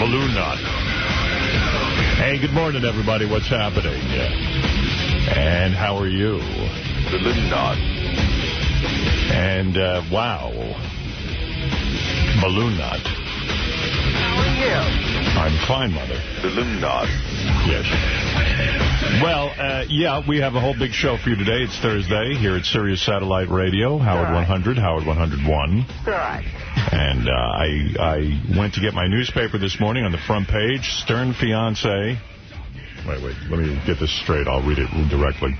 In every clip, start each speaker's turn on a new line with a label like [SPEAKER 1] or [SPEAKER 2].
[SPEAKER 1] Balloon knot. Hey, good morning, everybody. What's happening? And how are you?
[SPEAKER 2] Balloon knot.
[SPEAKER 1] And, uh, wow. Balloon knot.
[SPEAKER 3] How are you?
[SPEAKER 1] I'm fine, Mother.
[SPEAKER 2] Balloon knot.
[SPEAKER 1] Yes. Well, uh, yeah, we have a whole big show for you today. It's Thursday here at Sirius Satellite Radio, Howard
[SPEAKER 3] Right.
[SPEAKER 1] 100, Howard 101.
[SPEAKER 3] Good.
[SPEAKER 1] And uh, I I went to get my newspaper this morning on the front page. Stern fiance. Wait, wait. Let me get this straight. I'll read it directly.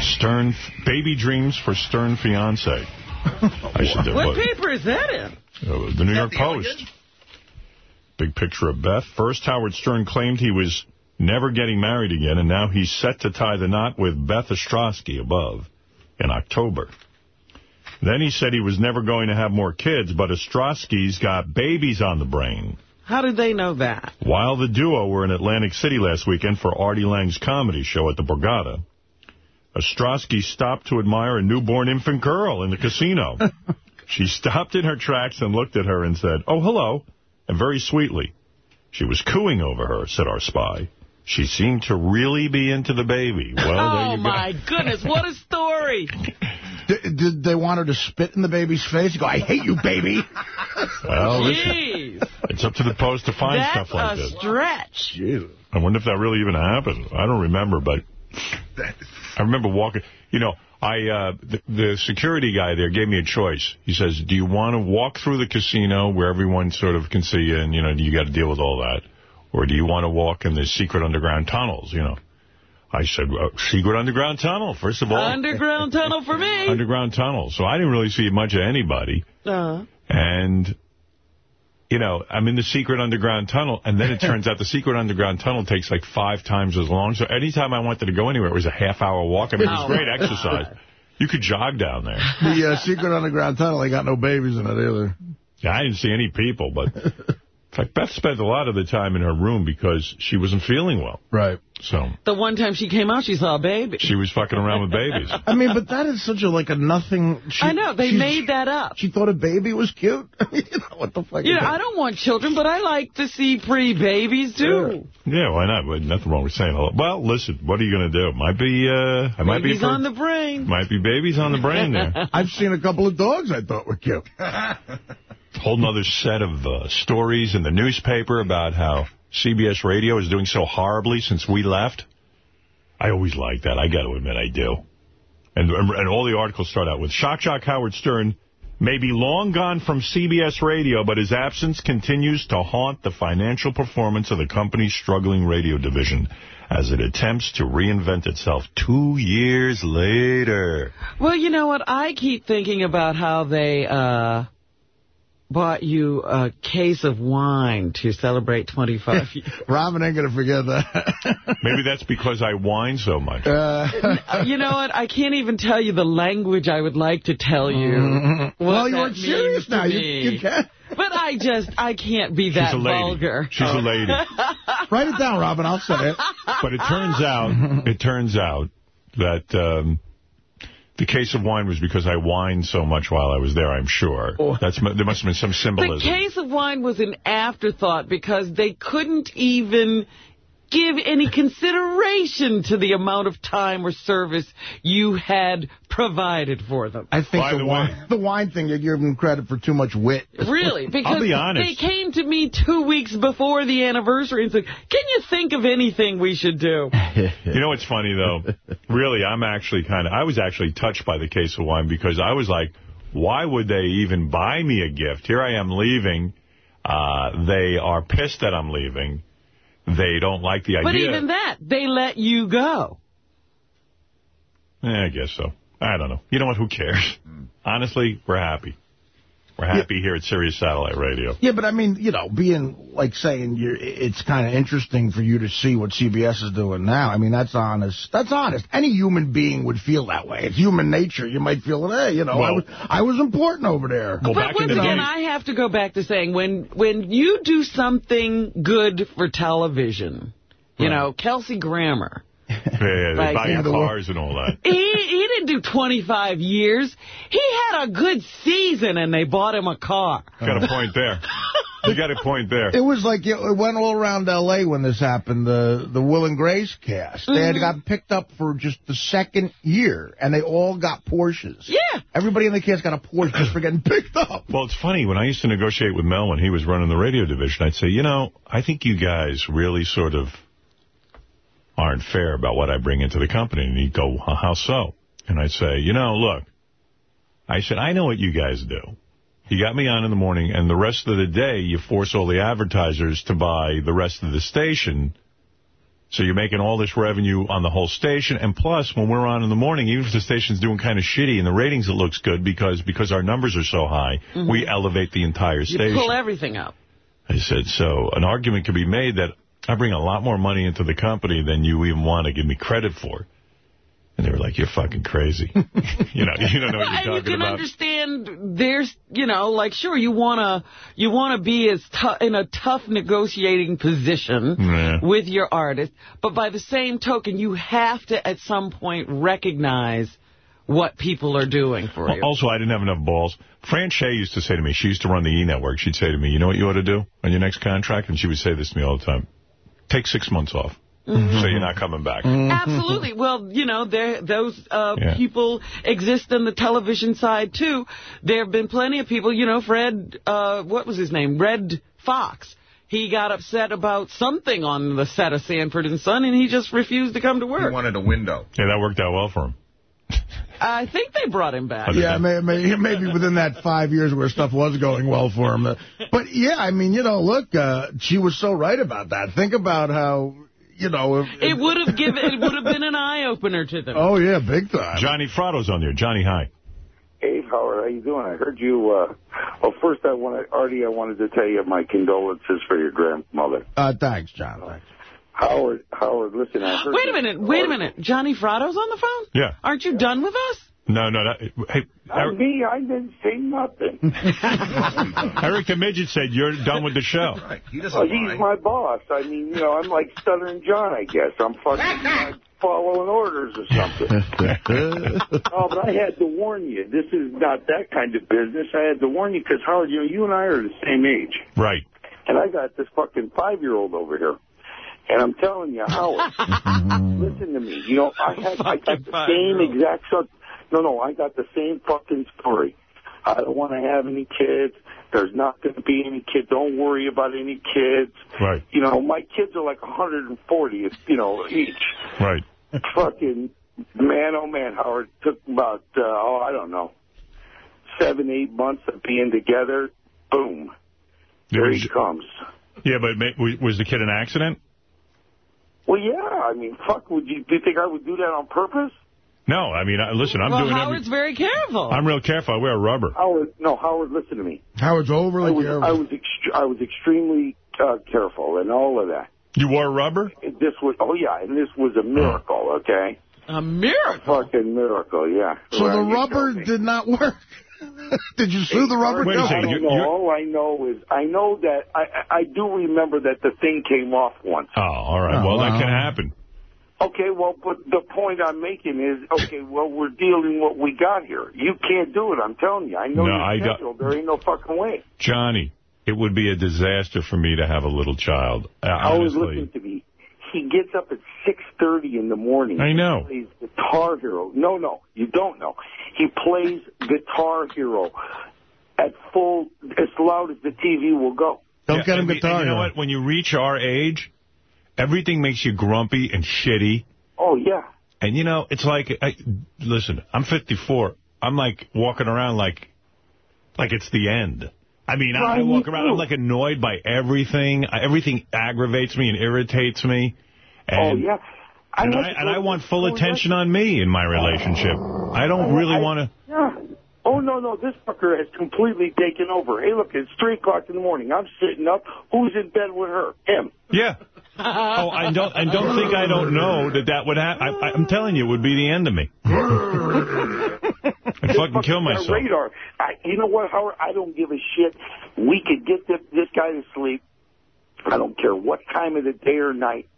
[SPEAKER 1] Stern baby dreams for Stern fiance. I should do
[SPEAKER 4] What paper is that in?
[SPEAKER 1] uh, the New York
[SPEAKER 3] the
[SPEAKER 1] Post.
[SPEAKER 3] elegant?
[SPEAKER 1] Big picture of Beth. First, Howard Stern claimed he was never getting married again, and now he's set to tie the knot with Beth Ostrowski above in October. Then he said he was never going to have more kids, but Ostrowski's got babies on the brain.
[SPEAKER 4] How did they know that?
[SPEAKER 1] While the duo were in Atlantic City last weekend for Artie Lange's comedy show at the Borgata, Ostrowski stopped to admire a newborn infant girl in the casino. she stopped in her tracks and looked at her and said, oh, hello, and very sweetly. She was cooing over her, said our spy. She seemed to really be into the baby. Well, there
[SPEAKER 4] oh,
[SPEAKER 1] you go.
[SPEAKER 4] my goodness, what a story.
[SPEAKER 5] Did, did they want her to spit in the baby's face? You go, I hate you, baby.
[SPEAKER 1] Well, listen,
[SPEAKER 4] Jeez.
[SPEAKER 1] it's up to the Post to find
[SPEAKER 4] That's
[SPEAKER 1] stuff like this.
[SPEAKER 4] That's a
[SPEAKER 1] this.
[SPEAKER 4] stretch.
[SPEAKER 1] I wonder if that really even happened. I don't remember, but I remember walking. You know, I uh, the, the security guy there gave me a choice. He says, do you want to walk through the casino where everyone sort of can see you and, you know, you got to deal with all that? Or do you want to walk in the secret underground tunnels, you know? I said, well, secret underground tunnel, first of all.
[SPEAKER 4] Underground tunnel for me.
[SPEAKER 1] underground tunnel. So I didn't really see much of anybody.
[SPEAKER 4] Uh,
[SPEAKER 1] And, you know, I'm in the secret underground tunnel, and then it turns out the secret underground tunnel takes like five times as long. So anytime I wanted to go anywhere, it was a half-hour walk. I mean, it was
[SPEAKER 4] Oh,
[SPEAKER 1] great exercise. You could jog down there.
[SPEAKER 5] The uh, secret underground tunnel ain't got no babies in it either.
[SPEAKER 1] Yeah, I didn't see any people, but... In fact, Beth spent a lot of the time in her room because she wasn't feeling well.
[SPEAKER 5] Right.
[SPEAKER 1] So
[SPEAKER 4] the one time she came out, she saw a baby.
[SPEAKER 1] she was fucking around with babies.
[SPEAKER 5] I mean, but that is such a, like, a nothing... She,
[SPEAKER 4] I know, they
[SPEAKER 5] she-
[SPEAKER 4] made that up.
[SPEAKER 5] She thought a baby was cute? you know, what the fuck?
[SPEAKER 4] You know,
[SPEAKER 5] that?
[SPEAKER 4] I don't want children, but I like to see pretty babies, too.
[SPEAKER 1] Yeah, why not? Well, Nothing wrong with saying hello. Well, listen, what are you going to do? Might be, uh, I might be
[SPEAKER 4] Babies
[SPEAKER 1] for-
[SPEAKER 4] on the brain.
[SPEAKER 1] Might be babies on the brain there.
[SPEAKER 5] I've seen a couple of dogs I thought were cute.
[SPEAKER 1] Whole nother set of uh, stories in the newspaper about how CBS Radio is doing so horribly since we left. I always like that. I got to admit, I do. And, and all the articles start out with, Shock Shock Howard Stern may be long gone from CBS Radio, but his absence continues to haunt the financial performance of the company's struggling radio division as it attempts to reinvent itself two years later.
[SPEAKER 4] Well, you know what? I keep thinking about how they uh, bought you a case of wine to celebrate 25 years.
[SPEAKER 5] Robin ain't going to forget that.
[SPEAKER 1] Maybe that's because I whine so much.
[SPEAKER 4] Uh, you know what? I can't even tell you the language I would like to tell you.
[SPEAKER 5] well, you're
[SPEAKER 4] means
[SPEAKER 5] serious now. You,
[SPEAKER 4] me.
[SPEAKER 5] you can
[SPEAKER 4] But I just, I can't be that
[SPEAKER 1] She's a lady.
[SPEAKER 4] vulgar.
[SPEAKER 1] She's a lady.
[SPEAKER 5] Write it down, Robin. I'll say it.
[SPEAKER 1] But it turns out, it turns out that um, the case of wine was because I whined so much while I was there, I'm sure. Oh. That's There must have been some symbolism.
[SPEAKER 4] The case of wine was an afterthought because they couldn't even give any consideration to the amount of time or service you had provided for them.
[SPEAKER 5] I think
[SPEAKER 1] By
[SPEAKER 5] the,
[SPEAKER 1] the
[SPEAKER 5] wine,
[SPEAKER 1] way-
[SPEAKER 5] the wine thing, you're giving them credit for too much wit.
[SPEAKER 4] Really, because
[SPEAKER 1] be honest.
[SPEAKER 4] they came to me two weeks before the anniversary and said, can you think of anything we should do?
[SPEAKER 1] You know what's funny, though? Really, I'm actually kind of, I was actually touched by the case of wine because I was like, why would they even buy me a gift? Here I am leaving. Uh, they are pissed that I'm leaving. They don't like the idea.
[SPEAKER 4] But even that, they let you go.
[SPEAKER 1] Eh, I guess so. I don't know. You know what? Who cares? Honestly, we're happy. We're happy here at Sirius Satellite Radio.
[SPEAKER 5] Yeah, but I mean, you know, being like saying you're, it's kind of interesting for you to see what CBS is doing now. I mean, that's honest. That's honest. Any human being would feel that way. It's human nature. You might feel, hey, you know, I was I was important over there.
[SPEAKER 1] Well,
[SPEAKER 4] But
[SPEAKER 1] back
[SPEAKER 4] once
[SPEAKER 1] the
[SPEAKER 4] again,
[SPEAKER 1] day-
[SPEAKER 4] I have to go back to saying when when you do something good for television, you know, Kelsey Grammer,
[SPEAKER 1] Yeah, yeah, they
[SPEAKER 4] Like,
[SPEAKER 1] buy you
[SPEAKER 5] yeah,
[SPEAKER 1] cars and all that.
[SPEAKER 4] he he didn't do 25 years. He had a good season, and they bought him a car.
[SPEAKER 1] Got a point there. You got a point there.
[SPEAKER 5] It was like it went all around L.A. when this happened, the the Will and Grace cast. They
[SPEAKER 4] Mm-hmm.
[SPEAKER 5] had got picked up for just the second year, and they all got Porsches.
[SPEAKER 4] Yeah.
[SPEAKER 5] Everybody in the cast got a Porsche just for getting picked up.
[SPEAKER 1] Well, it's funny. When I used to negotiate with Mel when he was running the radio division, I'd say, you know, I think you guys really sort of aren't fair about what I bring into the company. And he'd go, "Huh, how so? And I'd say, you know, look, I said, I know what you guys do. You got me on in the morning, and the rest of the day, you force all the advertisers to buy the rest of the station. So you're making all this revenue on the whole station. And plus, when we're on in the morning, even if the station's doing kind of shitty and the ratings, it looks good because because our numbers are so high, mm-hmm. we elevate the entire station.
[SPEAKER 4] You pull everything up.
[SPEAKER 1] I said, so an argument could be made that I bring a lot more money into the company than you even want to give me credit for. And they were like, you're fucking crazy. you know, you don't know what you're talking about.
[SPEAKER 4] you can
[SPEAKER 1] about.
[SPEAKER 4] understand there's, you know, like, sure, you want to you wanna be as in a tough negotiating position
[SPEAKER 1] Yeah.
[SPEAKER 4] with your artist, but by the same token, you have to, at some point, recognize what people are doing for you.
[SPEAKER 1] Also, I didn't have enough balls. Fran Shea used to say to me, she used to run the E-Network, she'd say to me, you know what you ought to do on your next contract? And she would say this to me all the time. Take six months off.
[SPEAKER 4] Mm-hmm.
[SPEAKER 1] So you're not coming back.
[SPEAKER 4] Absolutely. Well, you know, there those uh,
[SPEAKER 1] Yeah.
[SPEAKER 4] people exist on the television side, too. There have been plenty of people, you know, Fred, uh, what was his name? Redd Foxx. He got upset about something on the set of Sanford and Son, and he just refused to come to work.
[SPEAKER 2] He wanted a window.
[SPEAKER 1] Yeah, that worked out well for him.
[SPEAKER 4] I think they brought him back.
[SPEAKER 5] Yeah, may, may, maybe within that five years where stuff was going well for him. But, yeah, I mean, you know, look, uh, she was so right about that. Think about how, you know... If,
[SPEAKER 4] It would have given. It would have been an eye opener to them.
[SPEAKER 5] Oh, yeah, big time.
[SPEAKER 1] Johnny Fratto's on there. Johnny, hi.
[SPEAKER 6] Hey, Howard, how you doing? I heard you. Uh, well, first, I wanted, Artie, I wanted to tell you my condolences for your grandmother.
[SPEAKER 5] Uh, thanks, John. Thanks.
[SPEAKER 6] Howard, Howard, listen, I heard.
[SPEAKER 4] Wait a minute. Wait a minute. Johnny Fratto's on the phone?
[SPEAKER 1] Yeah.
[SPEAKER 4] Aren't you done with us?
[SPEAKER 1] No, no, that, hey,
[SPEAKER 6] Not
[SPEAKER 1] Eric,
[SPEAKER 6] me, I didn't say nothing.
[SPEAKER 1] Eric the Midget said you're done with the show.
[SPEAKER 2] Right. He doesn't
[SPEAKER 6] well,
[SPEAKER 2] lie.
[SPEAKER 6] he's my boss. I mean, you know, I'm like Stuttering John, I guess. I'm fucking I'm following orders or something. oh, but I had to warn you. This is not that kind of business. I had to warn you because, Howard, you know, you and I are the same age.
[SPEAKER 1] Right.
[SPEAKER 6] And I got this fucking five-year-old over here. And I'm telling you, Howard, listen to me. You know, I had I got the same
[SPEAKER 4] five-year-old.
[SPEAKER 6] exact so No, no, I got the same fucking story. I don't want to have any kids. There's not going to be any kids. Don't worry about any kids.
[SPEAKER 1] Right.
[SPEAKER 6] You know, my kids are like 140, if- you know, each.
[SPEAKER 1] Right.
[SPEAKER 6] Fucking man, oh man, Howard took about uh, oh I don't know, seven eight months of being together. Boom,
[SPEAKER 1] There
[SPEAKER 6] there he comes.
[SPEAKER 1] yeah, but ma- was- was the kid an accident?
[SPEAKER 6] Well, yeah. I mean, fuck. Would you? Do you think I would do that on purpose?
[SPEAKER 1] No, I mean, I, listen, I'm
[SPEAKER 4] well,
[SPEAKER 1] doing
[SPEAKER 4] Howard's very careful.
[SPEAKER 1] I'm real careful. I wear rubber.
[SPEAKER 6] Howard, no, Howard. Listen to me.
[SPEAKER 5] Howard's
[SPEAKER 6] I
[SPEAKER 5] overly
[SPEAKER 6] was,
[SPEAKER 5] careful.
[SPEAKER 6] I was, ext- I was extremely uh, careful and all of that.
[SPEAKER 1] You wore rubber?
[SPEAKER 6] This was, oh yeah, and this was a miracle. Okay,
[SPEAKER 4] A miracle.
[SPEAKER 6] fucking miracle. Yeah.
[SPEAKER 5] so
[SPEAKER 6] Well,
[SPEAKER 5] the rubber did not work. did you sue the rubber?
[SPEAKER 1] Wait a
[SPEAKER 6] I
[SPEAKER 1] second,
[SPEAKER 6] don't
[SPEAKER 1] you-
[SPEAKER 6] know.
[SPEAKER 1] you're-
[SPEAKER 6] All I know is I know that I I I do remember that the thing came off once.
[SPEAKER 1] Oh, all right.
[SPEAKER 5] Oh,
[SPEAKER 1] well, that can happen.
[SPEAKER 6] Okay, well, but the point I'm making is, okay, well, we're dealing what we got here. You can't do it. I'm telling you. I know
[SPEAKER 1] No,
[SPEAKER 6] your
[SPEAKER 1] I don't-
[SPEAKER 6] schedule. There ain't no fucking way.
[SPEAKER 1] Johnny, it would be a disaster for me to have a little child. Uh,
[SPEAKER 6] I was
[SPEAKER 1] honestly.
[SPEAKER 6] listening to me. He gets up at 6.30 in the morning.
[SPEAKER 1] I know.
[SPEAKER 6] He plays Guitar Hero. No, no, you don't know. He plays Guitar Hero at full, as loud as the TV will go.
[SPEAKER 5] Don't
[SPEAKER 1] Yeah,
[SPEAKER 5] get him guitar.
[SPEAKER 1] and you know what? When you reach our age, everything makes you grumpy and shitty.
[SPEAKER 6] Oh, yeah.
[SPEAKER 1] And, you know, it's like, I, listen, I'm 54. I'm like walking around like, like it's the end. I mean, I, I walk
[SPEAKER 6] me
[SPEAKER 1] around, I'm like annoyed by everything. Everything aggravates me and irritates me.
[SPEAKER 6] oh,
[SPEAKER 1] And,
[SPEAKER 6] yeah.
[SPEAKER 1] and I, and I want full attention on me in my relationship. I don't oh,
[SPEAKER 6] really
[SPEAKER 1] want to.
[SPEAKER 6] Yeah. Oh, no, no, this fucker has completely taken over. Hey, look, it's 3 o'clock in the morning. I'm sitting up. Who's in bed with her? Him.
[SPEAKER 1] Yeah. oh, I don't. And don't think I don't know that that would happen. I'm telling you, it would be the end of me. I'd fucking kill myself.
[SPEAKER 6] Radar. I, you know what, Howard? I don't give a shit. We could get this, this guy to sleep. I don't care what time of the day or night.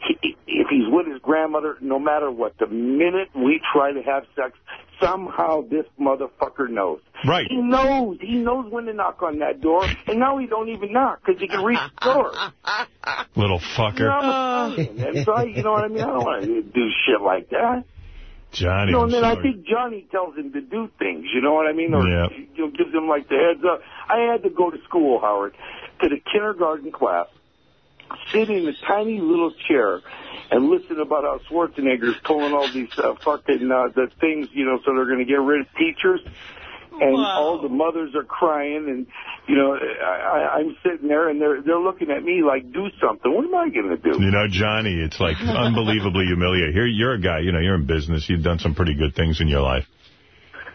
[SPEAKER 6] He, if he's with his grandmother, no matter what, the minute we try to have sex, somehow this motherfucker knows.
[SPEAKER 1] Right.
[SPEAKER 6] He knows. He knows when to knock on that door, and now he don't even knock because he can reach the door.
[SPEAKER 1] Little
[SPEAKER 6] You
[SPEAKER 1] fucker.
[SPEAKER 6] know, I'm Italian, and so you know what I mean? I don't want to do shit like that.
[SPEAKER 1] Johnny. I'm
[SPEAKER 6] and then I think Johnny tells him to do things, you know what I mean? Or
[SPEAKER 1] Yeah.
[SPEAKER 6] you know, gives him like the heads up. I had to go to school, Howard, to the kindergarten class, sit in a tiny little chair and listen about how Schwarzenegger's pulling all these uh, fucking uh, the things, you know, so they're going to get rid of teachers. And
[SPEAKER 4] Wow.
[SPEAKER 6] all the mothers are crying, and you know, I, I, I'm sitting there, and they're they're looking at me like, "Do something." What am I going to do?
[SPEAKER 1] You know, Johnny, it's like unbelievably humiliating. Here, you're a guy, you know, you're in business. You've done some pretty good things in your life.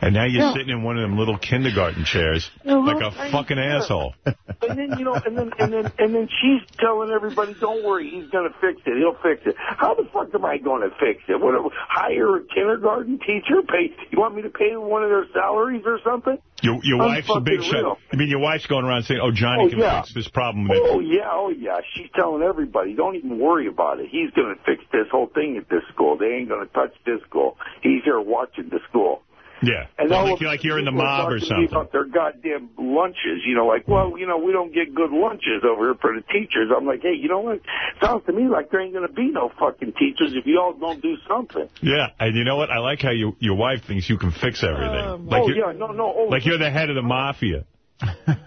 [SPEAKER 1] And now you're sitting in one of them little kindergarten chairs like a fucking asshole.
[SPEAKER 6] And then you know, and then and then and then she's telling everybody, "Don't worry, he's going to fix it. He'll fix it." How the fuck am I going to fix it? What? Hire a kindergarten teacher? Pay? You want me to pay one of their salaries or something?
[SPEAKER 1] Your, your
[SPEAKER 6] I'm
[SPEAKER 1] wife's a big shot. I mean, your wife's going around saying, oh, Johnny
[SPEAKER 6] Oh,
[SPEAKER 1] can
[SPEAKER 6] yeah.
[SPEAKER 1] fix this problem.
[SPEAKER 6] Oh yeah, oh yeah. She's telling everybody, "Don't even worry about it. He's going to fix this whole thing at this school. They ain't going to touch this school. He's here watching the school."
[SPEAKER 1] Yeah.
[SPEAKER 6] And
[SPEAKER 1] Well,
[SPEAKER 6] all
[SPEAKER 1] like, like you're in the mob or
[SPEAKER 6] talking to me
[SPEAKER 1] something.
[SPEAKER 6] About their goddamn lunches, you know, like, well, you know, we don't get good lunches over here for the teachers. I'm like, hey, you know what? Sounds to me like there ain't going to be no fucking teachers if you all don't do something.
[SPEAKER 1] Yeah, and you know what? I like how you, your wife thinks you can fix everything. like
[SPEAKER 6] oh
[SPEAKER 1] you're,
[SPEAKER 6] yeah, no, no. Oh,
[SPEAKER 1] Like you're the head of the mafia.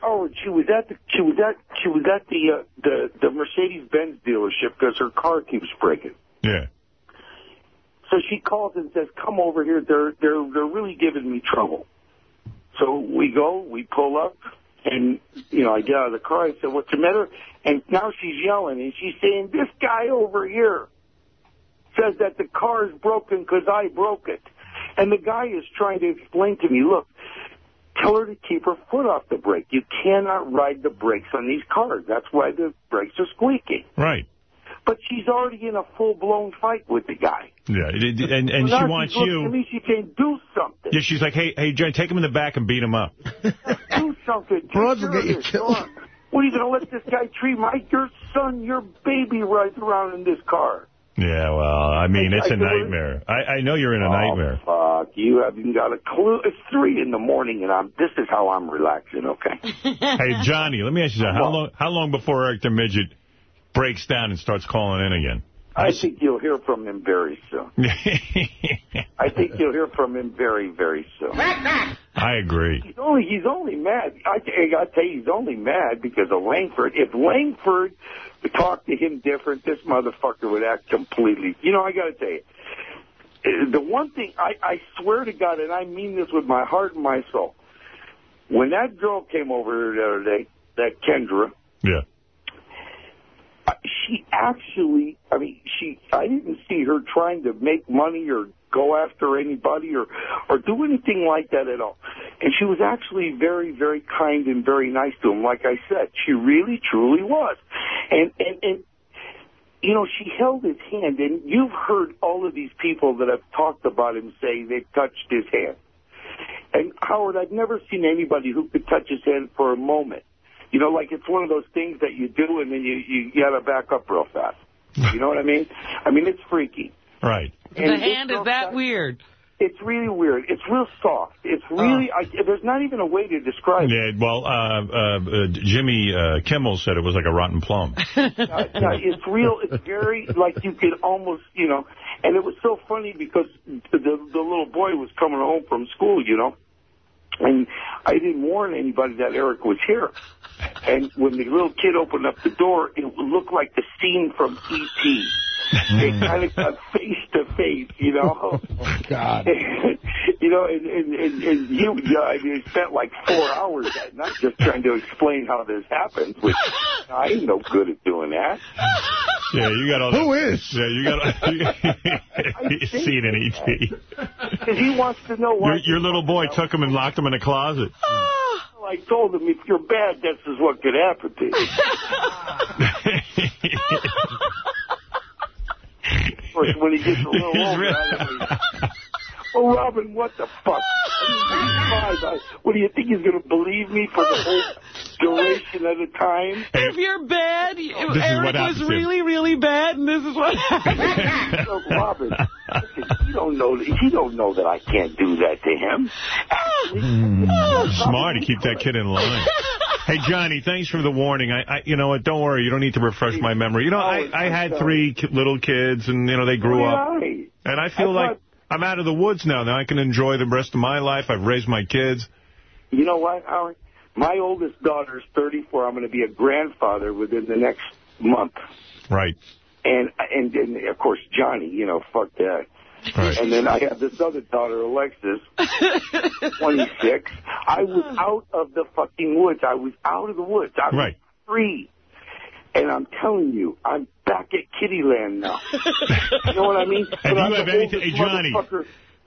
[SPEAKER 6] Oh, she was at the she was at she was at the uh, the the Mercedes Benz dealership because her car keeps breaking.
[SPEAKER 1] Yeah.
[SPEAKER 6] So she calls and says, "Come over here. They're they're they're really giving me trouble." So we go, we pull up, and you know I get out of the car. I said, "What's the matter?" And now she's yelling and she's saying, "This guy over here says that the car is broken because I broke it," and the guy is trying to explain to me, "Look." Tell her to keep her foot off the brake. You cannot ride the brakes on these cars. That's why the brakes are squeaking.
[SPEAKER 1] Right.
[SPEAKER 6] But she's already in a full-blown fight with the guy.
[SPEAKER 1] Yeah, it- it- and and
[SPEAKER 6] Now
[SPEAKER 1] she wants you.
[SPEAKER 6] At me, she's saying, "Do something.
[SPEAKER 1] Yeah, she's like, hey, hey, Johnny, take him in the back and beat him up.
[SPEAKER 6] Do something. Take
[SPEAKER 5] Broads will get you killed.
[SPEAKER 6] What are you going to let this guy treat my your son, your baby rides around in this car?
[SPEAKER 1] Yeah, well, I mean, it's
[SPEAKER 6] I
[SPEAKER 1] a nightmare. I, I know you're in a oh, nightmare.
[SPEAKER 6] Oh, fuck. You haven't got a clue. It's three in the morning, and I'm. This is how I'm relaxing, okay?
[SPEAKER 1] Hey, Johnny, let me ask you something. How long, how long before Eric the Midget breaks down and starts calling in again?
[SPEAKER 6] I think you'll hear from him very soon. I think you'll hear from him very, very soon.
[SPEAKER 1] I agree.
[SPEAKER 6] He's only he's only mad. I, I tell you, he's only mad because of Langford. If Langford talked to him different, this motherfucker would act completely. You know, I got to tell you, the one thing I, I swear to God, and I mean this with my heart and my soul, when that girl came over here the other day, that Kendra,
[SPEAKER 1] Yeah.
[SPEAKER 6] She actually, I mean, she, I didn't see her trying to make money or go after anybody or, or do anything like that at all. And she was actually very, very kind and very nice to him. Like I said, she really, truly was. And, and, and, you know, she held his hand, and you've heard all of these people that have talked about him say they've touched his hand. And Howard, I've never seen anybody who could touch his hand for a moment. You know, like it's one of those things that you do and then you, you gotta back up real fast. You know what I mean? I mean, it's freaky.
[SPEAKER 1] Right.
[SPEAKER 4] The
[SPEAKER 6] And this
[SPEAKER 4] hand is that
[SPEAKER 6] got-
[SPEAKER 4] weird.
[SPEAKER 6] It's really weird. It's real soft. It's really, I, there's not even a way to describe it.
[SPEAKER 1] Well, uh, uh, uh, Jimmy uh, Kimmel said it was like a rotten plum.
[SPEAKER 6] Uh, no, it's real. It's very, like you could almost, you know, and it was so funny because the, the little boy was coming home from school, you know, and I didn't warn anybody that Eric was here. And when the little kid opened up the door, it looked like the scene from E.T. They kind of got face to face, you know.
[SPEAKER 5] Oh, God.
[SPEAKER 6] you know, and, and, and, and you, yeah, I mean, spent like four hours that night just trying to explain how this happened, which I ain't no good at doing that.
[SPEAKER 1] Yeah, you got all
[SPEAKER 5] Who
[SPEAKER 1] that-
[SPEAKER 5] is?
[SPEAKER 1] Yeah, you got you seen an E.T.
[SPEAKER 6] Because he wants to know why.
[SPEAKER 1] Your, your little boy took him and locked him in a closet.
[SPEAKER 6] I told him, if you're bad, this is what could happen to you. Of course, when he gets a little
[SPEAKER 1] He's
[SPEAKER 6] older,
[SPEAKER 1] real-
[SPEAKER 6] I Oh, Robin, what the fuck? I mean, he's five. I- What do you think he's going to believe me for the whole duration of the time?
[SPEAKER 4] If you're bad, you-
[SPEAKER 1] This
[SPEAKER 4] Eric was really, really bad, and this is what happened.
[SPEAKER 6] Look, Robin, listen, he don't know. He don't know that I can't do that to him.
[SPEAKER 1] Hmm, smart to keep that kid in line. Hey, Johnny, thanks for the warning. I, I, you know what? Don't worry. You don't need to refresh my memory. You know, I, oh, I had three little kids, and you know they grew oh,
[SPEAKER 6] up,
[SPEAKER 1] and I feel like I'm out of the woods now. Now I can enjoy the rest of my life. I've raised my kids.
[SPEAKER 6] You know what, Howard? My oldest daughter is 34. I'm going to be a grandfather within the next month.
[SPEAKER 1] Right.
[SPEAKER 6] And, and, and of course, Johnny, you know, fuck that.
[SPEAKER 1] Right.
[SPEAKER 6] And then I have this other daughter, Alexis, 26. I was out of the fucking woods. I was out of the woods. I was
[SPEAKER 1] Right.
[SPEAKER 6] free. And I'm telling you, I'm back at Kittyland now. you know what I mean?
[SPEAKER 1] And
[SPEAKER 6] But
[SPEAKER 1] you
[SPEAKER 6] I'm
[SPEAKER 1] have anything- hey, Johnny.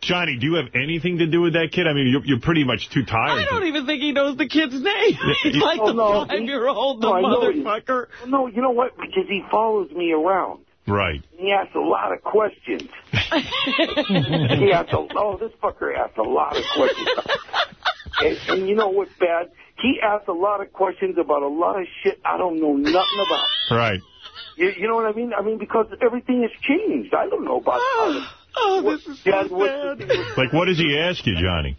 [SPEAKER 1] Johnny, do you have anything to do with that kid? I mean, you're, you're pretty much too tired.
[SPEAKER 4] I don't even think he knows the kid's name. He's like
[SPEAKER 6] Oh,
[SPEAKER 4] the
[SPEAKER 6] no.
[SPEAKER 4] five-year-old, the
[SPEAKER 6] No, I know he-
[SPEAKER 4] motherfucker.
[SPEAKER 6] No, you know what? Because he follows me around.
[SPEAKER 1] Right.
[SPEAKER 6] He asks a lot of questions. he asks a, oh, this fucker asks a lot of questions. and, and you know what's bad? He asks a lot of questions about a lot of shit I don't know nothing about.
[SPEAKER 1] Right.
[SPEAKER 6] You, you know what I mean? I mean, because everything has changed. I don't know about to-
[SPEAKER 4] Oh, this is so
[SPEAKER 6] Dad,
[SPEAKER 4] bad.
[SPEAKER 6] with-
[SPEAKER 1] Like, what does he ask you, Johnny?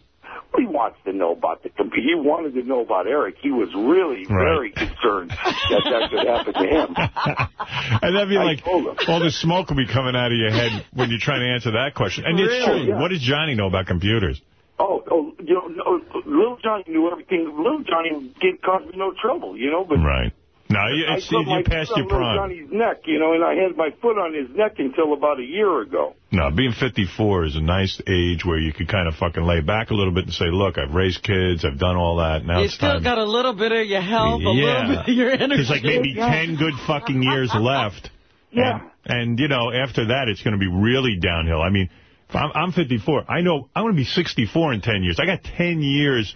[SPEAKER 6] He wants to know about the computer. He wanted to know about Eric. He was really
[SPEAKER 1] Right.
[SPEAKER 6] very concerned that that could happen to him.
[SPEAKER 1] and that'd be
[SPEAKER 6] I
[SPEAKER 1] like, all the smoke will be coming out of your head when you're trying to answer that question. And it's true.
[SPEAKER 6] Yeah.
[SPEAKER 1] What does Johnny know about computers?
[SPEAKER 6] Oh, oh, you know, no, little Johnny knew everything. Little Johnny didn't cause me no trouble, you know. But
[SPEAKER 1] Right. No, you,
[SPEAKER 6] I
[SPEAKER 1] it's,
[SPEAKER 6] put my
[SPEAKER 1] you're past
[SPEAKER 6] foot
[SPEAKER 1] your
[SPEAKER 6] on little
[SPEAKER 1] prime.
[SPEAKER 6] Neck, you know, and I had my foot on his neck until about a year ago.
[SPEAKER 1] No, being 54 is a nice age where you could kind of fucking lay back a little bit and say, look, I've raised kids, I've done all that. Now
[SPEAKER 4] You
[SPEAKER 1] it's
[SPEAKER 4] still
[SPEAKER 1] time.
[SPEAKER 4] got a little bit of your health, a little bit of your energy.
[SPEAKER 1] There's like maybe 10 good fucking years left.
[SPEAKER 6] Yeah.
[SPEAKER 1] And, and, you know, after that, it's going to be really downhill. I mean, I'm, I'm 54. I know I'm going to be 64 in 10 years. I got 10 years.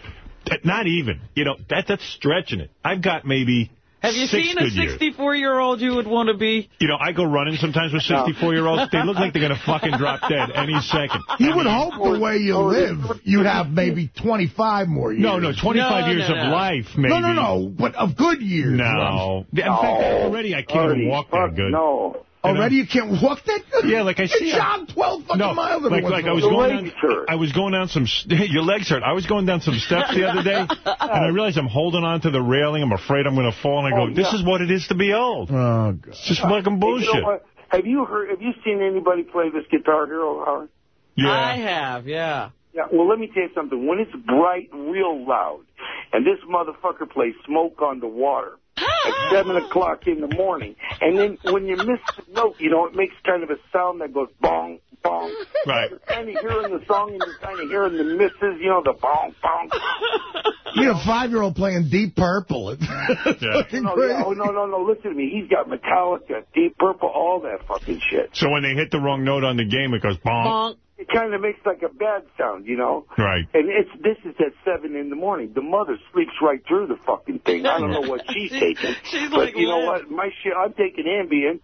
[SPEAKER 1] Not even. You know, that that's stretching it. I've got maybe
[SPEAKER 4] Have you
[SPEAKER 1] six
[SPEAKER 4] seen a 64-year-old you would want to be?
[SPEAKER 1] You know, I go running sometimes with 64-year-olds. They look like they're going to fucking drop dead any second.
[SPEAKER 5] You would hope the way you live, you'd have maybe 25 more years.
[SPEAKER 1] No, no, 25
[SPEAKER 4] No,
[SPEAKER 1] years
[SPEAKER 4] no,
[SPEAKER 1] of life, maybe.
[SPEAKER 5] No, no, no, but of good years.
[SPEAKER 1] No. In fact, already I can't even walk that good.
[SPEAKER 6] No.
[SPEAKER 5] Already you can't walk that good?
[SPEAKER 1] Yeah, like I
[SPEAKER 5] You
[SPEAKER 1] see-
[SPEAKER 5] jog 12 fucking
[SPEAKER 1] No,
[SPEAKER 5] miles.
[SPEAKER 1] like,
[SPEAKER 5] every
[SPEAKER 1] like I was
[SPEAKER 5] in a
[SPEAKER 6] Your
[SPEAKER 1] going down. I was going down some, your legs hurt. I was going down some steps the other day, and I realized I'm holding on to the railing. I'm afraid I'm going to fall, and I go,
[SPEAKER 6] Oh,
[SPEAKER 1] this
[SPEAKER 6] yeah.
[SPEAKER 1] is what it is to be old.
[SPEAKER 5] Oh, God.
[SPEAKER 1] It's just fucking
[SPEAKER 6] Hey, you
[SPEAKER 1] bullshit.
[SPEAKER 6] know what? Have you heard? Have you seen anybody play this Guitar Hero, Howard?
[SPEAKER 1] Yeah.
[SPEAKER 4] I have, yeah.
[SPEAKER 6] Yeah. Well, let me tell you something. When it's bright, real loud, and this motherfucker plays "Smoke on the Water" at seven o'clock in the morning, and then when you miss the note, you know, it makes kind of a sound that goes bong bong.
[SPEAKER 1] Right.
[SPEAKER 6] You're kind of hearing the song, and you're kind of hearing the misses, you know, the bong bong.
[SPEAKER 5] You had a five-year-old playing Deep Purple.
[SPEAKER 1] Yeah.
[SPEAKER 6] No, yeah, oh, no, no, no. Listen to me. He's got Metallica, Deep Purple, all that fucking shit.
[SPEAKER 1] So when they hit the wrong note on the game, it goes bong.
[SPEAKER 4] Bonk.
[SPEAKER 6] It kind of makes like a bad sound, you know.
[SPEAKER 1] Right.
[SPEAKER 6] And it's this is at seven in the morning. The mother sleeps right through the fucking thing. I don't know what she's taking,
[SPEAKER 4] She's
[SPEAKER 6] but
[SPEAKER 4] like
[SPEAKER 6] you know what? My shit. I'm taking Ambien,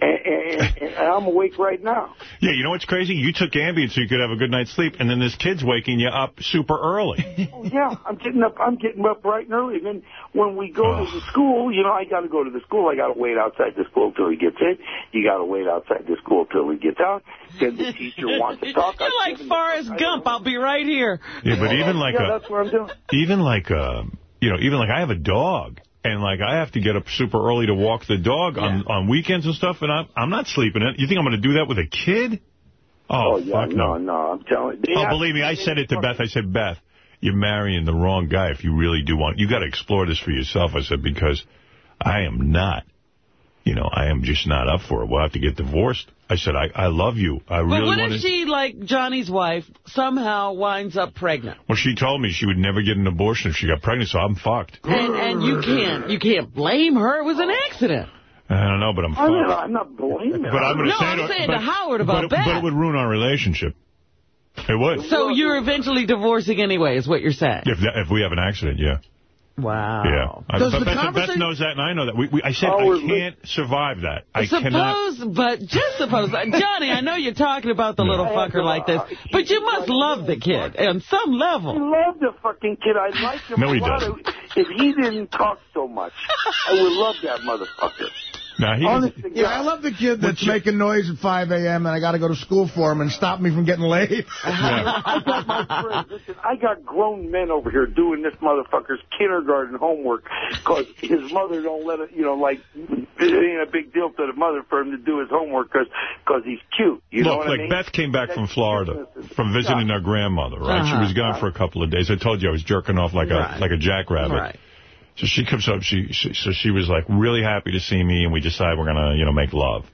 [SPEAKER 6] and, and, and I'm awake right now.
[SPEAKER 1] Yeah, you know what's crazy? You took Ambien so you could have a good night's sleep, and then this kid's waking you up super early.
[SPEAKER 6] Oh yeah, I'm getting up. I'm getting up bright and early. And then when we go to the school, you know, I got to go to the school. I got to wait outside the school till he gets in. You got to wait outside the school till he gets out. Then the teacher wants to talk.
[SPEAKER 4] You're
[SPEAKER 6] I
[SPEAKER 4] like Forrest Gump. I'll be right here.
[SPEAKER 1] Yeah, but even like
[SPEAKER 6] yeah,
[SPEAKER 1] a,
[SPEAKER 6] that's what I'm doing.
[SPEAKER 1] even like uh you know, even like I have a dog. And, like, I have to get up super early to walk the dog on, on weekends and stuff, and I'm, I'm not sleeping in. You think I'm going to do that with a kid? Oh,
[SPEAKER 6] Oh yeah,
[SPEAKER 1] fuck
[SPEAKER 6] no,
[SPEAKER 1] no.
[SPEAKER 6] no. I'm telling you.
[SPEAKER 1] Oh, believe me, I said it to Beth. I said, Beth, you're marrying the wrong guy if you really do want... You got to explore this for yourself, I said, because I am not. You know, I am just not up for it. We'll have to get divorced. I said, I, I love you. I
[SPEAKER 4] But
[SPEAKER 1] really
[SPEAKER 4] what
[SPEAKER 1] want
[SPEAKER 4] if she, like Johnny's wife, somehow winds up pregnant?
[SPEAKER 1] Well, she told me she would never get an abortion if she got pregnant, so I'm fucked.
[SPEAKER 4] And and you can't you can't blame her. It was an accident.
[SPEAKER 1] I don't know, but I'm
[SPEAKER 6] I'm
[SPEAKER 1] fucked.
[SPEAKER 6] not, I'm not blaming her.
[SPEAKER 1] But I'm going to
[SPEAKER 4] No,
[SPEAKER 1] say
[SPEAKER 4] I'm
[SPEAKER 1] to,
[SPEAKER 4] saying
[SPEAKER 1] but,
[SPEAKER 4] to Howard about
[SPEAKER 1] but, it- but it would ruin our relationship. It would.
[SPEAKER 4] So you're eventually divorcing anyway, is what you're saying.
[SPEAKER 1] If that, if we have an accident, yeah.
[SPEAKER 4] Wow.
[SPEAKER 1] Yeah. I,
[SPEAKER 5] Does
[SPEAKER 1] but
[SPEAKER 5] the
[SPEAKER 1] Beth, Beth knows that, and I know that. We, we, I said
[SPEAKER 6] Oh,
[SPEAKER 1] I can't survive that. I
[SPEAKER 4] suppose,
[SPEAKER 1] cannot.
[SPEAKER 4] but just suppose, Johnny, I know you're talking about the little fucker like this, but you must love the kid on some level.
[SPEAKER 6] I love the fucking kid. I'd like him
[SPEAKER 1] No,
[SPEAKER 6] a
[SPEAKER 1] he
[SPEAKER 6] lot.
[SPEAKER 1] doesn't.
[SPEAKER 6] If he didn't talk so much, I would love that motherfucker.
[SPEAKER 1] Now, he
[SPEAKER 6] Honest
[SPEAKER 5] Yeah, I love the kid that's making noise at 5 a.m. and I got to go to school for him and stop me from getting late.
[SPEAKER 1] yeah.
[SPEAKER 6] I got my friends. Listen, I got grown men over here doing this motherfucker's kindergarten homework because his mother don't let it. You know, like it ain't a big deal to the mother for him to do his homework because he's cute. You know
[SPEAKER 1] Look,
[SPEAKER 6] what
[SPEAKER 1] like
[SPEAKER 6] I mean?
[SPEAKER 1] Beth came back from Florida from visiting
[SPEAKER 6] Yeah.
[SPEAKER 1] her grandmother, right? She
[SPEAKER 4] Uh-huh.
[SPEAKER 1] was gone for a couple of days. I told you I was jerking off like
[SPEAKER 4] Right.
[SPEAKER 1] a like a jackrabbit.
[SPEAKER 4] Right.
[SPEAKER 1] So she comes up. She, she so she was like really happy to see me, and we decide we're gonna you know make love,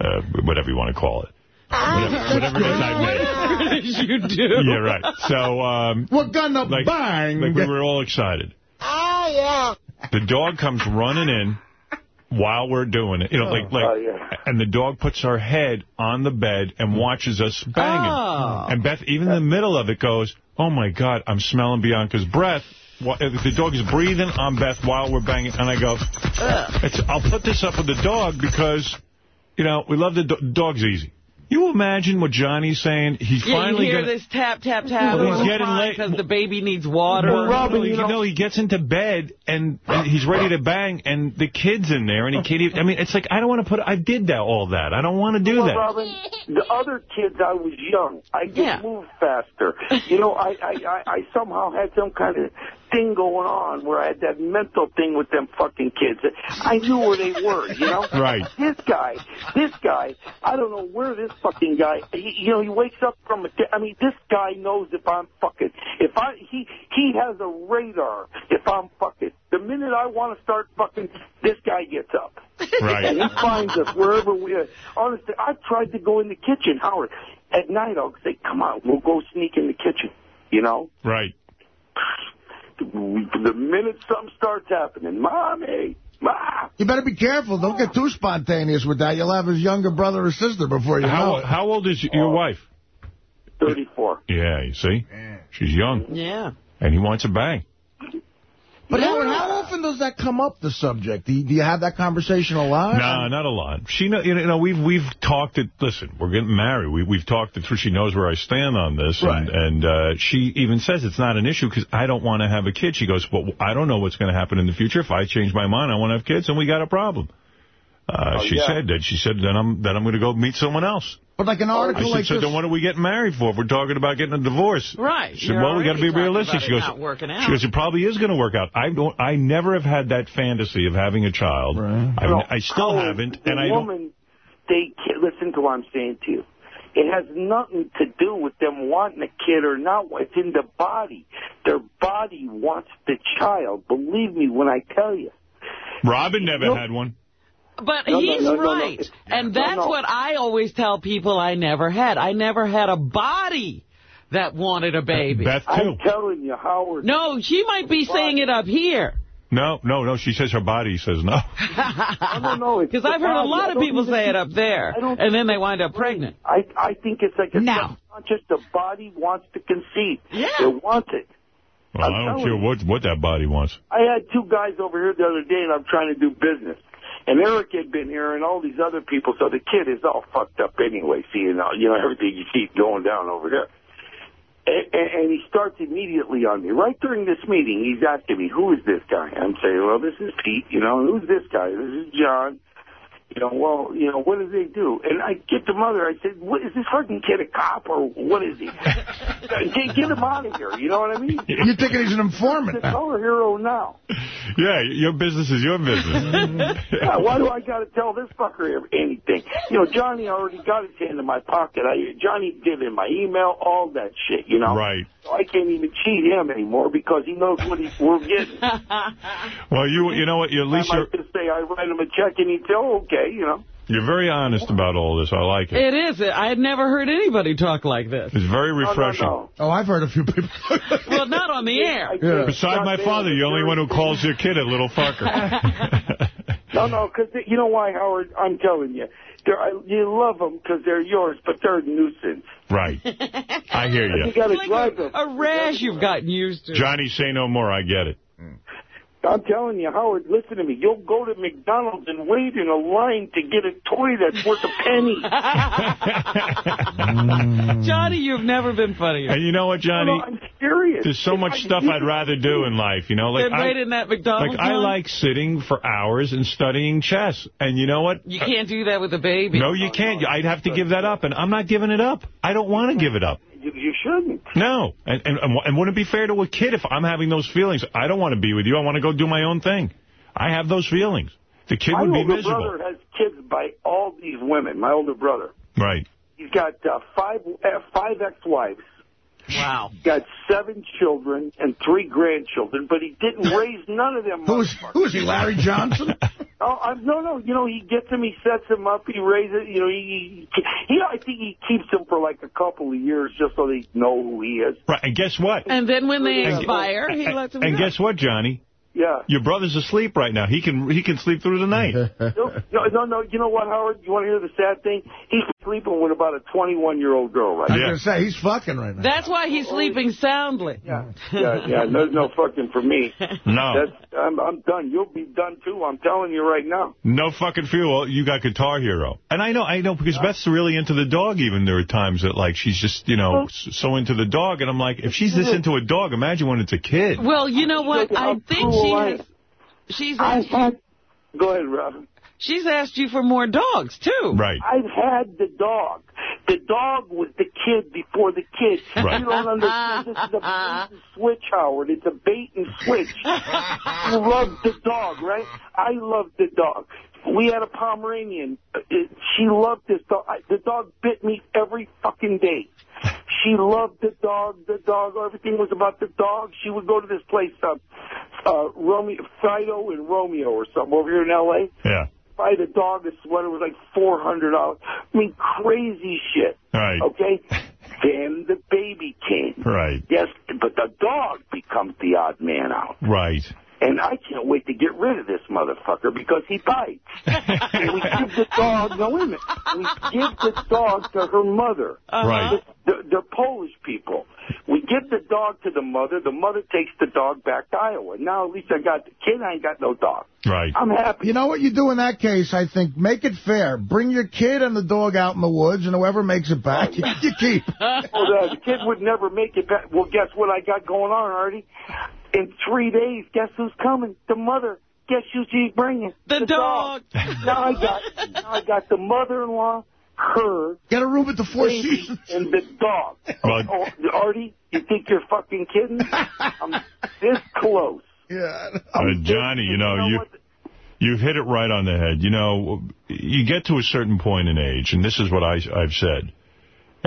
[SPEAKER 1] uh, whatever you want to call it. Whatever, whatever it is I make.
[SPEAKER 4] you do.
[SPEAKER 1] Yeah, right. So um,
[SPEAKER 5] We're gonna
[SPEAKER 1] like,
[SPEAKER 5] bang.
[SPEAKER 1] like we were all excited. Oh yeah. The dog comes running in while we're doing it. You know, like like
[SPEAKER 6] Oh, yeah.
[SPEAKER 1] and the dog puts her head on the bed and watches us banging.
[SPEAKER 4] Oh.
[SPEAKER 1] And Beth, even in the middle of it, goes, "Oh my God, I'm smelling Bianca's breath." Wha- The dog is breathing on Beth while we're banging, and I go, it's, "I'll put this up with the dog because, you know, we love the do dog's easy." You imagine what Johnny's saying? He's
[SPEAKER 4] Yeah, you
[SPEAKER 1] finally
[SPEAKER 4] hear
[SPEAKER 1] gonna.
[SPEAKER 4] this tap, tap, tap.
[SPEAKER 1] Well, he's getting late.
[SPEAKER 4] Because the baby needs water.
[SPEAKER 1] Well,
[SPEAKER 6] Robin,
[SPEAKER 1] no,
[SPEAKER 6] you
[SPEAKER 1] you
[SPEAKER 6] know-
[SPEAKER 1] know, he gets into bed and, and he's ready to bang, and the kid's in there, and he can't even. I mean, it's like I don't want to put. I did that all that. I don't want to do
[SPEAKER 6] Well,
[SPEAKER 1] that.
[SPEAKER 6] Robin, the other kids, I was young. I just
[SPEAKER 4] Yeah.
[SPEAKER 6] moved faster. You know, I, I, I, I somehow had some kind of thing going on where I had that mental thing with them fucking kids. I knew where they were, you know?
[SPEAKER 1] Right.
[SPEAKER 6] This guy, this guy, I don't know where this fucking guy, he, you know, he wakes up from a, I mean, this guy knows if I'm fucking, if I, he, he has a radar if I'm fucking. The minute I want to start fucking, this guy gets up. And
[SPEAKER 1] Right.
[SPEAKER 6] he finds us wherever we are. Honestly, I've tried to go in the kitchen, Howard. At night, I'll say, come on, we'll go sneak in the kitchen. You know?
[SPEAKER 1] Right.
[SPEAKER 6] The minute something starts happening, Mommy, Ma!
[SPEAKER 5] You better be careful. Don't get too spontaneous with that. You'll have his younger brother or sister before you know
[SPEAKER 1] How
[SPEAKER 5] it.
[SPEAKER 1] how old is your uh, wife?
[SPEAKER 6] 34.
[SPEAKER 1] Yeah, you see, she's young,
[SPEAKER 4] Yeah.
[SPEAKER 1] and he wants a bang.
[SPEAKER 5] But Howard, how often does that come up, the subject? Do you, do you have that conversation a lot?
[SPEAKER 1] No, not a lot. She know, you know, we've we've talked it. Listen, we're getting married. We we've talked it through. She knows where I stand on this,
[SPEAKER 5] Right.
[SPEAKER 1] and and uh, she even says it's not an issue because I don't want to have a kid. She goes, well, I don't know what's going to happen in the future. If I change my mind, I want to have kids, and we got a problem. Uh,
[SPEAKER 6] Oh,
[SPEAKER 1] she
[SPEAKER 6] yeah.
[SPEAKER 1] said that. She said then I'm then I'm going to go meet someone else.
[SPEAKER 5] But like an
[SPEAKER 1] I
[SPEAKER 5] article
[SPEAKER 1] said,
[SPEAKER 5] like
[SPEAKER 1] so
[SPEAKER 5] this...
[SPEAKER 1] then what are we getting married for? If we're talking about getting a divorce.
[SPEAKER 4] Right.
[SPEAKER 1] She said,
[SPEAKER 4] You're
[SPEAKER 1] well, we got to be realistic.
[SPEAKER 4] about
[SPEAKER 1] She goes,
[SPEAKER 4] not working out.
[SPEAKER 1] she goes, it probably is going to work out. I don't. I never have had that fantasy of having a child.
[SPEAKER 5] Right.
[SPEAKER 1] I,
[SPEAKER 6] No,
[SPEAKER 1] I still
[SPEAKER 6] Howard,
[SPEAKER 1] haven't,
[SPEAKER 6] the
[SPEAKER 1] and I don't.
[SPEAKER 6] woman, they can't, listen to what I'm saying to you. It has nothing to do with them wanting a kid or not. It's in the body. Their body wants the child. Believe me when I tell you.
[SPEAKER 1] Robin never
[SPEAKER 6] No.
[SPEAKER 1] had one.
[SPEAKER 4] But
[SPEAKER 6] No, no,
[SPEAKER 4] he's
[SPEAKER 6] no, no, no.
[SPEAKER 4] right. And
[SPEAKER 6] no,
[SPEAKER 4] that's
[SPEAKER 6] no.
[SPEAKER 4] what I always tell people I never had. I never had a body that wanted a baby.
[SPEAKER 1] Beth too.
[SPEAKER 6] I'm telling you, Howard.
[SPEAKER 4] No, she might be saying it up here.
[SPEAKER 1] No, no, no. She says her body says no.
[SPEAKER 6] I don't know.
[SPEAKER 4] Because I've heard a
[SPEAKER 6] body. I
[SPEAKER 4] lot of people say it up there, and then they wind up pregnant.
[SPEAKER 6] I I think it's like a
[SPEAKER 4] No.
[SPEAKER 6] subconscious. The body wants to conceive.
[SPEAKER 4] Yeah.
[SPEAKER 6] It wants it.
[SPEAKER 1] Well,
[SPEAKER 6] I'm
[SPEAKER 1] I don't
[SPEAKER 6] telling
[SPEAKER 1] care what what that body wants.
[SPEAKER 6] I had two guys over here the other day, and I'm trying to do business. And Eric had been here, and all these other people. So the kid is all fucked up anyway. seeing know, you know everything you see going down over there. And, and he starts immediately on me. Right during this meeting, he's asking me, "Who is this guy?" I'm saying, "Well, this is Pete. You know, who's this guy? This is John." You know, well, you know, what does they do? And I get the mother. I said, "What is this fucking kid a cop or what is he? get, get him out of here." You know what I mean?
[SPEAKER 5] You're thinking he's an informant.
[SPEAKER 6] He's
[SPEAKER 5] informant.
[SPEAKER 6] a color hero now.
[SPEAKER 1] Yeah, your business is your business.
[SPEAKER 6] Yeah, why do I got to tell this fucker anything? You know, Johnny already got his hand in my pocket. I, Johnny did in my email, all that shit, you know?
[SPEAKER 1] right.
[SPEAKER 6] So I can't even cheat him anymore because he knows what he, we're getting.
[SPEAKER 1] Well, you you know what? You, at
[SPEAKER 6] I
[SPEAKER 1] least you're
[SPEAKER 6] might just say I write him a check and he'd say, oh, okay, you know.
[SPEAKER 1] you're very honest about all this. I like it.
[SPEAKER 4] It is. I had never heard anybody talk like this.
[SPEAKER 1] It's very
[SPEAKER 6] No, no,
[SPEAKER 1] refreshing.
[SPEAKER 6] no.
[SPEAKER 5] Oh, I've heard a few people.
[SPEAKER 4] Well, not on the air.
[SPEAKER 6] I
[SPEAKER 5] Yeah.
[SPEAKER 1] Besides my father, you're the only one who calls your kid a little fucker.
[SPEAKER 6] No, no, because you know why, Howard? I'm telling you. They're, you love them because they're yours, but they're a nuisance.
[SPEAKER 1] right. I hear
[SPEAKER 6] You
[SPEAKER 1] you.
[SPEAKER 6] got to
[SPEAKER 4] It's
[SPEAKER 6] drive
[SPEAKER 4] like
[SPEAKER 6] them.
[SPEAKER 4] a, a rash you've gotten used to.
[SPEAKER 1] Johnny, say no more. I get it. Mm.
[SPEAKER 6] I'm telling you, Howard, listen to me. You'll go to McDonald's and wait in a line to get a toy that's worth a penny.
[SPEAKER 4] Johnny, you've never been funnier.
[SPEAKER 1] And you know what, Johnny?
[SPEAKER 6] No, I'm serious.
[SPEAKER 1] There's so much
[SPEAKER 6] I-
[SPEAKER 1] stuff I'd rather do in life, you know? Like
[SPEAKER 4] Been
[SPEAKER 1] I,
[SPEAKER 4] waiting in that McDonald's
[SPEAKER 1] like I like sitting for hours and studying chess. And you know what?
[SPEAKER 4] You can't do that with a baby.
[SPEAKER 1] No, you can't. I'd have to give that up, and I'm not giving it up. I don't want to give it up.
[SPEAKER 6] You, shouldn't.
[SPEAKER 1] No. And, and and wouldn't it be fair to a kid if I'm having those feelings? I don't want to be with you. I want to go do my own thing. I have those feelings. The kid
[SPEAKER 6] My
[SPEAKER 1] would be
[SPEAKER 6] older brother has kids by all these women. My older brother.
[SPEAKER 1] Right.
[SPEAKER 6] He's got uh, five uh, five ex-wives.
[SPEAKER 4] Wow.
[SPEAKER 6] Got seven children and three grandchildren, but he didn't raise none of them.
[SPEAKER 5] Who is, who is he, Larry Johnson?
[SPEAKER 6] Oh, I'm, no, no. You know, he gets them, he sets them up, he raises. You know, he, he, he I think he keeps them for like a couple of years just so they know who he is.
[SPEAKER 1] Right. And guess what?
[SPEAKER 4] And then when they
[SPEAKER 6] And-
[SPEAKER 4] expire, he lets them
[SPEAKER 1] And
[SPEAKER 4] go.
[SPEAKER 1] guess what, Johnny?
[SPEAKER 6] Yeah.
[SPEAKER 1] Your brother's asleep right now. He can he can sleep through the night.
[SPEAKER 6] No, no, no, no. You know what, Howard? You want to hear the sad thing? He's sleeping with about a 21-year-old girl right
[SPEAKER 5] I was
[SPEAKER 6] now.
[SPEAKER 1] Yeah.
[SPEAKER 5] going to say, he's fucking right now.
[SPEAKER 4] That's why he's sleeping soundly.
[SPEAKER 6] Yeah, yeah, yeah. There's no fucking for me.
[SPEAKER 1] No.
[SPEAKER 6] That's I'm I'm done. You'll be done too. I'm telling you right now.
[SPEAKER 1] No fucking fuel. You got Guitar Hero. And I know, I know, because Beth's really into the dog even. There are times that, like, she's just, you know, s- so into the dog. And I'm like, if she's this into a dog, imagine when it's a kid.
[SPEAKER 4] Well, you know what? I think
[SPEAKER 6] cruel
[SPEAKER 4] she has, she's
[SPEAKER 6] I've
[SPEAKER 4] asked,
[SPEAKER 6] had. Go ahead, Robin.
[SPEAKER 4] She's asked you for more dogs, too.
[SPEAKER 1] Right.
[SPEAKER 6] I've had the dog. The dog was the kid before the kid.
[SPEAKER 1] Right.
[SPEAKER 6] You don't understand. This is a bait and switch, Howard. It's a bait and switch. you love the dog, right? I love the dog. We had a Pomeranian. Uh, She loved this dog. The dog bit me every fucking day. She loved the dog, the dog, everything was about the dog. She would go to this place, uh, uh, Romeo, Fido and Romeo or something over here in L.A
[SPEAKER 1] Yeah.
[SPEAKER 6] Buy the dog a sweater was like four hundred dollars. I mean, crazy shit.
[SPEAKER 1] Right.
[SPEAKER 6] Okay. then the baby came.
[SPEAKER 1] Right.
[SPEAKER 6] Yes, but the dog becomes the odd man out.
[SPEAKER 1] Right.
[SPEAKER 6] And I can't wait to get rid of this motherfucker because he bites. and we give the dog, no, wait a minute. We give the dog to her mother. Uh-huh.
[SPEAKER 1] Right.
[SPEAKER 6] They're, they're Polish people. We give the dog to the mother. The mother takes the dog back to Iowa. Now at least I got the kid. I ain't got no dog.
[SPEAKER 1] Right.
[SPEAKER 6] I'm happy.
[SPEAKER 5] You know what you do in that case, I think? Make it fair. Bring your kid and the dog out in the woods, and whoever makes it back, you, you keep.
[SPEAKER 6] well, the, the kid would never make it back. Well, guess what I got going on, Artie? In three days, guess who's coming? The mother. Guess who she's bringing?
[SPEAKER 4] The dog.
[SPEAKER 6] now I got, now I got the mother-in-law, her,
[SPEAKER 5] Get a room at the Four
[SPEAKER 6] baby,
[SPEAKER 5] Seasons.
[SPEAKER 6] and the dog.
[SPEAKER 1] Well-
[SPEAKER 6] oh, Artie, you think you're fucking kidding? I'm this close.
[SPEAKER 5] Yeah.
[SPEAKER 1] Uh, Johnny, you know, you...
[SPEAKER 6] what?
[SPEAKER 1] You've hit it right on the head. You know, you get to a certain point in age, and this is what I, I've said.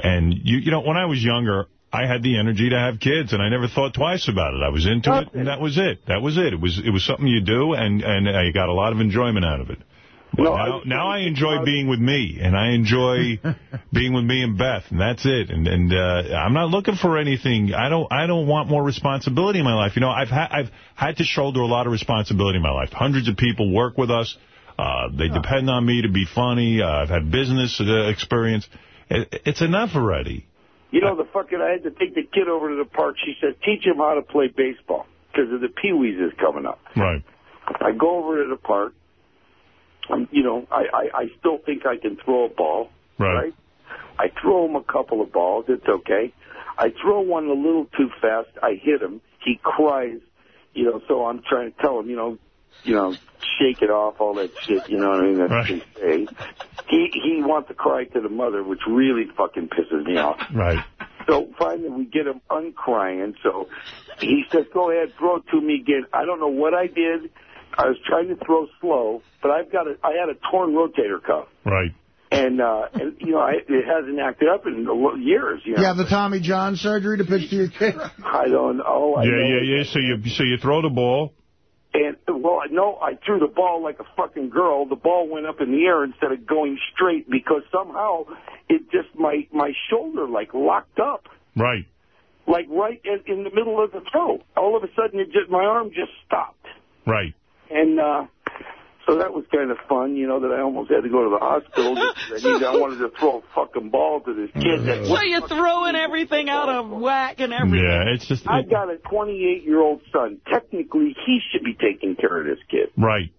[SPEAKER 1] And, you you know, when I was younger, I had the energy to have kids, and I never thought twice about it. I was into it, and that was it. That was it. It was it was something you do, and, and I got a lot of enjoyment out of it. But
[SPEAKER 6] No,
[SPEAKER 1] now, now I enjoy being with me, and I enjoy being with me and Beth, and that's it. And and uh, I'm not looking for anything. I don't I don't want more responsibility in my life. You know, I've had I've had to shoulder a lot of responsibility in my life. Hundreds of people work with us. Uh, they depend on me to be funny. Uh, I've had business uh, experience. It, it's enough already.
[SPEAKER 6] You know, the fucking, I had to take the kid over to the park. She said, teach him how to play baseball because of the Pee-wees is coming up.
[SPEAKER 1] Right.
[SPEAKER 6] I go over to the park. Um, you know, I, I, I still think I can throw a ball.
[SPEAKER 1] Right.
[SPEAKER 6] I throw him a couple of balls. It's okay. I throw one a little too fast. I hit him. He cries. You know, so I'm trying to tell him, you know, you know, shake it off, all that shit. You know what I mean? That's
[SPEAKER 1] Right.
[SPEAKER 6] they say. He he wants to cry to the mother, which really fucking pisses me off.
[SPEAKER 1] Right.
[SPEAKER 6] So finally we get him uncrying. So he says, go ahead, throw it to me again. I don't know what I did. I was trying to throw slow, but I've got a, I had a torn rotator cuff.
[SPEAKER 1] Right.
[SPEAKER 6] And, uh, and, you know, I, it hasn't acted up in years, you know.
[SPEAKER 5] You have the Tommy John surgery to pitch to your kid?
[SPEAKER 6] I don't know. I
[SPEAKER 1] Yeah,
[SPEAKER 6] know.
[SPEAKER 1] yeah, yeah. So you so you throw the ball.
[SPEAKER 6] And, well, no, I threw the ball like a fucking girl. The ball went up in the air instead of going straight because somehow it just, my, my shoulder, like, locked up.
[SPEAKER 1] Right.
[SPEAKER 6] Like, right in, in the middle of the throw. All of a sudden, it just, my arm just stopped.
[SPEAKER 1] Right.
[SPEAKER 6] And uh, So that was kind of fun, you know, that I almost had to go to the hospital because I, needed, I wanted to throw a fucking ball to this kid. That
[SPEAKER 4] So you're throwing everything out of whack and everything.
[SPEAKER 1] Yeah, it's just...
[SPEAKER 6] I've got a 28-year-old son. Technically, he should be taking care of this kid.
[SPEAKER 1] Right.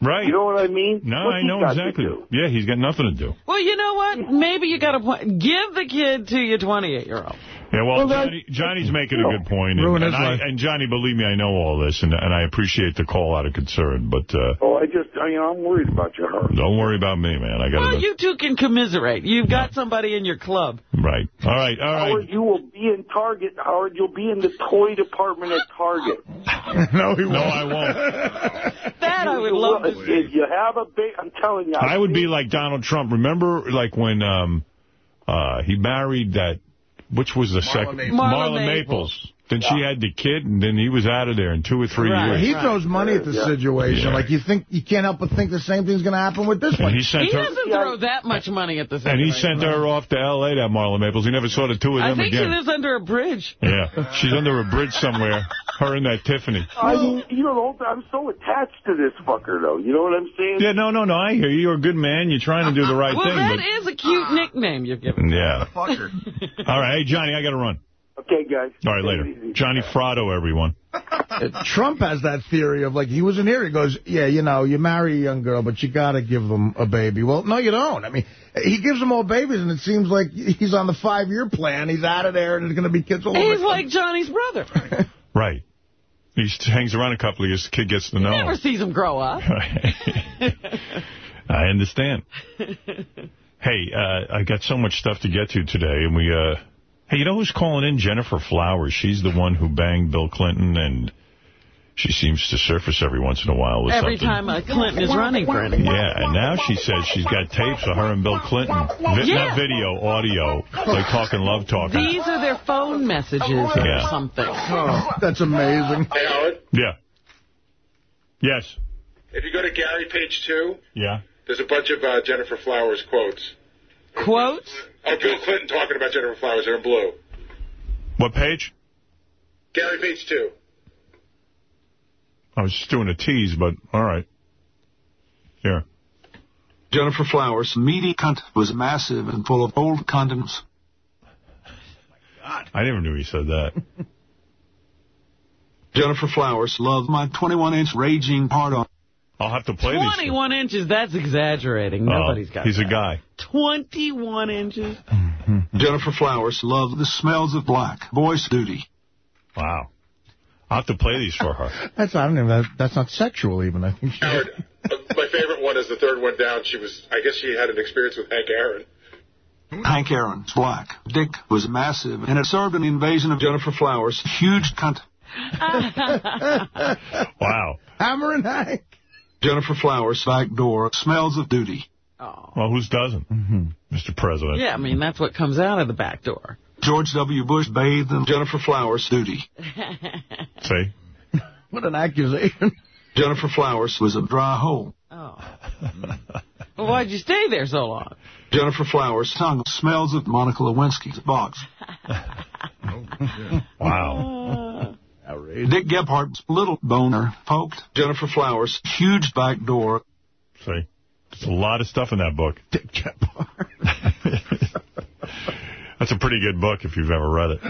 [SPEAKER 1] Right.
[SPEAKER 6] You know what I mean?
[SPEAKER 1] No,
[SPEAKER 6] What's
[SPEAKER 1] I know exactly. Yeah, he's got nothing to do.
[SPEAKER 4] Well, you know what? Maybe you got to give the kid to your 28-year-old.
[SPEAKER 1] Yeah, well,
[SPEAKER 6] Well,
[SPEAKER 1] Johnny, Johnny's making a good point. And,
[SPEAKER 5] Ruin
[SPEAKER 1] and,
[SPEAKER 5] his
[SPEAKER 1] I,
[SPEAKER 5] life.
[SPEAKER 1] and Johnny, believe me, I know all this, and, and I appreciate the call out of concern, but uh,
[SPEAKER 6] Oh, I just, I, you know, I'm worried about your heart.
[SPEAKER 1] don't worry about me, man. I got
[SPEAKER 4] Well, you two can commiserate. You've got somebody in your club.
[SPEAKER 1] Right. All right, all right.
[SPEAKER 6] Howard, you will be in Target. Howard, you'll be in the toy department at Target.
[SPEAKER 5] no, he
[SPEAKER 1] No,
[SPEAKER 5] won't.
[SPEAKER 1] I won't.
[SPEAKER 4] That I would love
[SPEAKER 6] will-
[SPEAKER 4] to see.
[SPEAKER 6] If you have a big, I'm telling you.
[SPEAKER 1] I would be like Donald Trump. Remember, like, when um, uh, he married that, which was the second?
[SPEAKER 5] Maples.
[SPEAKER 4] Marla
[SPEAKER 1] Maples. Then she had the kid, and then he was out of there in two or three
[SPEAKER 4] Right.
[SPEAKER 1] years.
[SPEAKER 5] He throws money at the
[SPEAKER 6] Yeah.
[SPEAKER 5] situation.
[SPEAKER 1] Yeah.
[SPEAKER 5] Like, you think you can't help but think the same thing's going to happen with this
[SPEAKER 1] And
[SPEAKER 5] one.
[SPEAKER 1] he sent
[SPEAKER 4] He
[SPEAKER 1] her...
[SPEAKER 4] doesn't throw that much money at the situation.
[SPEAKER 1] And he
[SPEAKER 4] situation.
[SPEAKER 1] sent her off to L.A., that Marla Maples. He never saw the two of them again.
[SPEAKER 4] I
[SPEAKER 1] them
[SPEAKER 4] think
[SPEAKER 1] again.
[SPEAKER 4] she lives under a bridge.
[SPEAKER 1] Yeah, she's under a bridge somewhere. Her and that Tiffany.
[SPEAKER 6] I mean, you know, the whole time, I'm so attached to this fucker, though. You know what I'm saying?
[SPEAKER 1] Yeah, no, no, no. I hear you. You're a good man. You're trying to do the right
[SPEAKER 4] Well,
[SPEAKER 1] thing.
[SPEAKER 4] that
[SPEAKER 1] but...
[SPEAKER 4] is a cute nickname you've given.
[SPEAKER 1] Yeah.
[SPEAKER 5] Fucker.
[SPEAKER 1] All right. Hey, Johnny, I got to run.
[SPEAKER 6] Okay, guys.
[SPEAKER 1] All right, later. Johnny Frado, everyone.
[SPEAKER 5] Trump has that theory of, like, he was in here, he goes, yeah, you know, you marry a young girl, but you got to give them a baby. Well, no, you don't. I mean, he gives them all babies, and it seems like he's on the five-year plan. He's out of there, and there's going to be kids all over.
[SPEAKER 4] He's like Johnny's brother.
[SPEAKER 1] Right. He hangs around a couple of years. The kid gets to know
[SPEAKER 4] Never
[SPEAKER 1] him.
[SPEAKER 4] sees him grow up.
[SPEAKER 1] I understand. hey, uh, I got so much stuff to get to today, and we, uh, hey, you know who's calling in? Gennifer Flowers. She's the one who banged Bill Clinton, and she seems to surface every once in a while with
[SPEAKER 4] Every
[SPEAKER 1] something.
[SPEAKER 4] time uh, Clinton is running for anything.
[SPEAKER 1] Yeah, and now she says she's got tapes of her and Bill Clinton. Vi
[SPEAKER 4] Yeah.
[SPEAKER 1] Not video, audio. Like talking love talking.
[SPEAKER 4] These are their phone messages
[SPEAKER 1] Yeah.
[SPEAKER 4] or something.
[SPEAKER 5] Oh, that's amazing.
[SPEAKER 7] Hey, Howard,
[SPEAKER 1] Yeah. Yes.
[SPEAKER 7] if you go to Gary page two,
[SPEAKER 1] Yeah.
[SPEAKER 7] there's a bunch of uh, Gennifer Flowers quotes.
[SPEAKER 4] Quotes?
[SPEAKER 7] Oh, Bill Clinton talking about Gennifer Flowers. They're in blue.
[SPEAKER 1] What page?
[SPEAKER 7] Gary page two.
[SPEAKER 1] I was just doing a tease, but all right. Here.
[SPEAKER 8] Gennifer Flowers' meaty cunt was massive and full of old condoms.
[SPEAKER 1] I never knew he said that.
[SPEAKER 8] Gennifer Flowers loved my 21-inch raging part-on.
[SPEAKER 1] I'll have to play these.
[SPEAKER 4] 21 inches, that's exaggerating.
[SPEAKER 1] Oh,
[SPEAKER 4] Nobody's got
[SPEAKER 1] He's
[SPEAKER 4] that.
[SPEAKER 1] a guy.
[SPEAKER 4] 21 inches?
[SPEAKER 8] Gennifer Flowers loved the smells of black. Voice duty.
[SPEAKER 1] Wow. I'll have to play these for her.
[SPEAKER 5] That's I don't even. That, that's not sexual even. I think.
[SPEAKER 7] Howard, my favorite one is the third one down. She was, I guess she had an experience with Hank Aaron.
[SPEAKER 8] Hank Aaron's black. Dick was massive and it served an invasion of Gennifer Flowers' huge cunt.
[SPEAKER 1] Wow.
[SPEAKER 5] Hammer and Hank.
[SPEAKER 8] Gennifer Flowers' back door smells of duty.
[SPEAKER 4] Oh.
[SPEAKER 1] Well, whose doesn't? Mm-hmm. Mr. President.
[SPEAKER 4] Yeah, I mean, that's what comes out of the back door.
[SPEAKER 8] George W. Bush bathed in Gennifer Flowers' duty.
[SPEAKER 1] See?
[SPEAKER 5] What an accusation.
[SPEAKER 8] Gennifer Flowers was a dry hole.
[SPEAKER 4] Oh. Mm. well, why'd you stay there so long?
[SPEAKER 8] Gennifer Flowers' tongue smells of Monica Lewinsky's box.
[SPEAKER 1] Wow. Oh.
[SPEAKER 8] Dick Gephardt's little boner poked Gennifer Flowers' huge back door.
[SPEAKER 1] See? There's a lot of stuff in that book.
[SPEAKER 5] Dick Gephardt.
[SPEAKER 1] That's a pretty good book if you've ever read it.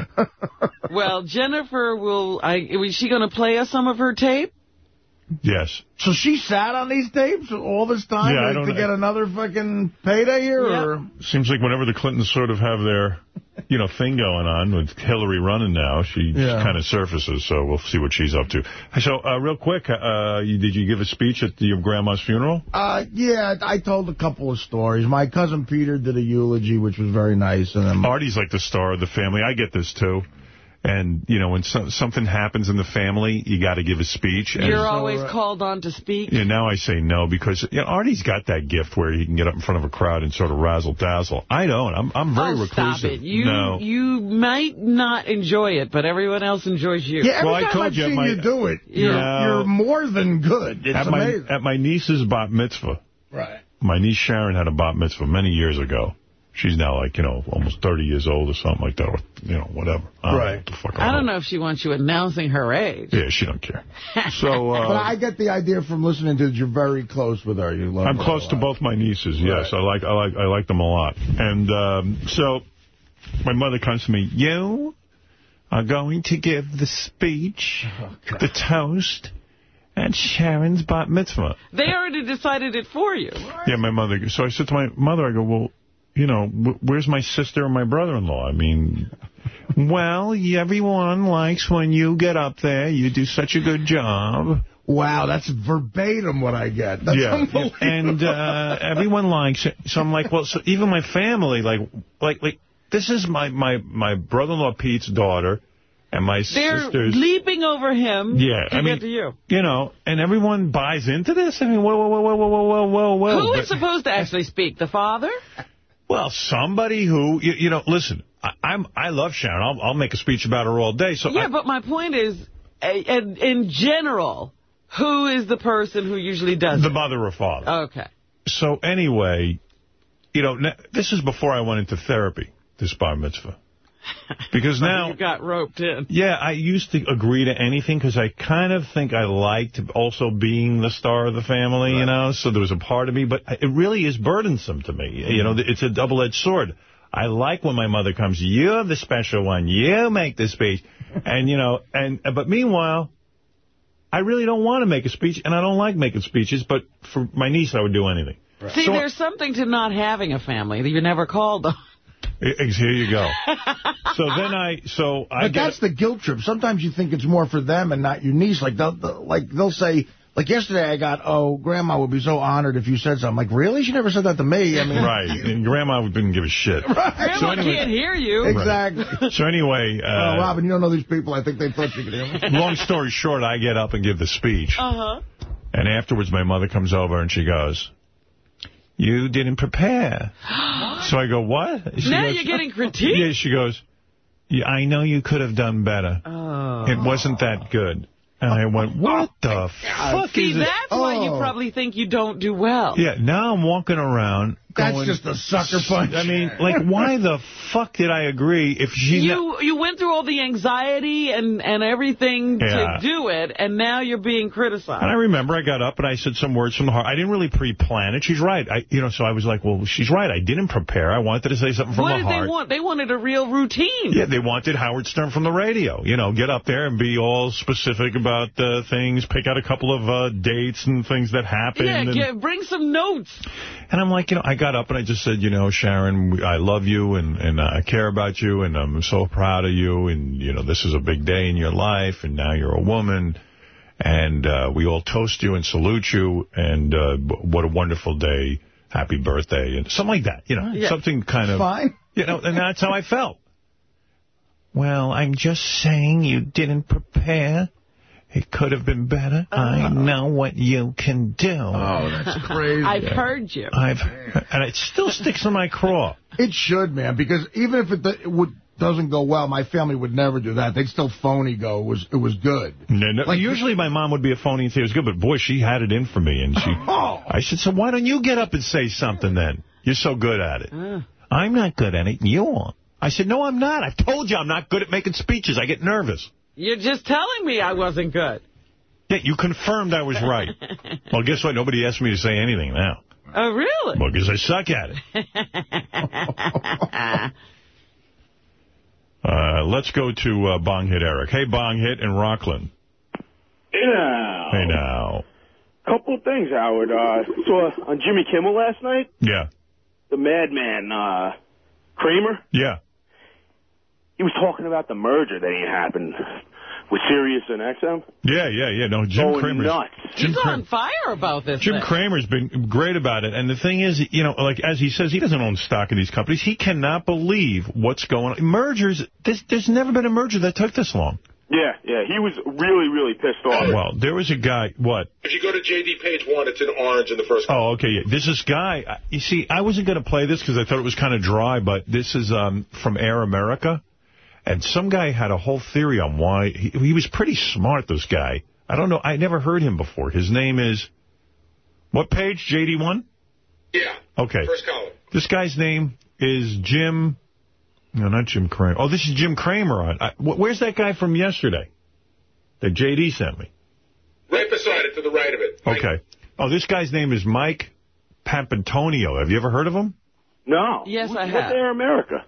[SPEAKER 4] Well, Gennifer will, I, is she going to play us some of her tape?
[SPEAKER 1] Yes.
[SPEAKER 5] So she sat on these tapes all this time
[SPEAKER 1] Yeah, I
[SPEAKER 5] like, to
[SPEAKER 1] know.
[SPEAKER 5] get another fucking payday here?
[SPEAKER 4] Yeah.
[SPEAKER 5] Or
[SPEAKER 1] Seems like whenever the Clintons sort of have their, you know, thing going on with Hillary running now, she
[SPEAKER 5] Yeah.
[SPEAKER 1] kind of surfaces, so we'll see what she's up to. So, uh, real quick, uh, you, did you give a speech at your grandma's funeral?
[SPEAKER 5] Uh, yeah, I told a couple of stories. My cousin Peter did a eulogy, which was very nice. And then,
[SPEAKER 1] Artie's like the star of the family. I get this, too. And, you know, when so, something happens in the family, you got to give a speech. And
[SPEAKER 4] You're always called on to speak.
[SPEAKER 1] Yeah, now I say no because you know, Artie's got that gift where he can get up in front of a crowd and sort of razzle dazzle. I don't. I'm I'm very
[SPEAKER 4] oh,
[SPEAKER 1] reclusive.
[SPEAKER 4] stop it. You,
[SPEAKER 1] no.
[SPEAKER 4] you might not enjoy it, but everyone else enjoys you.
[SPEAKER 5] yeah, every
[SPEAKER 1] Well, I
[SPEAKER 5] time
[SPEAKER 1] told
[SPEAKER 5] I've
[SPEAKER 1] you
[SPEAKER 5] seen
[SPEAKER 1] my-
[SPEAKER 5] you do it,
[SPEAKER 4] Yeah.
[SPEAKER 5] you're,
[SPEAKER 1] No.
[SPEAKER 5] you're more than good. It's
[SPEAKER 1] at my
[SPEAKER 5] amazing.
[SPEAKER 1] at my niece's bat mitzvah,
[SPEAKER 5] right.
[SPEAKER 1] my niece Sharon had a bat mitzvah many years ago. She's now like, you know, almost 30 years old or something like that, or, you know, whatever. I don't
[SPEAKER 5] Right.
[SPEAKER 1] know what the fuck
[SPEAKER 4] I don't know if she wants you announcing her age.
[SPEAKER 1] Yeah, she don't care. So, uh,
[SPEAKER 5] But I get the idea from listening to that you're very close with her. You love
[SPEAKER 1] I'm
[SPEAKER 5] her
[SPEAKER 1] close to both my nieces. Yes, I like I like I like them a lot. And um, so my mother comes to me. You are going to give the speech, the toast, at Sharon's bat mitzvah.
[SPEAKER 4] They already decided it for you.
[SPEAKER 1] Yeah, my mother. So I said to my mother, I go, well, you know, where's my sister and my brother-in-law? I mean, well, everyone likes when you get up there. You do such a good job.
[SPEAKER 5] Wow, that's verbatim what I get. That's
[SPEAKER 1] yeah,
[SPEAKER 5] unbelievable.
[SPEAKER 1] and uh, everyone likes it. So I'm like, well, so even my family, like, like, like, this is my my my brother-in-law Pete's daughter, and my
[SPEAKER 4] They're
[SPEAKER 1] sisters.
[SPEAKER 4] leaping over him
[SPEAKER 1] Yeah,
[SPEAKER 4] to
[SPEAKER 1] I
[SPEAKER 4] get
[SPEAKER 1] mean,
[SPEAKER 4] to you.
[SPEAKER 1] You know, and everyone buys into this. I mean, whoa, whoa, whoa, whoa, whoa, whoa, whoa, whoa.
[SPEAKER 4] Who
[SPEAKER 1] But-
[SPEAKER 4] is supposed to actually speak? The father?
[SPEAKER 1] Well, somebody who, you, you know, listen, I, I'm I love Sharon. I'll, I'll make a speech about her all day. So
[SPEAKER 4] Yeah,
[SPEAKER 1] I,
[SPEAKER 4] but my point is, in in general, who is the person who usually does
[SPEAKER 1] the
[SPEAKER 4] it?
[SPEAKER 1] mother or father.
[SPEAKER 4] Okay.
[SPEAKER 1] So anyway, you know, this is before I went into therapy, this bar mitzvah. Because now,
[SPEAKER 4] You got roped in.
[SPEAKER 1] yeah, I used to agree to anything because I kind of think I liked also being the star of the family, you know, so there was a part of me, but it really is burdensome to me. You know, mm-hmm. it's a double-edged sword. I like when my mother comes, you're the special one, you make the speech. And, you know, and uh, but meanwhile, I really don't want to make a speech, and I don't like making speeches, but for my niece, I would do anything.
[SPEAKER 4] See,
[SPEAKER 1] So-
[SPEAKER 4] there's something to not having a family that you're never called on.
[SPEAKER 1] Here you go. so then I, so I
[SPEAKER 5] But that's the guilt trip. Sometimes you think it's more for them and not your niece. Like they'll, like they'll say, like yesterday I got, oh, Grandma would be so honored if you said something. Like, really? She never said that to me. I mean,
[SPEAKER 1] right, and Grandma didn't give a shit. Right.
[SPEAKER 4] Grandma
[SPEAKER 1] So anyway-
[SPEAKER 4] can't hear you.
[SPEAKER 5] Exactly.
[SPEAKER 1] So anyway,
[SPEAKER 5] Oh,
[SPEAKER 1] uh,
[SPEAKER 5] Robin, you don't know these people. I think they thought you could hear me.
[SPEAKER 1] long story short, I get up and give the speech.
[SPEAKER 4] Uh-huh.
[SPEAKER 1] And afterwards, my mother comes over and she goes, you didn't prepare. so I go, what? She
[SPEAKER 4] Now
[SPEAKER 1] goes,
[SPEAKER 4] you're getting oh, critiqued?
[SPEAKER 1] Yeah, she goes, yeah, I know you could have done better.
[SPEAKER 4] Oh.
[SPEAKER 1] It wasn't that good. And I went, what the fuck
[SPEAKER 4] See,
[SPEAKER 1] is this?
[SPEAKER 4] that's why you
[SPEAKER 5] Oh.
[SPEAKER 4] probably think you don't do well.
[SPEAKER 1] Yeah, now I'm walking around
[SPEAKER 5] That's
[SPEAKER 1] going,
[SPEAKER 5] just a sucker punch.
[SPEAKER 1] I mean, like, why the fuck did I agree if she...
[SPEAKER 4] You you went through all the anxiety and, and everything
[SPEAKER 1] Yeah.
[SPEAKER 4] to do it, and now you're being criticized.
[SPEAKER 1] And I remember I got up and I said some words from the heart. I didn't really pre-plan it. She's right. I, you know, so I was like, well, she's right. I didn't prepare. I wanted to say something from
[SPEAKER 4] what
[SPEAKER 1] the
[SPEAKER 4] did
[SPEAKER 1] heart.
[SPEAKER 4] they want? They wanted a real routine.
[SPEAKER 1] Yeah, they wanted Howard Stern from the radio. You know, get up there and be all specific about uh, things, pick out a couple of uh, dates and things that happened.
[SPEAKER 4] Yeah,
[SPEAKER 1] and,
[SPEAKER 4] get, bring some notes.
[SPEAKER 1] and I'm like, you know, I got up and I just said, you know, Sharon, I love you and, and I care about you and I'm so proud of you and, you know, this is a big day in your life and now you're a woman and uh, we all toast you and salute you and uh, what a wonderful day. Happy birthday and something like that, you know,
[SPEAKER 4] Yeah.
[SPEAKER 1] something kind of,
[SPEAKER 5] Fine.
[SPEAKER 1] you know, and that's how I felt. Well, I'm just saying you didn't prepare. It could have been better. Oh. I know what you can do.
[SPEAKER 5] Oh, that's crazy.
[SPEAKER 4] I've heard you.
[SPEAKER 1] I've and it still sticks in my craw.
[SPEAKER 5] It should, man, because even if it, do- it would, doesn't go well, my family would never do that. They'd still phony go. It was, it was good.
[SPEAKER 1] No, no,
[SPEAKER 5] Like-
[SPEAKER 1] usually my mom would be a phony and say it was good, but boy, she had it in for me. And she,
[SPEAKER 5] Oh.
[SPEAKER 1] I said, so why don't you get up and say something then? You're so good at it. Uh. I'm not good at it. You are. I said, no, I'm not. I've told you I'm not good at making speeches. I get nervous.
[SPEAKER 4] You're just telling me I wasn't good.
[SPEAKER 1] Yeah, you confirmed I was right. well, guess what? Nobody asked me to say anything now.
[SPEAKER 4] Oh, really?
[SPEAKER 1] Well, because I suck at it. Uh, let's go to uh, Bong Hit Eric. Hey, Bong Hit in Rockland.
[SPEAKER 9] Hey now.
[SPEAKER 1] Hey, now.
[SPEAKER 9] Couple things, Howard. Uh, saw on Jimmy Kimmel last night,
[SPEAKER 1] Yeah.
[SPEAKER 9] the madman, uh, Cramer,
[SPEAKER 1] Yeah.
[SPEAKER 9] He was talking about the merger that ain't happened with Sirius and XM.
[SPEAKER 1] Yeah, yeah, yeah. No, Jim
[SPEAKER 9] Going
[SPEAKER 1] Cramer's...
[SPEAKER 9] nuts.
[SPEAKER 1] Jim
[SPEAKER 4] He's
[SPEAKER 1] Cram-
[SPEAKER 4] on fire about this
[SPEAKER 1] Jim
[SPEAKER 4] thing.
[SPEAKER 1] Cramer's been great about it. And the thing is, you know, like as he says, he doesn't own stock in these companies. He cannot believe what's going on. Mergers, there's, there's never been a merger that took this long.
[SPEAKER 9] Yeah, yeah, he was really, really pissed off.
[SPEAKER 1] Well, there was a guy, what?
[SPEAKER 7] If you go to JD page one, it's in orange in the first. column.
[SPEAKER 1] Oh, okay. Yeah. This is guy. You see, I wasn't going to play this because I thought it was kind of dry, but this is um, from Air America. And some guy had a whole theory on why. He, he was pretty smart, this guy. I don't know. I never heard him before. His name is, what page? JD1?
[SPEAKER 7] Yeah.
[SPEAKER 1] Okay.
[SPEAKER 7] First column.
[SPEAKER 1] This guy's name is Jim... No, not Jim Cramer. Oh, this is Jim Cramer on. I, where's that guy from yesterday that J.D. sent me?
[SPEAKER 7] Right beside it, to the right of it.
[SPEAKER 1] Okay. Oh, this guy's name is Mike Papantonio. Have you ever heard of him?
[SPEAKER 9] No.
[SPEAKER 4] Yes, I
[SPEAKER 9] What's
[SPEAKER 4] have.
[SPEAKER 9] Air America?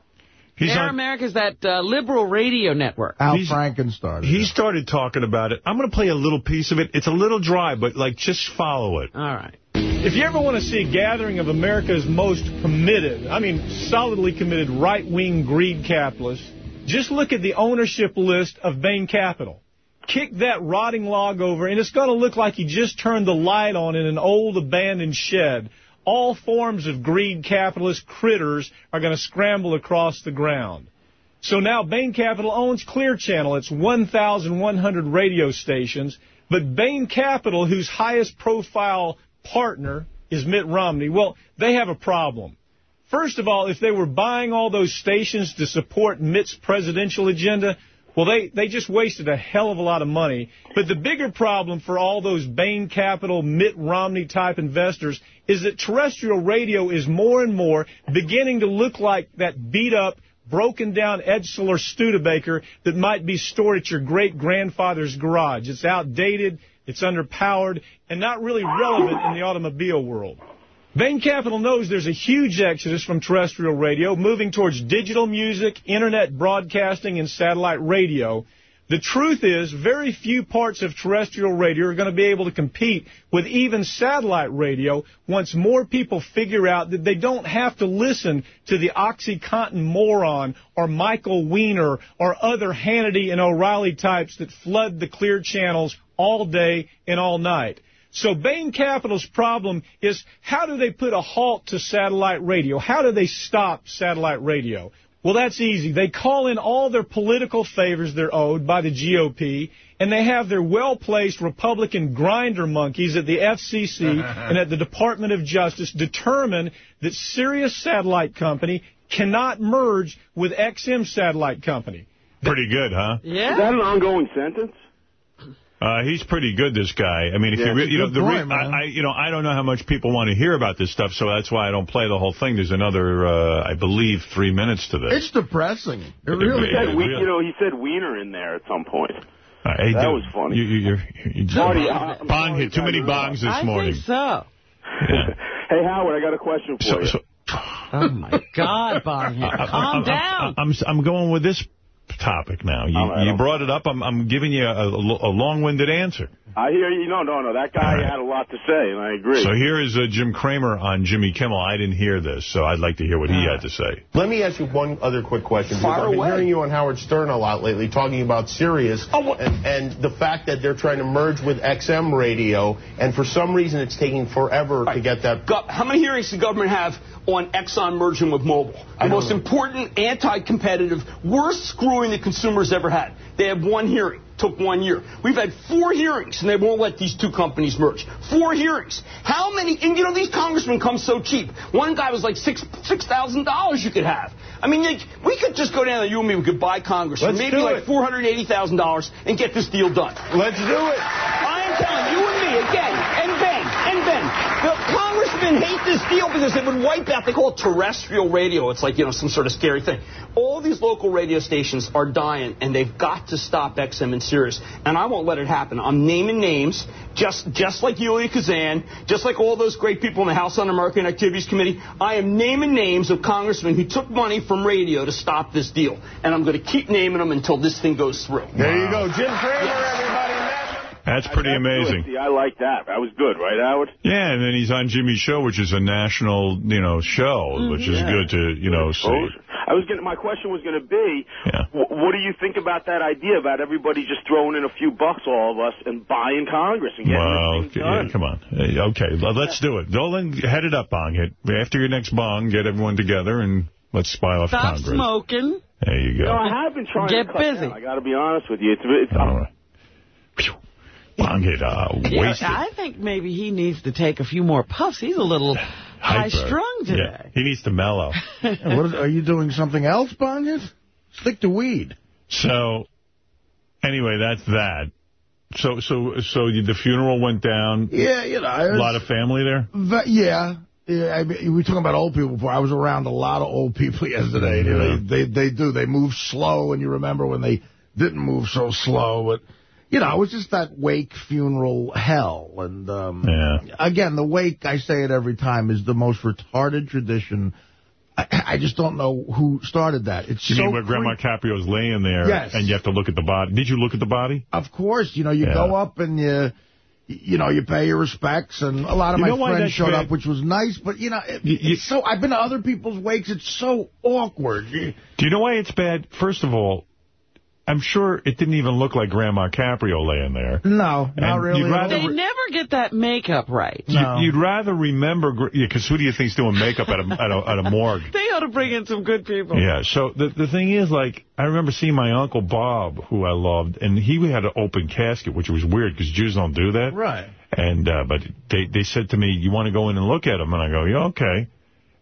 [SPEAKER 1] He's
[SPEAKER 4] Air
[SPEAKER 1] on-
[SPEAKER 4] America's that uh, liberal radio network.
[SPEAKER 5] Al
[SPEAKER 1] He's-
[SPEAKER 5] Franken started.
[SPEAKER 1] He
[SPEAKER 5] it.
[SPEAKER 1] started talking about it. I'm going to play a little piece of it. It's a little dry, but, like, just follow it.
[SPEAKER 4] All right.
[SPEAKER 10] If you ever want to see a gathering of America's most committed, I mean solidly committed right-wing greed capitalists, just look at the ownership list of Bain Capital. Kick that rotting log over, and it's going to look like you just turned the light on in an old abandoned shed. All forms of greed capitalist critters are going to scramble across the ground. So now Bain Capital owns Clear Channel. It's 1,100 radio stations. But Bain Capital, whose highest profile partner is Mitt Romney, well, they have a problem. First of all, if they were buying all those stations to support Mitt's presidential agenda, well, they, they just wasted a hell of a lot of money. But the bigger problem for all those Bain Capital, Mitt Romney-type investors is that terrestrial radio is more and more beginning to look like that beat-up, broken-down Edsel or Studebaker that might be stored at your great-grandfather's garage. It's outdated, it's underpowered, and not really relevant in the automobile world. Bain Capital knows there's a huge exodus from terrestrial radio moving towards digital music, internet broadcasting, and satellite radio. The truth is, very few parts of terrestrial radio are going to be able to compete with even satellite radio once more people figure out that they don't have to listen to the OxyContin moron or Michael Weiner or other Hannity and O'Reilly types that flood the clear channels all day and all night. So Bain Capital's problem is how do they put a halt to satellite radio? How do they stop satellite radio? Well, that's easy. They call in all their political favors they're owed by the GOP, and they have their well-placed Republican grinder monkeys at the FCC and at the Department of Justice determine that Sirius Satellite Company cannot merge with XM Satellite Company.
[SPEAKER 1] Pretty good, huh?
[SPEAKER 4] Yeah.
[SPEAKER 9] Is that an ongoing sentence?
[SPEAKER 1] Uh, he's pretty good, this guy. I mean, if
[SPEAKER 9] Yeah,
[SPEAKER 1] you, re- you know, the re-
[SPEAKER 5] point.
[SPEAKER 1] I, I, you know, I don't know how much people want to hear about this stuff, so that's why I don't play the whole thing. There's another, uh, I believe, three minutes to this.
[SPEAKER 5] It's depressing. It really
[SPEAKER 1] Yeah,
[SPEAKER 9] Said we,
[SPEAKER 1] really.
[SPEAKER 9] you know, he said Wiener in there at some point.
[SPEAKER 1] Uh, hey,
[SPEAKER 9] that
[SPEAKER 1] dude,
[SPEAKER 9] was funny.
[SPEAKER 1] You, you, you're, you
[SPEAKER 9] Marty, I- I'm
[SPEAKER 1] bong
[SPEAKER 9] sorry
[SPEAKER 1] hit too
[SPEAKER 9] to
[SPEAKER 1] many
[SPEAKER 9] cut you off.
[SPEAKER 1] bongs this
[SPEAKER 4] I
[SPEAKER 1] morning.
[SPEAKER 4] think so.
[SPEAKER 9] Hey, Howard, I got a question for
[SPEAKER 1] So,
[SPEAKER 9] you.
[SPEAKER 1] so,
[SPEAKER 4] Oh, my God, Bonghead. Calm down.
[SPEAKER 1] I'm, I'm going with this topic now. You,
[SPEAKER 9] All right,
[SPEAKER 1] you brought it up. I'm, I'm giving you a, a long-winded answer.
[SPEAKER 9] I hear you. No, no, no. That guy
[SPEAKER 1] All right.
[SPEAKER 9] had a lot to say, and I agree.
[SPEAKER 1] So here is uh, Jim Cramer on Jimmy Kimmel. I didn't hear this, so I'd like to hear what he had to say.
[SPEAKER 11] Let me ask you one other quick question.
[SPEAKER 9] Fire
[SPEAKER 11] because I've been
[SPEAKER 9] away.
[SPEAKER 11] hearing you on Howard Stern a lot lately talking about Sirius
[SPEAKER 9] Oh,
[SPEAKER 11] and, and the fact that they're trying to merge with XM radio, and for some reason it's taking forever to get that.
[SPEAKER 12] Gov- How many hearings does the government have on Exxon merging with Mobil? The most
[SPEAKER 11] know.
[SPEAKER 12] important, anti-competitive, worst screwing the consumers ever had. They had one hearing. Took one year. We've had four hearings, and they won't let these two companies merge. Four hearings. How many? And you know these congressmen come so cheap. One guy was like six six thousand dollars you could have. I mean, like, we could just go down there, you and me, we could buy Congress for
[SPEAKER 1] Let's
[SPEAKER 12] maybe like four hundred eighty thousand dollars and get this deal done.
[SPEAKER 1] Let's do it.
[SPEAKER 12] I am telling you and me again, and Ben, and Ben, the congressmen hate this deal because it would wipe out, they call it terrestrial radio. It's like, you know, some sort of scary thing. All these local radio stations are dying, and they've got to stop XM and Sirius. And I won't let it happen. I'm naming names, just just like Elia Kazan, just like all those great people in the House Un-American Activities Committee. I am naming names of congressmen who took money from radio to stop this deal. And I'm going to keep naming them until this thing goes through.
[SPEAKER 11] There you go, Jim Cramer, everybody.
[SPEAKER 1] That's pretty
[SPEAKER 9] That's
[SPEAKER 1] amazing.
[SPEAKER 9] See, I like that. That was good, right, Howard?
[SPEAKER 1] Yeah, and then he's on Jimmy's show, which is a national, you know, show, mm-hmm. which is
[SPEAKER 9] Yeah.
[SPEAKER 1] good to, you know, see.
[SPEAKER 9] I was gonna. My question was going to be,
[SPEAKER 1] Yeah.
[SPEAKER 9] wh- what do you think about that idea about everybody just throwing in a few bucks, all of us, and buying Congress and getting
[SPEAKER 1] Well,
[SPEAKER 9] this thing
[SPEAKER 1] okay, yeah, come on. Hey, Okay, well, let's do it. Dolan, head it up, Bong. Hit. After your next bong, get everyone together and let's spy off
[SPEAKER 4] Stop
[SPEAKER 1] Congress.
[SPEAKER 4] smoking.
[SPEAKER 1] There you
[SPEAKER 9] You know,
[SPEAKER 1] go.
[SPEAKER 9] I have been trying
[SPEAKER 4] Get
[SPEAKER 9] to cut
[SPEAKER 4] busy.
[SPEAKER 9] down. I got to be honest with you. It's, it's
[SPEAKER 1] All right. Phew. Bong hit, uh,
[SPEAKER 4] Yeah. I think maybe he needs to take a few more puffs. He's a little high-strung
[SPEAKER 1] Yeah,
[SPEAKER 4] today.
[SPEAKER 1] he needs to mellow.
[SPEAKER 5] Yeah, what is, are you doing something else, Bongit? Stick to weed.
[SPEAKER 1] So, anyway, that's that. So, so, so the funeral went down.
[SPEAKER 5] Yeah, you know.
[SPEAKER 1] A lot of family there.
[SPEAKER 5] Ve- yeah. Yeah, I mean, we were talking about old people before. I was around a lot of old people yesterday. You know, they, they do. They move slow, and you remember when they didn't move so slow. But, you know, it was just that wake funeral hell. And, um,
[SPEAKER 1] Yeah.
[SPEAKER 5] again, the wake, I say it every time, is the most retarded tradition. I, I just don't know who started that. It's
[SPEAKER 1] You
[SPEAKER 5] so
[SPEAKER 1] mean where Grandma Caprio's laying there
[SPEAKER 5] Yes.
[SPEAKER 1] and you have to look at the body? Did you look at the body?
[SPEAKER 5] Of course, you know, you
[SPEAKER 1] Yeah.
[SPEAKER 5] go up and you, you know, you pay your respects, and a lot of
[SPEAKER 1] You
[SPEAKER 5] my friends showed
[SPEAKER 1] bad?
[SPEAKER 5] up, which was nice, but, you know, it, it's so, I've been to other people's wakes, it's so awkward.
[SPEAKER 1] Do you know why it's bad? First of all, I'm sure it didn't even look like Grandma Caprio laying there.
[SPEAKER 5] No, not really.
[SPEAKER 1] you'd rather.
[SPEAKER 4] They never get that makeup right.
[SPEAKER 1] You- You'd rather remember, gr- yeah, because who do you think's doing makeup at a, at a, at a morgue?
[SPEAKER 4] They ought to bring in some good people.
[SPEAKER 1] Yeah, so the the thing is, like, I remember seeing my Uncle Bob, who I loved, and he had an open casket, which was weird, because Jews don't do that.
[SPEAKER 5] Right.
[SPEAKER 1] And, uh, but they, they said to me, you want to go in and look at him? And I go, yeah, okay.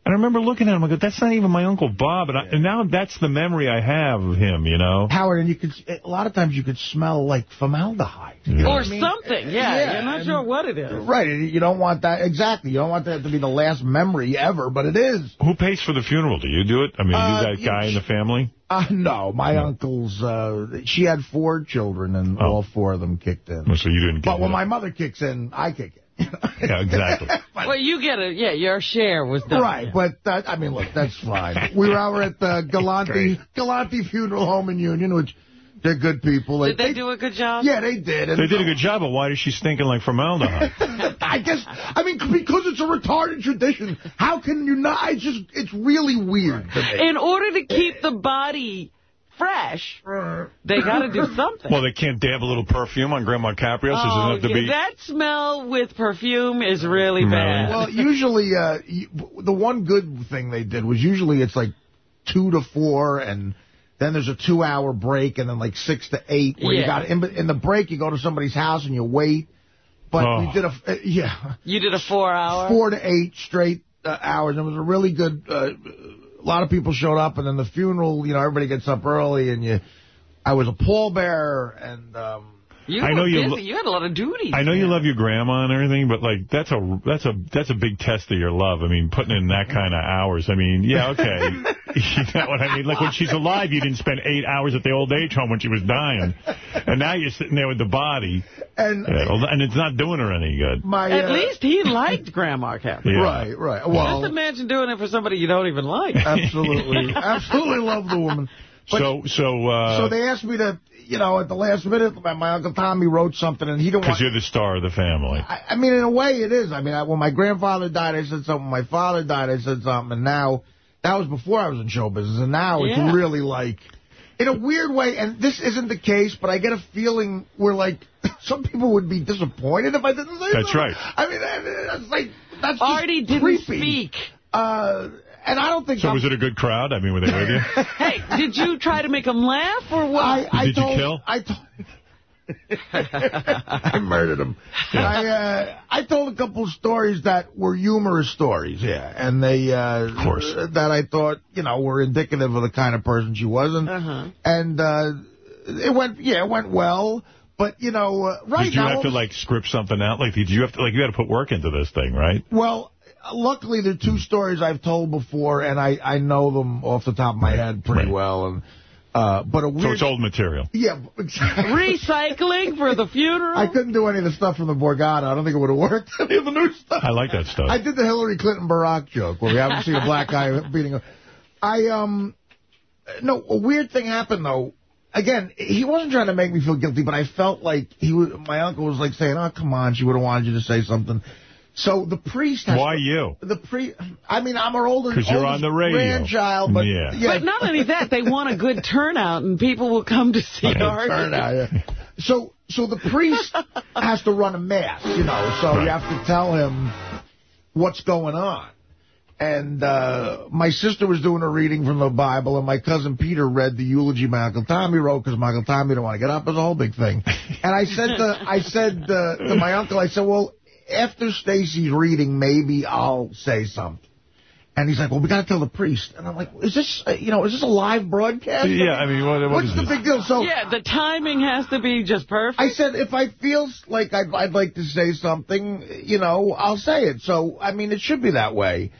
[SPEAKER 1] And I remember looking at him, I go, that's not even my Uncle Bob. And, I, and now that's the memory I have of him, you know?
[SPEAKER 5] Howard, and you could, a lot of times you could smell, like, formaldehyde.
[SPEAKER 4] Or something, yeah. You're not
[SPEAKER 5] and-
[SPEAKER 4] sure what it is.
[SPEAKER 5] Right, you don't want that, exactly, you don't want that to be the last memory ever, but it is.
[SPEAKER 1] Who pays for the funeral? Do you do it? I mean,
[SPEAKER 5] Uh,
[SPEAKER 1] are you that
[SPEAKER 5] you-
[SPEAKER 1] guy in the family?
[SPEAKER 5] Uh, no, my uncle's, uh, she had four children, and all four of them kicked in.
[SPEAKER 1] Oh, So you didn't get
[SPEAKER 5] But when
[SPEAKER 1] it.
[SPEAKER 5] my mother kicks in, I kick in.
[SPEAKER 1] Yeah, exactly.
[SPEAKER 4] Well, you get it. Yeah, your share was done.
[SPEAKER 5] Right, but that, I mean, look, that's fine. We were out at the Galante Galante Funeral Home in Union, which they're good people.
[SPEAKER 4] Did they do a good job?
[SPEAKER 5] Yeah, they did. And
[SPEAKER 1] They did a good job, but why is she stinking like formaldehyde?
[SPEAKER 5] I guess, I mean, because it's a retarded tradition. How can you not? It's just, it's really weird to me.
[SPEAKER 4] In order to keep the body fresh, they got to do something.
[SPEAKER 1] well, they can't dab a little perfume on Grandma Caprio, so she
[SPEAKER 4] Oh,
[SPEAKER 1] doesn't
[SPEAKER 4] yeah,
[SPEAKER 1] be...
[SPEAKER 4] that smell with perfume is really bad.
[SPEAKER 5] Well, usually, uh, the one good thing they did was usually it's like two to four, and then there's a two-hour break, and then like six to eight, where you got in, in the break you go to somebody's house and you wait. But
[SPEAKER 1] Oh.
[SPEAKER 5] we did a uh, yeah
[SPEAKER 4] you did a four-hour?
[SPEAKER 5] four to eight straight uh, hours. It was a really good. Uh, a lot of people showed up, and then the funeral. You know, everybody gets up early, and you. I was a pallbearer, and. Um,
[SPEAKER 4] You
[SPEAKER 1] I know you
[SPEAKER 4] busy.
[SPEAKER 1] lo-
[SPEAKER 4] You had a lot of duties.
[SPEAKER 1] I know you love your grandma and everything, but like that's a that's a that's a big test of your love. I mean, putting in that kind of hours. I mean, yeah, okay. you know what I mean? Like when she's alive, you didn't spend eight hours at the old age home when she was dying, and now you're sitting there with the body,
[SPEAKER 5] and
[SPEAKER 1] yeah, and it's not doing her any good.
[SPEAKER 5] my
[SPEAKER 4] At
[SPEAKER 5] uh,
[SPEAKER 4] least he liked Grandma Caprio.
[SPEAKER 1] Yeah.
[SPEAKER 5] Right, right. Well,
[SPEAKER 4] Just imagine doing it for somebody you don't even like.
[SPEAKER 5] absolutely, absolutely love the woman. But-
[SPEAKER 1] so so uh,
[SPEAKER 5] so they asked me to, you know, at the last minute, my, my Uncle Tommy wrote something, and he didn't
[SPEAKER 1] because you're the star of the family.
[SPEAKER 5] I, I mean, in a way, it is. I mean, I, when my grandfather died, I said something. When my father died, I said something. And now, that was before I was in show business. And now
[SPEAKER 4] Yeah.
[SPEAKER 5] it's really like, in a weird way, and this isn't the case, but I get a feeling where, like, some people would be disappointed if I didn't say
[SPEAKER 1] That's
[SPEAKER 5] something.
[SPEAKER 1] right.
[SPEAKER 5] I mean, that's like, that's just
[SPEAKER 4] Artie didn't
[SPEAKER 5] creepy.
[SPEAKER 4] speak.
[SPEAKER 5] Uh, and I don't think
[SPEAKER 1] So
[SPEAKER 5] I'm-
[SPEAKER 1] was it a good crowd? I mean, were they with you?
[SPEAKER 4] Hey, did you try to make them laugh or what?
[SPEAKER 5] I, I
[SPEAKER 1] Did you
[SPEAKER 5] told,
[SPEAKER 1] kill?
[SPEAKER 5] I told. I murdered him. I uh, I told a couple of stories that were humorous stories, yeah, and they, uh, of
[SPEAKER 1] course,
[SPEAKER 5] that I thought you know were indicative of the kind of person she was, and
[SPEAKER 4] Uh-huh.
[SPEAKER 5] and uh, it went, yeah, it went well. But you know, uh, right
[SPEAKER 1] Did you
[SPEAKER 5] now,
[SPEAKER 1] have to like script something out? Like, did you have to like you had to put work into this thing, right?
[SPEAKER 5] Well, luckily, the two stories I've told before, and I, I know them off the top of my head pretty well. And uh, but a weird,
[SPEAKER 1] So it's old material.
[SPEAKER 5] yeah, exactly.
[SPEAKER 4] Recycling for the funeral?
[SPEAKER 5] I couldn't do any of the stuff from the Borgata. I don't think it would have worked. Any of the new stuff.
[SPEAKER 1] I like that stuff.
[SPEAKER 5] I did the Hillary Clinton Barack joke where we haven't seen a black guy beating a... I, um... No, a weird thing happened, though. Again, he wasn't trying to make me feel guilty, but I felt like he was, my uncle was like saying, oh, come on, she would have wanted you to say something. So the priest... Has
[SPEAKER 1] Why
[SPEAKER 5] to,
[SPEAKER 1] you?
[SPEAKER 5] The priest... I mean, I'm her older...
[SPEAKER 1] Because you're on the radio.
[SPEAKER 5] grandchild, but...
[SPEAKER 1] Yeah.
[SPEAKER 4] But not only that, they want a good turnout, and people will come to see Artie.
[SPEAKER 5] Turnout, yeah. So, so the priest has to run a mass, you know, so you have to tell him what's going on. And uh, my sister was doing a reading from the Bible, and my cousin Peter read the eulogy my Uncle Tommy wrote because my Uncle Tommy didn't want to get up. It was a whole big thing. And I said to, I said uh, to my uncle, I said, well, after Stacy's reading, maybe I'll say something. And he's like, well, we got to tell the priest. And I'm like, is this, uh, you know, is this a live broadcast?
[SPEAKER 1] Yeah, I mean, what, what
[SPEAKER 5] What's the
[SPEAKER 1] this?
[SPEAKER 5] big deal? So
[SPEAKER 4] Yeah, the timing has to be just perfect.
[SPEAKER 5] I said, if I feel like I'd, I'd like to say something, you know, I'll say it. So, I mean, it should be that way.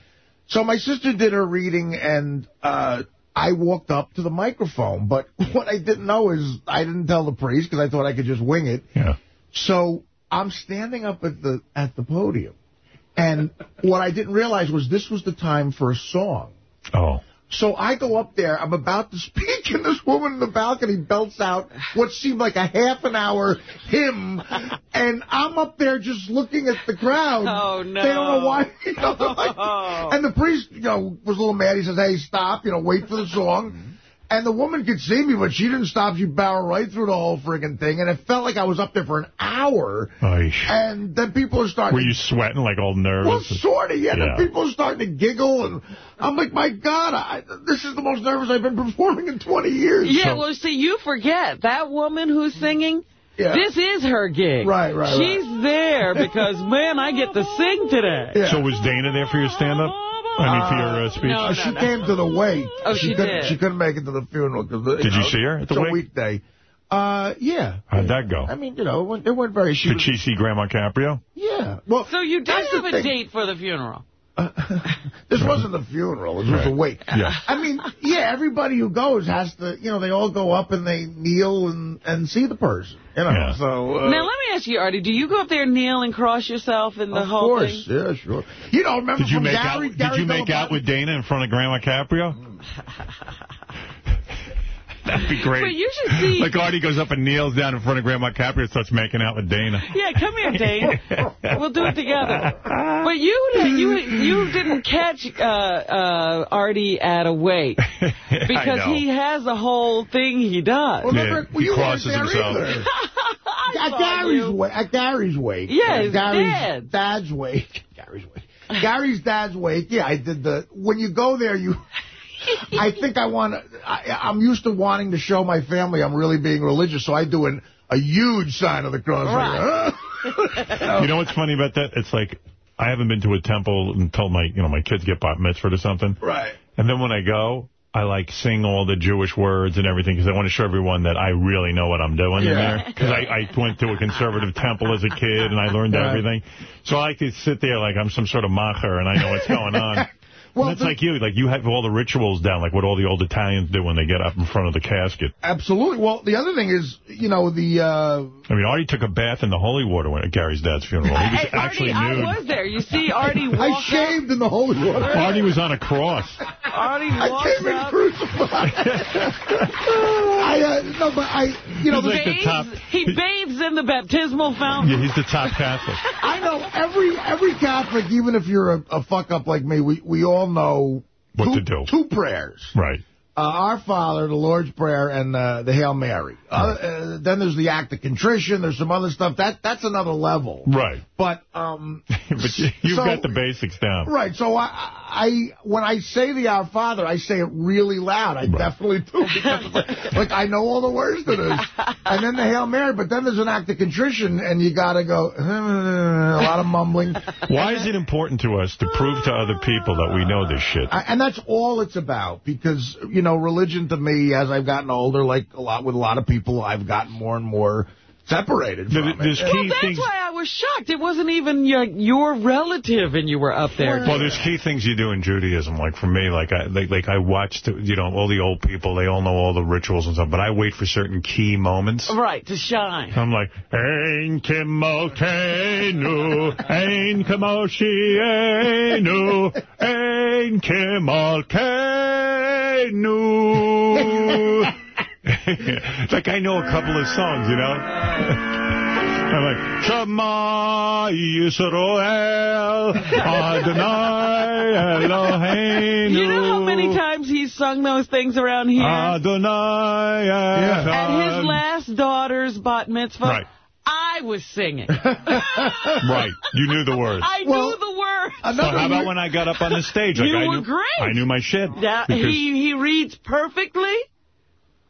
[SPEAKER 5] So my sister did her reading, and uh, I walked up to the microphone. But what I didn't know is I didn't tell the priest because I thought I could just wing it.
[SPEAKER 1] Yeah.
[SPEAKER 5] So I'm standing up at the at the podium. And what I didn't realize was this was the time for a song.
[SPEAKER 1] Oh.
[SPEAKER 5] So I go up there, I'm about to speak, and this woman in the balcony belts out what seemed like a half an hour hymn, and I'm up there just looking at the crowd.
[SPEAKER 4] Oh, no.
[SPEAKER 5] They don't know why. You know, like- oh. and the priest, you know, was a little mad. He says, hey, stop, you know, wait for the song. Mm-hmm. And the woman could see me, but she didn't stop. She barreled right through the whole friggin' thing, and it felt like I was up there for an hour.
[SPEAKER 1] Oy.
[SPEAKER 5] And then people are starting
[SPEAKER 1] Were you sweating like all nervous?
[SPEAKER 5] well,
[SPEAKER 1] nervous?
[SPEAKER 5] sort of, yeah.
[SPEAKER 1] Yeah.
[SPEAKER 5] The people are starting to giggle, and I'm like, my God, I, this is the most nervous I've been performing in 20 years.
[SPEAKER 4] Yeah,
[SPEAKER 5] So-
[SPEAKER 4] well, see, you forget, that woman who's singing,
[SPEAKER 5] Yeah.
[SPEAKER 4] this is her gig.
[SPEAKER 5] Right, right,
[SPEAKER 4] She's there because, man, I get to sing today.
[SPEAKER 5] Yeah.
[SPEAKER 1] So was Dana there for your stand-up? I mean, for your uh, speech?
[SPEAKER 4] no,
[SPEAKER 5] Uh, she came to the wake.
[SPEAKER 4] Oh, she
[SPEAKER 5] couldn't,
[SPEAKER 4] did.
[SPEAKER 5] She couldn't make it to the funeral. Cause,
[SPEAKER 1] Did you see her at the
[SPEAKER 5] it's
[SPEAKER 1] wake?
[SPEAKER 5] a weekday. Uh, yeah.
[SPEAKER 1] How'd that go?
[SPEAKER 5] I mean, you know, it went, it went very... She
[SPEAKER 1] Did
[SPEAKER 5] was-
[SPEAKER 1] she see Grandma Caprio?
[SPEAKER 5] Yeah. Well,
[SPEAKER 4] So you did
[SPEAKER 5] that's the
[SPEAKER 4] have a
[SPEAKER 5] thing.
[SPEAKER 4] date for the funeral.
[SPEAKER 5] This wasn't a funeral. It was
[SPEAKER 1] Right.
[SPEAKER 5] a wake.
[SPEAKER 1] Yeah.
[SPEAKER 5] I mean, yeah, everybody who goes has to, you know, they all go up and they kneel and, and see the person. You know,
[SPEAKER 1] Yeah.
[SPEAKER 5] so... Uh,
[SPEAKER 4] now, let me ask you, Artie, do you go up there and kneel and cross yourself in the
[SPEAKER 5] of
[SPEAKER 4] whole
[SPEAKER 5] course,
[SPEAKER 4] thing?
[SPEAKER 5] yeah, sure. You know, remember
[SPEAKER 1] Did you
[SPEAKER 5] from
[SPEAKER 1] make
[SPEAKER 5] Gary,
[SPEAKER 1] out? Did you make out with Dana in front of Grandma Caprio? That'd be great.
[SPEAKER 4] But you should see-
[SPEAKER 1] Like Artie goes up and kneels down in front of Grandma Caprio and starts making out with Dana.
[SPEAKER 4] Yeah, come here, Dane. we'll do it together. But you you you didn't catch uh, uh, Artie at a wake
[SPEAKER 1] I
[SPEAKER 4] because
[SPEAKER 1] know.
[SPEAKER 4] he has a whole thing he does.
[SPEAKER 5] Well,
[SPEAKER 1] Yeah,
[SPEAKER 5] remember,
[SPEAKER 1] he
[SPEAKER 5] you
[SPEAKER 1] crosses
[SPEAKER 5] weren't there
[SPEAKER 1] himself.
[SPEAKER 4] I
[SPEAKER 5] At Gary's
[SPEAKER 4] you.
[SPEAKER 5] wake. At Gary's wake.
[SPEAKER 4] Yeah, his
[SPEAKER 5] Gary's
[SPEAKER 4] dad.
[SPEAKER 5] dad's wake. Gary's wake. Gary's dad's wake. Yeah, I did the. When you go there, you. I think I want to. I'm used to wanting to show my family I'm really being religious, so I do an, a huge sign of the cross.
[SPEAKER 4] Right.
[SPEAKER 5] Like,
[SPEAKER 1] You know what's funny about that? It's like I haven't been to a temple until my you know my kids get bat mitzvah or something.
[SPEAKER 5] right.
[SPEAKER 1] And then when I go, I like sing all the Jewish words and everything because I want to show everyone that I really know what I'm doing in
[SPEAKER 5] Yeah.
[SPEAKER 1] there. Because I, I went to a conservative temple as a kid and I learned
[SPEAKER 5] Right.
[SPEAKER 1] everything. So I like to sit there like I'm some sort of macher and I know what's going on.
[SPEAKER 5] Well,
[SPEAKER 1] and it's
[SPEAKER 5] the-
[SPEAKER 1] like you, like you have all the rituals down, like what all the old Italians do when they get up in front of the casket.
[SPEAKER 5] Absolutely. Well, the other thing is, you know, the. Uh,
[SPEAKER 1] I mean, Artie took a bath in the holy water when at Gary's dad's funeral. He was
[SPEAKER 4] Hey,
[SPEAKER 1] actually
[SPEAKER 4] Artie,
[SPEAKER 1] nude.
[SPEAKER 4] I was there. You see Artie walk
[SPEAKER 5] I shaved in the holy water.
[SPEAKER 1] Artie was on a cross.
[SPEAKER 4] Up, Artie
[SPEAKER 5] I
[SPEAKER 4] walks
[SPEAKER 5] came in crucified. I, uh, no, but I, you know,
[SPEAKER 1] He's
[SPEAKER 5] the,
[SPEAKER 1] like the
[SPEAKER 4] bathes,
[SPEAKER 1] top-
[SPEAKER 4] he bathes in the baptismal fountain.
[SPEAKER 1] Yeah, he's the top Catholic.
[SPEAKER 5] I know every every Catholic, even if you're a, a fuck up like me, we we all know
[SPEAKER 1] What
[SPEAKER 5] two,
[SPEAKER 1] to do.
[SPEAKER 5] Two prayers:
[SPEAKER 1] Right.
[SPEAKER 5] uh, Our Father, the Lord's Prayer, and uh, the Hail Mary. Uh, uh, then there's the Act of Contrition. There's some other stuff. That that's another level.
[SPEAKER 1] Right.
[SPEAKER 5] But um,
[SPEAKER 1] but you, you've
[SPEAKER 5] So-
[SPEAKER 1] got the basics down.
[SPEAKER 5] right. So I, I when I say the Our Father, I say it really loud. I
[SPEAKER 1] Right.
[SPEAKER 5] definitely do because like, like I know all the words to this. And then the Hail Mary. But then there's an Act of Contrition, and you got to go a lot of mumbling.
[SPEAKER 1] Why is it important to us to prove to other people that we know this shit?
[SPEAKER 5] I, and that's all it's about because, you know, religion to me, as I've gotten older, like a lot with a lot of people, I've gotten more and more separated from
[SPEAKER 1] there's
[SPEAKER 5] it.
[SPEAKER 1] key
[SPEAKER 4] Well, that's
[SPEAKER 1] things.
[SPEAKER 4] why I was shocked. It wasn't even your, your relative and you were up there.
[SPEAKER 1] Well, there's key things you do in Judaism. Like for me, like I like, like I watched, you know, all the old people. They all know all the rituals and stuff. But I wait for certain key moments.
[SPEAKER 4] Right, to shine.
[SPEAKER 1] I'm like, Ein Kimalkenu, Ein Kamoshienu, Ein Kimalkenu. it's like I know a couple of songs, you know? I'm like, Shema Yisrael, Adonai Eloheinu.
[SPEAKER 4] You know how many times he's sung those things around here?
[SPEAKER 1] Adonai
[SPEAKER 4] At his last daughter's bat mitzvah,
[SPEAKER 1] Right.
[SPEAKER 4] I was singing.
[SPEAKER 1] Right. You knew the words.
[SPEAKER 4] I
[SPEAKER 5] Well,
[SPEAKER 4] knew the words.
[SPEAKER 1] So how about when I got up on the stage? Like
[SPEAKER 4] You
[SPEAKER 1] I
[SPEAKER 4] were
[SPEAKER 1] knew,
[SPEAKER 4] great.
[SPEAKER 1] I knew my shit.
[SPEAKER 4] Yeah, he, he reads perfectly.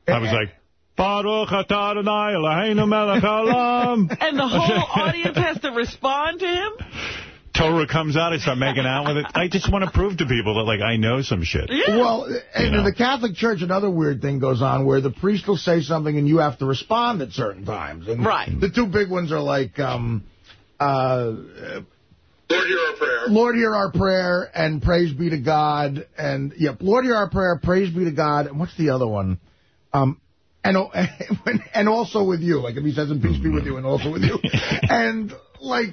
[SPEAKER 1] I was like, Baruch atah Adonai Eloheinu melech haolam.
[SPEAKER 4] And the whole audience has to respond to him.
[SPEAKER 1] Torah comes out, I start making out with it. I just want to prove to people that, like, I know some shit. Yeah.
[SPEAKER 5] Well, and in the Catholic Church, another weird thing goes on where the priest will say something and you have to respond at certain times. And
[SPEAKER 4] Right.
[SPEAKER 5] The two big ones are like, um, uh,
[SPEAKER 7] Lord, hear our prayer.
[SPEAKER 5] Lord, hear our prayer, and praise be to God. And, yep, Lord, hear our prayer, praise be to God. And what's the other one? Um, and and also with you. Like, if he says, and peace be with you, and also with you. and, like,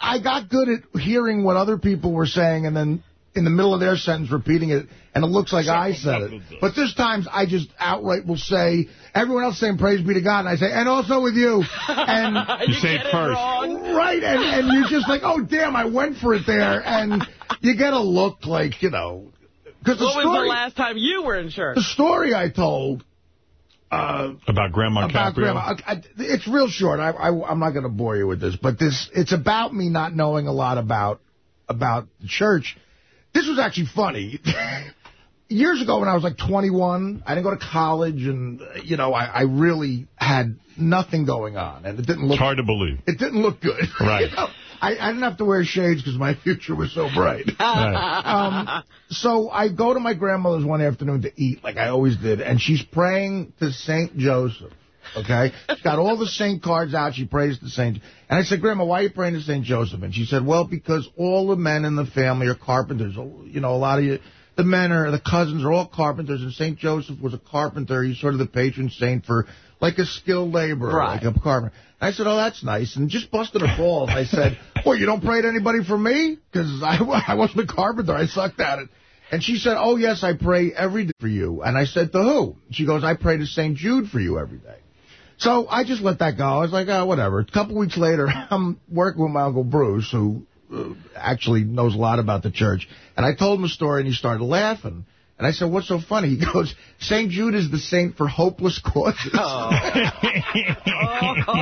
[SPEAKER 5] I got good at hearing what other people were saying and then in the middle of their sentence repeating it, and it looks like I said it. But this times I just outright will say, everyone else saying praise be to God, and I say, and also with you. And
[SPEAKER 1] You say it first.
[SPEAKER 5] Right, and, and you're just like, oh, damn, I went for it there. And you get a look like, you know, because the
[SPEAKER 4] What was the last time you were in church?
[SPEAKER 5] the story I told uh,
[SPEAKER 1] About Grandma
[SPEAKER 5] about
[SPEAKER 1] Caprio?
[SPEAKER 5] grandma. I, I, it's real short. I, I, I'm not going to bore you with this, but this it's about me not knowing a lot about about the church. This was actually funny. Years ago when I was like 21, I didn't go to college, and, you know, I, I really had nothing going on, and it didn't look...
[SPEAKER 1] It's hard to believe.
[SPEAKER 5] It didn't look good.
[SPEAKER 1] Right.
[SPEAKER 5] You know, I, I didn't have to wear shades because my future was so bright. um, so I go to my grandmother's one afternoon to eat, like I always did, and she's praying to St. Joseph, okay? She's got all the saint cards out. She prays to St. And I said, Grandma, why are you praying to St. Joseph? And she said, well, because all the men in the family are carpenters. You know, a lot of you... The men are, the cousins are all carpenters, and St. Joseph was a carpenter. He's sort of the patron saint for, like, a skilled laborer,
[SPEAKER 4] Right.
[SPEAKER 5] like a carpenter. I said, oh, that's nice. And just busted her balls. I said, well, you don't pray to anybody for me? Because I, I wasn't a carpenter. I sucked at it. And she said, oh, yes, I pray every day for you. And I said, to who? She goes, I pray to St. Jude for you every day. So I just let that go. I was like, oh, whatever. A couple weeks later, I'm working with my Uncle Bruce, who uh, actually knows a lot about the church. And I told him a story, and he started laughing. And I said, what's so funny? He goes, St. Jude is the saint for hopeless causes.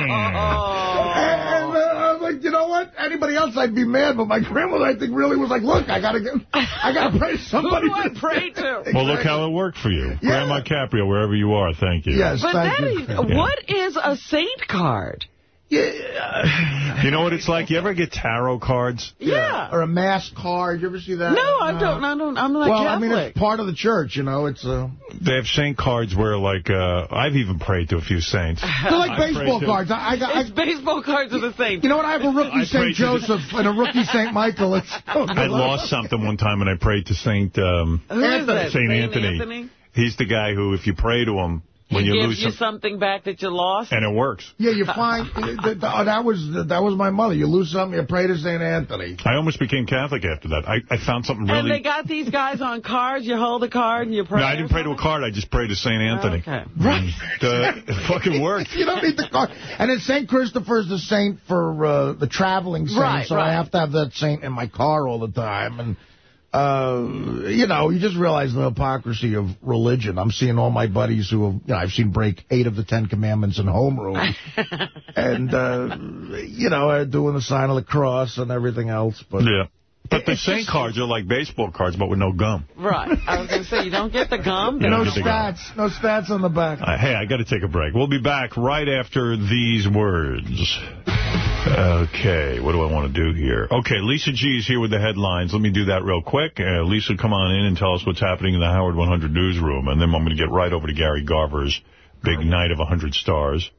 [SPEAKER 5] And uh, I was like, you know what? Anybody else, I'd be mad, but my grandmother, I think, really was like, look, I gotta get, I gotta pray to somebody.
[SPEAKER 4] Who do I pray to?
[SPEAKER 1] Well, look how it worked for you. Grandma Caprio, wherever you are, thank you.
[SPEAKER 5] Yes,
[SPEAKER 4] But
[SPEAKER 5] thank
[SPEAKER 4] that
[SPEAKER 5] you.
[SPEAKER 4] is,
[SPEAKER 1] Yeah.
[SPEAKER 4] what is a saint card?
[SPEAKER 1] You know what it's like? You ever get tarot cards?
[SPEAKER 4] Yeah.
[SPEAKER 5] Or a mass card. You ever see that?
[SPEAKER 4] No, I don't. I don't. I'm not
[SPEAKER 5] well, I mean, it's part of the church, you know. It's uh,
[SPEAKER 1] They have saint cards where, like, uh, I've even prayed to a few saints.
[SPEAKER 5] they're like
[SPEAKER 1] I prayed
[SPEAKER 5] baseball
[SPEAKER 1] to-
[SPEAKER 5] cards. I, I got. I,
[SPEAKER 4] it's baseball cards are the same.
[SPEAKER 5] you know what? I have a rookie St.
[SPEAKER 1] prayed to-
[SPEAKER 5] Joseph and a rookie St. Michael. It's
[SPEAKER 1] I lost something one time and I prayed to Saint um,
[SPEAKER 4] Who is that?
[SPEAKER 1] Saint Anthony. He's the guy who, if you pray to him, when
[SPEAKER 4] he
[SPEAKER 1] you
[SPEAKER 4] gives
[SPEAKER 1] lose
[SPEAKER 4] you
[SPEAKER 1] some,
[SPEAKER 4] something back that you lost.
[SPEAKER 1] and it works.
[SPEAKER 5] Yeah, you find that, that, that was that was my mother. You lose something, you pray to St. Anthony.
[SPEAKER 1] I almost became Catholic after that. I, I found something really...
[SPEAKER 4] And they got these guys on cards. You hold the card and you pray.
[SPEAKER 1] no, I didn't pray to a card. I just prayed to St. Anthony.
[SPEAKER 4] Okay.
[SPEAKER 5] Right.
[SPEAKER 1] Uh, it fucking worked.
[SPEAKER 5] You don't need the card. And then St. Christopher's the saint for uh, the traveling saint,
[SPEAKER 4] Right,
[SPEAKER 5] so
[SPEAKER 4] right.
[SPEAKER 5] I have to have that saint in my car all the time. And, uh, you know, you just realize the hypocrisy of religion. I'm seeing all my buddies who have, you know, I've seen break eight of the Ten Commandments in homeroom. and, uh, you know, uh, doing the sign of the cross and everything else. But
[SPEAKER 1] Yeah. But the saint cards are like baseball cards, but with no gum.
[SPEAKER 4] Right. I was going to say, you don't get the gum.
[SPEAKER 5] No
[SPEAKER 1] don't gum.
[SPEAKER 5] stats. No stats on the back.
[SPEAKER 1] Uh, hey, I got to take a break. We'll be back right after these words. Okay, what do I want to do here? Okay, Lisa G is here with the headlines. Let me do that real quick. Uh, Lisa, come on in and tell us what's happening in the Howard 100 newsroom, and then I'm going to get right over to Gary Garver's big night of 100 stars.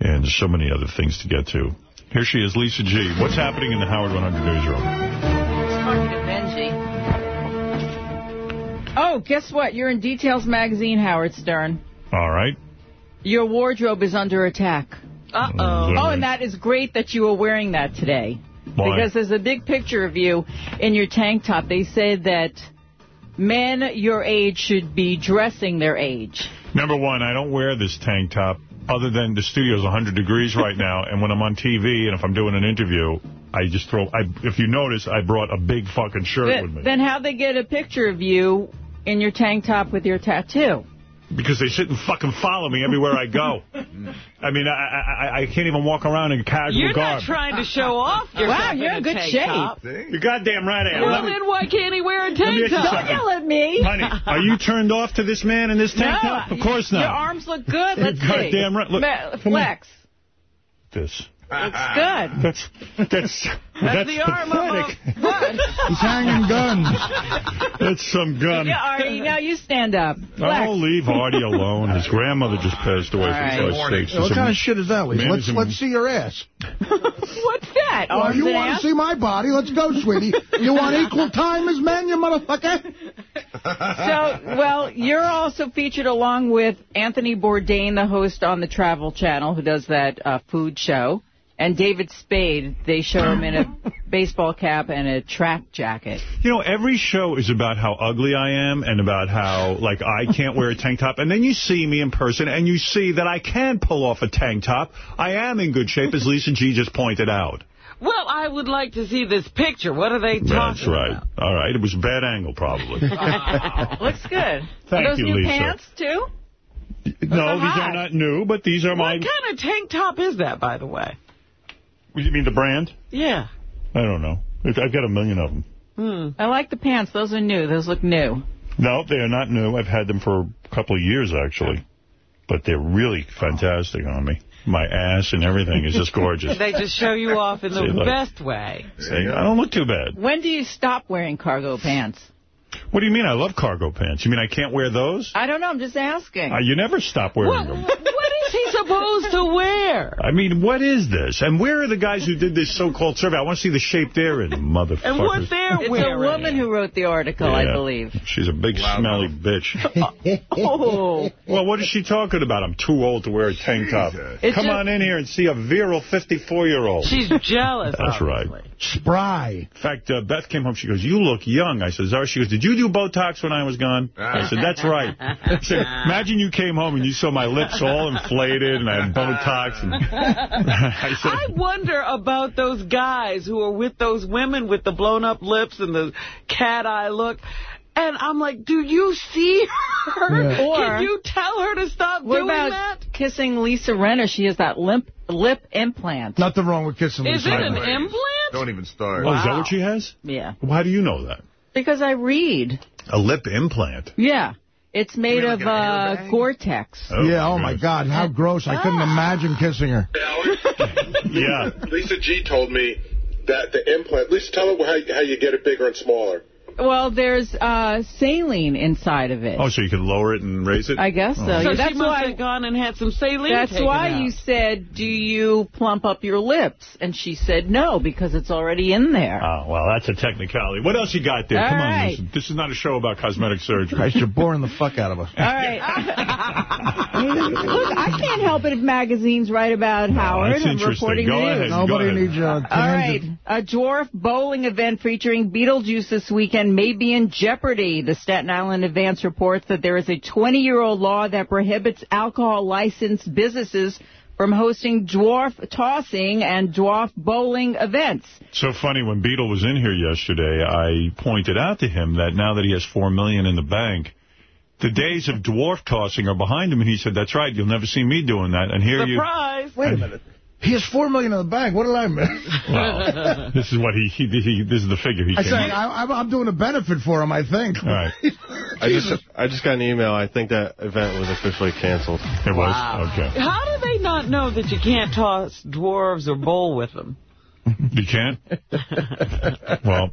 [SPEAKER 1] And so many other things to get to. Here she is, Lisa G. What's happening in the Howard 100 newsroom?
[SPEAKER 13] Oh, guess what? You're in Details magazine, Howard Stern.
[SPEAKER 1] All right.
[SPEAKER 13] Your wardrobe is under attack.
[SPEAKER 4] Uh-oh.
[SPEAKER 13] Oh, and that is great that you are wearing that today.
[SPEAKER 1] Why?
[SPEAKER 13] Because there's a big picture of you in your tank top. They say that men your age should be dressing their age.
[SPEAKER 1] Number one, I don't wear this tank top other than the studio's 100 degrees right now, and when I'm on TV and if I'm doing an interview, I just throw, I, if you notice, I brought a big fucking shirt with me.
[SPEAKER 13] then how'd they get a picture of you in your tank top with your tattoo?
[SPEAKER 1] Because they sit and fucking follow me everywhere I go. I mean, I, I I can't even walk around in casual
[SPEAKER 4] You're
[SPEAKER 1] garb.
[SPEAKER 4] not trying to show off your
[SPEAKER 13] Wow, you're in good shape.
[SPEAKER 4] top.
[SPEAKER 1] You're goddamn right I am.
[SPEAKER 4] Well, then why can't he wear a tank top?
[SPEAKER 13] Don't yell at me.
[SPEAKER 1] Honey, are you turned off to this man in this tank
[SPEAKER 13] no,
[SPEAKER 1] top? Of course not.
[SPEAKER 13] Your arms look good. Let's see.
[SPEAKER 1] goddamn right. Look,
[SPEAKER 13] Ma- Flex.
[SPEAKER 1] This.
[SPEAKER 13] Looks good.
[SPEAKER 1] That's that's that's,
[SPEAKER 4] the arm of
[SPEAKER 1] pathetic.
[SPEAKER 4] a what?
[SPEAKER 5] He's hanging guns.
[SPEAKER 1] That's some gun.
[SPEAKER 13] Yeah, Artie, now you stand up. Flex.
[SPEAKER 1] Oh, leave Artie alone. His grandmother just passed away.
[SPEAKER 13] All
[SPEAKER 1] for
[SPEAKER 13] right.
[SPEAKER 1] Christ's sakes.
[SPEAKER 5] What kind of shit is that, Lisa? Let's, let's see your ass.
[SPEAKER 13] What's that?
[SPEAKER 5] Well,
[SPEAKER 13] Arms
[SPEAKER 5] you want
[SPEAKER 13] ass?
[SPEAKER 5] to see my body? Let's go, sweetie. You want equal time as men, you motherfucker?
[SPEAKER 13] So, well, you're also featured along with Anthony Bourdain, the host on the Travel Channel, who does that uh, food show, and David Spade. They show him in a baseball cap and a track jacket.
[SPEAKER 1] You know, every show is about how ugly I am and about how, like, I can't wear a tank top. And then you see me in person and you see that I can pull off a tank top. I am in good shape, as Lisa G just pointed out.
[SPEAKER 4] Well, I would like to see this picture. What are they talking about?
[SPEAKER 1] That's right.
[SPEAKER 4] about?
[SPEAKER 1] All right. It was a bad angle, probably.
[SPEAKER 13] Looks good.
[SPEAKER 1] Thank
[SPEAKER 13] are those
[SPEAKER 1] you,
[SPEAKER 13] new
[SPEAKER 1] Lisa.
[SPEAKER 13] pants, too?
[SPEAKER 1] no, these are not new, but these are my...
[SPEAKER 4] What kind of tank top is that, by the way?
[SPEAKER 1] You mean the brand?
[SPEAKER 4] Yeah.
[SPEAKER 1] I don't know. I've got a million of them.
[SPEAKER 4] Hmm.
[SPEAKER 13] I like the pants. Those are new. Those look new.
[SPEAKER 1] No, they are not new. I've had them for a couple of years, actually. But they're really fantastic on me. My ass and everything is just gorgeous.
[SPEAKER 4] They just show you off in the
[SPEAKER 1] See,
[SPEAKER 4] best way.
[SPEAKER 1] See, I don't look too bad.
[SPEAKER 13] When do you stop wearing cargo pants?
[SPEAKER 1] What do you mean? I love cargo pants. You mean I can't wear those?
[SPEAKER 13] I don't know. I'm just asking.
[SPEAKER 1] Uh, you never stop wearing
[SPEAKER 4] What,
[SPEAKER 1] them.
[SPEAKER 4] what is he supposed to wear?
[SPEAKER 1] I mean, what is this? And where are the guys who did this so-called survey? I want to see the shape they're in, motherfuckers.
[SPEAKER 4] And what they're
[SPEAKER 13] it's
[SPEAKER 4] wearing.
[SPEAKER 13] a woman who wrote the article, I believe.
[SPEAKER 1] She's a big, smelly bitch.
[SPEAKER 13] Oh.
[SPEAKER 1] Well, what is she talking about? I'm too old to wear a tank top.
[SPEAKER 13] It's
[SPEAKER 1] Come
[SPEAKER 13] just-
[SPEAKER 1] on in here and see a virile 54-year-old.
[SPEAKER 4] She's jealous.
[SPEAKER 1] That's right.
[SPEAKER 5] Spry.
[SPEAKER 1] In fact, uh, Beth came home. She goes, you look young. I said, Zara, she goes, did you do Botox when I was gone? Ah. I said, that's right. I said, imagine you came home and you saw my lips all inflated and I had Botox. And I said,
[SPEAKER 4] I wonder about those guys who are with those women with the blown up lips and the cat eye look. And I'm like, do you see her?
[SPEAKER 5] Yeah.
[SPEAKER 13] Or-
[SPEAKER 4] Can you tell her to stop
[SPEAKER 13] What
[SPEAKER 4] doing
[SPEAKER 13] about
[SPEAKER 4] that?
[SPEAKER 13] kissing Lisa Rinna? She has that limp, lip implant.
[SPEAKER 5] Nothing wrong with kissing Lisa.
[SPEAKER 4] Is
[SPEAKER 5] Lisa.
[SPEAKER 4] it an
[SPEAKER 5] Rinna.
[SPEAKER 4] implant?
[SPEAKER 2] Don't even start.
[SPEAKER 1] oh, is that what she has?
[SPEAKER 13] Yeah.
[SPEAKER 1] How do you know that?
[SPEAKER 13] Because I read.
[SPEAKER 1] A lip implant.
[SPEAKER 13] Yeah. It's made
[SPEAKER 2] mean
[SPEAKER 13] of
[SPEAKER 2] like
[SPEAKER 13] uh,
[SPEAKER 2] airbag?
[SPEAKER 13] Gore-Tex.
[SPEAKER 5] yeah, oh my. God, how gross. I couldn't imagine kissing her.
[SPEAKER 1] Yeah.
[SPEAKER 7] Lisa G told me that the implant, Lisa, tell her how, how you get it bigger and smaller.
[SPEAKER 13] Well, there's uh, saline inside of it.
[SPEAKER 1] Oh, so you can lower it and raise it?
[SPEAKER 13] I guess so.
[SPEAKER 1] Oh.
[SPEAKER 13] Yeah,
[SPEAKER 4] So
[SPEAKER 13] that's
[SPEAKER 4] she must
[SPEAKER 13] why.
[SPEAKER 4] have gone and had some saline
[SPEAKER 13] That's
[SPEAKER 4] taken
[SPEAKER 13] why
[SPEAKER 4] out.
[SPEAKER 13] you said, do you plump up your lips? And she said no, because it's already in there.
[SPEAKER 1] Oh, well, that's a technicality. What else you got there?
[SPEAKER 13] All
[SPEAKER 1] Come on, listen. This is not a show about cosmetic surgery.
[SPEAKER 5] Christ, you're boring the fuck out of us.
[SPEAKER 13] All right. Look, I can't help it if magazines write about Howard.
[SPEAKER 1] that's
[SPEAKER 13] I'm
[SPEAKER 1] interesting.
[SPEAKER 13] reporting
[SPEAKER 1] Go
[SPEAKER 13] the
[SPEAKER 1] ahead.
[SPEAKER 13] news.
[SPEAKER 1] Go
[SPEAKER 5] Nobody
[SPEAKER 1] ahead.
[SPEAKER 5] needs your
[SPEAKER 13] All right. A dwarf bowling event featuring Beetlejuice this weekend may be in jeopardy. The Staten Island Advance reports that there is a 20-year-old law that prohibits alcohol licensed businesses from hosting dwarf tossing and dwarf bowling events.
[SPEAKER 1] So funny, when Beetle was in here yesterday, I pointed out to him that now that he has 4 million in the bank, the days of dwarf tossing are behind him. And he said, that's right, you'll never see me doing that. And here you...
[SPEAKER 4] Surprise!
[SPEAKER 5] Wait a minute. He has 4 million in the bank. What did I miss?
[SPEAKER 1] Well, this is what he, he, he this is the figure he
[SPEAKER 5] I
[SPEAKER 1] came
[SPEAKER 5] said,
[SPEAKER 1] up
[SPEAKER 5] I, I'm- I'm doing a benefit for him, I think.
[SPEAKER 1] All right.
[SPEAKER 14] I just I just got an email. I think that event was officially canceled.
[SPEAKER 1] It was? Okay.
[SPEAKER 4] How do they not know that you can't toss dwarves or bowl with them?
[SPEAKER 1] You can't? well,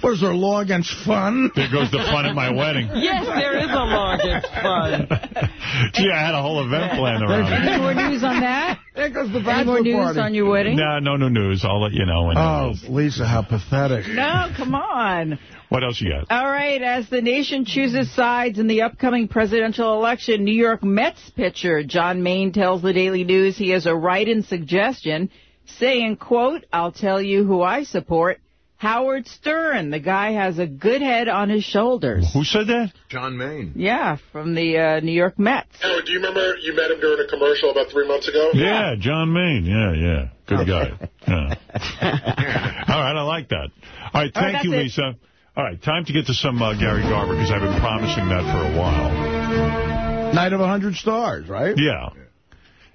[SPEAKER 5] What is there a law against fun?
[SPEAKER 1] there goes the fun at my wedding.
[SPEAKER 4] Yes, there is a law against fun.
[SPEAKER 1] Gee, I had a whole event planned around it.
[SPEAKER 13] Any more news on that?
[SPEAKER 5] There goes the
[SPEAKER 13] Any
[SPEAKER 5] bachelor
[SPEAKER 13] more news
[SPEAKER 5] party.
[SPEAKER 13] on your wedding?
[SPEAKER 1] No, no, no news. I'll let you know when
[SPEAKER 5] Oh. Lisa, how pathetic.
[SPEAKER 13] No, come on.
[SPEAKER 1] What else you got?
[SPEAKER 13] All right, as the nation chooses sides in the upcoming presidential election, New York Mets pitcher John Maine tells the Daily News he has a write-in suggestion saying, quote, I'll tell you who I support, Howard Stern. The guy has a good head on his shoulders.
[SPEAKER 1] Who said that?
[SPEAKER 2] John Maine.
[SPEAKER 13] Yeah, from the uh, New York Mets.
[SPEAKER 7] Howard, do you remember you met him during a commercial about three months ago?
[SPEAKER 1] Yeah, John Maine. Yeah, yeah. Good guy. Yeah. All right, I like that. All right,
[SPEAKER 13] All right,
[SPEAKER 1] thank you,
[SPEAKER 13] that's it.
[SPEAKER 1] Lisa. All right, time to get to some uh, Gary Garver, because I've been promising that for a while.
[SPEAKER 5] Night of a hundred stars, right?
[SPEAKER 1] Yeah.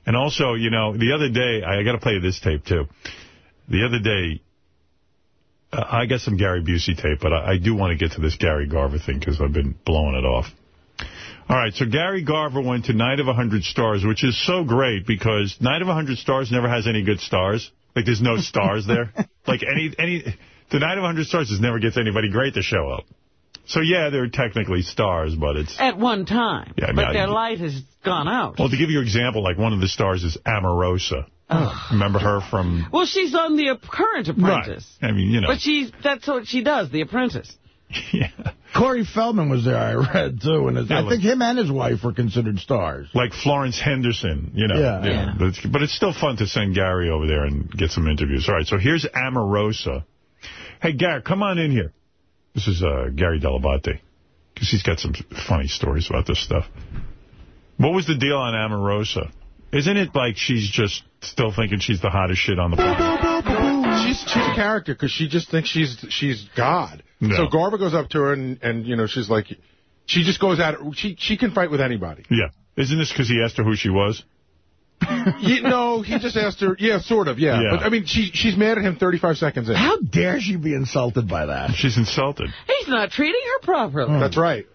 [SPEAKER 1] And also, you know, the other day, I got to play this tape, too. The other day, I got some Gary Busey tape, but I, I do want to get to this Gary Garver thing because I've been blowing it off. All right, so Gary Garver went to Night of a 100 Stars, which is so great because Night of a 100 Stars never has any good stars. Like, there's no stars there. Like, any... any the Night of a 100 Stars just never gets anybody great to show up. So, yeah, they're technically stars, but it's...
[SPEAKER 4] At one time.
[SPEAKER 1] Yeah,
[SPEAKER 4] but their light has gone out.
[SPEAKER 1] Well, to give you an example, like, one of the stars is Omarosa. Remember her from...
[SPEAKER 4] Well, she's on The Current Apprentice.
[SPEAKER 1] Right. I mean, you know.
[SPEAKER 4] But she that's what she does, The Apprentice. yeah.
[SPEAKER 5] Corey Feldman was there, I read, too. And his, I think him and his wife were considered stars.
[SPEAKER 1] Like Florence Henderson, you know.
[SPEAKER 5] Yeah.
[SPEAKER 1] yeah. But, it's, but it's still fun to send Gary over there and get some interviews. All right, so here's Omarosa. Hey, Gary, come on in here. This is uh, Gary Dell'Abate, because he's got some funny stories about this stuff. What was the deal on Omarosa? Isn't it like she's just still thinking she's the hottest shit on the planet?
[SPEAKER 15] She's she's a character because she just thinks she's she's God.
[SPEAKER 1] No.
[SPEAKER 15] So Garba goes up to her and and you know she's like, she just goes at it. She she can fight with anybody.
[SPEAKER 1] Yeah. Isn't this because he asked her who she was?
[SPEAKER 15] you, no, he just asked her. Yeah, sort of. Yeah.
[SPEAKER 1] Yeah.
[SPEAKER 15] But I mean, she she's mad at him 35 seconds in.
[SPEAKER 5] How dare she be insulted by that?
[SPEAKER 1] She's insulted.
[SPEAKER 4] He's not treating her properly.
[SPEAKER 15] That's right.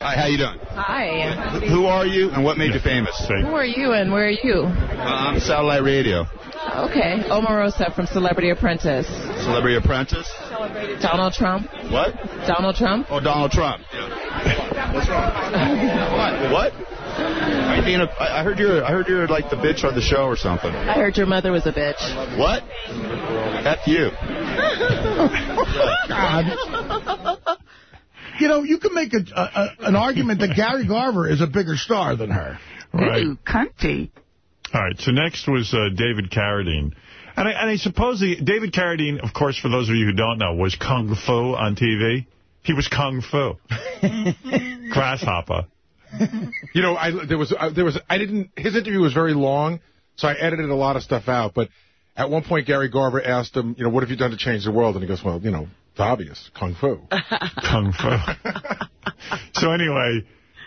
[SPEAKER 16] Hi, how you doing?
[SPEAKER 17] Hi.
[SPEAKER 16] Who are you and what made you famous?
[SPEAKER 17] Who are you and where are you?
[SPEAKER 16] Uh, I'm Satellite Radio.
[SPEAKER 17] Okay. Omarosa from Celebrity Apprentice.
[SPEAKER 16] Celebrity Apprentice.
[SPEAKER 17] Donald Trump.
[SPEAKER 16] What?
[SPEAKER 17] Donald Trump.
[SPEAKER 16] Oh, Donald Trump. What's wrong? what? What? Are you being a, I I heard you're I heard you're like the bitch on the show or something.
[SPEAKER 17] I heard your mother was a bitch.
[SPEAKER 16] What? F you.
[SPEAKER 5] You know, you can make a, a, a an argument that Gary Garver is a bigger star than her.
[SPEAKER 1] Right.
[SPEAKER 5] cunty.
[SPEAKER 1] All right, so next was uh, David Carradine. And I, and I suppose the, David Carradine, of course, for those of you who don't know, was Kung Fu on TV. He was Kung Fu. Grasshopper.
[SPEAKER 15] You know, I there was uh, there was I didn't. His interview was very long, so I edited a lot of stuff out. But at one point, Gary Garver asked him, you know, what have you done to change the world? And he goes, well, you know, it's obvious, kung fu.
[SPEAKER 1] Kung Fu. so anyway,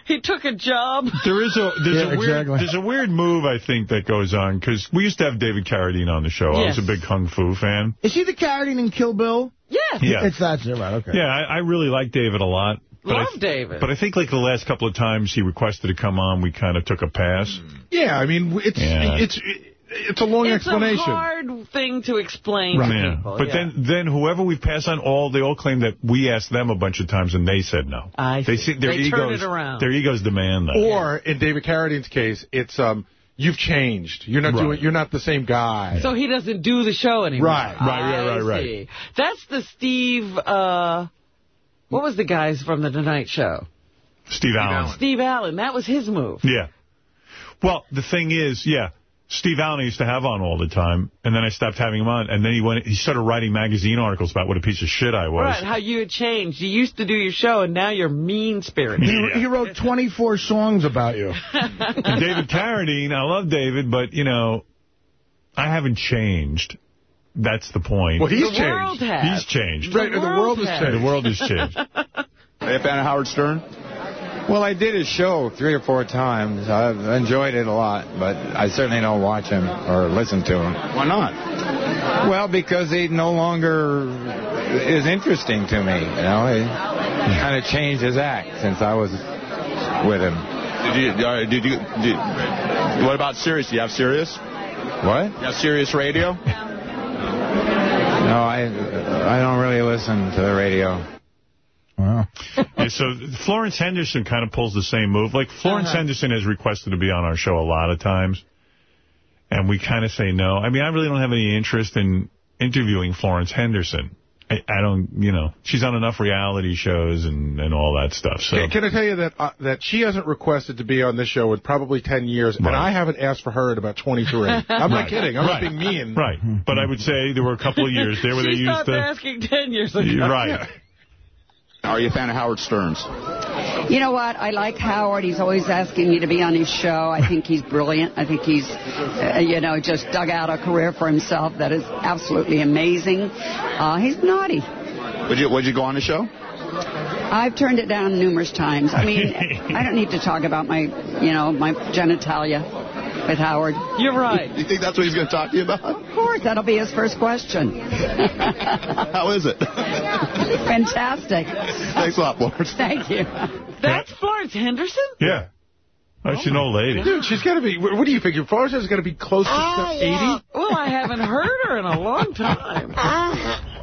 [SPEAKER 4] He took a job.
[SPEAKER 1] there is a there's
[SPEAKER 5] Yeah,
[SPEAKER 1] a weird
[SPEAKER 5] exactly.
[SPEAKER 1] there's a weird move I think that goes on because we used to have David Carradine on the show. I was a big Kung Fu fan.
[SPEAKER 5] Is he the Carradine in Kill Bill?
[SPEAKER 4] Yes.
[SPEAKER 1] Yeah.
[SPEAKER 5] It's that, right, okay.
[SPEAKER 1] Yeah, I, I really like David a lot. But I,
[SPEAKER 4] Love David.
[SPEAKER 1] But I think like the last couple of times he requested to come on, we kind of took a pass.
[SPEAKER 15] Yeah, I mean, it's
[SPEAKER 1] Yeah.
[SPEAKER 15] it's it's a long
[SPEAKER 4] it's
[SPEAKER 15] explanation.
[SPEAKER 4] It's a hard thing to explain to
[SPEAKER 1] Yeah.
[SPEAKER 4] people.
[SPEAKER 1] But
[SPEAKER 4] yeah.
[SPEAKER 1] then, then whoever we pass on, all they all claim that we asked them a bunch of times and they said no.
[SPEAKER 4] I
[SPEAKER 1] they
[SPEAKER 4] see.
[SPEAKER 1] their
[SPEAKER 4] They turn
[SPEAKER 1] egos,
[SPEAKER 4] it around.
[SPEAKER 1] Their egos demand that.
[SPEAKER 15] Or in David Carradine's case, it's um, you've changed. You're not
[SPEAKER 1] Right.
[SPEAKER 15] doing. You're not the same guy.
[SPEAKER 4] So he doesn't do the show anymore.
[SPEAKER 15] Right, right,
[SPEAKER 1] right, right, right.
[SPEAKER 4] That's the Steve, uh, what was the guys from the Tonight Show?
[SPEAKER 1] Steve, Allen.
[SPEAKER 4] Steve Allen. That was his move.
[SPEAKER 1] Yeah. Well, the thing is, yeah, Steve Allen I used to have on all the time, and then I stopped having him on, and then he went, he started writing magazine articles about what a piece of shit I was.
[SPEAKER 4] Right, how you had changed. You used to do your show, and now you're mean-spirited.
[SPEAKER 5] He, he wrote 24 songs about you.
[SPEAKER 1] And David Carradine, I love David, but, you know, I haven't changed. That's the point.
[SPEAKER 15] Well, he's
[SPEAKER 4] The world
[SPEAKER 15] changed.
[SPEAKER 4] has.
[SPEAKER 1] He's changed.
[SPEAKER 15] Right, the world has changed.
[SPEAKER 1] The world has changed.
[SPEAKER 16] Are you a fan of Howard Stern?
[SPEAKER 18] Well, I did his show three or four times. I've enjoyed it a lot, but I certainly don't watch him or listen to him.
[SPEAKER 16] Why not?
[SPEAKER 18] Well, because he no longer is interesting to me. You know, he kind of changed his act since I was with him.
[SPEAKER 16] Did you? Uh, did you? Did, what about Sirius? Do you have Sirius?
[SPEAKER 18] What?
[SPEAKER 16] You have Sirius Radio?
[SPEAKER 18] No, I I don't really listen to the radio.
[SPEAKER 5] Wow.
[SPEAKER 1] Yeah, so Florence Henderson kind of pulls the same move. Like, Florence
[SPEAKER 4] Uh-huh.
[SPEAKER 1] Henderson has requested to be on our show a lot of times, and we kind of say no. I mean, I really don't have any interest in interviewing Florence Henderson. I, I don't, you know, she's on enough reality shows and, and all that stuff. So
[SPEAKER 15] Can, can I tell you that uh, that she hasn't requested to be on this show in probably 10 years, and I haven't asked for her in about 23. I'm not kidding. I'm
[SPEAKER 1] Right.
[SPEAKER 15] not being mean.
[SPEAKER 1] Right. But I would say there were a couple of years there where
[SPEAKER 4] she
[SPEAKER 1] they used
[SPEAKER 4] stopped
[SPEAKER 1] to...
[SPEAKER 4] asking 10 years ago.
[SPEAKER 1] You're right.
[SPEAKER 16] Are you a fan of Howard Stern's?
[SPEAKER 19] You know what? I like Howard. He's always asking me to be on his show. I think he's brilliant. I think he's, uh, you know, just dug out a career for himself that is absolutely amazing. Uh, he's naughty.
[SPEAKER 16] Would you? Would you go on the show?
[SPEAKER 19] I've turned it down numerous times. I mean, I don't need to talk about my, you know, my genitalia with Howard.
[SPEAKER 4] You're right.
[SPEAKER 16] You think that's what he's going to talk to you about?
[SPEAKER 19] Of course course, that'll be his first question.
[SPEAKER 16] How is it?
[SPEAKER 19] Fantastic.
[SPEAKER 16] Thanks a lot, Florence.
[SPEAKER 19] Thank you.
[SPEAKER 4] That's Florence Henderson?
[SPEAKER 1] Yeah. Oh, she's an old lady.
[SPEAKER 15] Dude, she's got to be, what do you figure? Florence has got to be close to
[SPEAKER 4] Oh,
[SPEAKER 15] 80?
[SPEAKER 4] yeah. Well, I haven't heard her in a long time.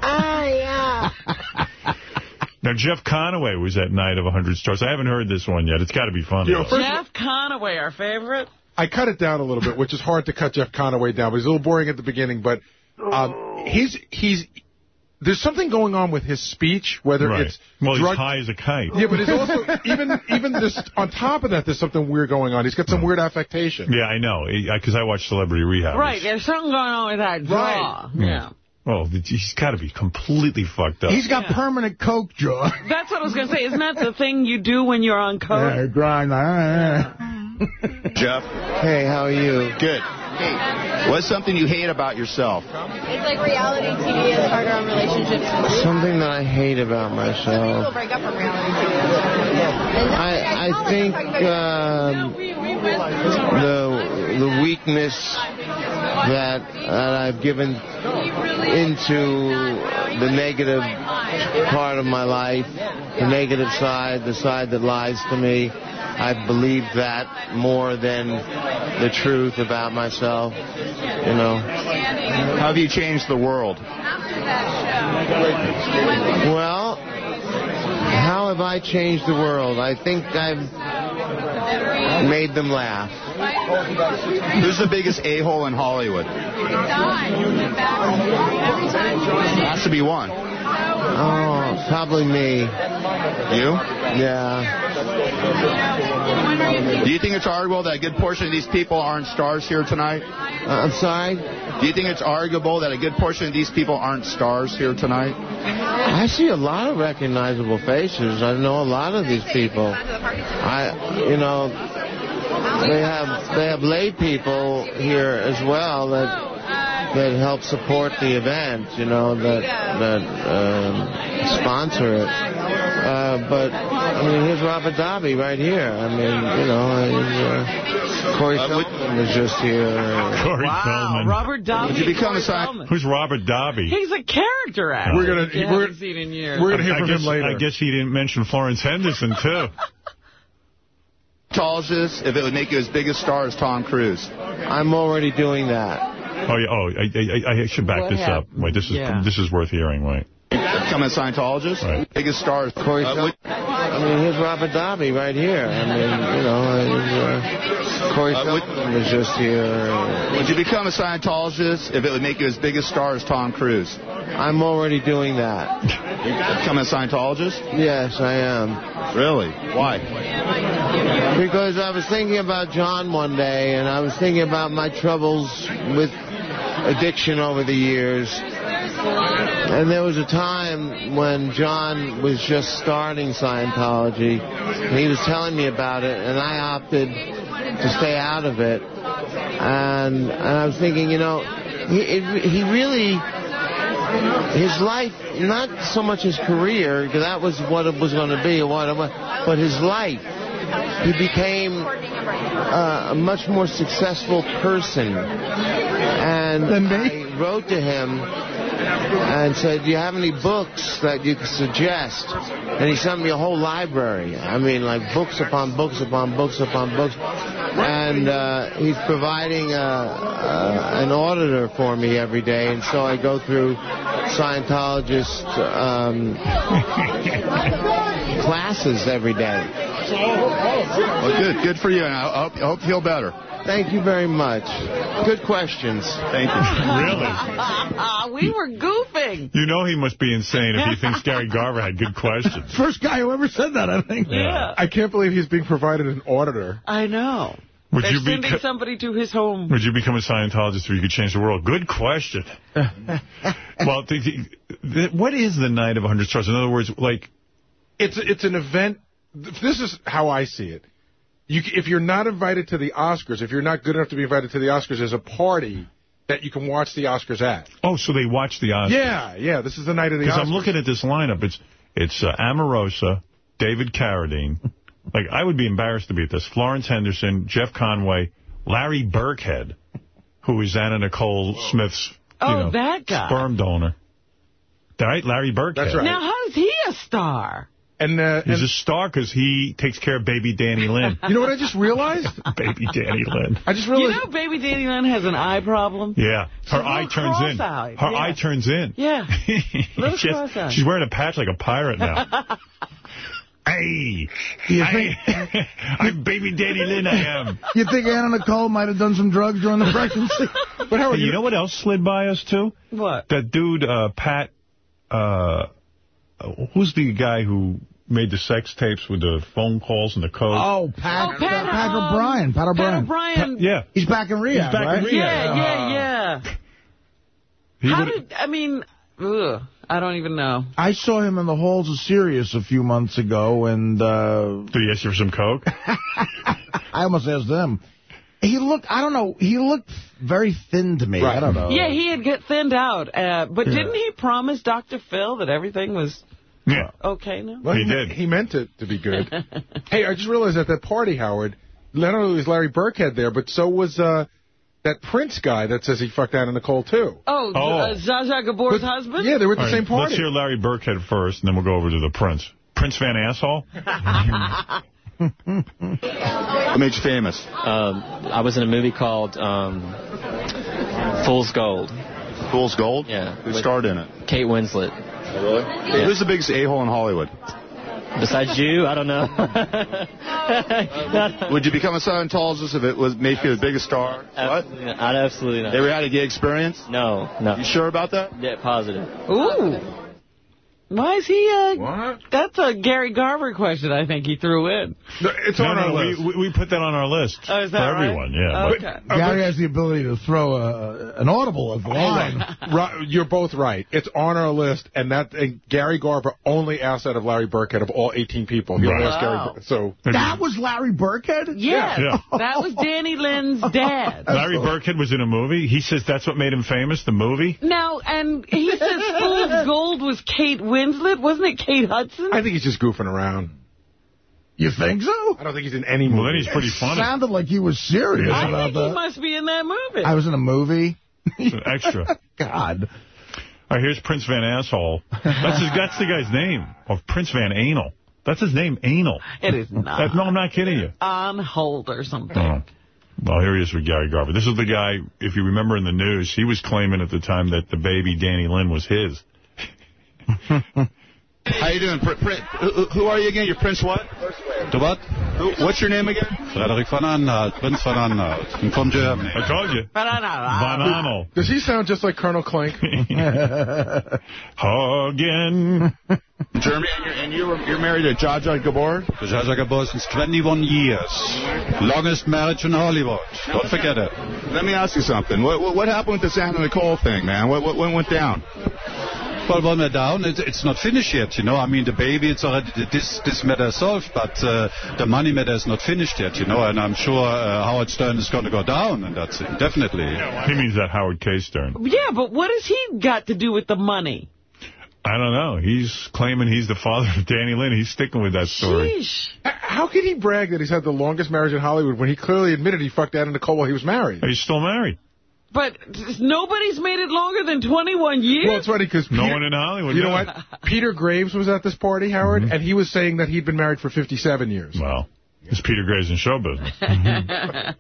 [SPEAKER 1] Ah, ah, now, Jeff Conaway was at Night of 100 Stars. I haven't heard this one yet. It's got to be funny.
[SPEAKER 15] You know,
[SPEAKER 4] Jeff Conaway, our favorite.
[SPEAKER 15] I cut it down a little bit, which is hard to cut Jeff Conaway down, but he's a little boring at the beginning. But um, he's he's there's something going on with his speech, whether
[SPEAKER 1] Right.
[SPEAKER 15] it's
[SPEAKER 1] Well,
[SPEAKER 15] drug-
[SPEAKER 1] he's high as a kite.
[SPEAKER 15] Yeah, but it's also even even this on top of that, there's something weird going on. He's got some weird affectation.
[SPEAKER 1] Yeah, I know, because I watch Celebrity Rehab.
[SPEAKER 4] Right, there's something going on with that jaw. Yeah.
[SPEAKER 1] Oh, he's got to be completely fucked up.
[SPEAKER 5] He's got permanent coke jaw.
[SPEAKER 4] That's what I was going to say. Isn't that the thing you do when you're on coke?
[SPEAKER 5] Yeah, grind.
[SPEAKER 16] Jeff.
[SPEAKER 5] Hey, how are you?
[SPEAKER 16] Good. Hey, what's something you hate about yourself?
[SPEAKER 20] It's like reality TV is harder on relationships.
[SPEAKER 21] Something that I hate about myself.
[SPEAKER 20] People
[SPEAKER 21] myself.
[SPEAKER 20] break up from reality TV.
[SPEAKER 21] I I think um, the the weakness that that I've given into the negative part of my life, the negative side, the side that lies to me. I believe that more than the truth about myself. You know.
[SPEAKER 16] How have you changed the world?
[SPEAKER 21] Well, how have I changed the world? I think I've made them laugh.
[SPEAKER 16] Who's the biggest a-hole in Hollywood? Has to be one.
[SPEAKER 21] Oh, probably me.
[SPEAKER 16] You?
[SPEAKER 21] Yeah.
[SPEAKER 16] Do you think it's arguable that a good portion of these people aren't stars here tonight?
[SPEAKER 21] Uh, I'm sorry?
[SPEAKER 16] Do you think it's arguable that a good portion of these people aren't stars here tonight?
[SPEAKER 21] I see a lot of recognizable faces. I know a lot of these people. I, you know, they have they have lay people here as well that that help support the event. You know that that um, sponsor it. Uh, but I mean, here's Robert Davi right here. I mean, you know, uh, Corey Feldman was just here.
[SPEAKER 1] Corey
[SPEAKER 4] Wow,
[SPEAKER 1] Feldman.
[SPEAKER 4] Robert Davi.
[SPEAKER 16] Would you become
[SPEAKER 4] Corey
[SPEAKER 16] a sci-
[SPEAKER 4] Feldman.
[SPEAKER 1] Who's Robert Davi?
[SPEAKER 4] He's a character actor.
[SPEAKER 15] We're gonna-
[SPEAKER 4] You
[SPEAKER 15] we're-
[SPEAKER 4] in years.
[SPEAKER 15] we're gonna hear
[SPEAKER 1] I
[SPEAKER 15] from
[SPEAKER 1] guess,
[SPEAKER 15] him later.
[SPEAKER 1] I guess he didn't mention Florence Henderson, too.
[SPEAKER 16] Scientologist, if it would make you as big a star as Tom Cruise.
[SPEAKER 21] I'm already doing that.
[SPEAKER 1] Oh, yeah. Oh, I, I, I should back
[SPEAKER 21] What
[SPEAKER 1] this up. Wait, this is
[SPEAKER 21] Yeah.
[SPEAKER 1] this is worth hearing. Wait.
[SPEAKER 16] Become a Scientologist?
[SPEAKER 1] Right.
[SPEAKER 16] Biggest star.
[SPEAKER 21] Corey
[SPEAKER 16] Uh,
[SPEAKER 21] I mean, here's Robert Davi right here. I mean, you know, he's, uh, Corey
[SPEAKER 16] Uh, would-
[SPEAKER 21] was just here.
[SPEAKER 16] Would you become a Scientologist if it would make you as big a star as Tom Cruise?
[SPEAKER 21] I'm already doing that.
[SPEAKER 16] Become a Scientologist?
[SPEAKER 21] Yes, I am.
[SPEAKER 16] Really? Why?
[SPEAKER 21] Because I was thinking about John one day, and I was thinking about my troubles with addiction over the years. And there was a time when John was just starting Scientology, and he was telling me about it, and I opted to stay out of it. And, and I was thinking, you know, he, it, he really, his life, not so much his career, because that was what it was going to be, what it was, but his life. He became uh, a much more successful person. And I wrote to him and said, do you have any books that you could suggest? And he sent me a whole library. I mean, like books upon books upon books upon books. And uh, he's providing a, a, an auditor for me every day. And so I go through Scientologists. um, classes every day.
[SPEAKER 16] Well, good. Good for you, and I hope, I hope you feel better.
[SPEAKER 21] Thank you very much. Good questions.
[SPEAKER 16] Thank you.
[SPEAKER 1] Really?
[SPEAKER 4] we were goofing.
[SPEAKER 1] You know he must be insane if he thinks Gary Garver had good questions.
[SPEAKER 5] First guy who ever said that, I think.
[SPEAKER 4] Yeah.
[SPEAKER 15] I can't believe he's being provided an auditor.
[SPEAKER 4] I know.
[SPEAKER 1] Would
[SPEAKER 4] They're
[SPEAKER 1] you be
[SPEAKER 4] sending somebody to his home.
[SPEAKER 1] Would you become a Scientologist if you could change the world? Good question. well, th th th what is the Night of 100 Stars? In other words, like...
[SPEAKER 15] It's it's an event. This is how I see it. You, if you're not invited to the Oscars, if you're not good enough to be invited to the Oscars, there's a party that you can watch the Oscars at.
[SPEAKER 1] Oh, so they watch the Oscars.
[SPEAKER 15] Yeah, yeah. This is the night of the
[SPEAKER 1] Because I'm looking at this lineup. It's it's uh, Omarosa, David Carradine. like, I would be embarrassed to be at this. Florence Henderson, Jeff Conaway, Larry Birkhead, who is Anna Nicole Smith's
[SPEAKER 4] Oh,
[SPEAKER 1] know,
[SPEAKER 4] that guy.
[SPEAKER 1] Sperm donor. Right? Larry Birkhead.
[SPEAKER 15] That's right.
[SPEAKER 4] Now, how is he a star?
[SPEAKER 15] And, uh,
[SPEAKER 1] He's
[SPEAKER 15] and
[SPEAKER 1] a star because he takes care of baby Dannielynn.
[SPEAKER 15] you know what I just realized?
[SPEAKER 1] baby Dannielynn.
[SPEAKER 15] I just realized.
[SPEAKER 4] You know baby Dannielynn has an eye problem?
[SPEAKER 1] Yeah. Her
[SPEAKER 4] a
[SPEAKER 1] eye turns in. Her
[SPEAKER 4] yeah.
[SPEAKER 1] eye turns in.
[SPEAKER 4] Yeah. Little
[SPEAKER 1] She has-
[SPEAKER 4] cross-eyed.
[SPEAKER 1] she's wearing a patch like a pirate now. hey,
[SPEAKER 5] You
[SPEAKER 1] I,
[SPEAKER 5] think,
[SPEAKER 1] I'm baby Dannielynn, I am.
[SPEAKER 5] you think Anna Nicole might have done some drugs during the pregnancy?
[SPEAKER 15] But Howard,
[SPEAKER 1] Hey, you know what else slid by us, too?
[SPEAKER 4] What?
[SPEAKER 1] That dude, uh, Pat, uh, who's the guy who made the sex tapes with the phone calls and the code?
[SPEAKER 5] Oh, Pat,
[SPEAKER 4] Oh, Pat,
[SPEAKER 5] Pat O'Brien. Pat O'Brien.
[SPEAKER 4] Pat O'Brien.
[SPEAKER 1] yeah.
[SPEAKER 5] He's back in rehab,
[SPEAKER 1] He's back in
[SPEAKER 5] right?
[SPEAKER 1] rehab.
[SPEAKER 4] Yeah, yeah, yeah.
[SPEAKER 1] He
[SPEAKER 4] How did, I mean, ugh, I don't even know.
[SPEAKER 5] I saw him in the halls of Sirius a few months ago, and uh,
[SPEAKER 1] Did he ask you for some coke?
[SPEAKER 5] I almost asked them. He looked, I don't know, he looked very thin to me. I don't know.
[SPEAKER 4] Yeah, he had get thinned out. Uh, but didn't he promise Dr. Phil that everything was
[SPEAKER 1] yeah.
[SPEAKER 4] okay now?
[SPEAKER 15] Well,
[SPEAKER 1] He
[SPEAKER 15] me-
[SPEAKER 1] did.
[SPEAKER 15] He meant it to be good. hey, I just realized at that party, Howard, not only was Larry Birkhead there, but so was uh, that Prince guy that says he fucked Anna Nicole, too.
[SPEAKER 4] Oh,
[SPEAKER 1] Oh.
[SPEAKER 4] Uh, Zsa Zsa Gabor's husband?
[SPEAKER 15] Yeah, they were at the
[SPEAKER 1] All
[SPEAKER 15] same
[SPEAKER 1] right,
[SPEAKER 15] party.
[SPEAKER 1] Let's hear Larry Birkhead first, and then we'll go over to the Prince. Prince Van Asshole?
[SPEAKER 16] What made you famous?
[SPEAKER 22] Um, I was in a movie called um, Fool's Gold.
[SPEAKER 16] Fool's Gold?
[SPEAKER 22] Yeah.
[SPEAKER 16] Who starred in it?
[SPEAKER 22] Kate Winslet.
[SPEAKER 16] Really? Who's the biggest a-hole in Hollywood?
[SPEAKER 22] Besides you, I don't know.
[SPEAKER 16] Would you become a Scientologist if it was made you the biggest star? What?
[SPEAKER 22] Absolutely not. I'd absolutely not.
[SPEAKER 16] Ever had a gay experience?
[SPEAKER 22] No, no.
[SPEAKER 16] You sure about that?
[SPEAKER 22] Yeah, positive.
[SPEAKER 4] Ooh. Why is he, uh...
[SPEAKER 15] What?
[SPEAKER 4] That's a Gary Garver question I think he threw in.
[SPEAKER 15] No, it's
[SPEAKER 1] No,
[SPEAKER 15] on our
[SPEAKER 1] no,
[SPEAKER 15] list.
[SPEAKER 1] we, we- we put that on our list
[SPEAKER 4] Oh, is
[SPEAKER 1] for
[SPEAKER 4] right?
[SPEAKER 1] everyone. Yeah. but-
[SPEAKER 4] Okay.
[SPEAKER 5] Gary has the ability to throw a, an audible at the line.
[SPEAKER 15] Right, you're both right. It's on our list, and that and Gary Garver only asked out of Larry Birkhead of all 18 people. He
[SPEAKER 1] Right.
[SPEAKER 15] asked Gary
[SPEAKER 4] Wow.
[SPEAKER 15] So
[SPEAKER 5] That was Larry Birkhead?
[SPEAKER 4] Yes,
[SPEAKER 1] Yeah.
[SPEAKER 4] that was Dannielynn's dad.
[SPEAKER 1] Larry Birkhead was in a movie. He says that's what made him famous, the movie.
[SPEAKER 4] Now, and he says Fool's Gold was Kate Winslet. Wasn't it Kate Hudson?
[SPEAKER 15] I think he's just goofing around.
[SPEAKER 5] You think so?
[SPEAKER 15] I don't think he's in any movie.
[SPEAKER 1] Well, then he's pretty
[SPEAKER 5] It
[SPEAKER 1] funny.
[SPEAKER 5] sounded like he was serious
[SPEAKER 4] I
[SPEAKER 5] about
[SPEAKER 4] think he must be in that movie.
[SPEAKER 5] I was in a movie.
[SPEAKER 1] It's an extra.
[SPEAKER 5] God.
[SPEAKER 1] All right, here's Prince Van Asshole. That's his, that's the guy's name. Or Prince Van Anal. That's his name, Anal.
[SPEAKER 4] It is not.
[SPEAKER 1] That- no, I'm not kidding you.
[SPEAKER 4] On hold or something.
[SPEAKER 1] Oh. Well, here he is with Gary Garver. This is the guy, if you remember in the news, he was claiming at the time that the baby Dannielynn was his.
[SPEAKER 16] How you doing? Pr- Pr- who, who are you again? You're Prince what?
[SPEAKER 23] To what?
[SPEAKER 16] Who, what's your name again?
[SPEAKER 23] Frederik van Anhalt, uh, Prince van Anhalt. Uh, I'm from Germany.
[SPEAKER 1] I told you.
[SPEAKER 4] But I.
[SPEAKER 1] Van Anal.
[SPEAKER 15] Does he sound just like Colonel Klink?
[SPEAKER 1] Hugging.
[SPEAKER 16] Germany, and you're, and you're, you're married to Jaja Gabor?
[SPEAKER 23] To Zsa Zsa Gabor since 21 years. Longest marriage in Hollywood. Don't forget it.
[SPEAKER 16] Let me ask you something. What, what, what happened with this Anna Nicole thing, man? What, what, what went down?
[SPEAKER 23] Well, when we're down, it, it's not finished yet, you know. I mean, the baby, it's already, this, this matter is solved, but uh, the money matter is not finished yet, you know. And I'm sure uh, Howard Stern is going to go down, and that's it, definitely.
[SPEAKER 1] He means that Howard K. Stern.
[SPEAKER 4] Yeah, but what has he got to do with the money?
[SPEAKER 1] I don't know. He's claiming he's the father of Dannielynn. He's sticking with that story.
[SPEAKER 4] Sheesh.
[SPEAKER 15] How can he brag that he's had the longest marriage in Hollywood when he clearly admitted he fucked Anna Nicole while he was married?
[SPEAKER 1] He's still married.
[SPEAKER 4] But nobody's made it longer than 21 years?
[SPEAKER 15] Well, it's funny because
[SPEAKER 1] No one in Hollywood.
[SPEAKER 15] You know what? Peter Graves was at this party, Howard, mm-hmm. and he was saying that he'd been married for 57 years.
[SPEAKER 1] Well, it's Peter Graves in show business. Mm-hmm.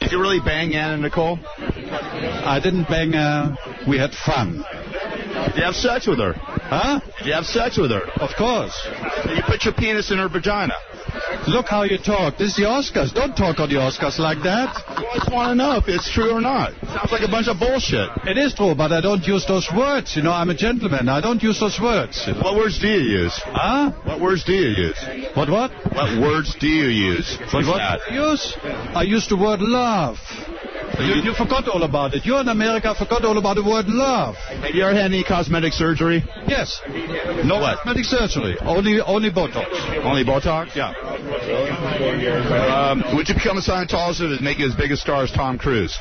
[SPEAKER 16] Did you really bang Anna Nicole?
[SPEAKER 23] I didn't bang her. We had fun.
[SPEAKER 16] Did you have sex with her?
[SPEAKER 23] Huh?
[SPEAKER 16] Did you have sex with her?
[SPEAKER 23] Of course.
[SPEAKER 16] Did you put your penis in her vagina?
[SPEAKER 23] Look how you talk. This is the Oscars. Don't talk on the Oscars like that.
[SPEAKER 16] Well, I just want to know if it's true or not. Sounds like a bunch of bullshit.
[SPEAKER 23] It is true, but I don't use those words. You know, I'm a gentleman. I don't use those words. You know.
[SPEAKER 16] What words do you use?
[SPEAKER 23] Huh?
[SPEAKER 16] What words do you use?
[SPEAKER 23] What, what?
[SPEAKER 16] What words do you use? What's
[SPEAKER 23] what
[SPEAKER 16] that?
[SPEAKER 23] I use? I use the word love. You, you forgot all about it. You're in America forgot all about the word love.
[SPEAKER 16] Have you ever had any cosmetic surgery?
[SPEAKER 23] Yes.
[SPEAKER 16] No what?
[SPEAKER 23] Cosmetic surgery. Only, only Botox.
[SPEAKER 16] Only Botox?
[SPEAKER 23] Yeah.
[SPEAKER 16] Um, would you become a Scientologist and make you as big a star as Tom Cruise?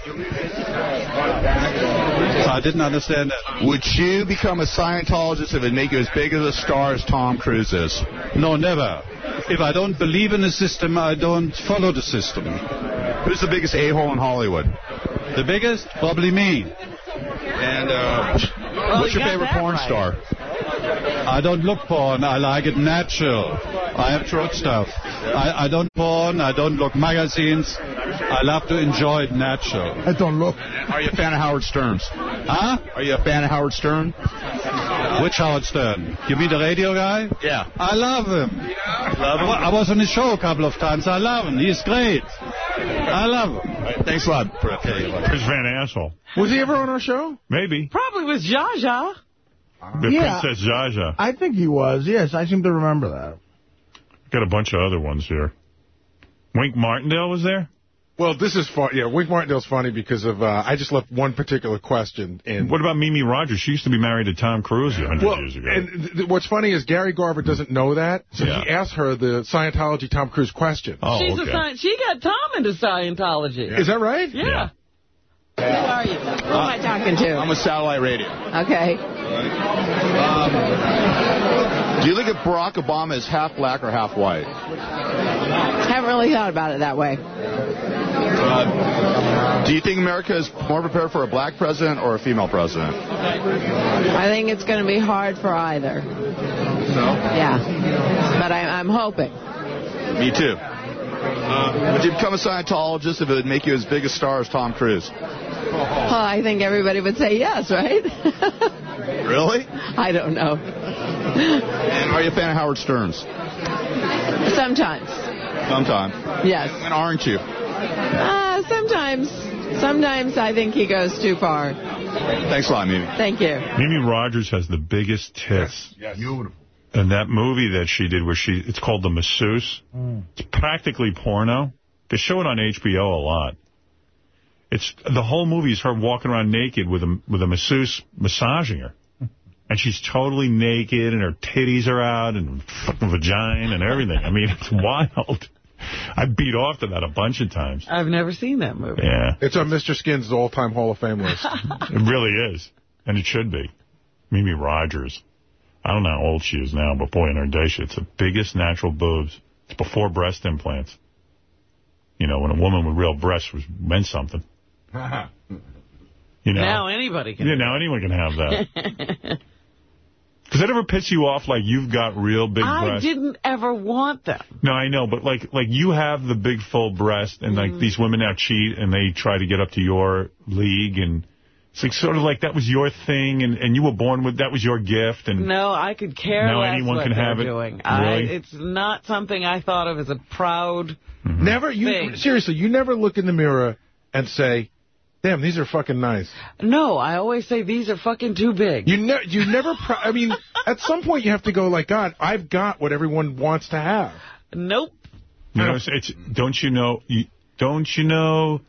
[SPEAKER 23] I didn't understand that.
[SPEAKER 16] Would you become a Scientologist if it make you as big as a star as Tom Cruise is?
[SPEAKER 23] No, never. If I don't believe in the system, I don't follow the system.
[SPEAKER 16] Who's the biggest a-hole in Hollywood?
[SPEAKER 23] The biggest? Probably me.
[SPEAKER 16] And
[SPEAKER 23] uh,
[SPEAKER 16] What's your favorite porn star?
[SPEAKER 23] I don't look porn. I like it natural. I have truth stuff. I, I don't porn. I don't look magazines. I love to enjoy it natural.
[SPEAKER 5] I don't look.
[SPEAKER 16] Are you a fan of Howard Stern's?
[SPEAKER 23] Huh?
[SPEAKER 16] Are you a fan of Howard Stern?
[SPEAKER 23] Which Howard Stern? You mean the radio guy?
[SPEAKER 16] Yeah.
[SPEAKER 23] I love him.
[SPEAKER 16] Love him?
[SPEAKER 23] I was on his show a couple of times. I love him. He's great. I love him.
[SPEAKER 16] Thanks a lot.
[SPEAKER 1] Chris Van Asshole.
[SPEAKER 15] Was he ever on our show?
[SPEAKER 1] Maybe.
[SPEAKER 4] Probably was Zsa Zsa.
[SPEAKER 1] The
[SPEAKER 5] Yeah.
[SPEAKER 1] Princess Zsa Zsa.
[SPEAKER 5] I think he was, yes. I seem to remember that.
[SPEAKER 1] Got a bunch of other ones here. Wink Martindale was there?
[SPEAKER 15] Well, this is fun. Yeah, Wink Martindale's funny because of uh, I just left one particular question in.
[SPEAKER 1] What about Mimi Rogers? She used to be married to Tom Cruise a hundred
[SPEAKER 15] Well,
[SPEAKER 1] years ago.
[SPEAKER 15] and th- th- what's funny is Gary Garver doesn't know that, so
[SPEAKER 1] Yeah.
[SPEAKER 15] he asked her the Scientology Tom Cruise question.
[SPEAKER 1] Oh,
[SPEAKER 4] She's a sci- she got Tom into Scientology.
[SPEAKER 15] Is that right?
[SPEAKER 4] Yeah.
[SPEAKER 17] Who are you? Who am I talking to?
[SPEAKER 16] I'm with Satellite Radio.
[SPEAKER 17] Okay.
[SPEAKER 16] Do you think that Barack Obama is half black or half white?
[SPEAKER 17] Haven't really thought about it that way.
[SPEAKER 16] Uh, do you think America is more prepared for a black president or a female president?
[SPEAKER 17] I think it's going to be hard for either.
[SPEAKER 16] No.
[SPEAKER 17] Yeah. But I, I'm hoping.
[SPEAKER 16] Me too. Uh, would you become a Scientologist if it would make you as big a star as Tom Cruise?
[SPEAKER 17] Well, I think everybody would say yes, right?
[SPEAKER 16] Really?
[SPEAKER 17] I don't know.
[SPEAKER 16] And are you a fan of Howard Stern's?
[SPEAKER 17] Sometimes.
[SPEAKER 16] Sometimes.
[SPEAKER 17] Yes.
[SPEAKER 16] And aren't you?
[SPEAKER 17] Uh, sometimes. Sometimes I think he goes too far.
[SPEAKER 16] Thanks a lot, Mimi.
[SPEAKER 17] Thank you.
[SPEAKER 1] Mimi Rogers has the biggest tits.
[SPEAKER 15] Yes. Beautiful.
[SPEAKER 1] And that movie that she did where she, it's called The Masseuse. Mm. It's practically porno. They show it on HBO a lot. It's the whole movie is her walking around naked with a with a masseuse massaging her, and she's totally naked and her titties are out and fucking vagina and everything. I mean, it's wild. I beat off to that a bunch of times.
[SPEAKER 4] I've never seen that movie.
[SPEAKER 1] Yeah,
[SPEAKER 15] It's on Mr. Skin's all-time Hall of Fame list.
[SPEAKER 1] it really is, and it should be. Mimi Rogers. I don't know how old she is now, but boy, in her day, she it's the biggest natural boobs. It's before breast implants. You know, when a woman with real breasts was meant something. You know?
[SPEAKER 4] Now anybody can.
[SPEAKER 1] Yeah, now anyone can have that. Does that ever piss you off, like you've got real big
[SPEAKER 4] I
[SPEAKER 1] breasts?
[SPEAKER 4] didn't ever want them.
[SPEAKER 1] No, I know, but like like you have the big full breast, and like
[SPEAKER 4] Mhm.
[SPEAKER 1] these women now cheat, and they try to get up to your league, and it's like sort of like that was your thing, and, and you were born with, that was your gift, and
[SPEAKER 4] No, I could care
[SPEAKER 1] Now
[SPEAKER 4] less
[SPEAKER 1] anyone
[SPEAKER 4] what
[SPEAKER 1] can
[SPEAKER 4] they're
[SPEAKER 1] have it?
[SPEAKER 4] doing. I,
[SPEAKER 1] Really?
[SPEAKER 4] it's not something I thought of as a proud mm-hmm.
[SPEAKER 15] Never, you
[SPEAKER 4] thing.
[SPEAKER 15] seriously, you never look in the mirror and say, "Damn, these are fucking nice."
[SPEAKER 4] No, I always say these are fucking too big.
[SPEAKER 15] You never, you never. Pro- I mean, at some point you have to go like, God, I've got what everyone wants to have.
[SPEAKER 4] Nope.
[SPEAKER 1] you know, it's, it's don't you know, you, don't you know,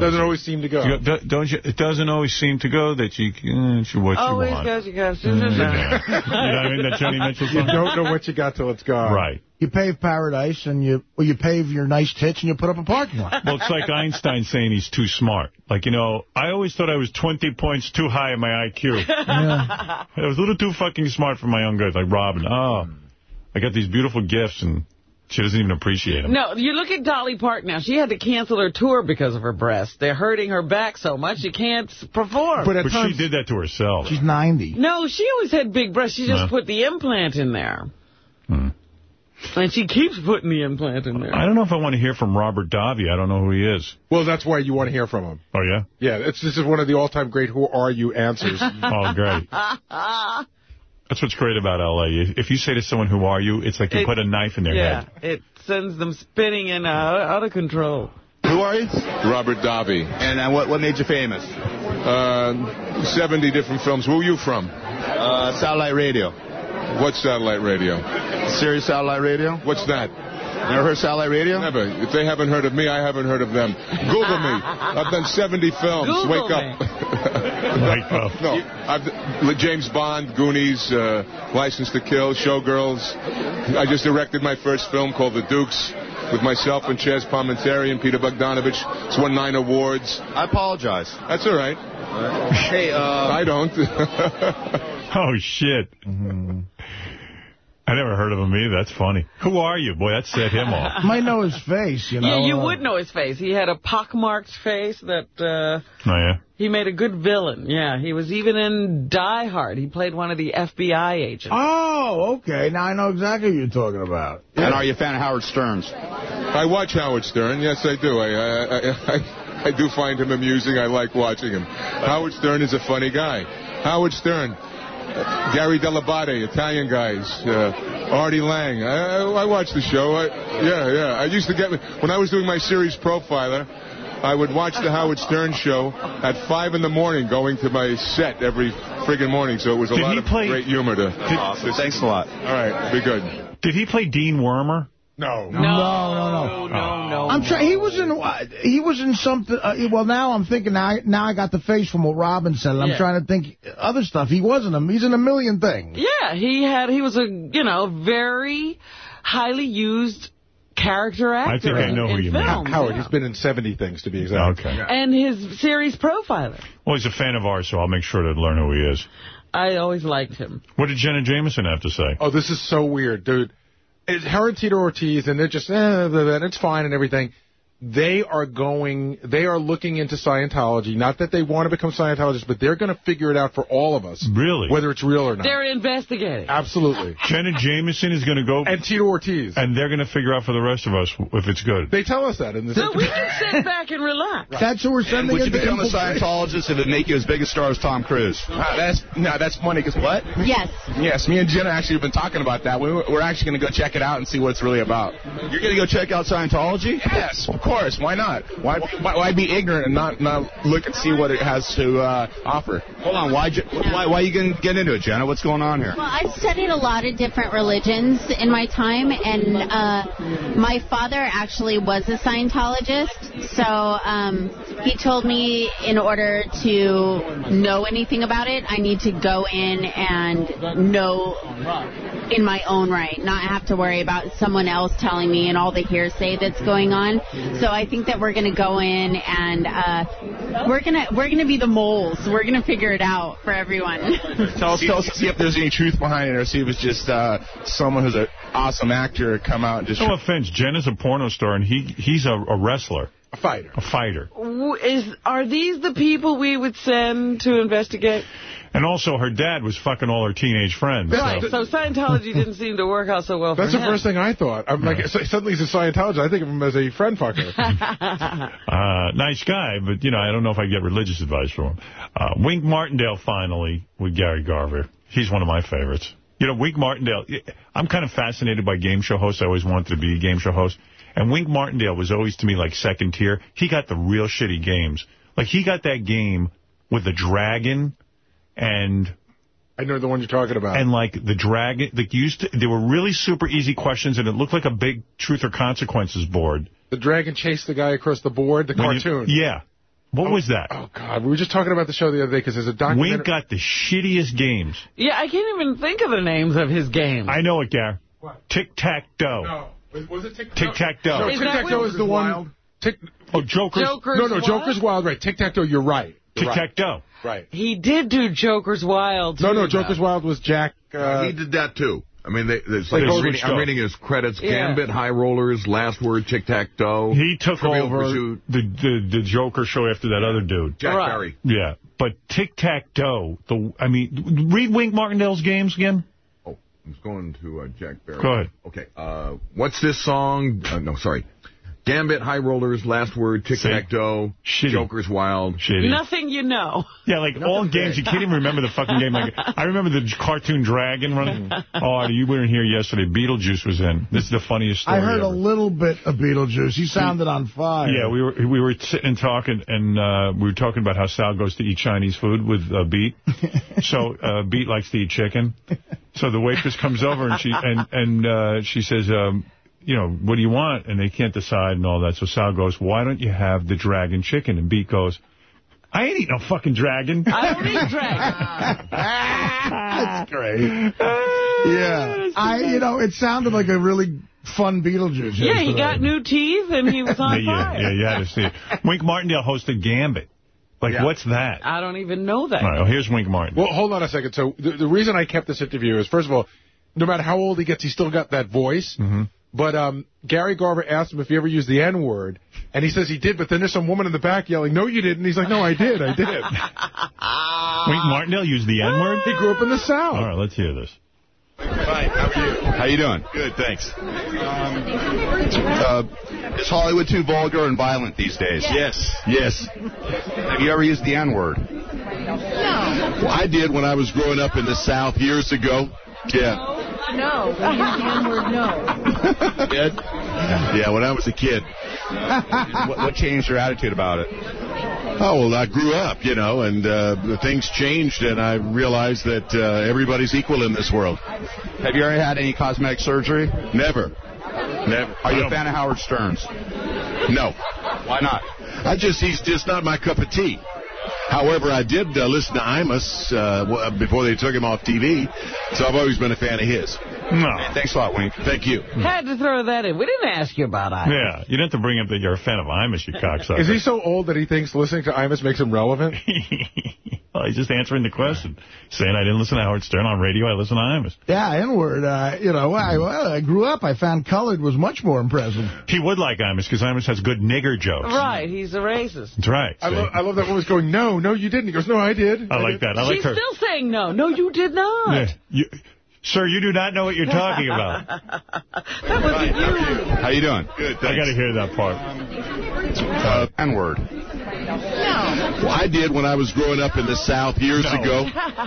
[SPEAKER 15] Doesn't always seem to go.
[SPEAKER 1] you, do- don't you, it doesn't always seem to go that you, uh, it's what you
[SPEAKER 4] Always
[SPEAKER 1] want.
[SPEAKER 4] goes, you go.
[SPEAKER 1] Mm, yeah. you know what I mean, that Joni Mitchell
[SPEAKER 15] You don't know what you got till it's gone.
[SPEAKER 1] Right.
[SPEAKER 5] You pave paradise and you well, you pave your nice tits and you put up a parking lot.
[SPEAKER 1] Well, it's like Einstein saying he's too smart. Like, you know, I always thought I was 20 points too high in my IQ. I was a little too fucking smart for my own good, like Robin. Oh, I got these beautiful gifts, and she doesn't even appreciate them.
[SPEAKER 4] No, you look at Dolly Parton now. She had to cancel her tour because of her breasts. They're hurting her back so much she can't perform.
[SPEAKER 1] But, she did that to herself.
[SPEAKER 5] She's 90.
[SPEAKER 4] No, she always had big breasts. She just
[SPEAKER 1] Huh.
[SPEAKER 4] put the implant in there. Hmm. And she keeps putting the implant in there.
[SPEAKER 1] I don't know if I want to hear from Robert Davi. I don't know who he is.
[SPEAKER 15] Well, that's why you want to hear from him.
[SPEAKER 1] Oh, yeah?
[SPEAKER 15] Yeah, it's, this is one of the all-time great "Who Are You" answers.
[SPEAKER 1] Oh, great. That's what's great about L.A. If you say to someone, who are you, it's like you
[SPEAKER 4] It-
[SPEAKER 1] put a knife in their
[SPEAKER 4] yeah,
[SPEAKER 1] head.
[SPEAKER 4] Yeah, it sends them spinning and out, out of control.
[SPEAKER 16] Who are you?
[SPEAKER 7] Robert Davi.
[SPEAKER 16] And uh, what, what made you famous?
[SPEAKER 7] Uh, 70 different films. Where are you from?
[SPEAKER 16] Uh, satellite radio.
[SPEAKER 7] What satellite radio?
[SPEAKER 16] Sirius Satellite Radio.
[SPEAKER 7] What's that?
[SPEAKER 16] Never heard satellite radio?
[SPEAKER 7] Never. If they haven't heard of me, I haven't heard of them. Google me. I've done 70 films.
[SPEAKER 4] Google
[SPEAKER 7] Wake
[SPEAKER 4] me.
[SPEAKER 7] up.
[SPEAKER 1] Wake up.
[SPEAKER 7] No, I've James Bond, Goonies, uh, License to Kill, Showgirls. I just directed my first film called The Dukes with myself and Chazz Palminteri and Peter Bogdanovich. It's won nine awards.
[SPEAKER 16] I apologize.
[SPEAKER 7] That's all right.
[SPEAKER 16] Hey, uh,
[SPEAKER 7] I don't.
[SPEAKER 1] Oh, shit.
[SPEAKER 5] Mm-hmm.
[SPEAKER 1] I never heard of him either. That's funny. Who are you? Boy, that set him off.
[SPEAKER 5] Might know his face, you know.
[SPEAKER 4] yeah, you
[SPEAKER 5] uh,
[SPEAKER 4] would know his face. He had a pockmarked face that uh,
[SPEAKER 1] Oh, yeah?
[SPEAKER 4] he made a good villain. Yeah, he was even in Die Hard. He played one of the FBI agents.
[SPEAKER 5] Oh, okay. Now I know exactly what you're talking about.
[SPEAKER 16] And are you a fan of Howard Stern's?
[SPEAKER 7] I watch Howard Stern. Yes, I do. I, I, I, I, I do find him amusing. I like watching him. Howard Stern is a funny guy. Howard Stern. Uh, Gary Dell'Abate, Italian guys, uh, Artie Lange. I, I, I watch the show. I, yeah, yeah. I used to get when I was doing my series Profiler. I would watch the Howard Stern show at 5 in the morning going to my set every friggin' morning, so it was a
[SPEAKER 1] Did
[SPEAKER 7] lot of
[SPEAKER 1] play-
[SPEAKER 7] great humor to...
[SPEAKER 16] Thanks a lot.
[SPEAKER 7] All right, be good.
[SPEAKER 1] Did he play Dean Wormer?
[SPEAKER 15] No.
[SPEAKER 5] No, no, no.
[SPEAKER 4] No, no.
[SPEAKER 5] I'm trying. He was in. uh, He was in something. Uh, well, now I'm thinking. Now, I- now I got the face from what Robin said. and I'm
[SPEAKER 4] Yeah.
[SPEAKER 5] trying to think other stuff. He wasn't him. He's in a million things.
[SPEAKER 4] Yeah, he had. He was a you know very highly used character actor.
[SPEAKER 1] I think I know who
[SPEAKER 4] in
[SPEAKER 1] you mean.
[SPEAKER 4] films,
[SPEAKER 15] Howard,
[SPEAKER 4] yeah.
[SPEAKER 15] he's been in 70 things, to be exact.
[SPEAKER 1] Okay.
[SPEAKER 4] And his series Profiler.
[SPEAKER 1] Well, he's a fan of ours, so I'll make sure to learn who he is.
[SPEAKER 4] I always liked him.
[SPEAKER 1] What did Jenna Jameson have to say?
[SPEAKER 15] Oh, this is so weird, dude. It's her and Tito Ortiz, and they're just, eh, blah, blah, and it's fine and everything. They are going, they are looking into Scientology. Not that they want to become Scientologists, but they're going to figure it out for all of us.
[SPEAKER 1] Really?
[SPEAKER 15] Whether it's real or not.
[SPEAKER 4] They're investigating.
[SPEAKER 15] Absolutely.
[SPEAKER 1] Jenna Jameson is going to go,
[SPEAKER 15] And Tito Ortiz.
[SPEAKER 1] and they're going to figure out for the rest of us if it's good.
[SPEAKER 15] They tell us that in this
[SPEAKER 4] So we can sit back and relax.
[SPEAKER 5] That's who we're sending.
[SPEAKER 16] Would you become a. Scientologist if it make you as big a star as Tom Cruise?
[SPEAKER 24] Uh, that's no, that's funny because what?
[SPEAKER 20] Yes.
[SPEAKER 24] Yes, me and Jenna actually have been talking about that. We, we're actually going to go check it out and see what it's really about.
[SPEAKER 16] You're going to go check out Scientology?
[SPEAKER 24] Yes, of course. Why not? Why, why, why be ignorant and not, not look and see what it has to uh, offer?
[SPEAKER 16] Hold on. Why, why, why are you to get into it, Jenna? What's going on here?
[SPEAKER 20] Well, I've studied a lot of different religions in my time, and uh, my father actually was a Scientologist. So um, he told me in order to know anything about it, I need to go in and know in my own right, not have to worry about someone else telling me and all the hearsay that's going on. So I think that we're going to go in and uh, we're gonna we're gonna be the moles. We're gonna figure it out for everyone.
[SPEAKER 24] Tell us, tell us, see if there's any truth behind it, or see if it's just uh, someone who's an awesome actor come out and just.
[SPEAKER 1] No offense, Jen is a porno star, and he he's a, a wrestler.
[SPEAKER 15] A fighter.
[SPEAKER 1] A fighter.
[SPEAKER 4] Is are these the people we would send to investigate?
[SPEAKER 1] And also, her dad was fucking all her teenage friends.
[SPEAKER 4] Right.
[SPEAKER 1] So.
[SPEAKER 4] So Scientology didn't seem to work out so well
[SPEAKER 15] That's
[SPEAKER 4] for
[SPEAKER 15] the
[SPEAKER 4] him.
[SPEAKER 15] first thing I thought. I'm like, suddenly he's a Scientologist. I think of him as a friend fucker.
[SPEAKER 1] Uh, nice guy, but, you know, I don't know if I get religious advice from him. Uh, Wink Martindale, finally, with Gary Garver. He's one of my favorites. You know, Wink Martindale, I'm kind of fascinated by game show hosts. I always wanted to be a game show host. And Wink Martindale was always, to me, like second tier. He got the real shitty games. Like, he got that game with the dragon and...
[SPEAKER 15] I know the one you're talking about.
[SPEAKER 1] And, like, the dragon, like, used to, they were really super easy questions, and it looked like a big truth or consequences board.
[SPEAKER 15] The dragon chased the guy across the board, the
[SPEAKER 1] When you-
[SPEAKER 15] cartoon.
[SPEAKER 1] yeah. What oh, was that?
[SPEAKER 15] Oh, God. We were just talking about the show the other day because there's a documentary.
[SPEAKER 1] Wink got the shittiest games.
[SPEAKER 4] Yeah, I can't even think of the names of his games.
[SPEAKER 1] I know it, Gar. Tic-tac-toe.
[SPEAKER 15] No. Was it Tic
[SPEAKER 1] Tic-tac-toe.
[SPEAKER 15] No, Tic-Tac-Toe is the one. Tic
[SPEAKER 1] oh, Joker's.
[SPEAKER 4] Joker's
[SPEAKER 15] no, no,
[SPEAKER 4] Wild?
[SPEAKER 15] Joker's Wild. Right. Tic-Tac-Toe, you're right. You're right.
[SPEAKER 1] Tic-tac-toe.
[SPEAKER 15] Right.
[SPEAKER 4] He did do Joker's Wild.
[SPEAKER 15] No, no,
[SPEAKER 4] though.
[SPEAKER 15] Joker's Wild was Jack. Uh,
[SPEAKER 2] he did that too. I mean, they, it's
[SPEAKER 15] Like
[SPEAKER 2] like I'm reading, I'm reading his credits.
[SPEAKER 4] Yeah.
[SPEAKER 2] Gambit, High Rollers, Last Word, Tic Tac Toe.
[SPEAKER 1] He took
[SPEAKER 2] Trivial
[SPEAKER 1] over
[SPEAKER 2] Pursuit.
[SPEAKER 1] the, the the Joker show after that other dude.
[SPEAKER 2] Jack
[SPEAKER 4] Right.
[SPEAKER 2] Barry.
[SPEAKER 1] Yeah, but Tic-tac-toe. The I mean, read Wink Martindale's games again.
[SPEAKER 2] Oh, I'm going to uh, Jack Barry.
[SPEAKER 1] Go ahead.
[SPEAKER 2] Okay. Uh, what's this song? Uh, no, sorry. Gambit, High Rollers, Last Word, Tic Tac Toe,
[SPEAKER 1] Shitty.
[SPEAKER 2] Joker's Wild.
[SPEAKER 1] Shitty.
[SPEAKER 4] Nothing you know.
[SPEAKER 1] Yeah, like all games. You can't even remember the fucking game. Like I remember the cartoon dragon running. Oh, you weren't here yesterday. Beetlejuice was in. This is the funniest story
[SPEAKER 5] I heard
[SPEAKER 1] ever.
[SPEAKER 5] a little bit of Beetlejuice. He sounded on fire.
[SPEAKER 1] Yeah, we were we were sitting and talking, and uh, we were talking about how Sal goes to eat Chinese food with uh, Beat. so uh, Beat likes to eat chicken. So the waitress comes over and she and and uh, she says, um, you know, what do you want? And they can't decide and all that. So Sal goes, why don't you have the dragon chicken? And Beat goes, I ain't eating no fucking dragon.
[SPEAKER 4] I don't eat dragon.
[SPEAKER 5] That's great. Yeah. I, you know, it sounded like a really fun Beetlejuice.
[SPEAKER 4] Yeah, he got new teeth and he was on
[SPEAKER 1] yeah,
[SPEAKER 4] fire.
[SPEAKER 1] yeah, yeah, you had to see it. Wink Martindale hosted Gambit. Like,
[SPEAKER 15] Yeah.
[SPEAKER 1] what's that?
[SPEAKER 4] I don't even know that.
[SPEAKER 1] All right, well, here's Wink Martindale.
[SPEAKER 15] Well, hold on a second. So the, the reason I kept this interview is, first of all,
[SPEAKER 25] no matter how old he gets, he's still got that voice.
[SPEAKER 1] Mm-hmm.
[SPEAKER 25] But um, Gary Garver asked him if he ever used the N-word, and he says he did, but then there's some woman in the back yelling, no, you didn't. He's like, no, I did, I did.
[SPEAKER 1] Wait, Martindale used the N-word?
[SPEAKER 25] He grew up in the South.
[SPEAKER 1] All right, let's hear this.
[SPEAKER 16] Hi, how are you? How you doing? Good, thanks. Uh, is Hollywood too vulgar and violent these days? Yes. Yes. Have you ever used the N-word?
[SPEAKER 26] No. I did when I was growing up in the South years ago. Yeah.
[SPEAKER 27] No. We use the N-word no.
[SPEAKER 26] Kid? Yeah, when I was a kid.
[SPEAKER 16] what, what changed your attitude about it?
[SPEAKER 26] Oh, well, I grew up, you know, and uh, things changed, and I realized that uh, everybody's equal in this world.
[SPEAKER 16] Have you ever had any cosmetic surgery?
[SPEAKER 26] Never. Never.
[SPEAKER 16] Are you a fan of Howard Stern's?
[SPEAKER 26] No.
[SPEAKER 16] Why not?
[SPEAKER 26] I just, he's just not my cup of tea. However, I did uh, listen to Imus uh, before they took him off TV, so I've always been a fan of his.
[SPEAKER 1] No.
[SPEAKER 16] Thanks a lot, Wink.
[SPEAKER 26] Thank you.
[SPEAKER 4] Had to throw that in. We didn't ask you about Imus.
[SPEAKER 1] Yeah, you didn't have to bring up that you're a fan of Imus, you cocksucker.
[SPEAKER 25] Is he so old that he thinks listening to Imus makes him relevant?
[SPEAKER 1] well, he's just answering the question. Saying I didn't listen to Howard Stern on radio, I listen to Imus.
[SPEAKER 5] Yeah, N-word. Uh, you know, I, well, I grew up, I found colored was much more impressive.
[SPEAKER 1] He would like Imus because Imus has good nigger jokes.
[SPEAKER 4] Right, he's a racist.
[SPEAKER 1] That's right.
[SPEAKER 25] I, lo I love that woman's going, no, no, you didn't. He goes, no, I did.
[SPEAKER 1] I, I like
[SPEAKER 25] did.
[SPEAKER 1] that. I like
[SPEAKER 4] She's
[SPEAKER 1] her.
[SPEAKER 4] still saying no. No, you did not.
[SPEAKER 1] Yeah. You, sir, you do not know what you're talking about.
[SPEAKER 4] that was you.
[SPEAKER 16] How you doing?
[SPEAKER 26] Good,
[SPEAKER 1] I got to hear that part.
[SPEAKER 16] Uh, N-word.
[SPEAKER 27] No.
[SPEAKER 26] Well, I did when I was growing up in the South years
[SPEAKER 1] No.
[SPEAKER 26] ago.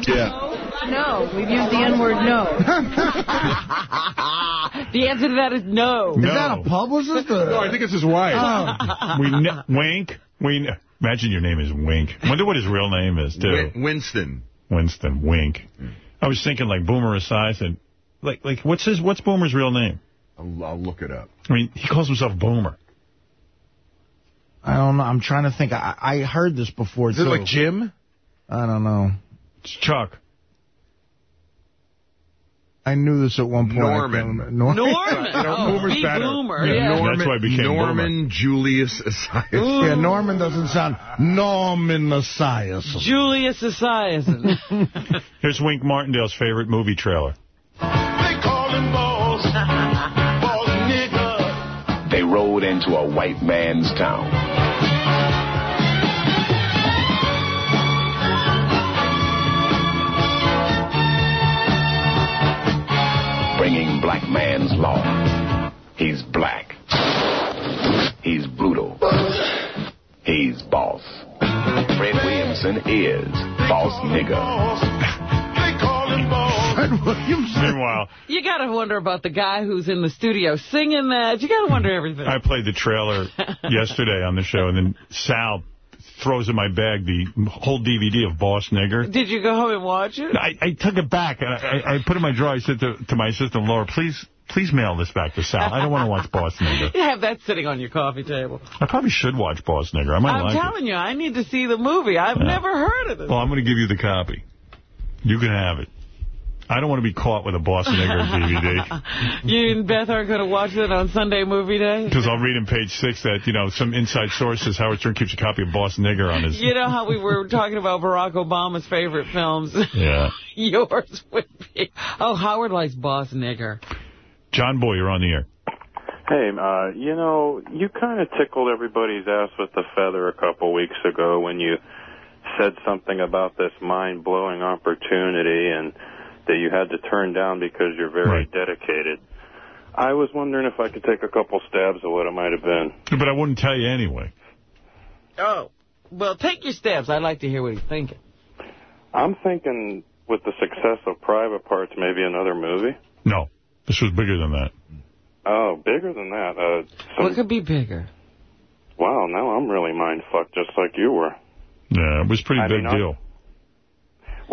[SPEAKER 26] Yeah.
[SPEAKER 27] No. We've used the N-word no.
[SPEAKER 4] the answer to that is no.
[SPEAKER 1] No.
[SPEAKER 5] Is that a publicist? Or?
[SPEAKER 25] No, I think it's his wife.
[SPEAKER 5] Oh.
[SPEAKER 1] we kn- Wink. We kn- imagine your name is Wink. Wonder what his real name is too.
[SPEAKER 2] Win Winston.
[SPEAKER 1] Winston Wink. I was thinking like Boomer Esiason. Like like what's his what's Boomer's real name?
[SPEAKER 2] I'll, I'll look it up.
[SPEAKER 1] I mean, he calls himself Boomer.
[SPEAKER 5] I don't know. I'm trying to think. I, I heard this before,
[SPEAKER 25] Is
[SPEAKER 5] too.
[SPEAKER 25] it like Jim?
[SPEAKER 5] I don't know.
[SPEAKER 1] It's Chuck.
[SPEAKER 5] I knew this at one point.
[SPEAKER 2] Norman.
[SPEAKER 5] I can't. Norman.
[SPEAKER 4] Norman. oh,
[SPEAKER 25] Boomer's
[SPEAKER 4] be
[SPEAKER 25] better.
[SPEAKER 4] Boomer.
[SPEAKER 1] Yeah,
[SPEAKER 4] Yeah.
[SPEAKER 1] Norman- That's why I became
[SPEAKER 2] Norman Julius Esiason.
[SPEAKER 5] Yeah, Norman doesn't sound Norman Esiason.
[SPEAKER 4] Julius Esiason.
[SPEAKER 1] Here's Wink Martindale's favorite movie trailer.
[SPEAKER 24] They call him boss. Boss nigga. They rode into a white man's town. Bringing black man's law. He's black. He's brutal. He's boss. Fred Williamson is boss nigger.
[SPEAKER 5] Fred Williamson.
[SPEAKER 1] Meanwhile,
[SPEAKER 4] you got to wonder about the guy who's in the studio singing that. You got to wonder everything.
[SPEAKER 1] I played the trailer yesterday on the show, and then Sal throws in my bag the whole DVD of Boss Nigger.
[SPEAKER 4] Did you go home and watch it?
[SPEAKER 1] I, I took it back, and I, I put it in my drawer. I said to, to my assistant, Laura, please please mail this back to Sal. I don't want to watch Boss Nigger.
[SPEAKER 4] You have that sitting on your coffee table.
[SPEAKER 1] I probably should watch Boss Nigger. I might
[SPEAKER 4] I'm
[SPEAKER 1] like it.
[SPEAKER 4] telling you, I need to see the movie. I've
[SPEAKER 1] Yeah.
[SPEAKER 4] never heard of it.
[SPEAKER 1] Well, I'm going to give you the copy. You can have it. I don't want to be caught with a Boss Nigger DVD.
[SPEAKER 4] You and Beth aren't going to watch it on Sunday movie day?
[SPEAKER 1] Because I'll read in page six that, you know, some inside source says Howard Stern keeps a copy of Boss Nigger on his...
[SPEAKER 4] You know how we were talking about Barack Obama's favorite films?
[SPEAKER 1] Yeah.
[SPEAKER 4] Yours would be... Oh, Howard likes Boss Nigger.
[SPEAKER 1] John Boy, you're on the air.
[SPEAKER 28] Hey, uh, you know, you kind of tickled everybody's ass with the feather a couple weeks ago when you said something about this mind-blowing opportunity and that you had to turn down because you're very dedicated. I was wondering if I could take a couple stabs at what it might have been.
[SPEAKER 1] But I wouldn't tell you anyway.
[SPEAKER 4] Oh, well, take your stabs. I'd like to hear what he's thinking.
[SPEAKER 28] I'm thinking with the success of Private Parts, maybe another movie.
[SPEAKER 1] No, this was bigger than that.
[SPEAKER 28] Oh, bigger than that. Uh, some,
[SPEAKER 4] What could be bigger?
[SPEAKER 28] wow, now I'm really mind-fucked just like you were.
[SPEAKER 1] Yeah, it was a pretty
[SPEAKER 28] I
[SPEAKER 1] big
[SPEAKER 28] mean, I-
[SPEAKER 1] deal.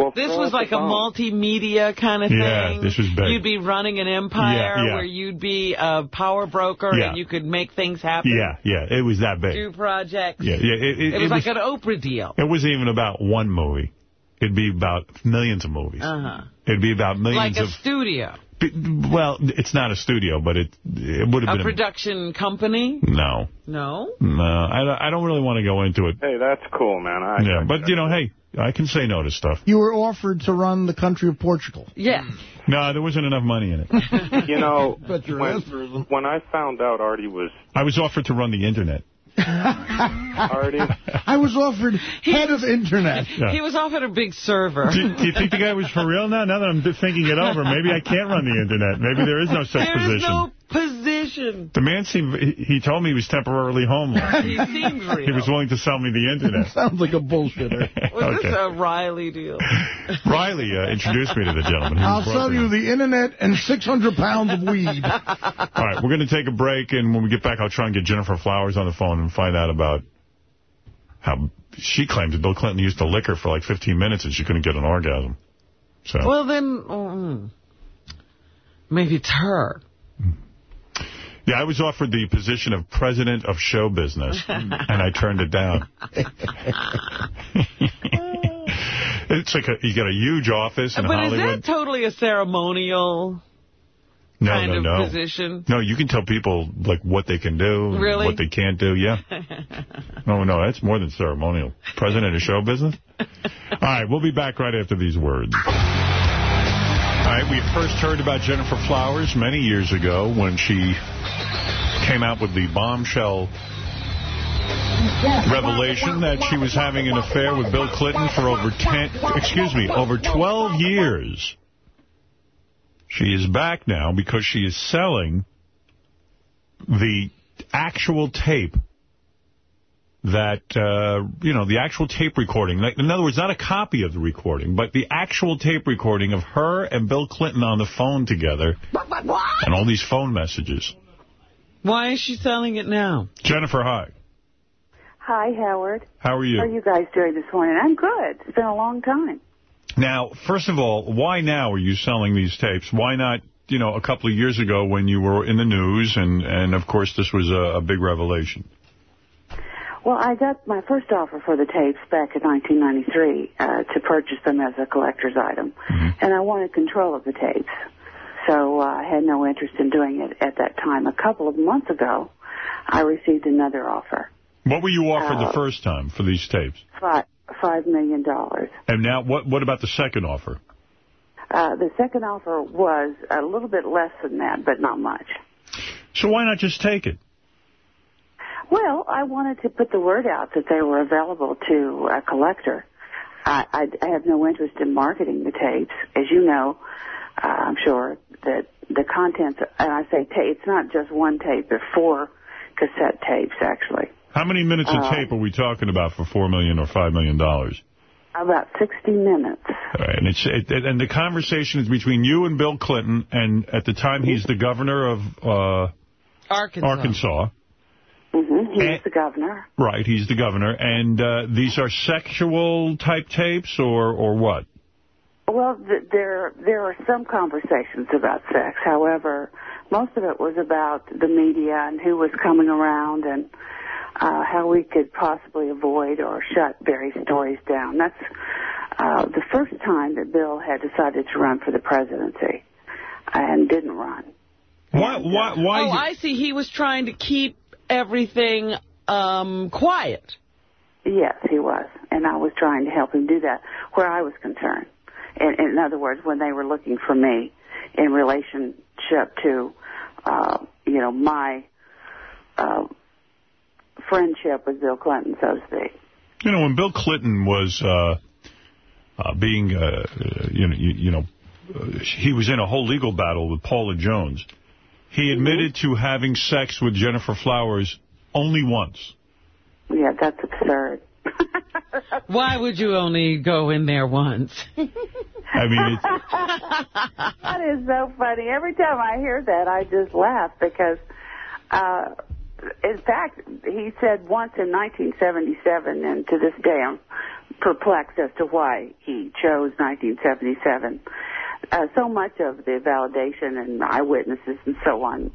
[SPEAKER 28] Well,
[SPEAKER 4] This was like a
[SPEAKER 28] bomb.
[SPEAKER 4] multimedia kind of
[SPEAKER 1] Yeah,
[SPEAKER 4] thing.
[SPEAKER 1] this was big.
[SPEAKER 4] You'd be running an empire
[SPEAKER 1] Yeah, yeah.
[SPEAKER 4] where you'd be a power broker
[SPEAKER 1] Yeah.
[SPEAKER 4] and you could make things happen.
[SPEAKER 1] Yeah, yeah, it was that big.
[SPEAKER 4] Do projects.
[SPEAKER 1] Yeah, yeah. It, it,
[SPEAKER 4] It, was like an Oprah deal.
[SPEAKER 1] It wasn't even about one movie. It'd be about millions of movies.
[SPEAKER 4] Uh-huh.
[SPEAKER 1] It'd be about millions
[SPEAKER 4] Like a
[SPEAKER 1] of...
[SPEAKER 4] studio.
[SPEAKER 1] Well, it's not a studio, but it it would have been
[SPEAKER 4] A
[SPEAKER 1] been...
[SPEAKER 4] production company?
[SPEAKER 1] no.
[SPEAKER 4] No.
[SPEAKER 1] No, I, don't- I don't really want to go into it.
[SPEAKER 28] Hey, that's cool, man. I,
[SPEAKER 1] yeah, but, you know, hey, I can say no to stuff.
[SPEAKER 5] You were offered to run the country of Portugal.
[SPEAKER 4] Yeah.
[SPEAKER 1] No, there wasn't enough money in it.
[SPEAKER 28] You know,
[SPEAKER 5] Bet your
[SPEAKER 28] when,
[SPEAKER 5] ass there isn't.
[SPEAKER 28] when I found out Artie was
[SPEAKER 1] I was offered to run the Internet.
[SPEAKER 28] Artie,
[SPEAKER 5] I was offered head of internet.
[SPEAKER 1] Yeah.
[SPEAKER 4] He was offered a big server.
[SPEAKER 1] Do, do you think the guy was for real now? Now that I'm thinking it over, maybe I can't run the Internet. Maybe there is no such
[SPEAKER 4] There is
[SPEAKER 1] position.
[SPEAKER 4] no position.
[SPEAKER 1] The man seemed, he, he told me he was temporarily homeless.
[SPEAKER 4] He seems real.
[SPEAKER 1] He was willing to sell me the Internet.
[SPEAKER 5] Sounds like a bullshitter.
[SPEAKER 4] Was
[SPEAKER 1] Okay.
[SPEAKER 4] this a Riley deal?
[SPEAKER 1] Riley uh, introduced me to the gentleman. He
[SPEAKER 5] I'll sell
[SPEAKER 1] brokering.
[SPEAKER 5] you the internet and 600 pounds of weed.
[SPEAKER 1] All right, we're going to take a break, and when we get back, I'll try and get Gennifer Flowers on the phone and find out about how she claims that Bill Clinton used to lick her for like 15 minutes and she couldn't get an orgasm. So
[SPEAKER 4] Well, then, mm, maybe it's her.
[SPEAKER 1] Yeah, I was offered the position of president of show business, and I turned it down. it's like a, you got a huge office in
[SPEAKER 4] but
[SPEAKER 1] Hollywood.
[SPEAKER 4] is that totally a ceremonial
[SPEAKER 1] no,
[SPEAKER 4] kind
[SPEAKER 1] no,
[SPEAKER 4] of
[SPEAKER 1] no.
[SPEAKER 4] position?
[SPEAKER 1] No, you can tell people like what they can do,
[SPEAKER 4] Really?
[SPEAKER 1] what they can't do. Yeah. No, no, that's more than ceremonial. President of show business. All right, we'll be back right after these words. All right, we first heard about Gennifer Flowers many years ago when she came out with the bombshell revelation that she was having an affair with Bill Clinton for over 10, excuse me, over 12 years. She is back now because she is selling the actual tape that, uh, you know, the actual tape recording. Like, In other words, not a copy of the recording, but the actual tape recording of her and Bill Clinton on the phone together and all these phone messages.
[SPEAKER 4] Why is she selling it now?
[SPEAKER 1] Gennifer, hi.
[SPEAKER 29] Hi, Howard.
[SPEAKER 1] How are you?
[SPEAKER 29] How are you guys doing this morning? I'm good. It's been a long time.
[SPEAKER 1] Now, first of all, why now are you selling these tapes? Why not, you know, a couple of years ago when you were in the news and, and of course, this was a, a big revelation?
[SPEAKER 29] Well, I got my first offer for the tapes back in 1993 uh, to purchase them as a collector's item, and I wanted control of the tapes. So uh, I had no interest in doing it at that time. A couple of months ago, I received another offer,
[SPEAKER 1] What were you offered
[SPEAKER 29] Uh,
[SPEAKER 1] the first time for these tapes?
[SPEAKER 29] five five million dollars.
[SPEAKER 1] And now, what what about the second offer?
[SPEAKER 29] Uh, the second offer was a little bit less than that, but not much.
[SPEAKER 1] So why not just take it?
[SPEAKER 29] Well, I wanted to put the word out that they were available to a collector. I, I, I have no interest in marketing the tapes. As you know, uh, I'm sure that the contents, and I say tape, it's not just one tape, they're four cassette tapes, actually.
[SPEAKER 1] How many minutes of
[SPEAKER 29] Uh,
[SPEAKER 1] tape are we talking about for 4 million or 5 million? dollars?
[SPEAKER 29] About 60 minutes.
[SPEAKER 1] All right, and it's it, and the conversation is between you and Bill Clinton, and at the time he's the governor of uh,
[SPEAKER 4] Arkansas.
[SPEAKER 1] Arkansas.
[SPEAKER 29] hmm He's
[SPEAKER 1] And-
[SPEAKER 29] the governor.
[SPEAKER 1] Right, he's the governor. And uh, these are sexual type tapes or or what?
[SPEAKER 29] Well, th- there there are some conversations about sex. However, most of it was about the media and who was coming around and uh, how we could possibly avoid or shut various stories down. That's uh, the first time that Bill had decided to run for the presidency and didn't run.
[SPEAKER 1] Why why why?
[SPEAKER 4] Oh, I see. He was trying to keep everything um, quiet.
[SPEAKER 29] Yes, he was, and I was trying to help him do that where I was concerned. In, in other words, when they were looking for me in relationship to, uh, you know, my uh, friendship with Bill Clinton, so to speak.
[SPEAKER 1] You know, when Bill Clinton was uh, uh, being, uh, uh, you know, you, you know, uh, he was in a whole legal battle with Paula Jones. He admitted to having sex with Gennifer Flowers only once.
[SPEAKER 29] Yeah, that's absurd.
[SPEAKER 4] Why would you only go in there once?
[SPEAKER 1] I mean, it's,
[SPEAKER 29] that is so funny. Every time I hear that, I just laugh because, uh, in fact, he said once in 1977, and to this day I'm perplexed as to why he chose 1977. Uh, so much of the validation and eyewitnesses and so on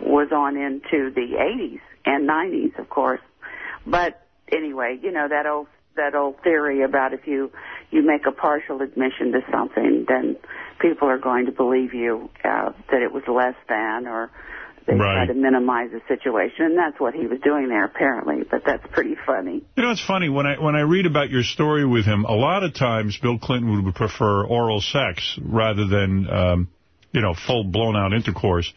[SPEAKER 29] was on into the 80s and 90s, of course. But anyway, you know that old that old theory about if you you make a partial admission to something, then people are going to believe you uh, that it was less than or They
[SPEAKER 1] Right.
[SPEAKER 29] try to minimize the situation, and that's what he was doing there, apparently. But that's pretty funny.
[SPEAKER 1] You know, it's funny, when I when I read about your story with him, a lot of times Bill Clinton would prefer oral sex rather than, um, you know, full blown-out intercourse.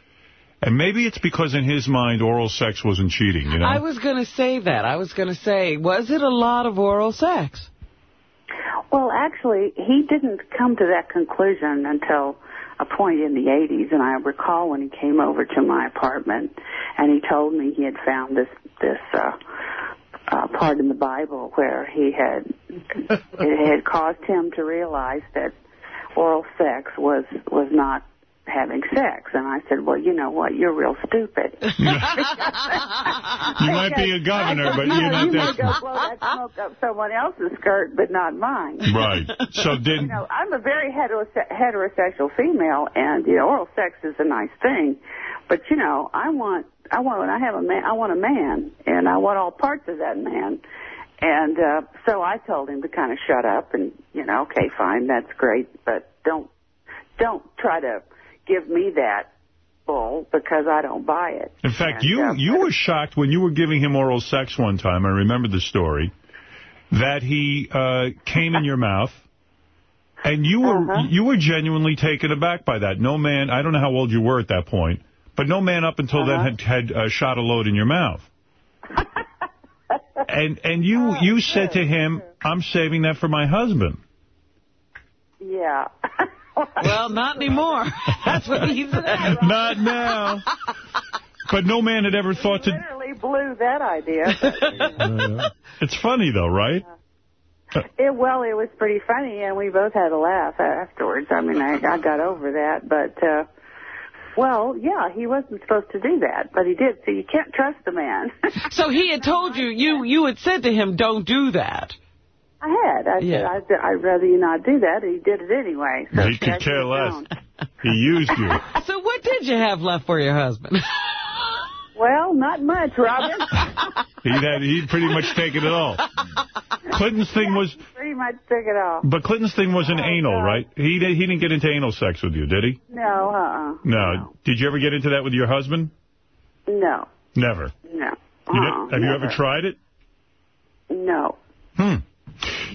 [SPEAKER 1] And maybe it's because in his mind, oral sex wasn't cheating, you know?
[SPEAKER 4] I was going to say that. I was going to say, was it a lot of oral sex?
[SPEAKER 29] Well, actually, he didn't come to that conclusion until a point in the 80s, and I recall when he came over to my apartment, and he told me he had found this this uh, uh, part in the Bible where he had it had caused him to realize that oral sex was was not having sex, and I said, "Well, you know what? You're real stupid."
[SPEAKER 1] You might be a governor, but you're not
[SPEAKER 29] you
[SPEAKER 1] that...
[SPEAKER 29] might go blow that smoke up someone else's skirt, but not mine.
[SPEAKER 1] Right. So
[SPEAKER 29] You
[SPEAKER 1] did
[SPEAKER 29] know, I'm a very heterose- heterosexual female, and you know, oral sex is a nice thing, but you know, I want, I want, when I have a man, I want a man, and I want all parts of that man. And uh, so I told him to kind of shut up, and you know, okay, fine, that's great, but don't, don't try to give me that bull because I don't buy it.
[SPEAKER 1] In fact,
[SPEAKER 29] And,
[SPEAKER 1] you
[SPEAKER 29] uh,
[SPEAKER 1] you were shocked when you were giving him oral sex one time. I remember the story that he uh, came in your mouth, and you were
[SPEAKER 29] Uh-huh.
[SPEAKER 1] you were genuinely taken aback by that. No man, I don't know how old you were at that point, but no man up until
[SPEAKER 29] Uh-huh.
[SPEAKER 1] then had had uh, shot a load in your mouth. and and you
[SPEAKER 29] Oh,
[SPEAKER 1] you said to him, "I'm saving that for my husband."
[SPEAKER 29] Yeah.
[SPEAKER 4] Well, not anymore. That's what he said.
[SPEAKER 1] Not now. But no man had ever thought to.
[SPEAKER 29] literally blew that idea.
[SPEAKER 1] It's funny though, right?
[SPEAKER 29] It, well, it was pretty funny, and we both had a laugh afterwards. I mean, I, I got over that, but, uh, well, yeah, he wasn't supposed to do that, but he did, so you can't trust the man.
[SPEAKER 4] So he had told you, you you had said to him, don't do that.
[SPEAKER 29] I had. I
[SPEAKER 4] Yeah.
[SPEAKER 29] said, I'd, I'd rather you not do that, he did it anyway. So
[SPEAKER 1] he could
[SPEAKER 29] I
[SPEAKER 1] care less. He used you.
[SPEAKER 4] So what did you have left for your husband?
[SPEAKER 29] Well, not much, Robin.
[SPEAKER 1] He had he'd pretty much taken it all. Clinton's thing was,
[SPEAKER 29] Pretty much took it all.
[SPEAKER 1] but Clinton's thing was an
[SPEAKER 29] Oh,
[SPEAKER 1] anal,
[SPEAKER 29] God.
[SPEAKER 1] right? He did, he didn't get into anal sex with you, did he?
[SPEAKER 29] No, uh-uh.
[SPEAKER 1] No. Did you ever get into that with your husband?
[SPEAKER 29] No,
[SPEAKER 1] Never.
[SPEAKER 29] no.
[SPEAKER 1] You
[SPEAKER 29] Uh-uh,
[SPEAKER 1] ne- have you ever tried it?
[SPEAKER 29] No.
[SPEAKER 1] Hmm.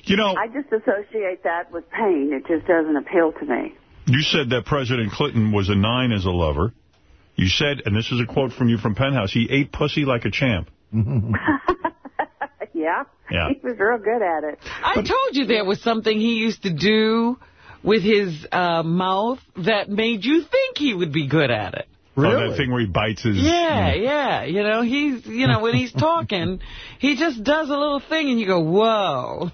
[SPEAKER 1] You know,
[SPEAKER 29] I just associate that with pain. It just doesn't appeal to me.
[SPEAKER 1] you said that President Clinton was a nine as a lover. You said, and this is a quote from you from Penthouse, he ate pussy like a champ.
[SPEAKER 29] yeah?
[SPEAKER 1] Yeah.
[SPEAKER 29] He was real good at it.
[SPEAKER 4] I told you there was something he used to do with his uh, mouth that made you think he would be good at it.
[SPEAKER 1] Oh, that thing where he bites his...
[SPEAKER 4] Yeah, yeah. You know, he's, you know, when he's talking, he just does a little thing and you go, whoa.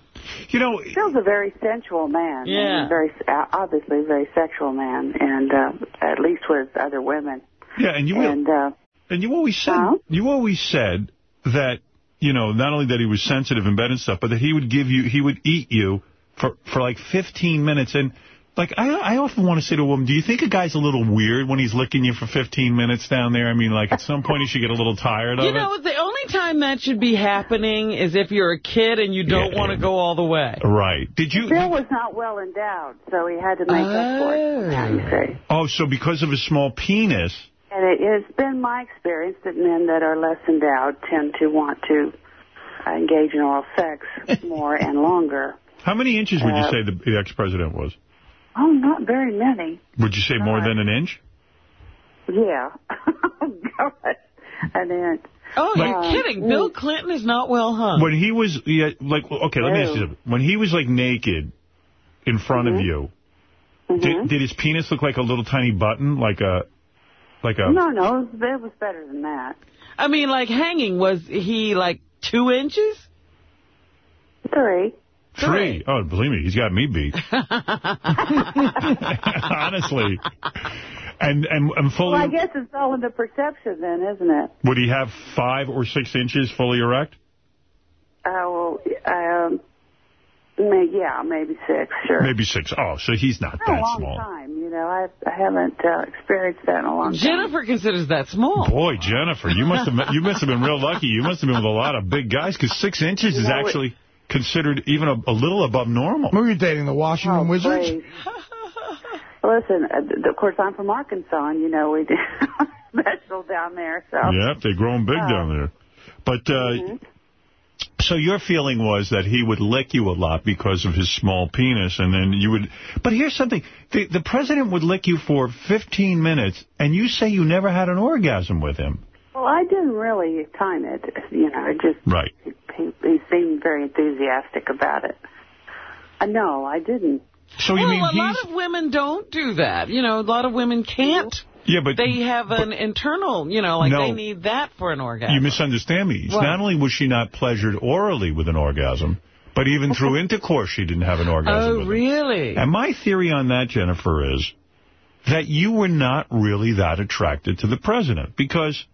[SPEAKER 1] You know,
[SPEAKER 29] Bill's a very sensual man.
[SPEAKER 4] Yeah.
[SPEAKER 29] And very uh, obviously a very sexual man, and uh, at least with other women.
[SPEAKER 1] Yeah, and you
[SPEAKER 29] And uh,
[SPEAKER 1] and you always said you always said that you know not only that he was sensitive in bed and stuff, but that he would give you he would eat you for for like 15 minutes. And like I I often want to say to a woman, do you think a guy's a little weird when he's licking you for 15 minutes down there? I mean, like at some point he should get a little tired of it.
[SPEAKER 4] You
[SPEAKER 1] it.
[SPEAKER 4] know, the only time that should be happening is if you're a kid and you don't want to go all the way.
[SPEAKER 1] Right. Did you?
[SPEAKER 29] Bill was not well endowed, so he had to make up for it. Now you see.
[SPEAKER 1] Oh, so because of his small penis.
[SPEAKER 29] And it has been my experience that men that are less endowed tend to want to uh, engage in oral sex more and longer.
[SPEAKER 1] How many inches would you
[SPEAKER 29] Uh,
[SPEAKER 1] say the, the ex-president was?
[SPEAKER 29] Oh, not very many.
[SPEAKER 1] Would you say more than an inch?
[SPEAKER 29] Yeah. oh, God. And then.
[SPEAKER 4] Oh, you're
[SPEAKER 29] uh,
[SPEAKER 4] kidding. Bill Clinton is not well hung.
[SPEAKER 1] When he was, yeah, like, okay, let me ask you something. When he was, like, naked in front
[SPEAKER 29] Mm-hmm.
[SPEAKER 1] of you, did, did his penis look like a little tiny button? Like a, like a...
[SPEAKER 29] No, no, it was, it was better than that.
[SPEAKER 4] I mean, like hanging, was he like two inches?
[SPEAKER 29] Three.
[SPEAKER 1] Three. Oh, believe me, he's got me beat. Honestly. And, and, and fully,
[SPEAKER 29] Well, I guess it's all in the perception then, isn't it?
[SPEAKER 1] would he have five or six inches fully erect?
[SPEAKER 29] Uh, well, um, may, yeah, maybe six, sure.
[SPEAKER 1] Maybe six. Oh, so he's not
[SPEAKER 29] Not a
[SPEAKER 1] that
[SPEAKER 29] long
[SPEAKER 1] small.
[SPEAKER 29] time, you know. I, I haven't uh, experienced that in a long time.
[SPEAKER 4] Gennifer considers that small.
[SPEAKER 1] Boy, Gennifer, you must have you must have been real lucky. You must have been with a lot of big guys because six inches
[SPEAKER 29] You
[SPEAKER 1] is
[SPEAKER 29] know, it-
[SPEAKER 1] actually considered even a, a little above normal.
[SPEAKER 5] Were you dating the Washington
[SPEAKER 29] Oh,
[SPEAKER 5] Wizards?
[SPEAKER 29] please. Listen, uh, of course, I'm from Arkansas, and, you know, we do, special down there. So
[SPEAKER 1] Yep, they're growing big
[SPEAKER 29] Oh.
[SPEAKER 1] down there. But, uh,
[SPEAKER 29] Mm-hmm.
[SPEAKER 1] so your feeling was that he would lick you a lot because of his small penis, and then you would... But here's something. The, the president would lick you for 15 minutes, and you say you never had an orgasm with him.
[SPEAKER 29] Well, I didn't really time it. You know, it just
[SPEAKER 1] Right.
[SPEAKER 29] he, he seemed very enthusiastic about it. Uh, no, I didn't.
[SPEAKER 1] So you
[SPEAKER 4] well, a lot of women don't do that. You know, a lot of women can't.
[SPEAKER 1] Yeah, but...
[SPEAKER 4] They have an internal, you know, like
[SPEAKER 1] No.
[SPEAKER 4] they need that for an orgasm.
[SPEAKER 1] You misunderstand me.
[SPEAKER 4] What?
[SPEAKER 1] Not only was she not pleasured orally with an orgasm, but even through intercourse she didn't have an orgasm
[SPEAKER 4] oh,
[SPEAKER 1] with him.
[SPEAKER 4] really?
[SPEAKER 1] And my theory on that, Gennifer, is that you were not really that attracted to the president because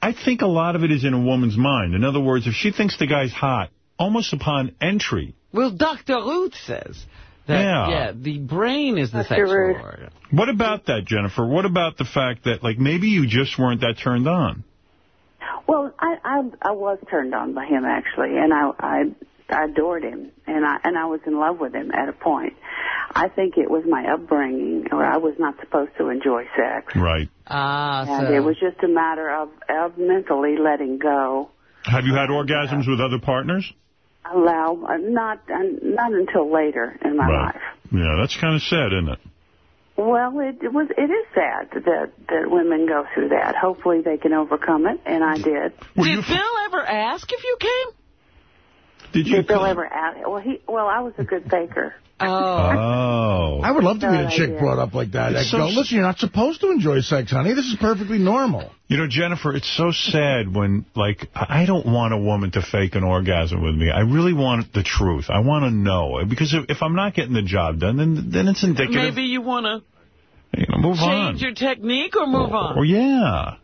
[SPEAKER 1] I think a lot of it is in a woman's mind. In other words, if she thinks the guy's hot, almost upon entry,
[SPEAKER 4] Well, Dr. Ruth says that,
[SPEAKER 1] Yeah.
[SPEAKER 4] yeah, the brain is the
[SPEAKER 29] Dr.
[SPEAKER 4] sexual
[SPEAKER 29] Ruth.
[SPEAKER 4] organ.
[SPEAKER 1] what about that, Gennifer? What about the fact that, like, maybe you just weren't that turned on?
[SPEAKER 29] Well, I, I I was turned on by him actually, and I I, I adored him, and I and I was in love with him at a point. I think it was my upbringing, or I was not supposed to enjoy sex,
[SPEAKER 1] Right.
[SPEAKER 4] Ah,
[SPEAKER 29] and
[SPEAKER 4] so.
[SPEAKER 29] it was just a matter of of mentally letting go.
[SPEAKER 1] Have you had orgasms with other partners?
[SPEAKER 29] Allow uh, not uh, not until later in my
[SPEAKER 1] Right.
[SPEAKER 29] life.
[SPEAKER 1] Yeah, that's kind of sad, isn't it?
[SPEAKER 29] Well, it, it was it is sad that that women go through that. Hopefully, they can overcome it, and I did.
[SPEAKER 4] Did Bill ever ask if you came?
[SPEAKER 1] Did you?
[SPEAKER 29] Did Bill ever ask? Well, he well, I was a good faker.
[SPEAKER 4] Oh.
[SPEAKER 1] Oh.
[SPEAKER 5] I would love to meet a chick
[SPEAKER 29] idea.
[SPEAKER 5] brought up like that.
[SPEAKER 1] It's
[SPEAKER 5] That
[SPEAKER 1] so-
[SPEAKER 5] go, listen, you're not supposed to enjoy sex, honey. This is perfectly normal.
[SPEAKER 1] You know, Gennifer, it's so sad when, like, I I don't want a woman to fake an orgasm with me. I really want the truth. I want to know. Because if, if I'm not getting the job done, then then it's indicative.
[SPEAKER 4] Maybe you want to
[SPEAKER 1] You know, move on.
[SPEAKER 4] change your technique or move on.
[SPEAKER 1] Or, yeah.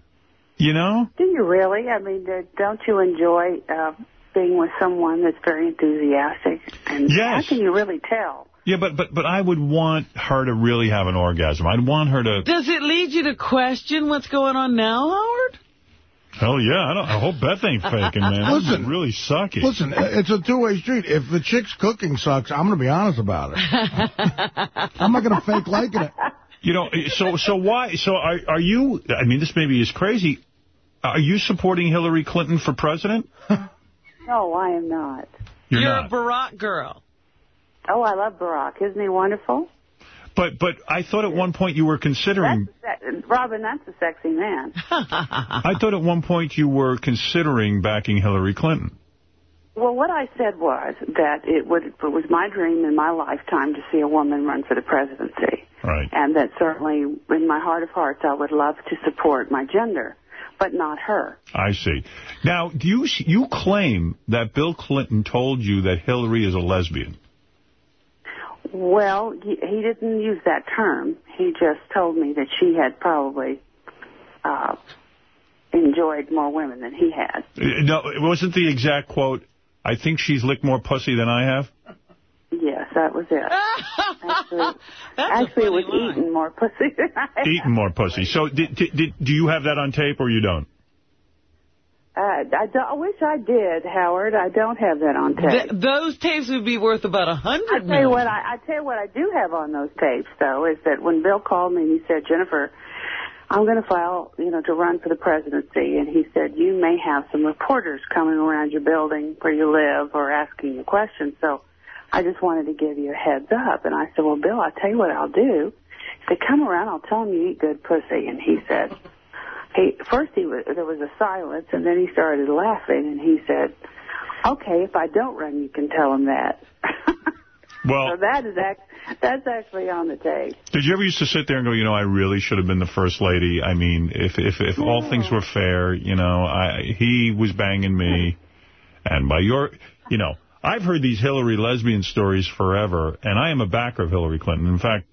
[SPEAKER 1] You know?
[SPEAKER 29] Do you really? I mean, uh, don't you enjoy uh, being with someone that's very enthusiastic? And
[SPEAKER 1] Yes.
[SPEAKER 29] how can you really tell?
[SPEAKER 1] Yeah, but, but, but I would want her to really have an orgasm. I'd want her to...
[SPEAKER 4] Does it lead you to question what's going on now, Howard?
[SPEAKER 1] Hell yeah. I, don't, I hope Beth ain't faking, man.
[SPEAKER 5] Listen.
[SPEAKER 1] This is really sucky.
[SPEAKER 5] Listen, it's a two-way street. If the chick's cooking sucks, I'm going to be honest about it. I'm not going to fake liking it.
[SPEAKER 1] You know, so so why? So are are you? I mean, this maybe is crazy. Are you supporting Hillary Clinton for president?
[SPEAKER 29] No, I am not.
[SPEAKER 1] You're,
[SPEAKER 4] You're
[SPEAKER 1] not.
[SPEAKER 4] a Barack girl.
[SPEAKER 29] Oh, I love Barack. Isn't he wonderful?
[SPEAKER 1] But but I thought at one point you were considering.
[SPEAKER 29] That, uh, Robin, that's a sexy man.
[SPEAKER 1] I thought at one point you were considering backing Hillary Clinton.
[SPEAKER 29] Well, what I said was that it would it was my dream in my lifetime to see a woman run for the presidency,
[SPEAKER 1] Right.
[SPEAKER 29] and that certainly in my heart of hearts I would love to support my gender, but not her.
[SPEAKER 1] I see. Now, do you you claim that Bill Clinton told you that Hillary is a lesbian?
[SPEAKER 29] Well, he, he didn't use that term. He just told me that she had probably uh, enjoyed more women than he had.
[SPEAKER 1] Uh, No, it wasn't the exact quote. I think she's licked more pussy than I have.
[SPEAKER 29] Yes, that was it. Actually, actually it was eating more pussy than I had.
[SPEAKER 1] More pussy. So did, did, did, do you have that on tape or you don't?
[SPEAKER 29] Uh, I, do, I wish I did, Howard. I don't have that on tape.
[SPEAKER 4] Th those tapes would be worth about a
[SPEAKER 29] I
[SPEAKER 4] hundred I
[SPEAKER 29] tell you what, I, I tell you what I do have on those tapes though is that when Bill called me and he said, Gennifer, I'm going to file, you know, to run for the presidency, and he said you may have some reporters coming around your building where you live or asking you questions. So I just wanted to give you a heads up. And I said, well, Bill, I'll tell you what I'll do. He said, come around, I'll tell him you eat good pussy. And he said, he first he was there was a silence, and then he started laughing, and he said, okay, if I don't run, you can tell him that.
[SPEAKER 1] Well,
[SPEAKER 29] So that is act, that's actually on the tape.
[SPEAKER 1] Did you ever used to sit there and go, you know, I really should have been the first lady? I mean, if if if all things were fair, you know, I he was banging me, and by your, you know, I've heard these Hillary lesbian stories forever, and I am a backer of Hillary Clinton. In fact,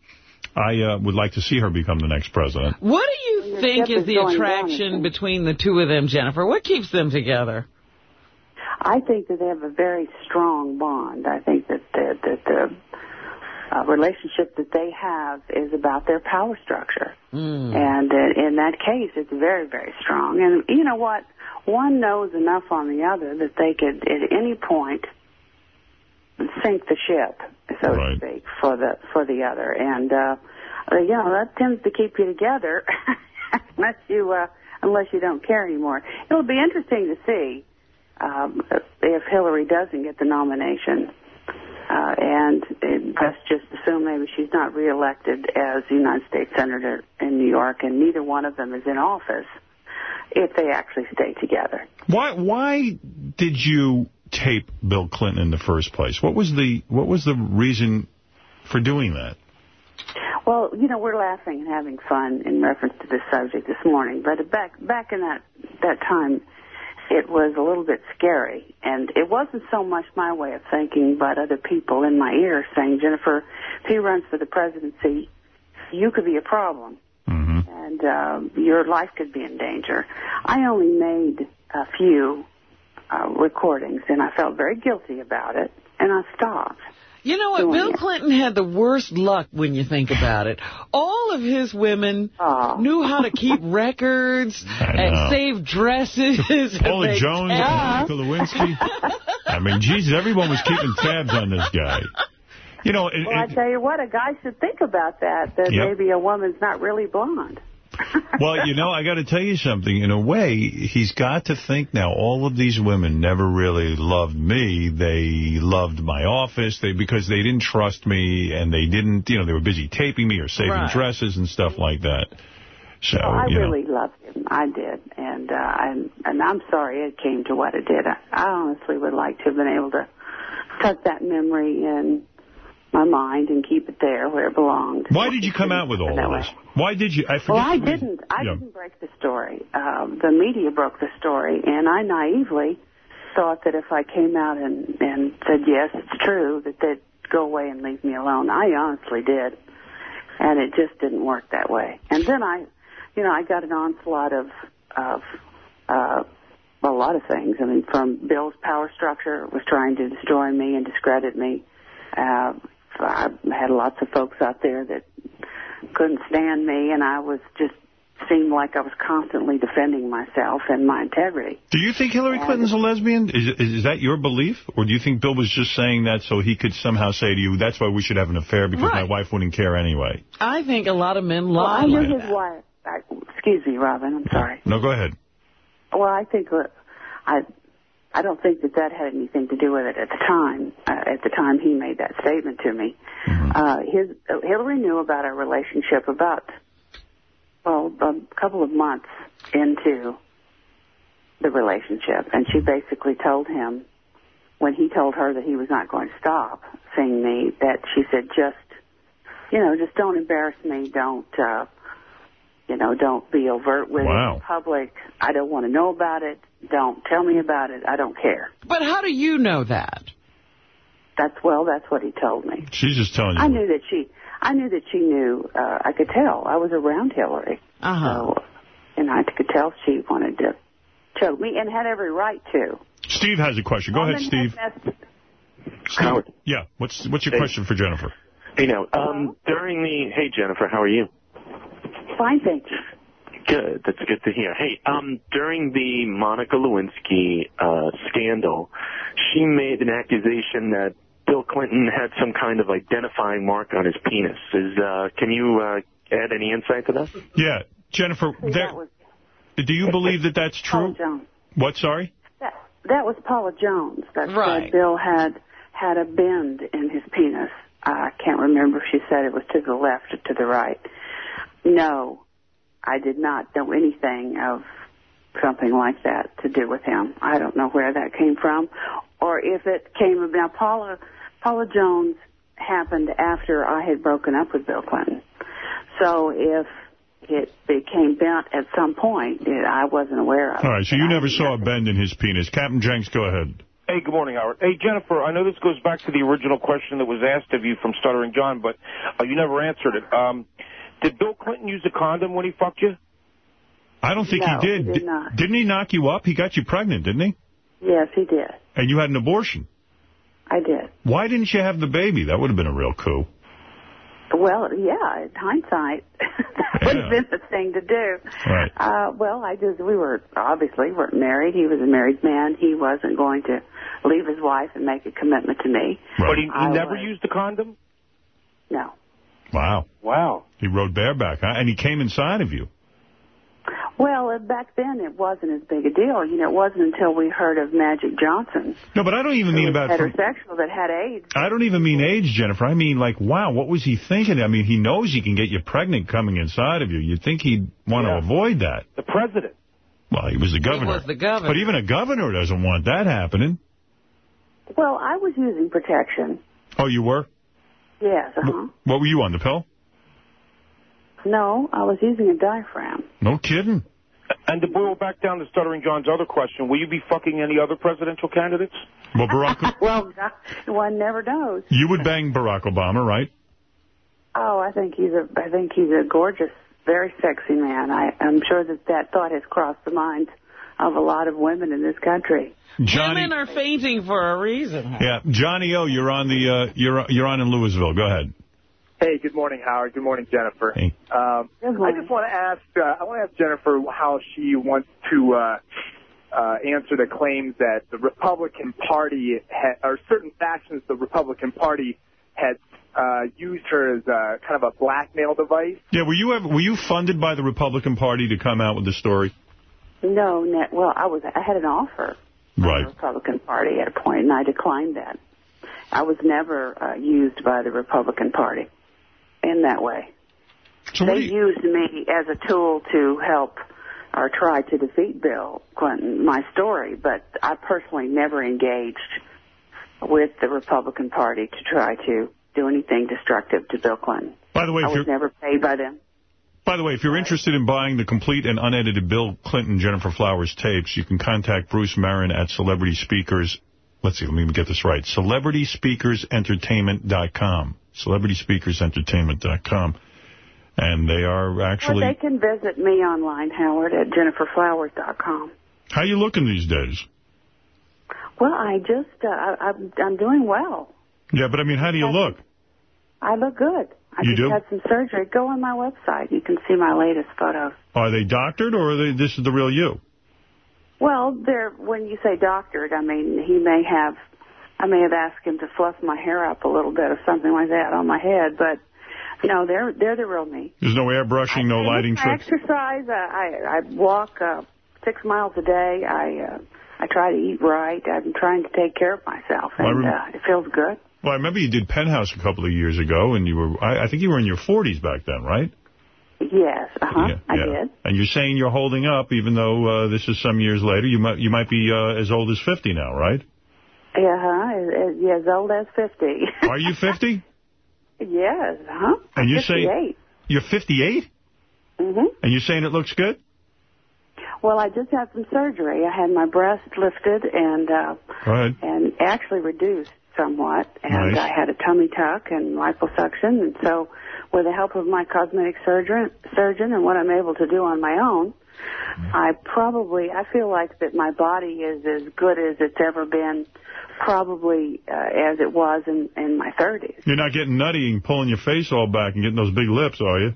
[SPEAKER 1] I uh, would like to see her become the next president.
[SPEAKER 4] What do you
[SPEAKER 29] Your
[SPEAKER 4] think is
[SPEAKER 29] is
[SPEAKER 4] the
[SPEAKER 29] going down,
[SPEAKER 4] attraction between the two of them, Gennifer? What keeps them together?
[SPEAKER 29] I think that they have a very strong bond. I think that the, that the uh, relationship that they have is about their power structure.
[SPEAKER 4] Mm.
[SPEAKER 29] And uh, in that case, it's very, very strong. And you know what? One knows enough on the other that they could, at any point, sink the ship, so
[SPEAKER 1] Right.
[SPEAKER 29] to speak, for the for the other. And uh, you know that tends to keep you together. unless you uh, unless you don't care anymore. It'll be interesting to see um, if Hillary doesn't get the nomination. Uh, and let's just assume maybe she's not reelected as United States Senator in New York, and neither one of them is in office if they actually stay together.
[SPEAKER 1] Why why did you tape Bill Clinton in the first place? What was the what was the reason for doing that?
[SPEAKER 29] Well, you know, we're laughing and having fun in reference to this subject this morning, but back back in that that time, it was a little bit scary, and it wasn't so much my way of thinking, but other people in my ear saying, "Gennifer, if he runs for the presidency, you could be a problem, and uh, your life could be in danger." I only made a few uh, recordings, and I felt very guilty about it, and I stopped.
[SPEAKER 4] You know what? Bill Clinton had the worst luck when you think about it. All of his women knew how to keep records and save dresses. and
[SPEAKER 1] Paula
[SPEAKER 4] make
[SPEAKER 1] Jones,
[SPEAKER 4] tabs.
[SPEAKER 1] Monica Lewinsky. I mean, Jesus, everyone was keeping tabs on this guy. You know, it,
[SPEAKER 29] Well, I tell you what, a guy should think about that. That
[SPEAKER 1] Yep.
[SPEAKER 29] maybe a woman's not really blonde.
[SPEAKER 1] well, you know, I got to tell you something. In a way, he's got to think now. All of these women never really loved me. They loved my office. They because they didn't trust me, and they didn't. You know, they were busy taping me or saving
[SPEAKER 29] Right.
[SPEAKER 1] dresses and stuff like that. So
[SPEAKER 29] Well, I
[SPEAKER 1] you know.
[SPEAKER 29] really loved him. I did, and uh, I'm and I'm sorry it came to what it did. I, I honestly would like to have been able to tuck that memory in my mind and keep it there where it belonged.
[SPEAKER 1] Why did you come out with all of this? Why did you? I forget.
[SPEAKER 29] Well, I didn't. I
[SPEAKER 1] Yeah.
[SPEAKER 29] didn't break the story. Um, the media broke the story, and I naively thought that if I came out and and said yes, it's true, that they'd go away and leave me alone. I honestly did, and it just didn't work that way. And then I, you know, I got an onslaught of of uh, a lot of things. I mean, from Bill's power structure was trying to destroy me and discredit me. Uh, I had lots of folks out there that couldn't stand me, and I was just seemed like I was constantly defending myself and my integrity.
[SPEAKER 1] Do you think Hillary Clinton's a lesbian? Is, is is that your belief? Or do you think Bill was just saying that so he could somehow say to you, that's why we should have an affair because my wife wouldn't care anyway?
[SPEAKER 4] I think a lot of men lie.
[SPEAKER 29] Well, I
[SPEAKER 4] lie
[SPEAKER 29] knew his
[SPEAKER 4] that.
[SPEAKER 29] wife. I, excuse me, Robin. I'm sorry.
[SPEAKER 1] No, go ahead.
[SPEAKER 29] Well, I think uh, I I don't think that that had anything to do with it at the time. Uh, at the time he made that statement to me, uh, his uh, Hillary knew about our relationship about well a couple of months into the relationship, and she basically told him when he told her that he was not going to stop seeing me that she said just you know just don't embarrass me, don't. uh you know, don't be overt with
[SPEAKER 1] Wow.
[SPEAKER 29] it in public. I don't want to know about it. Don't tell me about it. I don't care.
[SPEAKER 4] But how do you know that?
[SPEAKER 29] That's well, that's what he told me.
[SPEAKER 1] She's just telling you.
[SPEAKER 29] I knew that she, I knew that she knew. Uh, I could tell. I was around Hillary,
[SPEAKER 4] Uh-huh.
[SPEAKER 29] so, and I could tell she wanted to choke me and had every right to.
[SPEAKER 1] Steve has a question. Go ahead, Steve.
[SPEAKER 29] has messed-
[SPEAKER 1] Steve. Yeah. What's what's your
[SPEAKER 30] Hey.
[SPEAKER 1] question for Gennifer?
[SPEAKER 30] Hey now, um, during the hey Gennifer, how are you?
[SPEAKER 29] Fine, thank.
[SPEAKER 30] Good, that's good to hear. Hey, um, during the Monica Lewinsky uh, scandal, she made an accusation that Bill Clinton had some kind of identifying mark on his penis. Is uh, can you uh, add any insight to that?
[SPEAKER 1] Yeah, Gennifer.
[SPEAKER 29] See,
[SPEAKER 1] there-
[SPEAKER 29] that was
[SPEAKER 1] do you believe that that's true?
[SPEAKER 29] Paula
[SPEAKER 1] true?
[SPEAKER 29] Jones.
[SPEAKER 1] What? Sorry.
[SPEAKER 29] That, that was Paula Jones. That
[SPEAKER 4] Right.
[SPEAKER 29] said Bill had had a bend in his penis. I can't remember if she said it was to the left or to the right. No, I did not know anything of something like that to do with him. I don't know where that came from, or if it came about. Paula Paula Jones happened after I had broken up with Bill Clinton. So if it became bent at some point, it, I wasn't aware of.
[SPEAKER 1] All right. So you never saw a bend in his penis, Captain Janks. Go ahead.
[SPEAKER 31] Hey, good morning, Howard. Hey, Gennifer, I know this goes back to the original question that was asked of you from Stuttering John, but uh, you never answered it. Um, did Bill Clinton use a condom when he fucked you?
[SPEAKER 1] I don't think
[SPEAKER 29] No,
[SPEAKER 1] he did.
[SPEAKER 29] he did not.
[SPEAKER 1] Didn't he knock you up? He got you pregnant, didn't he?
[SPEAKER 29] Yes, he did.
[SPEAKER 1] And you had an abortion.
[SPEAKER 29] I did.
[SPEAKER 1] Why didn't you have the baby? That would have been a real coup.
[SPEAKER 29] Well, yeah, in hindsight, that would have been the thing to do.
[SPEAKER 1] Right.
[SPEAKER 29] Uh, well, I just, we were, obviously, weren't married. He was a married man. He wasn't going to leave his wife and make a commitment to me. Right.
[SPEAKER 31] But he, he never
[SPEAKER 29] was-
[SPEAKER 31] used a condom?
[SPEAKER 29] No.
[SPEAKER 1] Wow.
[SPEAKER 31] Wow.
[SPEAKER 1] He rode bareback, huh? And he came inside of you.
[SPEAKER 29] Well, uh, back then it wasn't as big a deal. You know, it wasn't until we heard of Magic Johnson,
[SPEAKER 1] No, but I don't even mean about...
[SPEAKER 29] heterosexual, that had AIDS.
[SPEAKER 1] I don't even mean age, Gennifer. I mean, like, wow, what was he thinking? I mean, he knows he can get you pregnant coming inside of you. You'd think he'd want to avoid that.
[SPEAKER 31] The president.
[SPEAKER 1] Well, he was the governor.
[SPEAKER 4] was the governor.
[SPEAKER 1] But even a governor doesn't want that happening.
[SPEAKER 29] Well, I was using protection.
[SPEAKER 1] Oh, you were?
[SPEAKER 29] Yes, uh-huh.
[SPEAKER 1] What were you on, the pill?
[SPEAKER 29] No, I was using a diaphragm.
[SPEAKER 1] No kidding.
[SPEAKER 31] And to boil back down to Stuttering John's other question, will you be fucking any other presidential candidates?
[SPEAKER 1] Well, Barack,
[SPEAKER 29] well, one never knows.
[SPEAKER 1] you would bang Barack Obama, right?
[SPEAKER 29] Oh, I think he's a, I think he's a gorgeous, very sexy man. I, I'm sure that that thought has crossed the minds of a lot of women in this country.
[SPEAKER 1] Johnny,
[SPEAKER 4] Women are fainting for a reason.
[SPEAKER 1] yeah, Johnny O, you're on the, uh, you're, you're on in Louisville. Go ahead.
[SPEAKER 32] Hey, good morning, Howard. Good morning, Gennifer.
[SPEAKER 1] Hey.
[SPEAKER 32] Um, I just want to ask. Uh, I want to ask Gennifer how she wants to uh, uh, answer the claims that the Republican Party ha- or certain factions of the Republican Party had uh, used her as a, kind of a blackmail device.
[SPEAKER 1] Yeah, were you ever, were you funded by the Republican Party to come out with the story?
[SPEAKER 29] No, ne- well, I was, I had an offer from
[SPEAKER 1] Right.
[SPEAKER 29] the Republican Party at a point, and I declined that. I was never uh, used by the Republican Party in that way. they used me as a tool to help or try to defeat Bill Clinton, my story, but I personally never engaged with the Republican Party to try to do anything destructive to Bill Clinton.
[SPEAKER 1] By the way,
[SPEAKER 29] I was
[SPEAKER 1] you're,
[SPEAKER 29] never paid by them.
[SPEAKER 1] By the way, if you're interested in buying the complete and unedited Bill Clinton Gennifer Flowers tapes, you can contact Bruce Marin at Celebrity Speakers. Let's see, let me get this right. CelebritySpeakersEntertainment.com. CelebritySpeakersEntertainment.com. And they are actually...
[SPEAKER 29] Or they can visit me online, Howard, at genniferflowers.com.
[SPEAKER 1] How you looking these days?
[SPEAKER 29] Well, I just, uh, I, I'm, I'm doing well.
[SPEAKER 1] Yeah, but I mean, how do you look?
[SPEAKER 29] I look good. I
[SPEAKER 1] You
[SPEAKER 29] just
[SPEAKER 1] do?
[SPEAKER 29] had some surgery. Go on my website. You can see my latest photos.
[SPEAKER 1] Are they doctored or are they, this is the real you?
[SPEAKER 29] Well, they're, when you say doctored, I mean, he may have, I may have asked him to fluff my hair up a little bit or something like that on my head, but no, they're, they're the real me.
[SPEAKER 1] There's no airbrushing, no lighting
[SPEAKER 29] I
[SPEAKER 1] tricks?
[SPEAKER 29] exercise. Uh, I, I walk uh, six miles a day. I, uh, I try to eat right. I'm trying to take care of myself,
[SPEAKER 1] I
[SPEAKER 29] and uh, it feels good.
[SPEAKER 1] Well, I remember you did Penthouse a couple of years ago, and you were, I, I think you were in your 40s back then, right?
[SPEAKER 29] Yes, uh-huh,
[SPEAKER 1] Yeah,
[SPEAKER 29] I
[SPEAKER 1] yeah.
[SPEAKER 29] did.
[SPEAKER 1] And you're saying you're holding up, even though uh, this is some years later. You might you might be uh, as old as 50 now, right?
[SPEAKER 29] Yeah, uh-huh, as, as old as 50.
[SPEAKER 1] Are you 50?
[SPEAKER 29] yes, uh-huh.
[SPEAKER 1] And
[SPEAKER 29] 58.
[SPEAKER 1] saying you're 58?
[SPEAKER 29] Mm hmm
[SPEAKER 1] And you're saying it looks good?
[SPEAKER 29] Well, I just had some surgery. I had my breast lifted and uh, and actually reduced somewhat, and
[SPEAKER 1] Nice.
[SPEAKER 29] I had a tummy tuck and liposuction, and so with the help of my cosmetic surgeon, surgeon and what I'm able to do on my own, I probably I feel like that my body is as good as it's ever been, probably uh, as it was in in my 30s.
[SPEAKER 1] You're not getting nutty and pulling your face all back and getting those big lips, are you?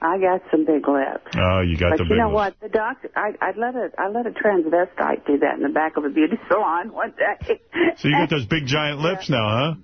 [SPEAKER 29] I got some big lips.
[SPEAKER 1] Oh, you got
[SPEAKER 29] but
[SPEAKER 1] the
[SPEAKER 29] you know what? The doctor, I, I let a, I let a transvestite do that in the back of a beauty salon one day.
[SPEAKER 1] So you got those big giant lips now, huh?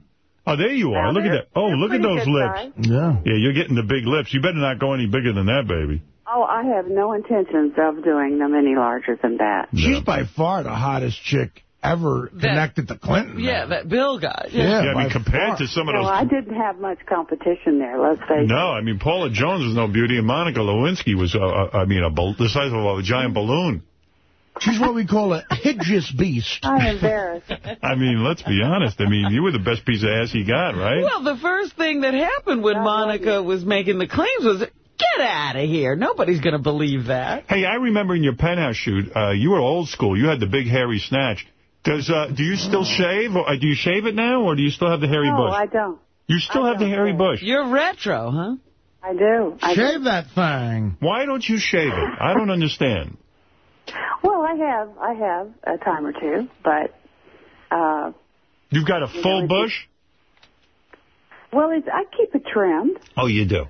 [SPEAKER 1] Oh, there you are.
[SPEAKER 29] Now,
[SPEAKER 1] look at that. Oh, look at those lips.
[SPEAKER 29] size.
[SPEAKER 5] Yeah.
[SPEAKER 1] Yeah, you're getting the big lips. You better not go any bigger than that, baby.
[SPEAKER 29] Oh, I have no intentions of doing them any larger than that.
[SPEAKER 5] She's by far the hottest chick ever connected to Clinton.
[SPEAKER 4] Yeah, that Bill guy.
[SPEAKER 1] Yeah, I mean, compared
[SPEAKER 5] far.
[SPEAKER 1] to some of
[SPEAKER 29] No,
[SPEAKER 1] those...
[SPEAKER 29] I didn't have much competition there, let's face
[SPEAKER 1] No, I mean, Paula Jones was no beauty, and Monica Lewinsky was, uh, uh, I mean, a the size of a giant balloon.
[SPEAKER 5] She's what we call a hideous beast.
[SPEAKER 29] I'm embarrassed.
[SPEAKER 1] I mean, let's be honest. I mean, you were the best piece of ass he got, right?
[SPEAKER 4] Well, the first thing that happened when Monica was making the claims was, get out of here. Nobody's going to believe that.
[SPEAKER 1] Hey, I remember in your penthouse shoot, uh, you were old school. You had the big hairy snatch. Does uh, do you still shave? Or, uh, do you shave it now, or do you still have the hairy
[SPEAKER 29] no,
[SPEAKER 1] bush?
[SPEAKER 29] No, I don't.
[SPEAKER 1] you still have the hairy bush.
[SPEAKER 4] You're retro, huh?
[SPEAKER 29] I do. I
[SPEAKER 5] Shave
[SPEAKER 29] do.
[SPEAKER 5] that thing.
[SPEAKER 1] Why don't you shave it? I don't understand.
[SPEAKER 29] Well, I have. I have a time or two, but, uh,
[SPEAKER 1] You've got a
[SPEAKER 29] You
[SPEAKER 1] full
[SPEAKER 29] it's
[SPEAKER 1] bush?
[SPEAKER 29] well, it's, I keep it trimmed.
[SPEAKER 1] Oh, you do.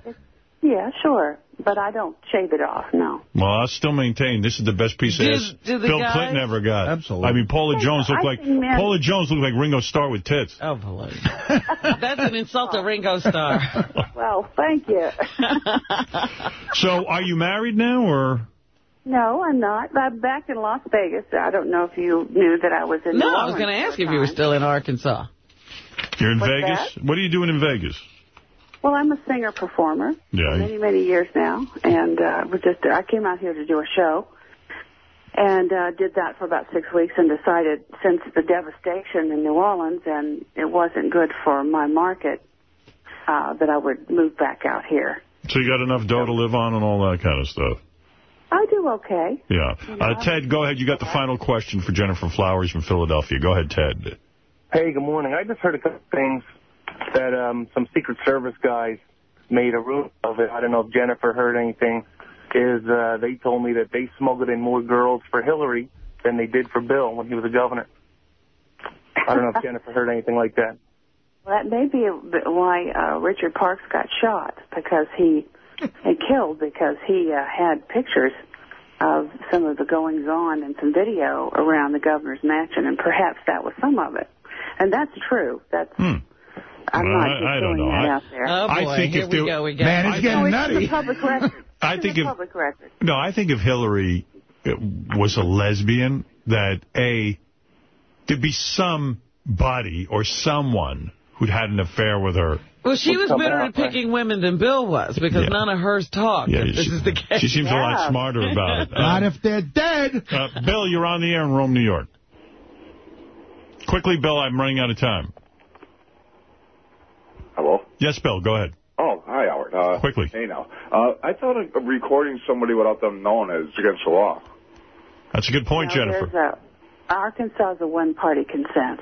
[SPEAKER 29] Yeah, sure. But I don't shave it off, no.
[SPEAKER 1] Well, I still maintain this is the best piece of
[SPEAKER 29] Did-
[SPEAKER 1] ass Bill
[SPEAKER 29] guys-
[SPEAKER 1] Clinton ever got.
[SPEAKER 5] Absolutely.
[SPEAKER 1] I mean, Paula Jones looked
[SPEAKER 29] I
[SPEAKER 1] like
[SPEAKER 29] men-
[SPEAKER 1] Paula Jones looked like Ringo Starr with tits.
[SPEAKER 4] Oh, please. That's an insult to Ringo Starr.
[SPEAKER 29] Well, thank you.
[SPEAKER 1] So, are you married now, or
[SPEAKER 29] No, I'm not. I'm back in Las Vegas. I don't know if you knew that I was in
[SPEAKER 4] No,
[SPEAKER 29] New
[SPEAKER 4] I was going to ask
[SPEAKER 29] for
[SPEAKER 4] if you were still in Arkansas.
[SPEAKER 1] You're in
[SPEAKER 29] What's
[SPEAKER 1] Vegas? What are you doing in Vegas?
[SPEAKER 29] Well, I'm a singer-performer.
[SPEAKER 1] Yeah.
[SPEAKER 29] Many, many years now. And uh, was just I came out here to do a show. And uh, did that for about six weeks and decided since the devastation in New Orleans and it wasn't good for my market uh, that I would move back out here.
[SPEAKER 1] So you got enough dough to live on and all that kind of stuff.
[SPEAKER 29] I do okay.
[SPEAKER 1] Yeah. Uh, Ted, go ahead. You got the final question for Gennifer Flowers from Philadelphia. Go ahead, Ted.
[SPEAKER 33] Hey, good morning. I just heard a couple things that um, some Secret Service guys made a rumor of it. I don't know if Gennifer heard anything. Is uh, they told me that they smuggled in more girls for Hillary than they did for Bill when he was a governor. I don't know if Gennifer heard anything like that.
[SPEAKER 29] Well, that may be a bit why uh, Richard Parks got shot because he and killed because he uh, had pictures of some of the goings on and some video around the governor's mansion, and perhaps that was some of it. And that's true. That's I'm
[SPEAKER 1] Well,
[SPEAKER 29] not
[SPEAKER 1] I- I don't know.
[SPEAKER 29] that
[SPEAKER 1] I-
[SPEAKER 29] out there.
[SPEAKER 1] Oh, I think here if we there- go, we go. Man, it's
[SPEAKER 29] No,
[SPEAKER 1] getting
[SPEAKER 29] it's
[SPEAKER 1] nutty.
[SPEAKER 29] the public record.
[SPEAKER 1] I think
[SPEAKER 29] the
[SPEAKER 1] if-
[SPEAKER 29] public record.
[SPEAKER 1] No, I think if Hillary uh, was a lesbian, that A, there'd be somebody or someone who'd had an affair with her.
[SPEAKER 4] Well, she was better at picking women than Bill was because
[SPEAKER 1] Yeah.
[SPEAKER 4] none of hers talked.
[SPEAKER 1] Yeah,
[SPEAKER 4] if this
[SPEAKER 1] she-
[SPEAKER 4] is the case.
[SPEAKER 1] She seems a lot smarter about it.
[SPEAKER 5] Not
[SPEAKER 1] Uh,
[SPEAKER 5] if they're dead.
[SPEAKER 1] uh, Bill, you're on the air in Rome, New York. Quickly, Bill, I'm running out of time.
[SPEAKER 34] Hello?
[SPEAKER 1] Yes, Bill, go ahead.
[SPEAKER 34] Oh, hi, Howard. Uh,
[SPEAKER 1] Quickly.
[SPEAKER 34] Hey, now. Uh, I thought of of recording somebody without them knowing is against the law.
[SPEAKER 1] That's a good point,
[SPEAKER 29] Now,
[SPEAKER 1] Gennifer.
[SPEAKER 29] there's a- Arkansas is a one-party consent.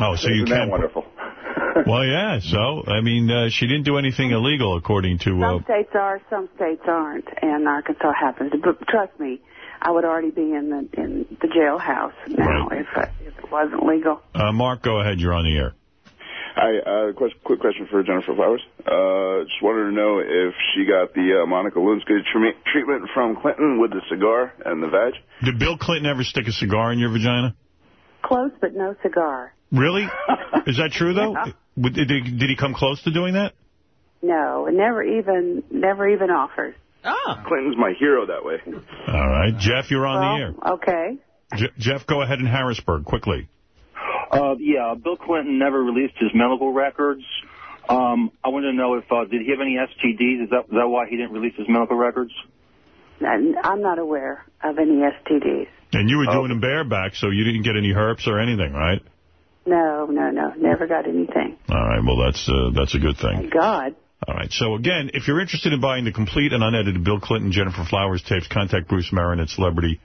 [SPEAKER 1] Oh, so you
[SPEAKER 34] Isn't that
[SPEAKER 1] can.
[SPEAKER 34] wonderful?
[SPEAKER 1] Well, yeah. So, I mean, uh, she didn't do anything illegal, according to. Uh,
[SPEAKER 29] Some states are, some states aren't, and Arkansas happens to. But trust me, I would already be in the in the jailhouse now if uh, if it wasn't legal.
[SPEAKER 1] uh, Mark, go ahead. You're on the air.
[SPEAKER 35] Hi, uh, quest- quick question for Gennifer Flowers. Uh, just wanted to know if she got the uh, Monica Lewinsky tre- treatment from Clinton with the cigar and the vag.
[SPEAKER 1] Did Bill Clinton ever stick a cigar in your vagina?
[SPEAKER 29] Close, but no cigar.
[SPEAKER 1] Really? Is that true, though? Would- Did he, did he come close to doing that?
[SPEAKER 29] No, it never even never even offered.
[SPEAKER 4] Ah.
[SPEAKER 35] Clinton's my hero that way.
[SPEAKER 1] All right. Jeff, you're on the air.
[SPEAKER 29] Okay.
[SPEAKER 1] Je- Jeff, go ahead in Harrisburg, quickly.
[SPEAKER 36] Uh, yeah, Bill Clinton never released his medical records. Um, I wanted to know if uh, did he have any STDs? Is that is that why he didn't release his medical records?
[SPEAKER 29] I'm not aware of any STDs.
[SPEAKER 1] And you were doing them bareback, so you didn't get any herpes or anything, right?
[SPEAKER 29] No, no, no, never got anything.
[SPEAKER 1] All right. Well, that's uh, that's a good thing.
[SPEAKER 29] Thank God.
[SPEAKER 1] All right. So, again, if you're interested in buying the complete and unedited Bill Clinton, Gennifer Flowers tapes, contact Bruce Marin at Celebrity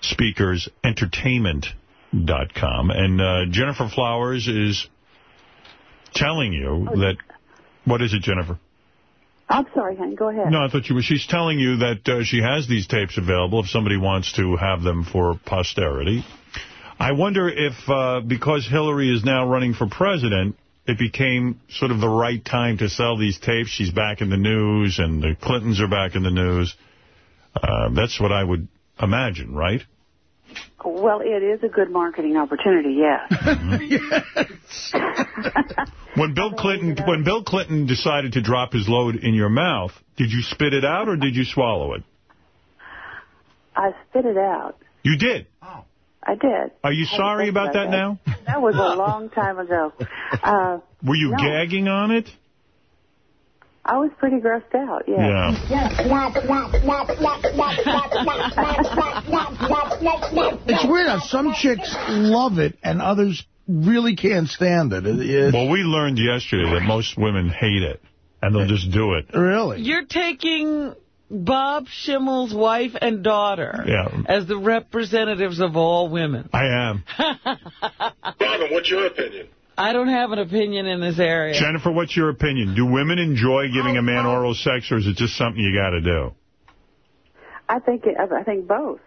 [SPEAKER 1] Speakers Entertainment.com. And uh, Gennifer Flowers is telling you that... What is it, Gennifer?
[SPEAKER 29] I'm sorry, honey. Go ahead.
[SPEAKER 1] No, I thought you were... She's telling you that uh, she has these tapes available if somebody wants to have them for posterity. I wonder if, uh, because Hillary is now running for president, it became sort of the right time to sell these tapes. She's back in the news, and the Clintons are back in the news. Uh, that's what I would imagine, right?
[SPEAKER 29] Well, it is a good marketing opportunity, yes.
[SPEAKER 1] When Bill Clinton when Bill Clinton decided to drop his load in your mouth, did you spit it out or did you swallow it?
[SPEAKER 29] I spit it out.
[SPEAKER 1] You did.
[SPEAKER 29] I did.
[SPEAKER 1] Are you
[SPEAKER 29] I
[SPEAKER 1] sorry
[SPEAKER 29] think
[SPEAKER 1] about that now?
[SPEAKER 29] That was a long time ago. Uh,
[SPEAKER 1] Were you
[SPEAKER 29] no.
[SPEAKER 1] gagging on it?
[SPEAKER 29] I was pretty grossed out, yeah. yeah.
[SPEAKER 5] It's weird how some chicks love it and others really can't stand it. It- it-
[SPEAKER 1] Well, we learned yesterday that most women hate it, and they'll just do it.
[SPEAKER 5] Really?
[SPEAKER 4] You're taking Bob Schimmel's wife and daughter
[SPEAKER 1] Yeah.
[SPEAKER 4] as the representatives of all women.
[SPEAKER 1] I am.
[SPEAKER 37] Robin, what's your opinion?
[SPEAKER 4] I don't have an opinion in this area.
[SPEAKER 1] Gennifer, what's your opinion? Do women enjoy giving a man oral sex, or is it just something you got to do?
[SPEAKER 29] I think it, I think both.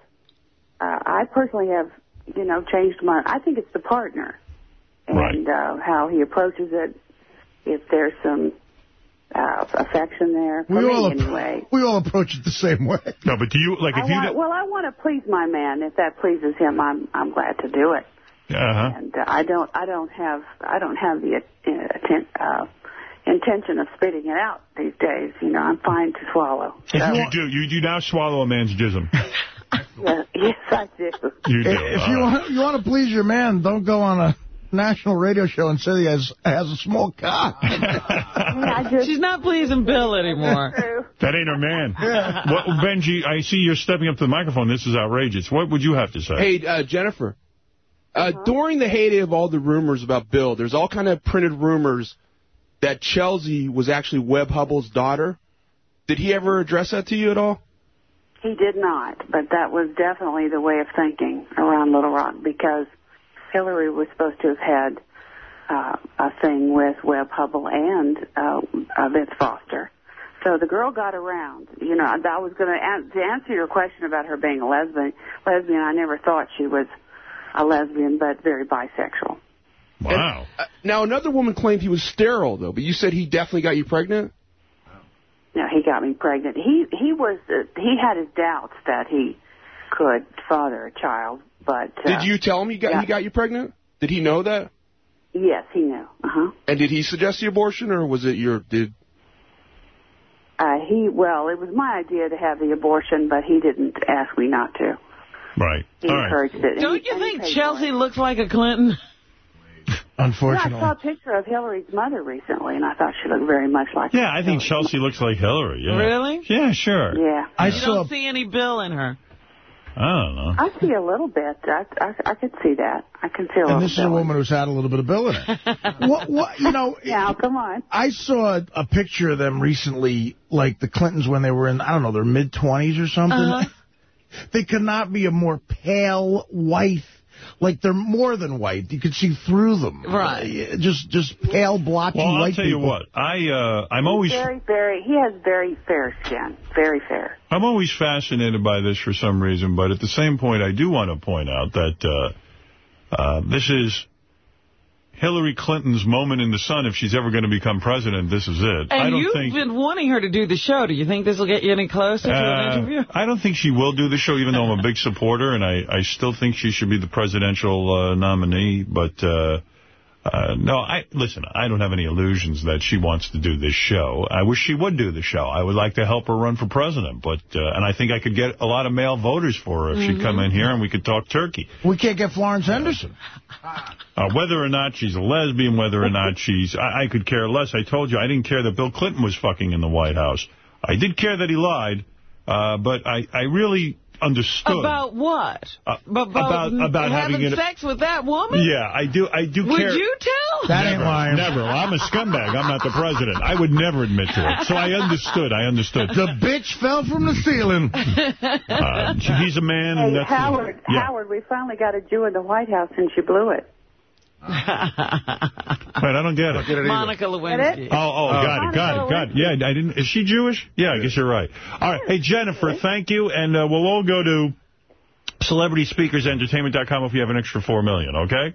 [SPEAKER 29] Uh, I personally have, you know, changed my. I think it's the partner and uh, how he approaches it. If there's some uh, affection there,
[SPEAKER 5] We all,
[SPEAKER 29] anyway.
[SPEAKER 5] we all approach it the same way.
[SPEAKER 1] No, but do you, like,
[SPEAKER 29] I
[SPEAKER 1] if you...
[SPEAKER 29] want, well, I want to please my man. If that pleases him, I'm I'm glad to do it.
[SPEAKER 1] Uh-huh.
[SPEAKER 29] And uh, I don't I don't have I don't have the uh, uh, intention of spitting it out these days. You know, I'm fine to swallow.
[SPEAKER 1] If
[SPEAKER 29] So-
[SPEAKER 1] you do, you do now swallow a man's jism.
[SPEAKER 29] Yeah, yes, I do.
[SPEAKER 1] You do.
[SPEAKER 5] If you want, you want to please your man, don't go on a national radio show and say he has has a small cock.
[SPEAKER 4] She's not pleasing Bill anymore.
[SPEAKER 1] That ain't her man. What, Benji, I see you're stepping up to the microphone. This is outrageous. What would you have to say?
[SPEAKER 38] Hey, uh, Gennifer. Uh, During the heyday of all the rumors about Bill, there's all kind of printed rumors that Chelsea was actually Webb Hubbell's daughter. Did he ever address that to you at all?
[SPEAKER 29] He did not, but that was definitely the way of thinking around Little Rock because Hillary was supposed to have had uh, a thing with Webb Hubbell and uh, uh, Vince Foster. So the girl got around. You know, I was going to to answer your question about her being a lesbian. Lesbian, I never thought she was a lesbian, but very bisexual.
[SPEAKER 1] Wow.
[SPEAKER 38] Uh, now, another woman claimed he was sterile, though, but you said he definitely got you pregnant?
[SPEAKER 29] No, he got me pregnant. He he was uh, he had his doubts that he could father a child, but uh,
[SPEAKER 38] Did you tell him he got,
[SPEAKER 29] yeah.
[SPEAKER 38] he got you pregnant? Did he know that?
[SPEAKER 29] Yes, he knew. Uh huh.
[SPEAKER 38] And did he suggest the abortion, or was it your... did?
[SPEAKER 29] Uh, he well, it was my idea to have the abortion, but he didn't ask me not to.
[SPEAKER 1] Right.
[SPEAKER 29] He encouraged it.
[SPEAKER 4] Don't you think Chelsea looks like a Clinton?
[SPEAKER 29] Yeah, I saw a picture of Hillary's mother recently, and I thought she looked very much like.
[SPEAKER 1] Yeah, I think Chelsea looks like Hillary. Yeah.
[SPEAKER 4] Really?
[SPEAKER 1] Yeah, sure.
[SPEAKER 29] Yeah.
[SPEAKER 5] I
[SPEAKER 4] you
[SPEAKER 5] saw
[SPEAKER 4] don't see any Bill in her.
[SPEAKER 1] I don't know.
[SPEAKER 29] I see a little bit. I, I, I could see that. I can see a little
[SPEAKER 5] And this is a woman who's had a little bit of Bill in her. what, what, you know,
[SPEAKER 29] Now, come on.
[SPEAKER 5] I saw a picture of them recently, like the Clintons when they were in, I don't know, their mid-20s or something.
[SPEAKER 4] Uh-huh.
[SPEAKER 5] They could not be a more pale white. Like, they're more than white. You could see through them.
[SPEAKER 4] Right.
[SPEAKER 5] Uh, Just just pale, blotchy
[SPEAKER 1] Well, I'll
[SPEAKER 5] white
[SPEAKER 1] tell you what. I uh, I'm always
[SPEAKER 29] Very, very. He has very fair skin. Very fair.
[SPEAKER 1] I'm always fascinated by this for some reason, but at the same point, I do want to point out that uh, uh, this is Hillary Clinton's moment in the sun. If she's ever going to become president, this is it. I
[SPEAKER 4] And
[SPEAKER 1] don't
[SPEAKER 4] you've
[SPEAKER 1] think.
[SPEAKER 4] been wanting her to do the show. Do you think this will get you any closer to an
[SPEAKER 1] Uh,
[SPEAKER 4] interview?
[SPEAKER 1] I don't think she will do the show, even though I'm a big supporter, and I, I still think she should be the presidential uh, nominee. But, uh, uh, no, I listen, I don't have any illusions that she wants to do this show. I wish she would do the show. I would like to help her run for president, but uh, and I think I could get a lot of male voters for her if she'd come in here and we could talk turkey.
[SPEAKER 5] We can't get Florence Henderson.
[SPEAKER 1] Uh, whether or not she's a lesbian, whether or not she's... I, I could care less. I told you I didn't care that Bill Clinton was fucking in the White House. I did care that he lied, uh, but I, I really understood.
[SPEAKER 4] About what?
[SPEAKER 1] Uh,
[SPEAKER 4] about
[SPEAKER 1] about- about having
[SPEAKER 4] having sex with that woman?
[SPEAKER 1] Yeah, I do I do
[SPEAKER 4] Would
[SPEAKER 1] care.
[SPEAKER 4] you tell?
[SPEAKER 1] That never, ain't lying. Never. I'm a scumbag. I'm not the president. I would never admit to it. So I understood. I understood.
[SPEAKER 5] The bitch fell from the ceiling.
[SPEAKER 1] Uh, he's a man, and
[SPEAKER 29] Hey,
[SPEAKER 1] that's...
[SPEAKER 29] Howard,
[SPEAKER 1] yeah.
[SPEAKER 29] Howard, we finally got a Jew in the White House, and she blew it.
[SPEAKER 1] Wait, I don't get it.
[SPEAKER 4] Monica Lewinsky.
[SPEAKER 1] Oh, oh, got it, got it, got it. Yeah, I didn't. Is she Jewish? Yeah, I guess you're right. All right, hey Gennifer, thank you, and uh, we'll all go to CelebritySpeakersEntertainment.com if you have an extra four million. Okay.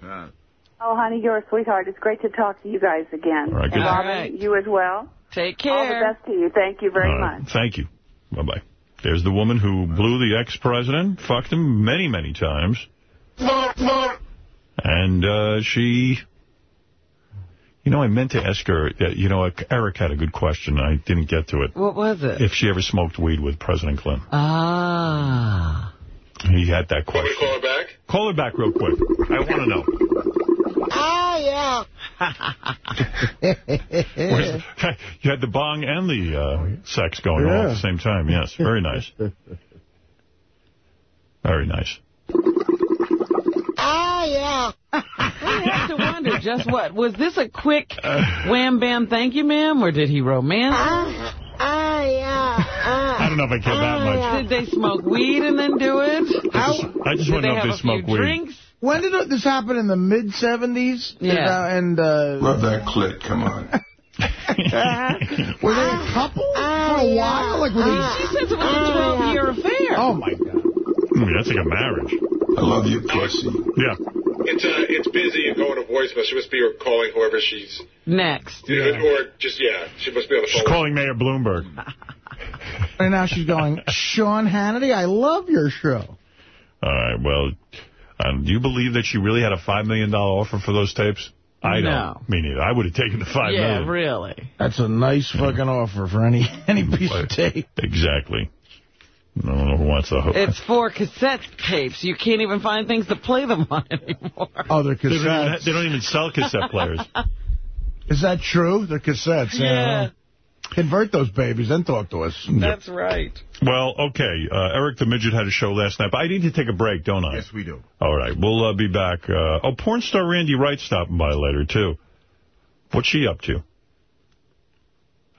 [SPEAKER 29] Oh, honey, you're a sweetheart. It's great to talk to you guys again.
[SPEAKER 1] All right, good.
[SPEAKER 29] and Robin,
[SPEAKER 4] right.
[SPEAKER 29] you as well.
[SPEAKER 4] Take care.
[SPEAKER 29] All the best to you. Thank you very
[SPEAKER 1] All right,
[SPEAKER 29] much.
[SPEAKER 1] Thank you. Bye bye. There's the woman who blew the ex-president, fucked him many, many times, and uh, she. You know, I meant to ask her. Uh, you know, Eric had a good question. I didn't get to it.
[SPEAKER 4] What was it?
[SPEAKER 1] If she ever smoked weed with President Clinton.
[SPEAKER 4] Ah.
[SPEAKER 1] He had that question.
[SPEAKER 37] Call her back?
[SPEAKER 1] Call her back real quick. I want to know.
[SPEAKER 5] Oh, yeah.
[SPEAKER 1] The- you had the bong and the uh, sex going on at the same time. Yes, very nice. Very nice.
[SPEAKER 5] Oh, yeah.
[SPEAKER 4] I have to wonder, just what? Was this a quick wham bam thank you, ma'am, or did he romance?
[SPEAKER 5] Oh, yeah.
[SPEAKER 1] I don't know if I care that much.
[SPEAKER 4] Did they smoke weed and then do it?
[SPEAKER 1] I just, I just want to know if they
[SPEAKER 4] a
[SPEAKER 1] smoke weed.
[SPEAKER 4] drinks?
[SPEAKER 5] When did this happen? In the mid-70s?
[SPEAKER 4] Yeah.
[SPEAKER 5] And, uh,
[SPEAKER 37] Love uh, that clit. Come on.
[SPEAKER 5] were they a couple for a while? Like, were they...
[SPEAKER 4] She says it was a 12-year affair.
[SPEAKER 5] Oh, my God.
[SPEAKER 1] I mean, that's like a marriage.
[SPEAKER 37] I love you, pussy.
[SPEAKER 1] Yeah.
[SPEAKER 39] It's uh, it's busy and going to voicemail. She must be calling whoever she's,
[SPEAKER 4] Next.
[SPEAKER 39] Yeah, or just yeah, she must be on the
[SPEAKER 1] She's calling Mayor Bloomberg.
[SPEAKER 5] And now she's going, Sean Hannity, I love your show.
[SPEAKER 1] All right, well, um, do you believe that she really had a $5 million offer for those tapes? I don't.
[SPEAKER 4] No.
[SPEAKER 1] Me neither. I would have taken the five
[SPEAKER 4] yeah,
[SPEAKER 1] million.
[SPEAKER 4] really.
[SPEAKER 5] That's a nice fucking offer for any any piece of tape.
[SPEAKER 1] Exactly. I don't know who wants a hook.
[SPEAKER 4] It's for cassette tapes. You can't even find things to play them on anymore.
[SPEAKER 5] Oh, they're
[SPEAKER 1] They don't, even,
[SPEAKER 5] cassettes.
[SPEAKER 1] they don't even sell cassette players.
[SPEAKER 5] Is that true? They're cassettes.
[SPEAKER 4] Yeah.
[SPEAKER 5] Convert those babies, then talk to us.
[SPEAKER 4] That's right.
[SPEAKER 1] Well, okay. Uh, Eric the Midget had a show last night, but I need to take a break, don't I?
[SPEAKER 2] Yes, we do.
[SPEAKER 1] All right. We'll uh, be back. Uh, oh, porn star Randy Wright stopping by later, too. What's she up to?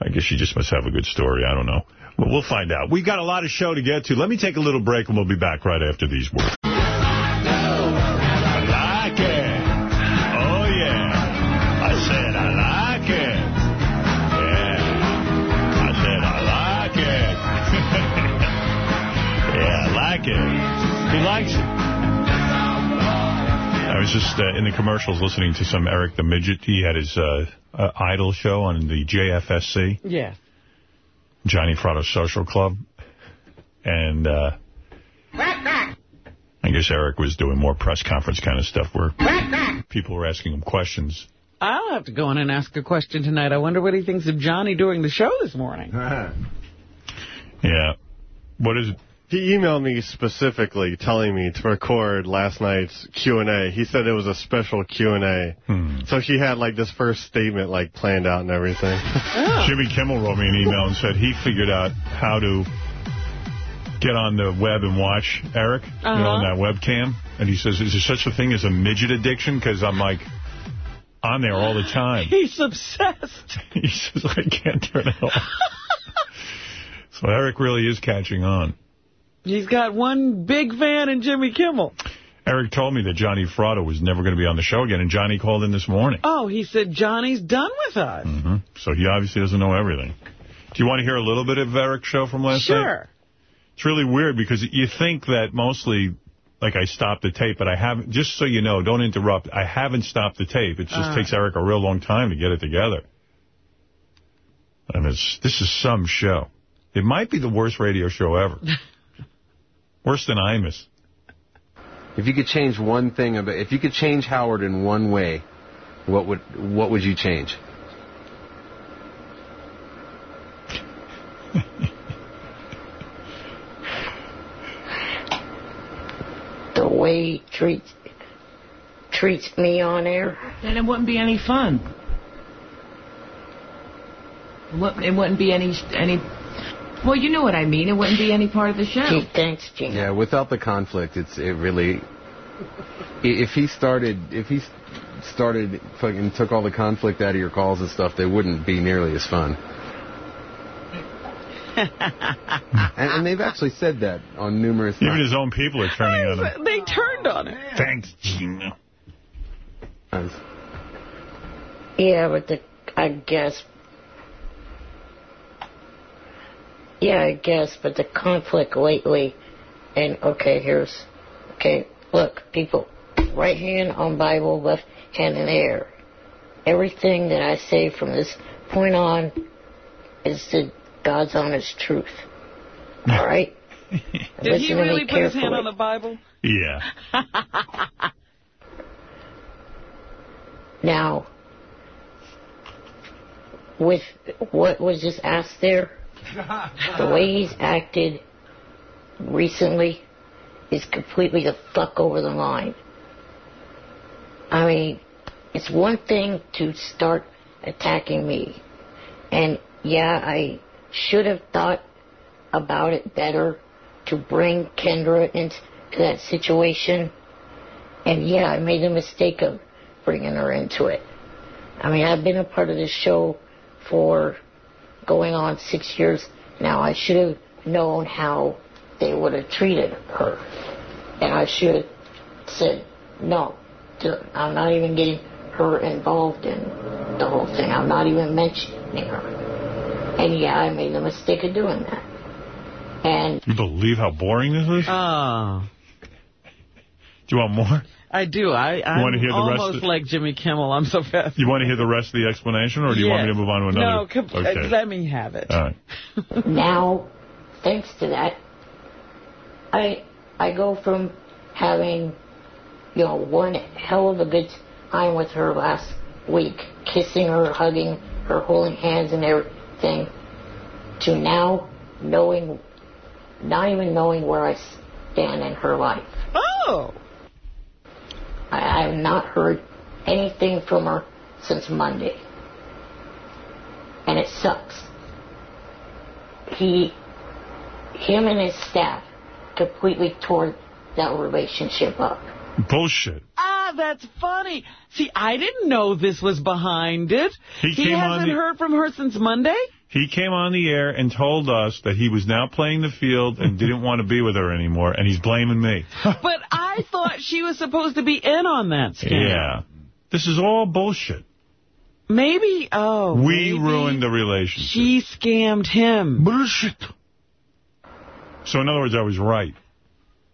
[SPEAKER 1] I guess she just must have a good story. I don't know. Well, we'll find out. We've got a lot of show to get to. Let me take a little break, and we'll be back right after these words. I like it. Oh, yeah. I said I like it. Yeah. I said I like it. yeah, like it. He likes it. I was just uh, in the commercials listening to some Eric the Midget. He had his uh, uh, idol show on the JFSC.
[SPEAKER 4] Yeah.
[SPEAKER 1] Johnny Fratto Social Club. And uh, I guess Eric was doing more press conference kind of stuff where people were asking him questions.
[SPEAKER 4] I'll have to go in and ask a question tonight. I wonder what he thinks of Johnny doing the show this morning.
[SPEAKER 1] Yeah. What is it?
[SPEAKER 40] He emailed me specifically telling me to record last night's Q&A. He said it was a special Q&A.
[SPEAKER 1] Hmm.
[SPEAKER 40] So he had like this first statement like planned out and everything.
[SPEAKER 1] Jimmy Kimmel wrote me an email and said he figured out how to get on the web and watch Eric you know, on that webcam. And he says, is there such a thing as a midget addiction? Because I'm like on there all the time.
[SPEAKER 4] He's obsessed.
[SPEAKER 1] He says, I can't turn it off. so Eric really is catching on.
[SPEAKER 4] He's got one big fan in Jimmy Kimmel.
[SPEAKER 1] Eric told me that Johnny Fratto was never going to be on the show again, and Johnny called in this morning.
[SPEAKER 4] Oh, he said Johnny's done with us.
[SPEAKER 1] hmm So he obviously doesn't know everything. Do you want to hear a little bit of Eric's show from last night?
[SPEAKER 4] Sure.
[SPEAKER 1] It's really weird because you think that mostly, like, I stopped the tape, but I haven't, just so you know, don't interrupt, I haven't stopped the tape. It just
[SPEAKER 4] Uh.
[SPEAKER 1] takes Eric a real long time to get it together. And it's this is some show. It might be the worst radio show ever. Worse than Imus.
[SPEAKER 41] If you could change one thing about, if you could change Howard in one way, what would what would you change?
[SPEAKER 42] the way he treats treats me on air.
[SPEAKER 43] Then it wouldn't be any fun. It wouldn't, it wouldn't be any any. Well, you know what I mean. It wouldn't be any part of the show.
[SPEAKER 42] Gee, thanks, Gina.
[SPEAKER 41] Yeah, without the conflict, it's it really. If he started, if he started fucking took all the conflict out of your calls and stuff, they wouldn't be nearly as fun. and, and they've actually said that on numerous.
[SPEAKER 1] Even his own people are turning on him.
[SPEAKER 4] They turned on it.
[SPEAKER 1] Thanks, Gina.
[SPEAKER 42] Yeah, but the I guess. Yeah, I guess, but the conflict lately, and okay, here's, okay, look, people, right hand on Bible, left hand in air. Everything that I say from this point on is the God's honest truth. All right?
[SPEAKER 4] Did
[SPEAKER 42] Listen
[SPEAKER 4] he really put his hand on the Bible?
[SPEAKER 1] Yeah.
[SPEAKER 42] Now, with what was just asked there, the way he's acted recently is completely the fuck over the line. I mean, it's one thing to start attacking me. And yeah, I should have thought about it better to bring Kendra into that situation. And yeah, I made the mistake of bringing her into it. I mean, I've been a part of this show for going on six years now. I should have known how they would have treated her. And I should have said, no, I'm not even getting her involved in the whole thing. I'm not even mentioning her. And yeah, I made the mistake of doing that. And
[SPEAKER 1] You believe how boring this is?
[SPEAKER 4] Oh.
[SPEAKER 1] Do you want more?
[SPEAKER 4] I do. I, I'm
[SPEAKER 1] wanna hear the rest
[SPEAKER 4] almost
[SPEAKER 1] of-
[SPEAKER 4] like Jimmy Kimmel. I'm so fast.
[SPEAKER 1] You want to hear the rest of the explanation, or do you want me to move on to another?
[SPEAKER 4] No,
[SPEAKER 1] okay.
[SPEAKER 4] Uh, let me have it.
[SPEAKER 1] All right.
[SPEAKER 42] now, thanks to that, I I go from having, you know, one hell of a good time with her last week, kissing her, hugging her, holding hands and everything, to now knowing, not even knowing where I stand in her life.
[SPEAKER 4] Oh!
[SPEAKER 42] I, I have not heard anything from her since Monday. And it sucks. He, him and his staff completely tore that relationship up.
[SPEAKER 1] Bullshit.
[SPEAKER 4] Ah, that's funny. See, I didn't know this was behind it.
[SPEAKER 1] He came on
[SPEAKER 4] hasn't heard from her since Monday?
[SPEAKER 1] He came on the air and told us that he was now playing the field and didn't want to be with her anymore, and he's blaming me.
[SPEAKER 4] but I thought she was supposed to be in on that scam.
[SPEAKER 1] Yeah. This is all bullshit.
[SPEAKER 4] Maybe, oh.
[SPEAKER 1] We
[SPEAKER 4] maybe
[SPEAKER 1] ruined the relationship.
[SPEAKER 4] She scammed him.
[SPEAKER 1] Bullshit. So in other words, I was right.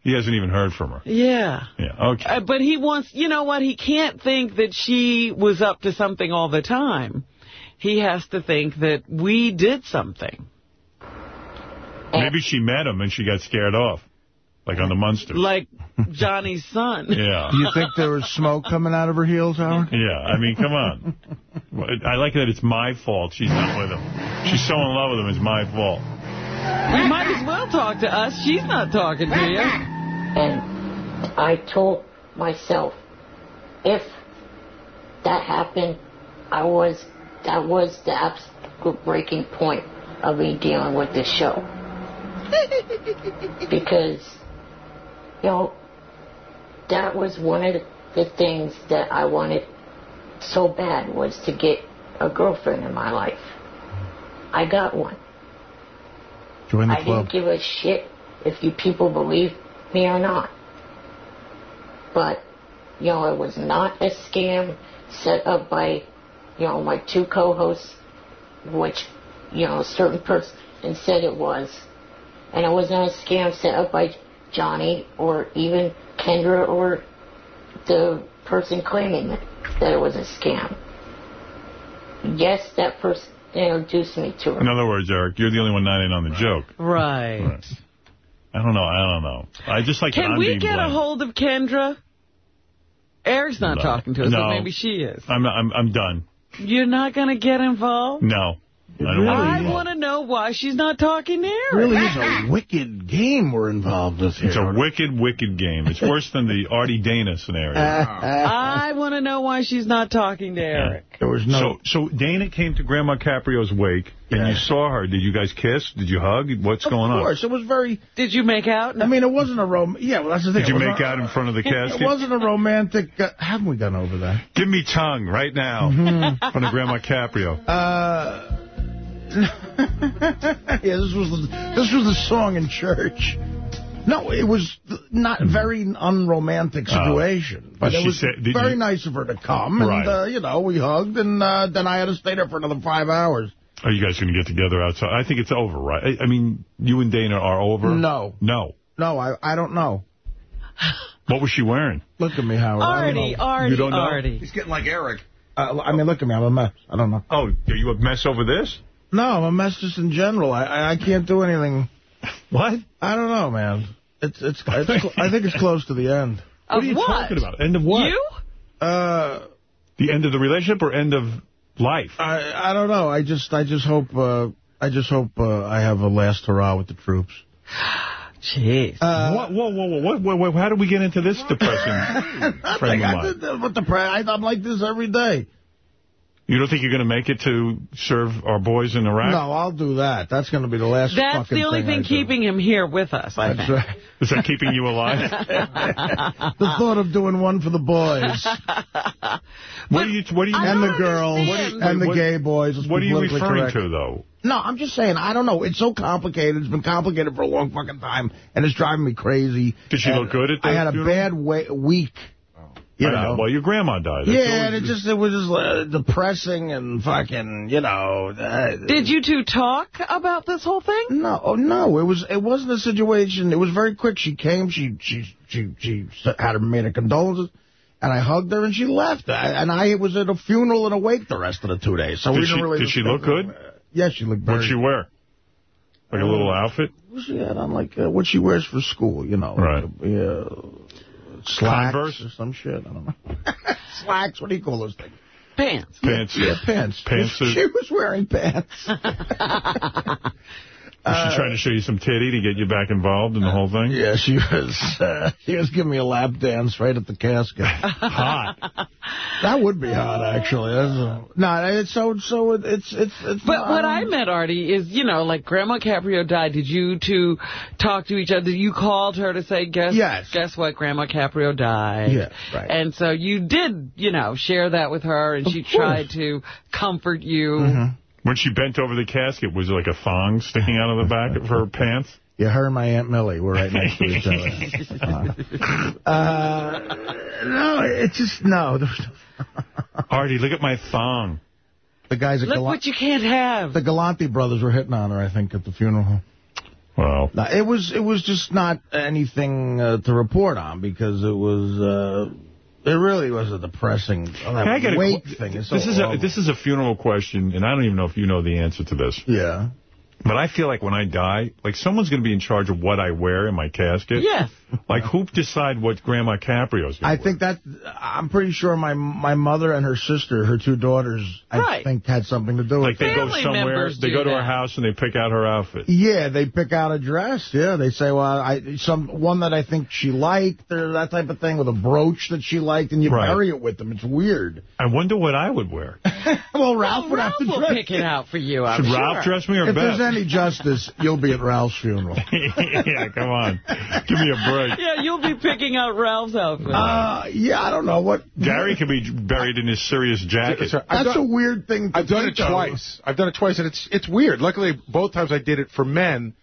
[SPEAKER 1] He hasn't even heard from her.
[SPEAKER 4] Yeah.
[SPEAKER 1] Yeah, okay.
[SPEAKER 4] Uh, but he wants, you know what, he can't think that she was up to something all the time. He has to think that we did something.
[SPEAKER 1] Maybe she met him and she got scared off, like on the Munsters.
[SPEAKER 4] Like Johnny's son.
[SPEAKER 1] Yeah.
[SPEAKER 5] Do you think there was smoke coming out of her heels, Howard?
[SPEAKER 1] Yeah, I mean, come on. I like that it's my fault she's not with him. She's so in love with him, it's my fault.
[SPEAKER 4] We might as well talk to us. She's not talking to you.
[SPEAKER 42] And I told myself, if that happened, I was that was the absolute breaking point of me dealing with this show. because, you know, that was one of the things that I wanted so bad was to get a girlfriend in my life. I got one.
[SPEAKER 5] Join the
[SPEAKER 42] I
[SPEAKER 5] club.
[SPEAKER 42] didn't give a shit if you people believe me or not. But, you know, it was not a scam set up by, you know, my two co-hosts, which, you know, a certain person said it was. And it was not a scam set up by Johnny or even Kendra or the person claiming that, that it was a scam. Yes, that person introduced me to her.
[SPEAKER 1] In other words, Eric, you're the only one not in on the joke.
[SPEAKER 4] Right.
[SPEAKER 1] I don't know. I don't know. I just like
[SPEAKER 4] Can
[SPEAKER 1] I'm
[SPEAKER 4] we
[SPEAKER 1] being
[SPEAKER 4] get a hold of Kendra? Eric's not
[SPEAKER 1] No.
[SPEAKER 4] talking to us,
[SPEAKER 1] No.
[SPEAKER 4] so maybe she is.
[SPEAKER 1] I'm, I'm, I'm done.
[SPEAKER 4] You're not going to get involved?
[SPEAKER 1] No. I don't want
[SPEAKER 4] I
[SPEAKER 1] to.
[SPEAKER 4] want to know why she's not talking to Eric.
[SPEAKER 5] really is a wicked game we're involved with here.
[SPEAKER 1] It's a wicked, wicked game. It's worse than the Artie Dana scenario.
[SPEAKER 4] I want to know why she's not talking to Eric.
[SPEAKER 5] There was
[SPEAKER 1] So, so Dana came to Grandma Caprio's wake, and you saw her. Did you guys kiss? Did you hug? What's going on?
[SPEAKER 5] Of course, it was very...
[SPEAKER 4] Did you make out?
[SPEAKER 5] I mean, it wasn't a rom... Yeah, well, that's the thing.
[SPEAKER 1] Did you make
[SPEAKER 5] a-
[SPEAKER 1] out in front of the casket?
[SPEAKER 5] It wasn't a romantic... Uh, haven't we gone over that?
[SPEAKER 1] Give me tongue right now
[SPEAKER 5] Mhm.
[SPEAKER 1] in front of Grandma Caprio.
[SPEAKER 5] Uh, yeah, this was the, this was the song in church. No, it was not very unromantic situation, but
[SPEAKER 1] Did
[SPEAKER 5] it was
[SPEAKER 1] say- did
[SPEAKER 5] very
[SPEAKER 1] you-
[SPEAKER 5] nice of her to come,
[SPEAKER 1] Right.
[SPEAKER 5] and uh, you know we hugged, and uh, then I had to stay there for another five hours.
[SPEAKER 1] Are you guys going to get together outside? I think it's over, right? I, I mean, you and Dana are over?
[SPEAKER 5] No.
[SPEAKER 1] No.
[SPEAKER 5] No, I I don't know.
[SPEAKER 1] What was she wearing?
[SPEAKER 5] Look at me, Howard. I don't
[SPEAKER 4] Artie,
[SPEAKER 5] know.
[SPEAKER 4] Artie,
[SPEAKER 1] You don't know?
[SPEAKER 4] Artie.
[SPEAKER 2] He's getting like Eric.
[SPEAKER 5] Uh, I mean, look at me. I'm a mess. I don't know.
[SPEAKER 1] Oh, are you a mess over this?
[SPEAKER 5] No, I'm a mess just in general. I I, I can't do anything.
[SPEAKER 1] What?
[SPEAKER 5] I don't know, man. It's it's, it's I think it's close to the end.
[SPEAKER 1] What are you
[SPEAKER 4] what?
[SPEAKER 1] talking about? End of what?
[SPEAKER 4] You?
[SPEAKER 5] Uh,
[SPEAKER 1] The end of the relationship or end of life?
[SPEAKER 5] I I don't know. I just I just hope uh, I just hope uh, I have a last hurrah with the troops.
[SPEAKER 4] Jeez.
[SPEAKER 5] Uh,
[SPEAKER 1] what, whoa, whoa, whoa, what, what, what, how did we get into this depression frame of mind?
[SPEAKER 5] With the pre- I, I'm like this every day.
[SPEAKER 1] You don't think you're going to make it to serve our boys in Iraq?
[SPEAKER 5] No, I'll do that. That's going to be the last.
[SPEAKER 4] That's
[SPEAKER 5] fucking
[SPEAKER 4] the only thing
[SPEAKER 5] I do.
[SPEAKER 4] keeping him here with us, I
[SPEAKER 5] That's
[SPEAKER 4] think.
[SPEAKER 5] right.
[SPEAKER 1] Is that keeping you alive?
[SPEAKER 5] the thought of doing one for the boys
[SPEAKER 1] what are you, what are you,
[SPEAKER 5] and the girls
[SPEAKER 4] understand.
[SPEAKER 5] and the
[SPEAKER 1] What-
[SPEAKER 5] gay boys. Let's
[SPEAKER 1] what are you
[SPEAKER 5] politically
[SPEAKER 1] referring
[SPEAKER 5] correct.
[SPEAKER 1] to, though?
[SPEAKER 5] No, I'm just saying. I don't know. It's so complicated. It's been complicated for a long fucking time, and it's driving me crazy.
[SPEAKER 1] Did she
[SPEAKER 5] And
[SPEAKER 1] look good at the
[SPEAKER 5] I had a
[SPEAKER 1] funeral?
[SPEAKER 5] bad week. You
[SPEAKER 1] I
[SPEAKER 5] know.
[SPEAKER 1] Well, your grandma died. That's
[SPEAKER 5] Yeah,
[SPEAKER 1] always-
[SPEAKER 5] and it just it was just uh, depressing and fucking, you know. Uh,
[SPEAKER 4] Did you two talk about this whole thing?
[SPEAKER 5] No, oh, no, it was it wasn't a situation. It was very quick. She came, she she she she had her made her condolences, and I hugged her and she left. I, and I was at a funeral and a wake the rest of the two days. So
[SPEAKER 1] Did
[SPEAKER 5] we
[SPEAKER 1] she-
[SPEAKER 5] didn't really.
[SPEAKER 1] did she look good?
[SPEAKER 5] Yeah, she looked very.
[SPEAKER 1] What'd she wear? Like a little outfit?
[SPEAKER 5] What she had on like uh, what she wears for school, you know.
[SPEAKER 1] Right.
[SPEAKER 5] Like, yeah. Slacks
[SPEAKER 1] Converse?
[SPEAKER 5] or some shit. I don't know. Slacks. What do you call those things?
[SPEAKER 4] Pants.
[SPEAKER 1] Pants.
[SPEAKER 5] Yeah, pants.
[SPEAKER 1] Pantsuit.
[SPEAKER 5] She was wearing pants.
[SPEAKER 1] Was she trying to show you some titty to get you back involved in the whole thing?
[SPEAKER 5] Yeah, she was. Uh, she was giving me a lap dance right at the casket.
[SPEAKER 1] hot.
[SPEAKER 5] That would be hot, actually. That's a, no, it's so so. It's it's it's.
[SPEAKER 4] But
[SPEAKER 5] not-
[SPEAKER 4] what I meant, Artie, is, you know, like Grandma Caprio died. Did you two talk to each other? You called her to say, guess,
[SPEAKER 5] Yes.
[SPEAKER 4] guess what? Grandma Caprio died.
[SPEAKER 5] Yeah, right.
[SPEAKER 4] And so you did, you know, share that with her, and she
[SPEAKER 5] course.
[SPEAKER 4] tried to comfort you.
[SPEAKER 5] Mm-hmm.
[SPEAKER 1] When she bent over the casket, was there like a thong sticking out of the back of her pants?
[SPEAKER 5] Yeah, her and my Aunt Millie were right next to each other. Uh, uh, no, it's just no.
[SPEAKER 1] Artie, look at my thong.
[SPEAKER 5] The guys at
[SPEAKER 4] Look
[SPEAKER 5] Gal-
[SPEAKER 4] what you can't have.
[SPEAKER 5] the Galante brothers were hitting on her, I think, at the funeral.
[SPEAKER 1] Wow.
[SPEAKER 5] No, it was it was just not anything uh, to report on because it was uh, it really was a depressing oh, that
[SPEAKER 1] I a
[SPEAKER 5] thing. Is so
[SPEAKER 1] this is a this is a funeral question, and I don't even know if you know the answer to this.
[SPEAKER 5] yeah.
[SPEAKER 1] But I feel like when I die, like someone's going to be in charge of what I wear in my casket.
[SPEAKER 4] Yes.
[SPEAKER 1] Like who decide what Grandma Caprio's going
[SPEAKER 5] I think that I'm pretty sure my my mother and her sister, her two daughters, I think had something to do
[SPEAKER 1] Like
[SPEAKER 5] with it.
[SPEAKER 1] Like
[SPEAKER 4] they
[SPEAKER 1] go
[SPEAKER 4] somewhere,
[SPEAKER 1] they go to her house and they pick out her outfit.
[SPEAKER 5] Yeah, they pick out a dress. Yeah, they say, well, I some one that I think she liked or that type of thing with a brooch that she liked, and you
[SPEAKER 1] Right.
[SPEAKER 5] bury it with them. It's weird.
[SPEAKER 1] I wonder what I would wear.
[SPEAKER 5] well, Ralph
[SPEAKER 4] Well,
[SPEAKER 5] would
[SPEAKER 4] Ralph
[SPEAKER 5] have to
[SPEAKER 4] will pick it out for you, I'm
[SPEAKER 1] Should
[SPEAKER 4] sure.
[SPEAKER 1] Ralph dress me or
[SPEAKER 5] If
[SPEAKER 1] Beth?
[SPEAKER 5] There's any justice, you'll be at Ralph's funeral.
[SPEAKER 1] yeah, come on. Give me a break.
[SPEAKER 4] Yeah, you'll be picking out Ralph's outfit.
[SPEAKER 5] Uh, yeah, I don't know what.
[SPEAKER 1] Gary could be buried in his serious jacket.
[SPEAKER 25] Sorry, I've
[SPEAKER 5] That's
[SPEAKER 25] done-
[SPEAKER 5] a weird thing. To
[SPEAKER 25] I've done it
[SPEAKER 5] think of.
[SPEAKER 25] twice. I've done it twice, and it's it's weird. Luckily, both times I did it for men,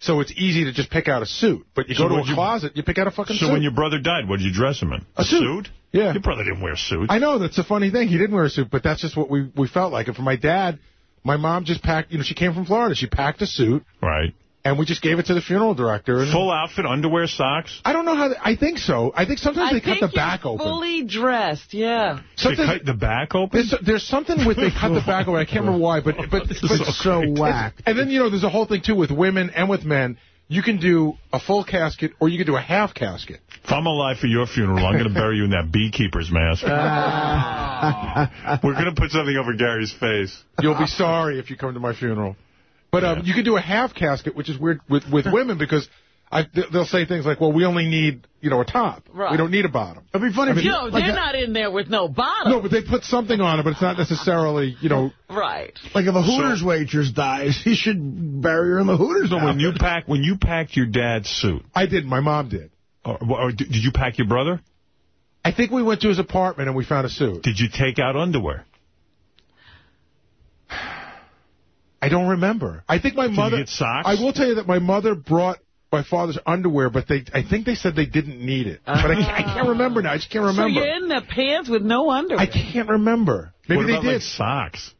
[SPEAKER 25] so it's easy to just pick out a suit. But you
[SPEAKER 1] So
[SPEAKER 25] go to a
[SPEAKER 1] you-
[SPEAKER 25] closet, you pick out a fucking
[SPEAKER 1] So
[SPEAKER 25] suit.
[SPEAKER 1] when your brother died, what did you dress him in?
[SPEAKER 25] A suit. Yeah.
[SPEAKER 1] Your brother didn't wear suits.
[SPEAKER 25] I know that's a funny thing. He didn't wear a suit, but that's just what we we felt like. And for my dad, my mom just packed. You know, she came from Florida. She packed a suit,
[SPEAKER 1] Right.
[SPEAKER 25] and we just gave it to the funeral director. And
[SPEAKER 1] Full outfit, underwear, socks.
[SPEAKER 25] I don't know how. They, I think so. I think sometimes
[SPEAKER 4] I
[SPEAKER 25] they
[SPEAKER 4] think
[SPEAKER 25] cut the
[SPEAKER 4] you're
[SPEAKER 25] back open.
[SPEAKER 4] fully dressed, yeah.
[SPEAKER 1] They cut the back open?
[SPEAKER 25] There's, there's something with they cut the back open. I can't remember why, but but,
[SPEAKER 1] This
[SPEAKER 25] but
[SPEAKER 1] is so crazy.
[SPEAKER 5] whack.
[SPEAKER 25] And then you know, there's a whole thing too with women and with men. You can do a full casket or you can do a half casket.
[SPEAKER 1] If I'm alive for your funeral, I'm going to bury you in that beekeeper's mask. We're going to put something over Gary's face.
[SPEAKER 25] You'll be sorry if you come to my funeral. But um, you can do a half casket, which is weird with with women because I, they'll say things like, "Well, we only need you know a top.
[SPEAKER 4] Right.
[SPEAKER 25] We don't need a bottom."
[SPEAKER 5] It'd be funny
[SPEAKER 25] I
[SPEAKER 5] if
[SPEAKER 25] mean,
[SPEAKER 5] you,
[SPEAKER 4] No,
[SPEAKER 5] like,
[SPEAKER 4] they're
[SPEAKER 5] a-
[SPEAKER 4] not in there with no bottom.
[SPEAKER 25] No, but they put something on it, but it's not necessarily you know.
[SPEAKER 4] Right.
[SPEAKER 5] like if a Hooters waitress dies, he should bury her in the Hooters.
[SPEAKER 1] So when you pack, when you packed your dad's suit,
[SPEAKER 25] I didn't. My mom did.
[SPEAKER 1] Oh, or, or did did you pack your brother?
[SPEAKER 25] I think we went to his apartment and we found a suit.
[SPEAKER 1] Did you take out underwear?
[SPEAKER 25] I don't remember. I think my
[SPEAKER 1] Did
[SPEAKER 25] mother.
[SPEAKER 1] you get socks?
[SPEAKER 25] I will tell you that my mother brought my father's underwear, but they. I think they said they didn't need it. But I, can't- I can't remember now. I just can't remember.
[SPEAKER 4] So
[SPEAKER 25] remember.
[SPEAKER 4] you're in the pants with no underwear.
[SPEAKER 25] I can't remember. Maybe
[SPEAKER 1] what
[SPEAKER 25] they
[SPEAKER 1] about,
[SPEAKER 25] did.
[SPEAKER 1] like, socks?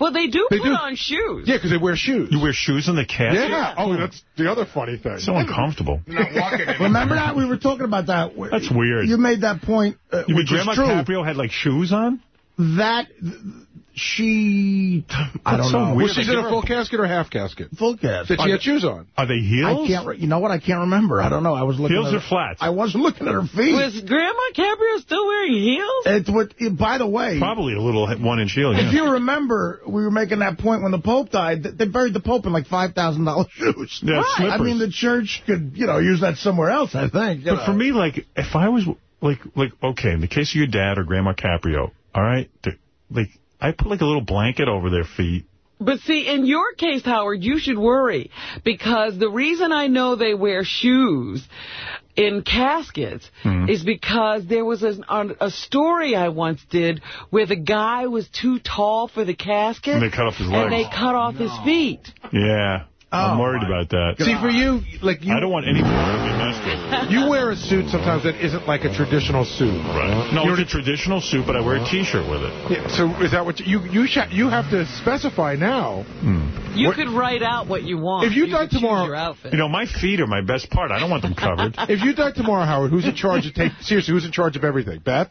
[SPEAKER 4] Well, they do
[SPEAKER 25] They
[SPEAKER 4] put
[SPEAKER 25] do.
[SPEAKER 4] on shoes.
[SPEAKER 25] yeah, because they wear shoes.
[SPEAKER 1] You wear shoes in the casket?
[SPEAKER 25] yeah. Oh, that's the other funny thing.
[SPEAKER 1] So uncomfortable.
[SPEAKER 25] Not walking in.
[SPEAKER 5] Remember that we were talking about that.
[SPEAKER 1] That's weird.
[SPEAKER 5] You made that point, uh,
[SPEAKER 1] You mean
[SPEAKER 5] which is
[SPEAKER 1] Grandma. Caprio had, like, shoes on?
[SPEAKER 5] That she, I
[SPEAKER 1] That's
[SPEAKER 5] don't
[SPEAKER 1] so
[SPEAKER 5] know.
[SPEAKER 1] weird.
[SPEAKER 25] Was she in a full casket or half casket?
[SPEAKER 5] Full casket.
[SPEAKER 25] Did she have shoes on?
[SPEAKER 1] Are they heels?
[SPEAKER 5] I can't. re- You know what? I can't remember. I don't know. I was looking.
[SPEAKER 1] Heels
[SPEAKER 5] at
[SPEAKER 1] or
[SPEAKER 5] her,
[SPEAKER 1] flats?
[SPEAKER 5] I wasn't looking at her feet.
[SPEAKER 4] Was Grandma Caprio still wearing heels?
[SPEAKER 5] It's what. By the way,
[SPEAKER 1] Probably a little one-inch heel, yeah.
[SPEAKER 5] if you remember, we were making that point when the Pope died. They buried the Pope in like five thousand dollars shoes.
[SPEAKER 1] Yeah,
[SPEAKER 5] I
[SPEAKER 1] slippers.
[SPEAKER 5] mean, the church could, you know, use that somewhere else. I think. you
[SPEAKER 1] But for me, like, if I was, like, like, okay, in the case of your dad or Grandma Caprio, all right, like, I put, like, a little blanket over their feet.
[SPEAKER 4] But see, in your case, Howard, you should worry because the reason I know they wear shoes in caskets
[SPEAKER 1] Hmm.
[SPEAKER 4] is because there was a, a story I once did where the guy was too tall for the casket.
[SPEAKER 1] And they cut off his legs.
[SPEAKER 4] And they cut off his feet.
[SPEAKER 1] Yeah. I'm
[SPEAKER 5] Oh,
[SPEAKER 1] worried
[SPEAKER 5] my
[SPEAKER 1] about that.
[SPEAKER 25] See, for you, like you,
[SPEAKER 1] I don't want any part to be messed with.
[SPEAKER 25] you wear a suit sometimes that isn't like a traditional suit.
[SPEAKER 1] Right. No, You're it's a traditional suit, but I wear a T-shirt with it.
[SPEAKER 25] Yeah, so is that what you you you, you have to specify now? Hmm.
[SPEAKER 4] You
[SPEAKER 25] What-
[SPEAKER 4] could write out what you want.
[SPEAKER 25] If you
[SPEAKER 4] could
[SPEAKER 25] died
[SPEAKER 4] choose
[SPEAKER 25] tomorrow-
[SPEAKER 4] your outfit.
[SPEAKER 1] You know, my feet are my best part. I don't want them covered.
[SPEAKER 25] If you died tomorrow, Howard, who's in charge of take seriously? Who's in charge of everything? Beth.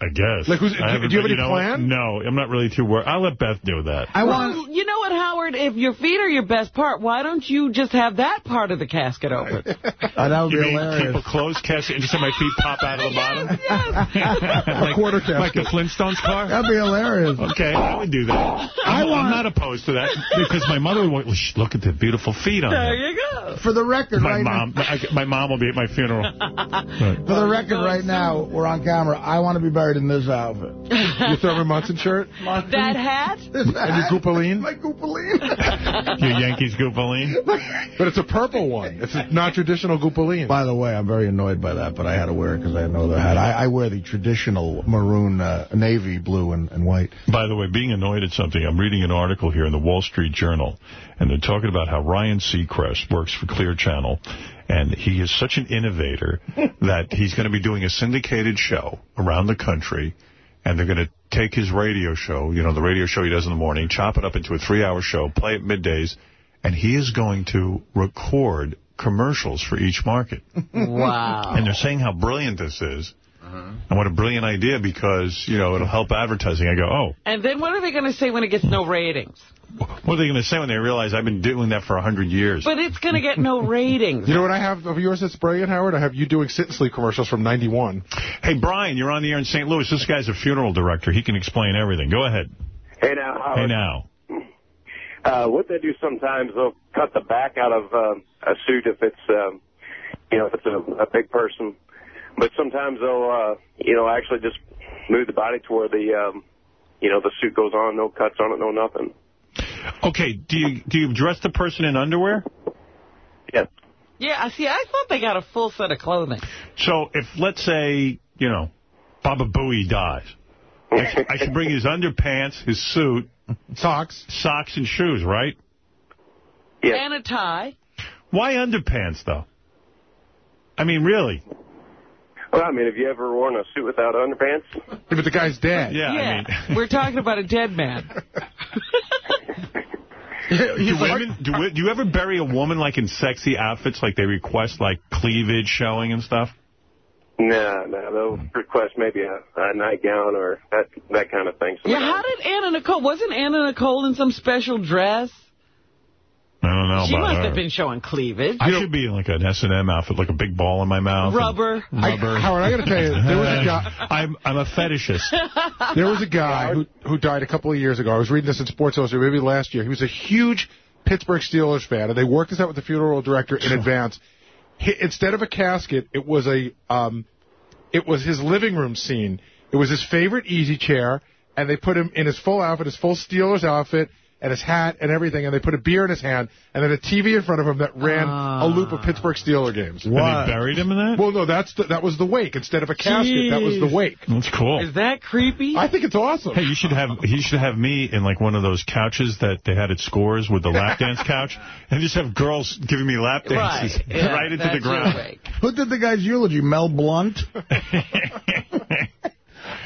[SPEAKER 1] I guess.
[SPEAKER 25] Like, who's-
[SPEAKER 1] I
[SPEAKER 25] do-
[SPEAKER 1] haven't-
[SPEAKER 25] do you have any
[SPEAKER 1] know what?
[SPEAKER 25] plan?
[SPEAKER 1] No, I'm not really too worried. I'll let Beth do that.
[SPEAKER 5] I
[SPEAKER 4] well,
[SPEAKER 5] want.
[SPEAKER 4] you know what, Howard? If your feet are your best part, why don't you just have that part of the casket open?
[SPEAKER 5] Uh, that would
[SPEAKER 1] You
[SPEAKER 5] be
[SPEAKER 1] mean
[SPEAKER 5] hilarious.
[SPEAKER 1] keep a closed casket and just have my feet pop out of the bottom?
[SPEAKER 25] A quarter casket.
[SPEAKER 1] Like the Flintstones car?
[SPEAKER 5] That'd be hilarious.
[SPEAKER 1] Okay, I would do that.
[SPEAKER 5] I
[SPEAKER 1] I'm,
[SPEAKER 5] want-
[SPEAKER 1] I'm not opposed to that because my mother would want, well, sh- look at the beautiful feet on
[SPEAKER 4] there
[SPEAKER 1] her.
[SPEAKER 4] you go.
[SPEAKER 5] For the record,
[SPEAKER 1] My
[SPEAKER 5] right
[SPEAKER 1] mom, I, my mom will be at my funeral.
[SPEAKER 5] now, for the record, right now, we're on camera. I want to be buried in this outfit.
[SPEAKER 25] Your Thurman Munson shirt?
[SPEAKER 4] That hat?
[SPEAKER 5] This
[SPEAKER 25] And your Goopaline?
[SPEAKER 5] My goopaline.
[SPEAKER 1] Your Yankees Goopaline.
[SPEAKER 25] But it's a purple one. It's a not traditional Goopaline.
[SPEAKER 5] By the way, I'm very annoyed by that, but I had to wear it because I had no other hat. I, I wear the traditional maroon, uh, navy blue, and, and white.
[SPEAKER 1] By the way, being annoyed at something, I'm reading an article here in the Wall Street Journal, and they're talking about how Ryan Seacrest works for Clear Channel, and he is such an innovator that he's going to be doing a syndicated show around the country, and they're going to take his radio show, you know, the radio show he does in the morning, chop it up into a three-hour show, play it middays, and he is going to record commercials for each market.
[SPEAKER 4] Wow.
[SPEAKER 1] And they're saying how brilliant this is. And what a brilliant idea because, you know, it'll help advertising. I go, oh,
[SPEAKER 4] And then what are they going to say when it gets no ratings?
[SPEAKER 1] what are they going to say when they realize I've been doing that for a 100 years?
[SPEAKER 4] But it's going to get no ratings.
[SPEAKER 25] You know what I have of yours that's brilliant, Howard? I have you doing sit and sleep commercials from 91.
[SPEAKER 1] Hey, Brian, you're on the air in St. Louis. This guy's a funeral director. He can explain everything. Go ahead.
[SPEAKER 44] Hey now, Howard.
[SPEAKER 1] Hey, now.
[SPEAKER 44] Uh, what they do sometimes, they'll cut the back out of um, a suit if it's, um, you know, if it's a, a big person. But sometimes they'll, uh, you know, actually just move the body to where the, um, you know, the suit goes on, no cuts on it, no nothing.
[SPEAKER 1] Okay, do you do you dress the person in underwear?
[SPEAKER 44] Yes.
[SPEAKER 4] Yeah, I see. I thought they got a full set of clothing.
[SPEAKER 1] So if, let's say, you know, Baba Booey dies, I should, I should bring his underpants, his suit,
[SPEAKER 25] socks,
[SPEAKER 1] socks and shoes, right? Yeah.
[SPEAKER 4] And a tie.
[SPEAKER 1] Why underpants, though? I mean, really?
[SPEAKER 44] Well, I mean, have you ever worn a suit without underpants?
[SPEAKER 25] Yeah, but the guy's dead.
[SPEAKER 1] Yeah,
[SPEAKER 4] Yeah, we're talking about a dead man.
[SPEAKER 1] do women do, we- do you ever bury a woman like in sexy outfits, like they request like cleavage showing and stuff?
[SPEAKER 44] No, no, they'll request maybe a, a nightgown or that that kind of thing.
[SPEAKER 4] Yeah, how did Anna Nicole, wasn't Anna Nicole in some special dress?
[SPEAKER 1] I don't know
[SPEAKER 4] she
[SPEAKER 1] about
[SPEAKER 4] must
[SPEAKER 1] her.
[SPEAKER 4] have been showing cleavage.
[SPEAKER 1] I should be in like an S&M outfit, like a big ball in my mouth.
[SPEAKER 4] Rubber.
[SPEAKER 1] Rubber.
[SPEAKER 25] I- Howard, I gotta tell you, there was a guy-
[SPEAKER 1] I'm, I'm a fetishist.
[SPEAKER 25] There was a guy who who died a couple of years ago. I was reading this in Sports Illustrated, maybe last year. He was a huge Pittsburgh Steelers fan, and they worked this out with the funeral director in advance. He, instead of a casket, it was a um, it was his living room scene. It was his favorite easy chair, and they put him in his full outfit, his full Steelers outfit, and his hat and everything, and they put a beer in his hand, and then a TV in front of him that ran a loop of Pittsburgh Steeler games.
[SPEAKER 1] And they buried him in that?
[SPEAKER 25] Well, no, that's the, that was the wake. Instead of a casket, that was the wake.
[SPEAKER 1] That's cool.
[SPEAKER 4] Is that creepy?
[SPEAKER 25] I think it's awesome.
[SPEAKER 1] Hey, you should have he should have me in like one of those couches that they had at Scores with the lap dance couch, and just have girls giving me lap dances
[SPEAKER 4] Right. Yeah,
[SPEAKER 1] right into the ground.
[SPEAKER 5] Who did the guy's eulogy? Mel Blount?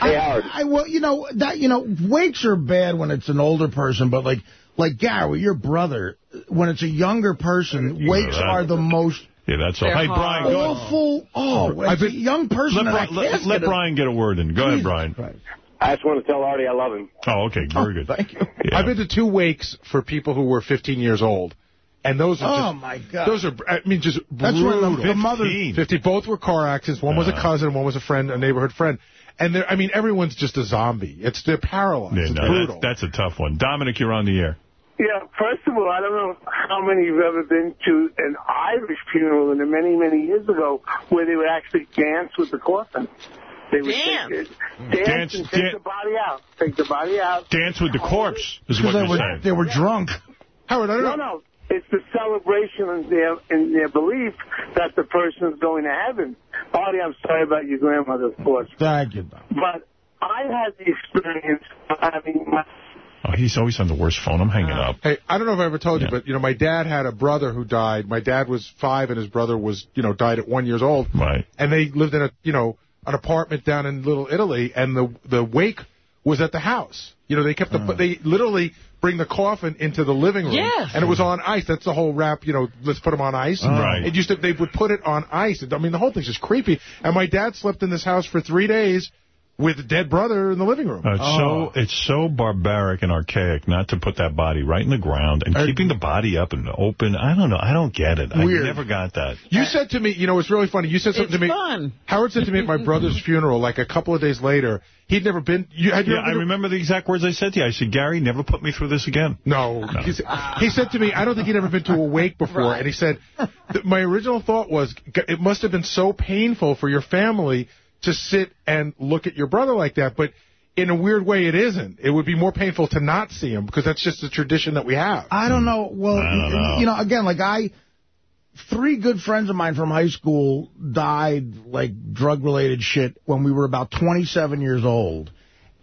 [SPEAKER 44] Hey, Howard.
[SPEAKER 5] I well, you know that you know wakes are bad when it's an older person, but like like Gary, your brother, when it's a younger person, wakes
[SPEAKER 1] that-
[SPEAKER 5] are the most
[SPEAKER 1] Yeah, that's all.
[SPEAKER 4] They're
[SPEAKER 1] Hey, Brian, go ahead.
[SPEAKER 5] awful. Oh, when
[SPEAKER 25] I've been-
[SPEAKER 5] a young person.
[SPEAKER 1] Let,
[SPEAKER 5] in
[SPEAKER 1] Bri- let, let Brian get a word in. Go ahead, Brian.
[SPEAKER 5] Christ.
[SPEAKER 44] I just want to tell Artie I love him.
[SPEAKER 1] Oh, okay, very good.
[SPEAKER 5] Thank you.
[SPEAKER 1] Yeah.
[SPEAKER 25] I've been to two wakes for people who were 15 years old. And those are
[SPEAKER 5] Oh, my God.
[SPEAKER 25] Those are, I mean, just
[SPEAKER 5] That's
[SPEAKER 25] brutal.
[SPEAKER 5] when the, the mother.
[SPEAKER 25] 50, both were car accidents. One was a
[SPEAKER 1] Uh.
[SPEAKER 25] cousin, one was a friend, a neighborhood friend. And they're, I mean, everyone's just a zombie. It's, they're paralyzed.
[SPEAKER 1] Yeah,
[SPEAKER 25] it's
[SPEAKER 1] no,
[SPEAKER 25] brutal.
[SPEAKER 1] that's, that's a tough one. Dominic, you're on the air.
[SPEAKER 45] Yeah, first of all, I don't know how many you've ever been to an Irish funeral in the many, many years ago where they would actually dance with the coffin. They would mm.
[SPEAKER 4] Dance.
[SPEAKER 45] Take it, dance,
[SPEAKER 1] Dance-
[SPEAKER 45] and take
[SPEAKER 1] dan-
[SPEAKER 45] the body out. Take the body out.
[SPEAKER 1] Dance with the corpse is what
[SPEAKER 5] they
[SPEAKER 1] you're
[SPEAKER 5] were
[SPEAKER 1] saying.
[SPEAKER 5] they were drunk.
[SPEAKER 25] Howard, I don't
[SPEAKER 45] No,
[SPEAKER 25] know.
[SPEAKER 45] no. It's the celebration in their, in their belief that the person is going to heaven. Artie, I'm sorry about your grandmother, of course.
[SPEAKER 5] Thank you.
[SPEAKER 45] But I had the experience of having my
[SPEAKER 1] Oh, he's always on the worst phone. I'm hanging up.
[SPEAKER 25] Hey, I don't know if I ever told
[SPEAKER 1] Yeah.
[SPEAKER 25] you, but, you know, my dad had a brother who died. My dad was five and his brother was, you know, died at one years old.
[SPEAKER 1] Right.
[SPEAKER 25] And they lived in a, you know, an apartment down in Little Italy, and the the wake was at the house. You know, they kept the, hmm. they literally bring the coffin into the living room.
[SPEAKER 4] Yes.
[SPEAKER 25] And it was on ice. That's the whole rap, you know, let's put them on ice.
[SPEAKER 1] Right.
[SPEAKER 25] It used to, they would put it on ice. I mean, the whole thing's just creepy. And my dad slept in this house for three days with a dead brother in the living room.
[SPEAKER 1] Uh, it's
[SPEAKER 25] Oh.
[SPEAKER 1] so it's so barbaric and archaic not to put that body right in the ground and keeping the body up and open. I don't know. I don't get it.
[SPEAKER 25] Weird.
[SPEAKER 1] I never got that.
[SPEAKER 25] You said to me, you know, it's really funny. You said something
[SPEAKER 4] It's
[SPEAKER 25] to me.
[SPEAKER 4] fun.
[SPEAKER 25] Howard said to me at my brother's funeral, like a couple of days later, he'd never been. You, had you
[SPEAKER 1] Yeah,
[SPEAKER 25] ever
[SPEAKER 1] I remember the exact words I said to you. I said, Gary, never put me through this again.
[SPEAKER 25] No. He, said, he said to me, I don't think he'd ever been to a wake before. And he said, my original thought was, it must have been so painful for your family to sit and look at your brother like that. But in a weird way, it isn't. It would be more painful to not see him because that's just the tradition that we have.
[SPEAKER 5] I don't know. Well,
[SPEAKER 25] don't know.
[SPEAKER 5] you know, again, like I, three good friends of mine from high school died like drug-related shit when we were about 27 years old.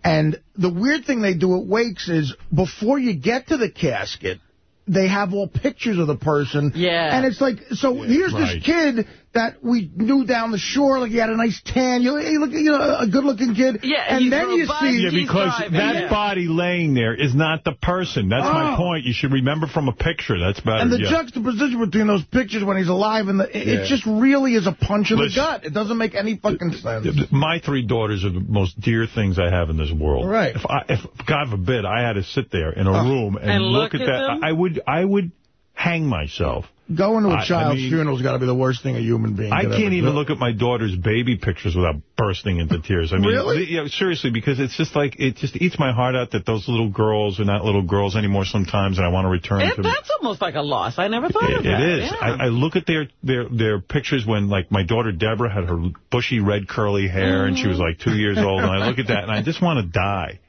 [SPEAKER 5] And the weird thing they do at wakes is before you get to the casket, they have all pictures of the person.
[SPEAKER 4] Yeah.
[SPEAKER 5] And it's like, so here's
[SPEAKER 1] right.
[SPEAKER 5] this kid that we knew down the shore, like he had a nice tan, you, he look, you know, a good-looking kid.
[SPEAKER 4] Yeah,
[SPEAKER 5] and then you see...
[SPEAKER 1] Yeah, because
[SPEAKER 4] driving,
[SPEAKER 1] that
[SPEAKER 4] yeah.
[SPEAKER 1] body laying there is not the person. That's my
[SPEAKER 5] Oh.
[SPEAKER 1] point. You should remember from a picture. That's better.
[SPEAKER 5] And the
[SPEAKER 1] yeah.
[SPEAKER 5] juxtaposition between those pictures when he's alive and the, it,
[SPEAKER 1] Yeah.
[SPEAKER 5] it just really is a punch in
[SPEAKER 1] Listen.
[SPEAKER 5] the gut. It doesn't make any fucking sense.
[SPEAKER 1] My three daughters are the most dear things I have in this world.
[SPEAKER 5] Right.
[SPEAKER 1] If, I, if God forbid, I had to sit there in a
[SPEAKER 5] Oh.
[SPEAKER 1] room and,
[SPEAKER 4] And
[SPEAKER 1] look,
[SPEAKER 4] look
[SPEAKER 1] at
[SPEAKER 4] at
[SPEAKER 1] that,
[SPEAKER 4] them?
[SPEAKER 1] I would, I would hang myself.
[SPEAKER 5] Going to a
[SPEAKER 1] I- I
[SPEAKER 5] child's
[SPEAKER 1] mean-
[SPEAKER 5] funeral's got to be the worst thing a human being
[SPEAKER 1] I can't
[SPEAKER 5] ever
[SPEAKER 1] even
[SPEAKER 5] do.
[SPEAKER 1] look at my daughter's baby pictures without bursting into tears. I mean,
[SPEAKER 5] Really?
[SPEAKER 1] Yeah, seriously, because it's just like it just eats my heart out that those little girls are not little girls anymore sometimes, and I want to return
[SPEAKER 4] It,
[SPEAKER 1] to.
[SPEAKER 4] that's almost like a loss. I never thought of
[SPEAKER 1] It,
[SPEAKER 4] that.
[SPEAKER 1] it is.
[SPEAKER 4] Yeah.
[SPEAKER 1] I, I look at their, their their pictures when, like, my daughter Deborah had her bushy red curly hair, and she was like two years old, and I look at that, and I just want to die.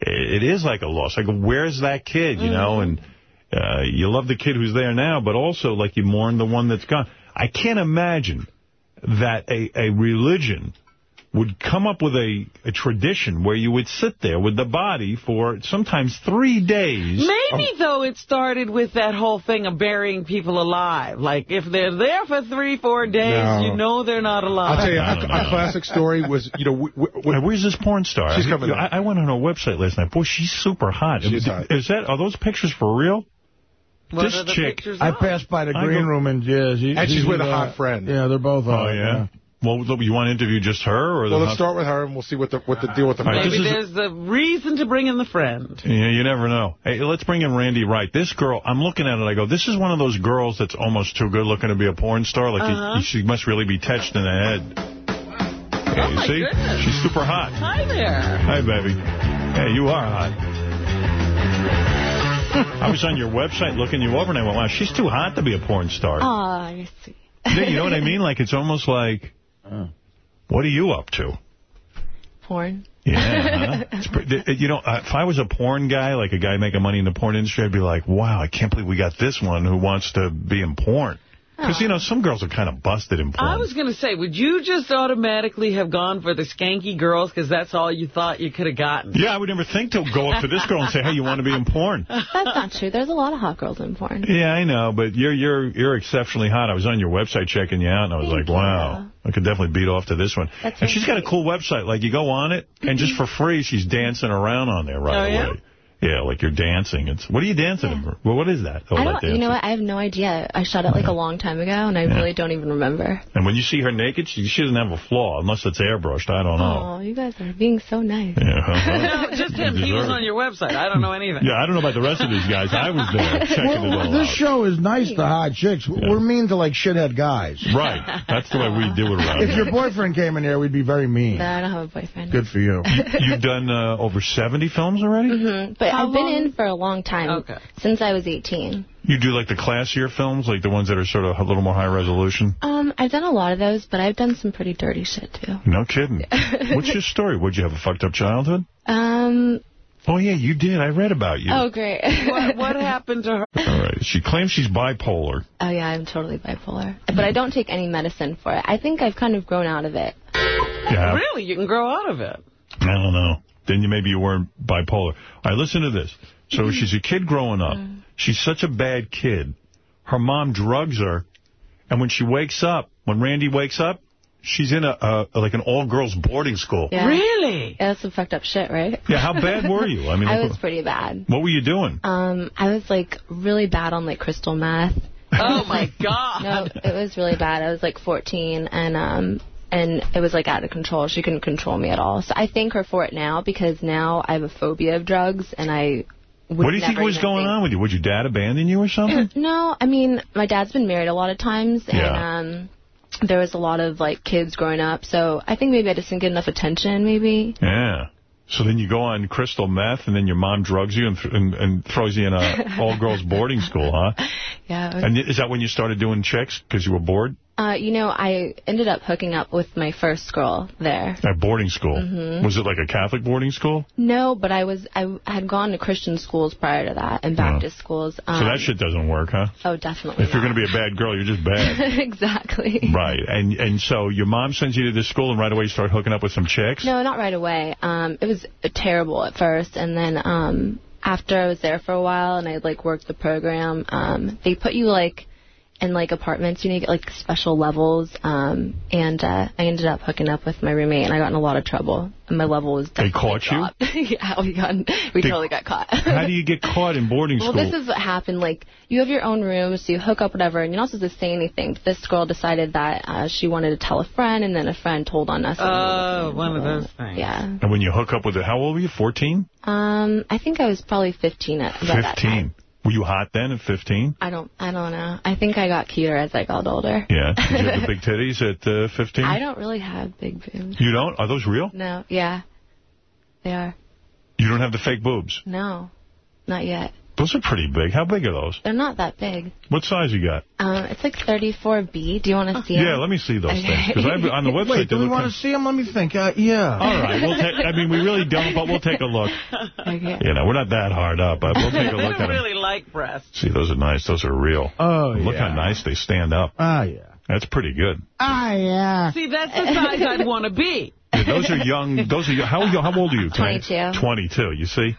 [SPEAKER 1] It, it is like a loss. I go, where's that kid, you mm. know? And uh, you love the kid who's there now, but also, like, you mourn the one that's gone. I can't imagine that a, a religion would come up with a, a tradition where you would sit there with the body for sometimes three days.
[SPEAKER 4] Maybe, though, it started with that whole thing of burying people alive. Like, if they're there for three, four days,
[SPEAKER 25] No.
[SPEAKER 4] you know they're not alive.
[SPEAKER 25] I'll tell you,
[SPEAKER 1] I
[SPEAKER 25] a,
[SPEAKER 1] don't
[SPEAKER 25] a classic story was, you know, we, we, we-
[SPEAKER 1] where's this porn star?
[SPEAKER 25] She's
[SPEAKER 1] I-
[SPEAKER 25] coming
[SPEAKER 1] I. I went on her website last night. Boy, she's super hot.
[SPEAKER 25] She's
[SPEAKER 1] is,
[SPEAKER 25] hot.
[SPEAKER 1] Is that are those pictures for real?
[SPEAKER 4] What
[SPEAKER 1] this chick.
[SPEAKER 5] I passed by the
[SPEAKER 1] I
[SPEAKER 5] green
[SPEAKER 1] go-
[SPEAKER 5] room and yeah, she,
[SPEAKER 25] And she's with a
[SPEAKER 5] uh,
[SPEAKER 25] hot friend.
[SPEAKER 5] Yeah, they're both
[SPEAKER 1] Oh
[SPEAKER 5] hot.
[SPEAKER 1] yeah. Well, you want to interview just her or
[SPEAKER 25] well, let's start with her and we'll see what the what the deal with the
[SPEAKER 1] All right,
[SPEAKER 4] Maybe
[SPEAKER 1] this is-
[SPEAKER 4] there's the reason to bring in the friend.
[SPEAKER 1] Yeah, you never know. Hey, let's bring in Randy Wright. This girl, I'm looking at it. I go, this is one of those girls that's almost too good looking to be a porn star. Like,
[SPEAKER 4] Uh-huh.
[SPEAKER 1] she must really be touched in the head. Yeah,
[SPEAKER 4] Oh,
[SPEAKER 1] you
[SPEAKER 4] my
[SPEAKER 1] see?
[SPEAKER 4] goodness.
[SPEAKER 1] She's super hot.
[SPEAKER 4] Hi there.
[SPEAKER 1] Hi, baby. Hey, you are hot. I was on your website looking you over, and I went, wow, she's too hot to be a porn star.
[SPEAKER 46] Aw, you're.
[SPEAKER 1] Yeah, you know what I mean? Like, it's almost like, oh. what are you up to?
[SPEAKER 46] Porn.
[SPEAKER 1] Yeah, huh? You know, if I was a porn guy, like a guy making money in the porn industry, I'd be like, wow, I can't believe we got this one who wants to be in porn. Because, you know, some girls are kind of busted in porn.
[SPEAKER 4] I was going to say, would you just automatically have gone for the skanky girls because that's all you thought you could have gotten?
[SPEAKER 1] Yeah, I would never think to go up to this girl and say, hey, you want to be in porn?
[SPEAKER 46] That's not true. There's a lot of hot girls in porn.
[SPEAKER 1] Yeah, I know, but you're you're you're exceptionally hot. I was on your website checking you out, and I was like, wow, I could definitely beat off to this one.
[SPEAKER 46] That's
[SPEAKER 1] and she's got a cool website. Like, you go on it, and just for free, she's dancing around on there right
[SPEAKER 46] Oh,
[SPEAKER 1] away. Yeah, like you're dancing. It's What are you dancing? in? Well, what is that? Oh,
[SPEAKER 46] I don't, you know what? I have no idea. I shot it like a long time ago, and I really don't even remember.
[SPEAKER 1] And when you see her naked, she, she doesn't have a flaw, unless it's airbrushed. I don't know.
[SPEAKER 46] Oh, you guys are being so nice.
[SPEAKER 1] Yeah, huh?
[SPEAKER 4] no, just him. He was on your website. I don't know anything.
[SPEAKER 1] yeah, I don't know about the rest of these guys. I was there checking it all
[SPEAKER 5] This
[SPEAKER 1] out.
[SPEAKER 5] show is nice to hot chicks. We're mean to, like, shithead guys.
[SPEAKER 1] Right. That's the way we do it around
[SPEAKER 5] If
[SPEAKER 1] here.
[SPEAKER 5] your boyfriend came in here, we'd be very mean.
[SPEAKER 46] But I don't have a boyfriend.
[SPEAKER 5] Good for you.
[SPEAKER 1] You've done uh, over 70 films already?
[SPEAKER 46] hmm But
[SPEAKER 4] How
[SPEAKER 46] I've been
[SPEAKER 4] long?
[SPEAKER 46] in for a long time.
[SPEAKER 4] Okay.
[SPEAKER 46] Since I was 18.
[SPEAKER 1] You do like the classier films, like the ones that are sort of a little more high resolution?
[SPEAKER 46] Um, I've done a lot of those, but I've done some pretty dirty shit, too.
[SPEAKER 1] No kidding. What's your story? Would you have a fucked up childhood?
[SPEAKER 46] Um,
[SPEAKER 1] Oh, yeah, you did. I read about you.
[SPEAKER 46] oh, great.
[SPEAKER 4] What, what happened to her?
[SPEAKER 1] All right. She claims she's bipolar.
[SPEAKER 46] Oh, yeah, I'm totally bipolar. But I don't take any medicine for it. I think I've kind of grown out of it.
[SPEAKER 1] Yeah.
[SPEAKER 4] Really? You can grow out of it.
[SPEAKER 1] I don't know. Then you maybe you weren't bipolar. All right, listen to this. So she's a kid growing up. She's such a bad kid. Her mom drugs her, and when she wakes up, when Randi wakes up, she's in a, a like an all-girls boarding school.
[SPEAKER 46] Yeah.
[SPEAKER 4] Really?
[SPEAKER 46] Yeah, that's some fucked up shit, right?
[SPEAKER 1] Yeah, how bad were you? I mean,
[SPEAKER 46] I
[SPEAKER 1] like,
[SPEAKER 46] was pretty bad.
[SPEAKER 1] what were you doing?
[SPEAKER 46] Um, I was, like, really bad on, like, crystal meth.
[SPEAKER 4] Oh, my God.
[SPEAKER 46] No, it was really bad. I was, like, 14, and, um, and it was like out of control. She couldn't control me at all. So I thank her for it now because now I have a phobia of drugs, and I.
[SPEAKER 1] What do you think was going
[SPEAKER 46] think-
[SPEAKER 1] on with you? Would your dad abandon you or something?
[SPEAKER 46] No, I mean, my dad's been married a lot of times, and
[SPEAKER 1] Yeah.
[SPEAKER 46] um, there was a lot of like kids growing up. So I think maybe I just didn't get enough attention. Maybe.
[SPEAKER 1] Yeah. So then you go on crystal meth, and then your mom drugs you and, th and, and throws you in a all-girls boarding school, huh?
[SPEAKER 46] Yeah. was-
[SPEAKER 1] And is that when you started doing chicks because you were bored
[SPEAKER 46] Uh, you know, I ended up hooking up with my first girl there.
[SPEAKER 1] at boarding school?
[SPEAKER 46] Mhm.
[SPEAKER 1] Was it like a Catholic boarding school?
[SPEAKER 46] No, but I was I had gone to Christian schools prior to that and Baptist schools. Um,
[SPEAKER 1] so that shit doesn't work, huh?
[SPEAKER 46] Oh, definitely.
[SPEAKER 1] If you're going to be a bad girl, you're just bad.
[SPEAKER 46] exactly.
[SPEAKER 1] right. And and so your mom sends you to this school, and right away you start hooking up with some chicks?
[SPEAKER 46] No, not right away. Um, it was terrible at first, and then um, after I was there for a while and I like worked the program, um, they put you like in like apartments. You need you get like special levels. Um, and uh, I ended up hooking up with my roommate, and I got in a lot of trouble. And my level was
[SPEAKER 1] They
[SPEAKER 46] definitely
[SPEAKER 1] caught you?
[SPEAKER 46] yeah, we got we
[SPEAKER 1] They-
[SPEAKER 46] totally got caught.
[SPEAKER 1] How do you get caught in boarding
[SPEAKER 46] Well,
[SPEAKER 1] school?
[SPEAKER 46] Well, this is what happened. Like, you have your own room, so you hook up, whatever, and you're not supposed to say anything. But this girl decided that uh, she wanted to tell a friend, and then a friend told on us.
[SPEAKER 4] Oh, one of those things.
[SPEAKER 46] Yeah.
[SPEAKER 1] and when you hook up with it, how old were you? 14?
[SPEAKER 46] Um, I think I was probably 15 at about that time.
[SPEAKER 1] 15. Were you hot then at 15?
[SPEAKER 46] I don't, I don't know. I think I got cuter as I got older.
[SPEAKER 1] Yeah. Did you have the big titties at uh, 15?
[SPEAKER 46] I don't really have big boobs.
[SPEAKER 1] You don't? Are those real?
[SPEAKER 46] No, yeah, they are.
[SPEAKER 1] You don't have the fake boobs?
[SPEAKER 46] No, not yet.
[SPEAKER 1] Those are pretty big. How big are those?
[SPEAKER 46] They're not that big.
[SPEAKER 1] What size you got?
[SPEAKER 46] Um, it's like 34B. Do you want to see them?
[SPEAKER 1] Yeah, let me see those
[SPEAKER 46] Okay.
[SPEAKER 1] things. Because on the website,
[SPEAKER 5] Wait,
[SPEAKER 1] they
[SPEAKER 5] do we want to see them? Let me think. Uh, yeah.
[SPEAKER 1] All right, we'll. I mean, we really don't, but we'll take a look.
[SPEAKER 46] Okay.
[SPEAKER 1] You know, we're not that hard up, but we'll take a
[SPEAKER 4] I
[SPEAKER 1] look at
[SPEAKER 4] don't
[SPEAKER 1] them.
[SPEAKER 4] really like breasts.
[SPEAKER 1] See, those are nice. Those are real.
[SPEAKER 5] Oh,
[SPEAKER 1] Look
[SPEAKER 5] yeah.
[SPEAKER 1] how nice they stand up.
[SPEAKER 5] Ah, yeah.
[SPEAKER 1] That's pretty good.
[SPEAKER 5] Ah, yeah.
[SPEAKER 4] See, that's the size I'd want to be.
[SPEAKER 1] Yeah, those are young. Those are young. How, how old are you?
[SPEAKER 46] 22.
[SPEAKER 1] 22. You see?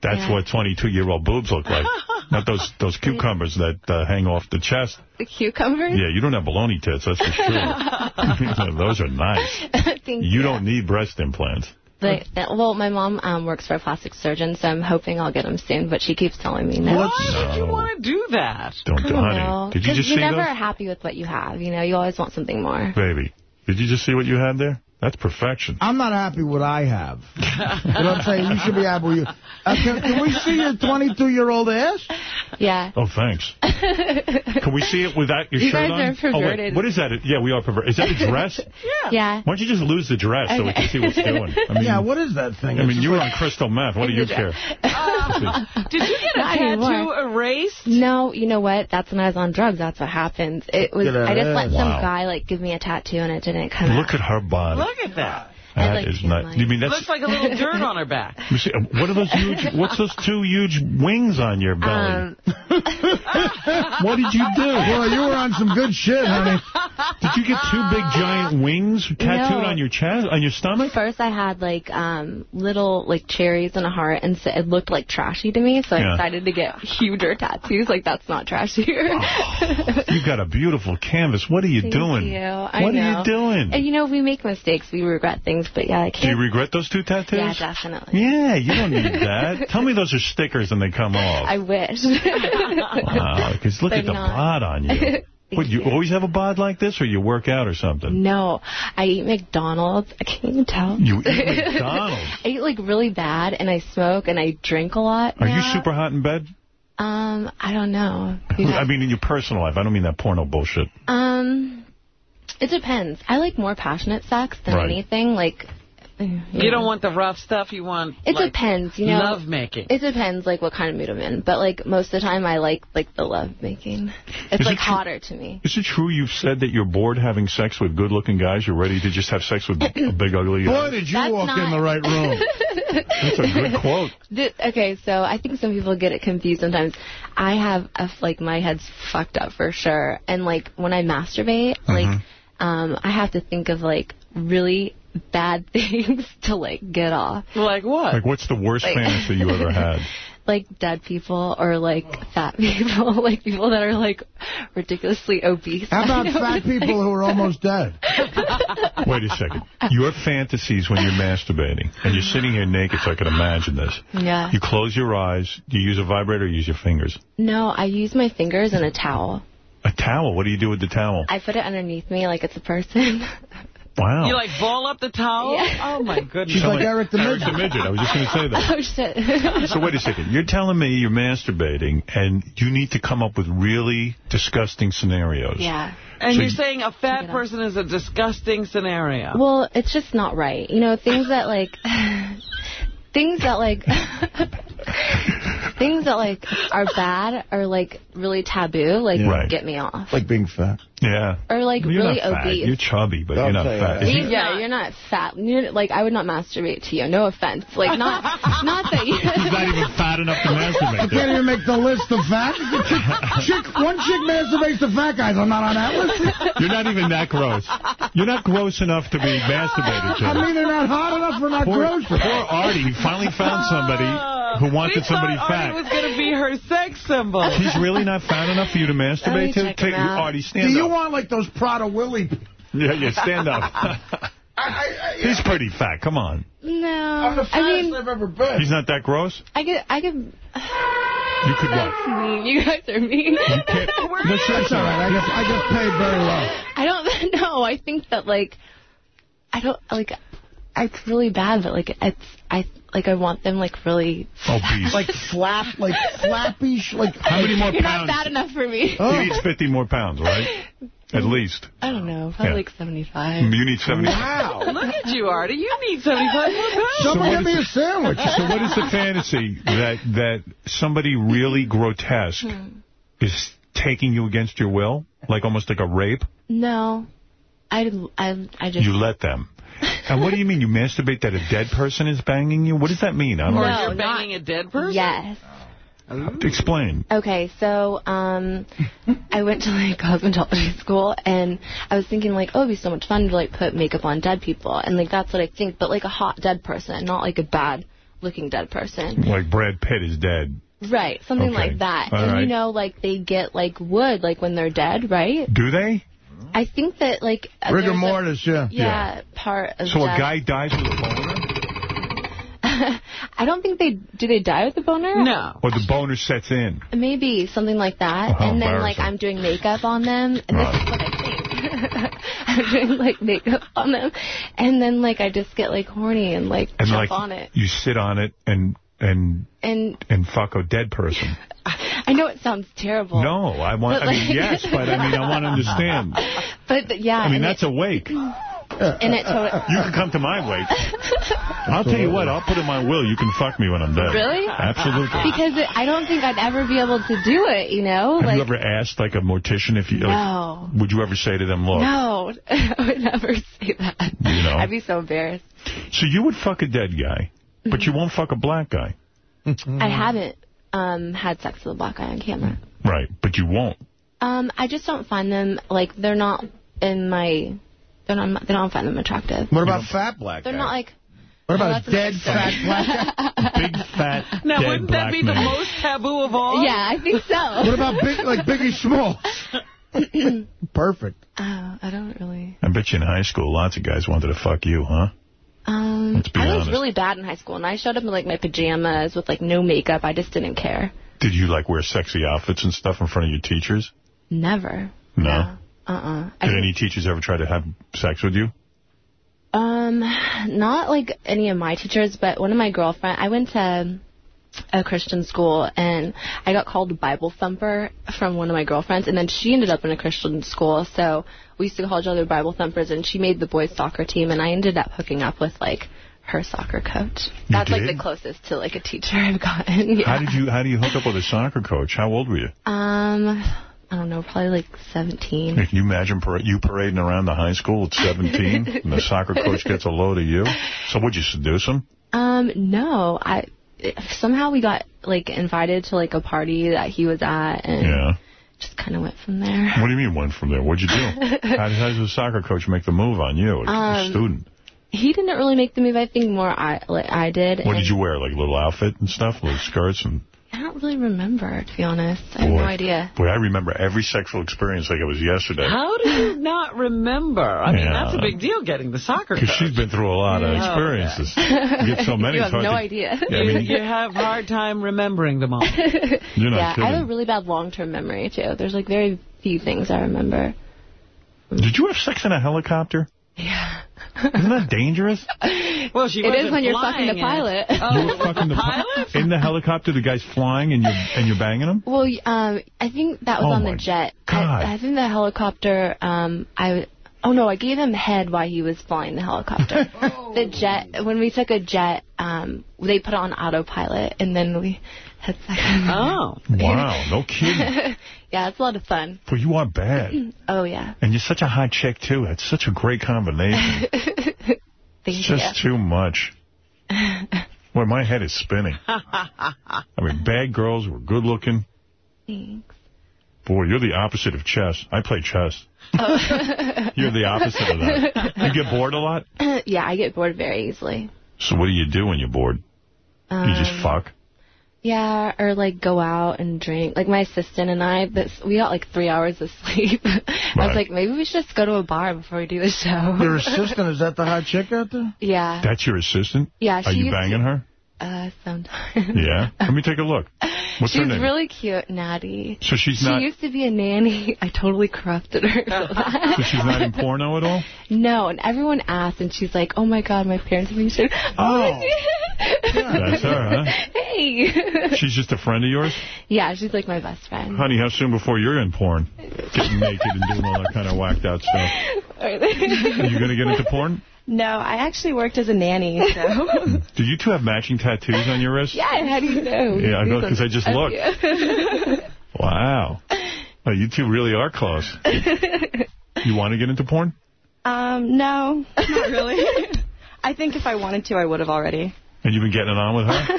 [SPEAKER 1] That's
[SPEAKER 46] Yeah.
[SPEAKER 1] what 22-year-old boobs look like. Not those those cucumbers that uh, hang off the chest.
[SPEAKER 46] The cucumbers?
[SPEAKER 1] Yeah, you don't have baloney tits, that's for sure. those are nice.
[SPEAKER 46] Thank
[SPEAKER 1] You don't need breast implants.
[SPEAKER 46] They, that- well, my mom um, works for a plastic surgeon, so I'm hoping I'll get them soon. But she keeps telling me no.
[SPEAKER 1] Well,
[SPEAKER 4] Why would you want to do that?
[SPEAKER 1] Don't,
[SPEAKER 46] I don't
[SPEAKER 1] honey.
[SPEAKER 46] know.
[SPEAKER 1] Did you
[SPEAKER 46] 'Cause
[SPEAKER 1] just
[SPEAKER 46] you
[SPEAKER 1] see
[SPEAKER 46] never
[SPEAKER 1] those?
[SPEAKER 46] are happy with what you have. You know, you always want something more.
[SPEAKER 1] Baby, did you just see what you had there? That's perfection.
[SPEAKER 5] I'm not happy with what I have. you know what I'm saying? You should be happy with you. Uh, can, can we see your 22-year-old ass?
[SPEAKER 46] Yeah.
[SPEAKER 1] Oh, thanks. Can we see it without your
[SPEAKER 46] You
[SPEAKER 1] shirt
[SPEAKER 46] guys
[SPEAKER 1] on?
[SPEAKER 46] are
[SPEAKER 1] Oh, wait.
[SPEAKER 46] perverted.
[SPEAKER 1] What is that? Yeah, we are perverted. Is that a dress?
[SPEAKER 46] Yeah. Yeah.
[SPEAKER 1] Why don't you just lose the dress so we can see what's doing? I mean,
[SPEAKER 5] yeah, what is that thing?
[SPEAKER 1] I mean, you were on crystal meth. What do you care?
[SPEAKER 4] Did you get a
[SPEAKER 46] Not
[SPEAKER 4] tattoo
[SPEAKER 46] anymore.
[SPEAKER 4] erased?
[SPEAKER 46] No, you know what? That's when I was on drugs. That's what happens. It was. I just
[SPEAKER 1] that.
[SPEAKER 46] let some guy like give me a tattoo, and it didn't come
[SPEAKER 1] Look
[SPEAKER 46] out.
[SPEAKER 1] at her body.
[SPEAKER 4] Look at that.
[SPEAKER 1] That
[SPEAKER 46] like
[SPEAKER 1] is not. You mean that's?
[SPEAKER 4] Looks like a little dirt on her back.
[SPEAKER 1] See, what are those huge? What's those two huge wings on your belly?
[SPEAKER 46] Um,
[SPEAKER 1] what did you do?
[SPEAKER 5] Well, you were on some good shit, honey.
[SPEAKER 1] Did you get two big giant wings tattooed
[SPEAKER 46] No.
[SPEAKER 1] on your chest, on your stomach?
[SPEAKER 46] First, I had like um little like cherries and a heart, and so it looked like trashy to me. So I
[SPEAKER 1] Yeah.
[SPEAKER 46] decided to get huger tattoos. Like that's not trashier.
[SPEAKER 1] You got a beautiful canvas. What are you
[SPEAKER 46] Thank
[SPEAKER 1] doing?
[SPEAKER 46] you. I
[SPEAKER 1] what
[SPEAKER 46] know.
[SPEAKER 1] are you doing?
[SPEAKER 46] And you know, we make mistakes. We regret things, but yeah, I can't.
[SPEAKER 1] Do you regret those two tattoos?
[SPEAKER 46] yeah, definitely.
[SPEAKER 1] Yeah, you don't need that. Tell me those are stickers and they come off.
[SPEAKER 46] I wish.
[SPEAKER 1] Wow, because look
[SPEAKER 46] They're
[SPEAKER 1] at the
[SPEAKER 46] not.
[SPEAKER 1] bod on you. What, you always have a bod like this, or you work out or something?
[SPEAKER 46] no, I eat McDonald's. I can't even tell.
[SPEAKER 1] You eat McDonald's?
[SPEAKER 46] I eat like really bad, and I smoke, and I drink a lot.
[SPEAKER 1] Are you super hot in bed?
[SPEAKER 46] Um, I don't know. You know.
[SPEAKER 1] I mean, in your personal life. I don't mean that porno bullshit.
[SPEAKER 46] Um, it depends. I like more passionate sex than
[SPEAKER 1] Right.
[SPEAKER 46] anything. Like,
[SPEAKER 4] You don't want the rough stuff. You want
[SPEAKER 46] It
[SPEAKER 4] like,
[SPEAKER 46] depends, you know.
[SPEAKER 4] love making.
[SPEAKER 46] It depends, like what kind of mood I'm in. But like most of the time, I like like the love making. It's
[SPEAKER 1] Is
[SPEAKER 46] like
[SPEAKER 1] true-
[SPEAKER 46] hotter to me.
[SPEAKER 1] Is it true you've said that you're bored having sex with good-looking guys? You're ready to just have sex with a big, ugly guy?
[SPEAKER 5] Boy, did you
[SPEAKER 46] That's
[SPEAKER 5] walk in the right room.
[SPEAKER 1] That's a good quote.
[SPEAKER 46] Th- okay, so I think some people get it confused sometimes. I have a, f- like my head's fucked up for sure, and like when I masturbate, like mm-hmm. Um, I have to think of like really bad things to like get off,
[SPEAKER 4] Like what?
[SPEAKER 1] Like, what's the worst
[SPEAKER 46] Like-
[SPEAKER 1] fantasy you ever had?
[SPEAKER 46] like dead people or like fat people, like people that are like ridiculously obese.
[SPEAKER 5] How about fat
[SPEAKER 46] it's like-
[SPEAKER 5] people who are almost dead?
[SPEAKER 1] Wait a second. Your fantasies when you're masturbating, and you're sitting here naked, so I can imagine this.
[SPEAKER 46] Yeah.
[SPEAKER 1] You close your eyes. Do you use a vibrator or use your fingers?
[SPEAKER 46] No, I use my fingers and a towel.
[SPEAKER 1] A towel. What do you do with the towel?
[SPEAKER 46] I put it underneath me like it's a person.
[SPEAKER 1] Wow.
[SPEAKER 4] You like ball up the towel?
[SPEAKER 46] Yeah.
[SPEAKER 4] Oh, my goodness.
[SPEAKER 5] She's
[SPEAKER 1] Sound
[SPEAKER 5] like Eric the Midget.
[SPEAKER 1] Eric
[SPEAKER 5] Midget.
[SPEAKER 1] the Midget. I was just going to say that.
[SPEAKER 46] Oh, shit.
[SPEAKER 1] So wait a second. You're telling me you're masturbating, and you need to come up with really disgusting scenarios.
[SPEAKER 46] yeah.
[SPEAKER 4] And
[SPEAKER 1] So
[SPEAKER 4] you're saying a fat person is a disgusting scenario.
[SPEAKER 46] Well, it's just not right. You know, things that like things that like things that like are bad are like really taboo, like
[SPEAKER 1] Right.
[SPEAKER 46] get me off.
[SPEAKER 5] Like being fat.
[SPEAKER 1] Yeah.
[SPEAKER 46] Or like
[SPEAKER 1] you're
[SPEAKER 46] really
[SPEAKER 1] not fat.
[SPEAKER 46] obese.
[SPEAKER 1] You're chubby, but
[SPEAKER 5] Don't
[SPEAKER 1] you're not
[SPEAKER 5] say
[SPEAKER 1] fat.
[SPEAKER 5] that.
[SPEAKER 1] Is he-
[SPEAKER 46] yeah, you're not fat. You're, like I would not masturbate to you. No offense. Like not not that you.
[SPEAKER 1] He's not even fat enough to
[SPEAKER 5] I
[SPEAKER 1] masturbate.
[SPEAKER 5] can't even make the list of fat. chick, chick, one chick masturbates to fat guys. I'm not on that list.
[SPEAKER 1] You're not even that gross. You're not gross enough to be masturbated to.
[SPEAKER 5] I mean, they're not hot enough. We're not
[SPEAKER 1] Poor,
[SPEAKER 5] gross.
[SPEAKER 1] poor Artie he finally found somebody who wanted
[SPEAKER 4] we
[SPEAKER 1] somebody
[SPEAKER 4] thought
[SPEAKER 1] fat.
[SPEAKER 4] Artie was going to be her sex symbol.
[SPEAKER 1] He's really not fat enough for you to masturbate to?
[SPEAKER 46] check him
[SPEAKER 1] Take,
[SPEAKER 46] out.
[SPEAKER 1] Artie,
[SPEAKER 5] Do
[SPEAKER 1] stand
[SPEAKER 5] you
[SPEAKER 1] up.
[SPEAKER 5] want like those Prader-Willi?
[SPEAKER 1] Yeah, yeah, stand up.
[SPEAKER 5] I, I,
[SPEAKER 1] He's pretty fat. Come on.
[SPEAKER 46] No.
[SPEAKER 5] I'm the
[SPEAKER 46] I mean,
[SPEAKER 5] I've ever been.
[SPEAKER 1] He's not that gross?
[SPEAKER 46] I could I could.
[SPEAKER 1] You could what?
[SPEAKER 46] mean. You guys are mean.
[SPEAKER 1] You can't.
[SPEAKER 5] That's, that's all right. I get, I get paid very well.
[SPEAKER 46] I don't know. I think that like I don't like it's really bad, but like it's I like I want them like really.
[SPEAKER 1] Obese.
[SPEAKER 5] Like flap, like flappish, like.
[SPEAKER 1] How many more
[SPEAKER 46] You're
[SPEAKER 1] pounds?
[SPEAKER 46] not fat enough for me.
[SPEAKER 1] He needs 50 more pounds, right? At least.
[SPEAKER 46] I don't know, probably
[SPEAKER 1] Yeah.
[SPEAKER 46] like 75.
[SPEAKER 1] You need 70.
[SPEAKER 5] Wow.
[SPEAKER 4] Look at you, Artie. You need 75 more pounds.
[SPEAKER 5] Somebody
[SPEAKER 1] what
[SPEAKER 5] get me a sandwich.
[SPEAKER 1] So what is the fantasy that that somebody really grotesque hmm. is taking you against your will? Like almost like a rape?
[SPEAKER 46] No, I I I just
[SPEAKER 1] You let them. And what do you mean? You masturbate that a dead person is banging you? What does that mean? I don't
[SPEAKER 4] Or
[SPEAKER 46] No,
[SPEAKER 4] you're
[SPEAKER 46] not-
[SPEAKER 4] banging a dead person?
[SPEAKER 46] yes.
[SPEAKER 1] Explain.
[SPEAKER 46] Okay, so um, I went to like cosmetology school, and I was thinking like, oh, it'd be so much fun to like put makeup on dead people, and like that's what I think, but like a hot dead person, not like a bad looking dead person.
[SPEAKER 1] Like Brad Pitt is dead.
[SPEAKER 46] Right, something
[SPEAKER 1] Okay.
[SPEAKER 46] like that.
[SPEAKER 1] All
[SPEAKER 46] and
[SPEAKER 1] right.
[SPEAKER 46] you know, like they get like wood like when they're dead, right?
[SPEAKER 1] Do they?
[SPEAKER 46] I think that like uh,
[SPEAKER 5] Rigor
[SPEAKER 46] there's a-
[SPEAKER 5] mortis, yeah.
[SPEAKER 46] yeah, part of
[SPEAKER 1] So a guy dies with a boner?
[SPEAKER 46] I don't think they do they die with a boner.
[SPEAKER 4] No.
[SPEAKER 1] Or the boner sets in?
[SPEAKER 46] Maybe something like that.
[SPEAKER 1] Oh,
[SPEAKER 46] and then like. I'm doing makeup on them, and this is what I think. I'm doing like makeup on them, and then like I just get like horny and like
[SPEAKER 1] And
[SPEAKER 46] jump
[SPEAKER 1] like
[SPEAKER 46] on it.
[SPEAKER 1] you sit on it and and
[SPEAKER 46] And
[SPEAKER 1] and fuck a dead person.
[SPEAKER 46] I know it sounds terrible.
[SPEAKER 1] No, I want. I mean, yes, but I mean, I want to understand.
[SPEAKER 46] But yeah,
[SPEAKER 1] I mean, that's
[SPEAKER 46] it,
[SPEAKER 1] a wake.
[SPEAKER 46] and it totally.
[SPEAKER 1] You can come to my wake. I'll tell you what. I'll put in my will. You can fuck me when I'm dead.
[SPEAKER 46] Really?
[SPEAKER 1] Absolutely.
[SPEAKER 46] Because it, I don't think I'd ever be able to do it, you know?
[SPEAKER 1] Have
[SPEAKER 46] like,
[SPEAKER 1] you ever asked like a mortician if you?
[SPEAKER 46] No.
[SPEAKER 1] Like, would you ever say to them, "Look"?
[SPEAKER 46] No, I would never say that.
[SPEAKER 1] You know.
[SPEAKER 46] I'd be so embarrassed.
[SPEAKER 1] So you would fuck a dead guy, but you won't fuck a black guy,
[SPEAKER 46] I haven't um had sex with a black guy on camera.
[SPEAKER 1] right? But you won't.
[SPEAKER 46] Um, I just don't find them like they're not in my. They're not. They don't find them attractive.
[SPEAKER 5] What about fat black
[SPEAKER 46] They're
[SPEAKER 5] guys?
[SPEAKER 46] not like.
[SPEAKER 5] What
[SPEAKER 46] Oh,
[SPEAKER 5] about
[SPEAKER 46] that's
[SPEAKER 5] dead fat black guy?
[SPEAKER 1] Big fat
[SPEAKER 4] Now,
[SPEAKER 1] dead
[SPEAKER 4] wouldn't that
[SPEAKER 1] black
[SPEAKER 4] be the most taboo of all?
[SPEAKER 46] Yeah, I think so.
[SPEAKER 5] What about big, like Biggie Smalls? Perfect.
[SPEAKER 46] Oh, I don't really.
[SPEAKER 1] I bet you in high school, lots of guys wanted to fuck you, huh?
[SPEAKER 46] Um, I was really bad in high school, and I showed up in like my pajamas with like no makeup. I just didn't care.
[SPEAKER 1] Did you like wear sexy outfits and stuff in front of your teachers?
[SPEAKER 46] Never.
[SPEAKER 1] No.
[SPEAKER 46] Uh-uh.
[SPEAKER 1] Did any teachers ever try to have sex with you?
[SPEAKER 46] Um, not like any of my teachers, but one of my girlfriend. I went to a Christian school, and I got called Bible thumper from one of my girlfriends, and then she ended up in a Christian school, so we used to call each other Bible thumpers, and she made the boys' soccer team, and I ended up hooking up with like her soccer coach. That's like the closest to like a teacher I've gotten. Yeah.
[SPEAKER 1] How did you How do you hook up with a soccer coach? How old were you?
[SPEAKER 46] Um, I don't know, probably like 17.
[SPEAKER 1] Can you imagine para- you parading around the high school at 17 and the soccer coach gets a load of you? So would you seduce him?
[SPEAKER 46] Um, no, I somehow we got like invited to like a party that he was at, and
[SPEAKER 1] Yeah.
[SPEAKER 46] Just kind of went from there.
[SPEAKER 1] What do you mean went from there? What'd you do? how, how does the soccer coach make the move on you, a
[SPEAKER 46] Um,
[SPEAKER 1] student?
[SPEAKER 46] He didn't really make the move. I think more I like I did.
[SPEAKER 1] What did you wear? Like a little outfit and stuff, little skirts and.
[SPEAKER 46] I don't really remember, to be honest. I have no idea.
[SPEAKER 1] Boy, I remember every sexual experience like it was yesterday.
[SPEAKER 4] How do you not remember? I mean,
[SPEAKER 1] Yeah.
[SPEAKER 4] that's a big deal, getting the soccer
[SPEAKER 1] Because she's been through a lot of experiences. You get so many.
[SPEAKER 46] you
[SPEAKER 1] it's
[SPEAKER 46] have no
[SPEAKER 1] to-
[SPEAKER 46] idea.
[SPEAKER 1] Yeah, I
[SPEAKER 4] you,
[SPEAKER 1] mean,
[SPEAKER 4] you have a hard time remembering them all.
[SPEAKER 1] You're not
[SPEAKER 46] yeah, I have a really bad long-term memory too. There's like very few things I remember.
[SPEAKER 1] Did you have sex in a helicopter?
[SPEAKER 46] Yeah.
[SPEAKER 1] Isn't that dangerous?
[SPEAKER 4] Well, she
[SPEAKER 46] It is
[SPEAKER 4] wasn't
[SPEAKER 46] when you're fucking the pilot.
[SPEAKER 4] Oh,
[SPEAKER 1] you were fucking the pilot? In the helicopter, the guy's flying and you're, and you're banging him?
[SPEAKER 46] Well, um, I think that was
[SPEAKER 1] Oh
[SPEAKER 46] on the jet.
[SPEAKER 1] God.
[SPEAKER 46] I, I think the helicopter. Um, I. Oh no, I gave him head while he was flying the helicopter. the jet. When we took a jet, um, they put it on autopilot, and then we had sex.
[SPEAKER 4] Oh.
[SPEAKER 1] Wow, no kidding.
[SPEAKER 46] yeah, it's a lot of fun.
[SPEAKER 1] Well, you are bad.
[SPEAKER 46] Oh yeah.
[SPEAKER 1] And you're such a hot chick, too. That's such a great combination.
[SPEAKER 46] Thank
[SPEAKER 1] It's just too much. Boy, my head is spinning. I mean, bad girls were good looking.
[SPEAKER 46] Thanks.
[SPEAKER 1] Boy, you're the opposite of chess. I play chess. You're the opposite of that. You get bored a lot?
[SPEAKER 46] yeah, I get bored very easily.
[SPEAKER 1] So what do you do when you're bored?
[SPEAKER 46] Um,
[SPEAKER 1] You just fuck?
[SPEAKER 46] Yeah, or like go out and drink. Like my assistant and I, this we got like three hours of sleep. I was like, maybe we should just go to a bar before we do the show.
[SPEAKER 5] Your assistant, is that the hot chick out there?
[SPEAKER 46] yeah.
[SPEAKER 1] That's your assistant?
[SPEAKER 46] Yeah,
[SPEAKER 1] Are
[SPEAKER 46] she
[SPEAKER 1] you banging
[SPEAKER 46] to-
[SPEAKER 1] her?
[SPEAKER 46] Uh, sometimes.
[SPEAKER 1] Yeah? Let me take a look. What's
[SPEAKER 46] she's
[SPEAKER 1] her name?
[SPEAKER 46] really cute, Natty.
[SPEAKER 1] So she's not...
[SPEAKER 46] she used to be a nanny. I totally corrupted her. so
[SPEAKER 1] she's not in porno at all?
[SPEAKER 46] no, and everyone asked, and she's like, "Oh my God, my parents have been showed."
[SPEAKER 1] Oh. That's her, huh?
[SPEAKER 46] Hey.
[SPEAKER 1] She's just a friend of yours?
[SPEAKER 46] yeah, she's like my best friend.
[SPEAKER 1] Honey, how soon before you're in porn? Getting naked and doing all that kind of whacked out stuff. Are you going to get into porn?
[SPEAKER 47] No, I actually worked as a nanny, so.
[SPEAKER 1] Do you two have matching tattoos on your wrist?
[SPEAKER 46] yeah, how do you know?
[SPEAKER 1] Yeah, I know, because I just looked. Wow. Oh, you two really are close. You want to get into porn?
[SPEAKER 47] um, no, not really. I think if I wanted to, I would have already.
[SPEAKER 1] And you've been getting it on with her?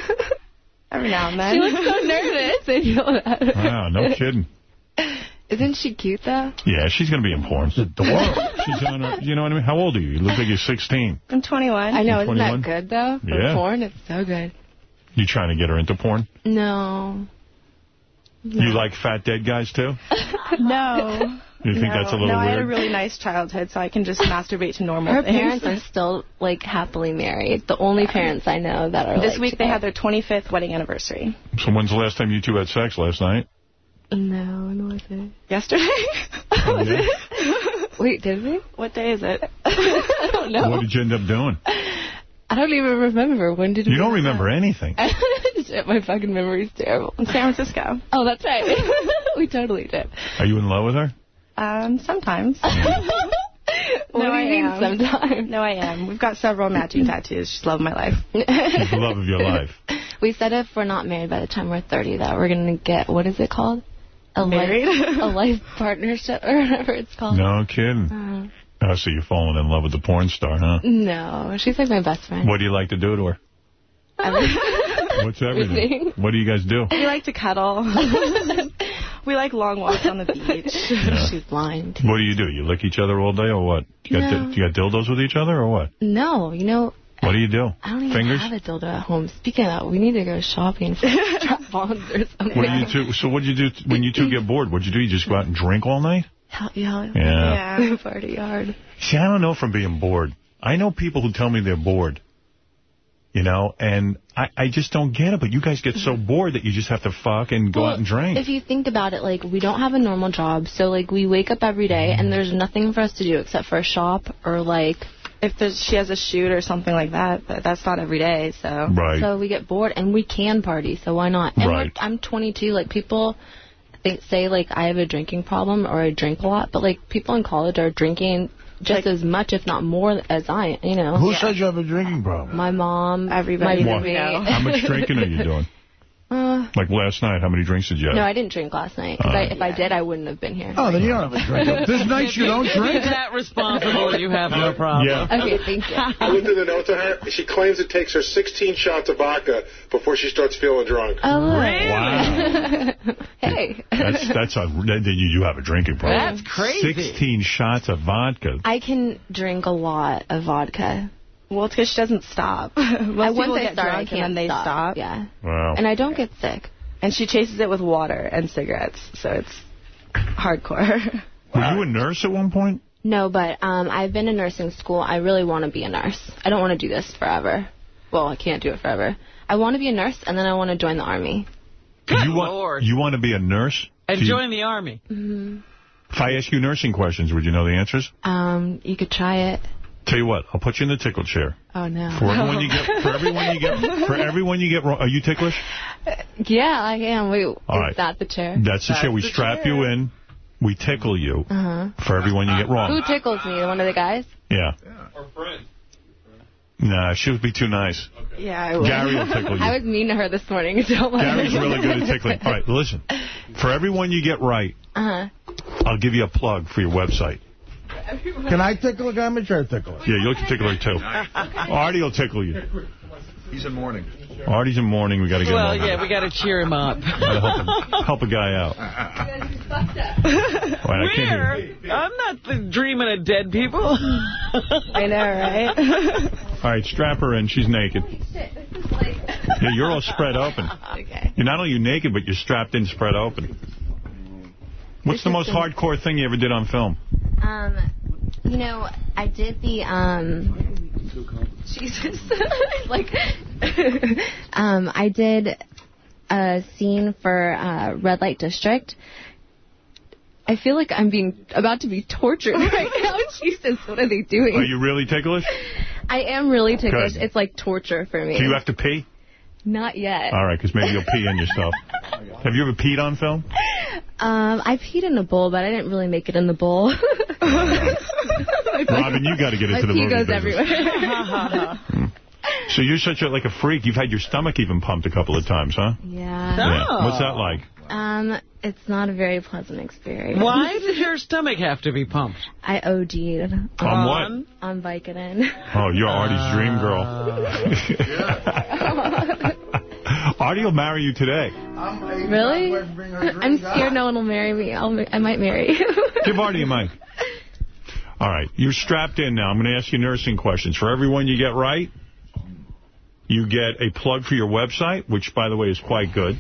[SPEAKER 47] Every now and then.
[SPEAKER 46] She looks so nervous. I know that.
[SPEAKER 1] Wow, no kidding.
[SPEAKER 46] Isn't she cute though?
[SPEAKER 1] Yeah, she's going to be in porn. She's on her, you know what I mean? How old are you? You look like you're 16.
[SPEAKER 47] I'm 21.
[SPEAKER 46] I know,
[SPEAKER 1] You're
[SPEAKER 46] isn't
[SPEAKER 1] 21?
[SPEAKER 46] that good though? For
[SPEAKER 1] Yeah.
[SPEAKER 46] porn, it's so good.
[SPEAKER 1] You trying to get her into porn?
[SPEAKER 46] No.
[SPEAKER 1] You like fat dead guys, too?
[SPEAKER 47] No.
[SPEAKER 1] You think
[SPEAKER 47] no.
[SPEAKER 1] that's a little
[SPEAKER 47] No, I had a really nice childhood, so I can just masturbate to normal
[SPEAKER 46] Her
[SPEAKER 47] things.
[SPEAKER 46] parents are still like happily married. The only parents I know that are
[SPEAKER 47] This
[SPEAKER 46] like,
[SPEAKER 47] week they had their 25th wedding anniversary.
[SPEAKER 1] So when's the last time you two had sex? Last night?
[SPEAKER 46] No, when was it?
[SPEAKER 47] Yesterday?
[SPEAKER 1] Oh, yeah?
[SPEAKER 46] Wait, did we?
[SPEAKER 47] What day is it?
[SPEAKER 46] I don't know.
[SPEAKER 1] What did you end up doing?
[SPEAKER 46] I don't even remember. When did we?
[SPEAKER 1] You don't remember anything.
[SPEAKER 46] My fucking memory's terrible.
[SPEAKER 47] In San Francisco.
[SPEAKER 46] Oh, that's right. we totally did.
[SPEAKER 1] Are you in love with her?
[SPEAKER 47] Um, sometimes.
[SPEAKER 46] What
[SPEAKER 47] no,
[SPEAKER 46] do
[SPEAKER 47] I am.
[SPEAKER 46] sometimes?
[SPEAKER 47] No, I am. We've got several matching tattoos. She's love of my life.
[SPEAKER 1] She's the love of your life.
[SPEAKER 46] We said if we're not married by the time we're 30, that we're going to get, what is it called? A
[SPEAKER 47] Married?
[SPEAKER 46] Life, a life partnership or whatever it's called.
[SPEAKER 1] No kidding.
[SPEAKER 46] Uh,
[SPEAKER 1] Oh, so you're falling in love with the porn star, huh?
[SPEAKER 46] no, she's like my best friend.
[SPEAKER 1] What do you like to do to her? What's everything?
[SPEAKER 47] Everything.
[SPEAKER 1] What do you guys do?
[SPEAKER 47] We like to cuddle. we like long walks on the beach.
[SPEAKER 46] She's lying.
[SPEAKER 1] What do you do? You lick each other all day or what? You got,
[SPEAKER 46] No.
[SPEAKER 1] di- you got dildos with each other or what?
[SPEAKER 46] No, you know,
[SPEAKER 1] What do you do?
[SPEAKER 46] I don't even
[SPEAKER 1] Fingers?
[SPEAKER 46] have a dildo at home. Speaking of that, we need to go shopping for strap-ons or something.
[SPEAKER 1] What do you two, so what do you do when you two get bored? What do you do? You just go out and drink all night?
[SPEAKER 46] Hell, yeah.
[SPEAKER 1] Yeah.
[SPEAKER 46] yeah. Party hard.
[SPEAKER 1] See, I don't know from being bored. I know people who tell me they're bored. You know, and I, I just don't get it. But you guys get so mm-hmm. bored that you just have to fuck and go
[SPEAKER 46] Well,
[SPEAKER 1] out and drink.
[SPEAKER 46] If you think about it, like, we don't have a normal job, so, like, we wake up every day, and mm-hmm. there's nothing for us to do except for shop or, like...
[SPEAKER 47] If there's, she has a shoot or something like that, but that's not every day, so.
[SPEAKER 1] Right.
[SPEAKER 46] So we get bored, and we can party, so why not? And
[SPEAKER 1] Right.
[SPEAKER 46] we're, I'm 22, like, people think, say, like, I have a drinking problem or I drink a lot, but, like, people in college are drinking just as much, if not more, as I, you know.
[SPEAKER 5] Who said you have a drinking problem?
[SPEAKER 46] My mom,
[SPEAKER 47] Everybody
[SPEAKER 46] my
[SPEAKER 1] What?
[SPEAKER 46] roommate.
[SPEAKER 1] How much drinking are you doing?
[SPEAKER 46] Uh,
[SPEAKER 1] Like last night, how many drinks did you have?
[SPEAKER 46] no, I didn't drink last night. 'cause
[SPEAKER 1] Oh.
[SPEAKER 46] I, if I did, I wouldn't have been here.
[SPEAKER 5] Oh, then you don't have a drink. There's nights you don't drink.
[SPEAKER 4] that responsible, you have no problem.
[SPEAKER 1] Yeah.
[SPEAKER 46] Okay, thank you.
[SPEAKER 39] I looked at the note to her. She claims it takes her 16 shots of vodka before she starts feeling drunk.
[SPEAKER 46] Oh, really?
[SPEAKER 1] Wow.
[SPEAKER 46] hey.
[SPEAKER 1] That's that's a that- that you you have a drinking problem.
[SPEAKER 46] That's crazy.
[SPEAKER 1] Sixteen shots of vodka.
[SPEAKER 46] I can drink a lot of vodka.
[SPEAKER 47] Well, it's because she doesn't stop. Most
[SPEAKER 46] once
[SPEAKER 47] people
[SPEAKER 46] I
[SPEAKER 47] get
[SPEAKER 46] start,
[SPEAKER 47] drunk and then they
[SPEAKER 46] stop.
[SPEAKER 47] stop.
[SPEAKER 46] Yeah.
[SPEAKER 1] Wow.
[SPEAKER 46] And I don't get sick.
[SPEAKER 47] And she chases it with water and cigarettes, so it's hardcore.
[SPEAKER 1] Were you a nurse at one point?
[SPEAKER 46] No, but um, I've been in nursing school. I really want to be a nurse. I don't want to do this forever. Well, I can't do it forever. I want to be a nurse, and then I want to join the army.
[SPEAKER 1] you want
[SPEAKER 4] Lord.
[SPEAKER 1] you want to be a nurse?
[SPEAKER 4] And
[SPEAKER 1] Do you-
[SPEAKER 4] join the army.
[SPEAKER 46] Mm -hmm.
[SPEAKER 1] If I ask you nursing questions, would you know the answers?
[SPEAKER 46] Um, you could try it.
[SPEAKER 1] Tell you what, I'll put you in the tickle chair.
[SPEAKER 46] Oh, no.
[SPEAKER 1] For everyone you get, for everyone you get, for everyone you get wrong. Are you ticklish?
[SPEAKER 46] Yeah, I am. Wait, is
[SPEAKER 1] right.
[SPEAKER 46] that the chair?
[SPEAKER 1] That's the chair. We strap you in. We tickle you
[SPEAKER 46] Uh-huh.
[SPEAKER 1] for everyone you get wrong.
[SPEAKER 46] Who tickles me? One of the guys?
[SPEAKER 1] Yeah. Or a friend? Nah, she would be too nice.
[SPEAKER 46] Yeah, I would.
[SPEAKER 1] Gary will tickle you.
[SPEAKER 46] I was mean to her this morning. Don't let
[SPEAKER 1] Gary's really good at tickling. All right, listen. For everyone you get right,
[SPEAKER 46] Uh-huh.
[SPEAKER 1] I'll give you a plug for your website.
[SPEAKER 5] Can I tickle a guy? I'm a chair tickler.
[SPEAKER 1] Yeah, you'll tickle her too. Artie will tickle you.
[SPEAKER 2] He's in mourning.
[SPEAKER 1] Artie's in mourning. We got to get
[SPEAKER 4] Well,
[SPEAKER 1] him over.
[SPEAKER 4] yeah, we got to cheer him up.
[SPEAKER 1] Help, him, help a guy out. All right, I can't hear.
[SPEAKER 4] Where? I'm not the dreaming of dead people.
[SPEAKER 47] I know, right?
[SPEAKER 1] All right, strap her in. She's naked. Yeah, you're all spread open.
[SPEAKER 46] Okay.
[SPEAKER 1] You're not only you naked, but you're strapped in, spread open. What's the most hardcore thing you ever did on film?
[SPEAKER 46] Um, you know, I did the, um, Jesus, like, um, I did a scene for uh, Red Light District. I feel like I'm being about to be tortured right now. Jesus, what are they doing?
[SPEAKER 1] Are you really ticklish?
[SPEAKER 46] I am really ticklish.
[SPEAKER 1] Good.
[SPEAKER 46] It's like torture for me.
[SPEAKER 1] Do you have to pee?
[SPEAKER 46] Not yet.
[SPEAKER 1] All right, because maybe you'll pee on yourself. Have you ever peed on film?
[SPEAKER 46] Um, I peed in a bowl, but I didn't really make it in the bowl.
[SPEAKER 1] Robin, you got to get
[SPEAKER 46] My
[SPEAKER 1] into the
[SPEAKER 46] pee
[SPEAKER 1] movie
[SPEAKER 46] goes
[SPEAKER 1] business.
[SPEAKER 46] everywhere.
[SPEAKER 1] So you're such a, like a freak. You've had your stomach even pumped a couple of times, huh?
[SPEAKER 46] yeah.
[SPEAKER 1] Yeah. What's that like?
[SPEAKER 46] Um, it's not a very pleasant experience.
[SPEAKER 4] Why did your stomach have to be pumped?
[SPEAKER 46] I OD'd.
[SPEAKER 1] On what?
[SPEAKER 46] On Vicodin.
[SPEAKER 1] Oh, you're Artie's dream girl. Artie will marry you today.
[SPEAKER 46] really? I'm scared no one will marry me. I'll, I might marry you.
[SPEAKER 1] Give Artie a mic. All right, you're strapped in now. I'm going to ask you nursing questions. For everyone you get right, you get a plug for your website, which, by the way, is quite good.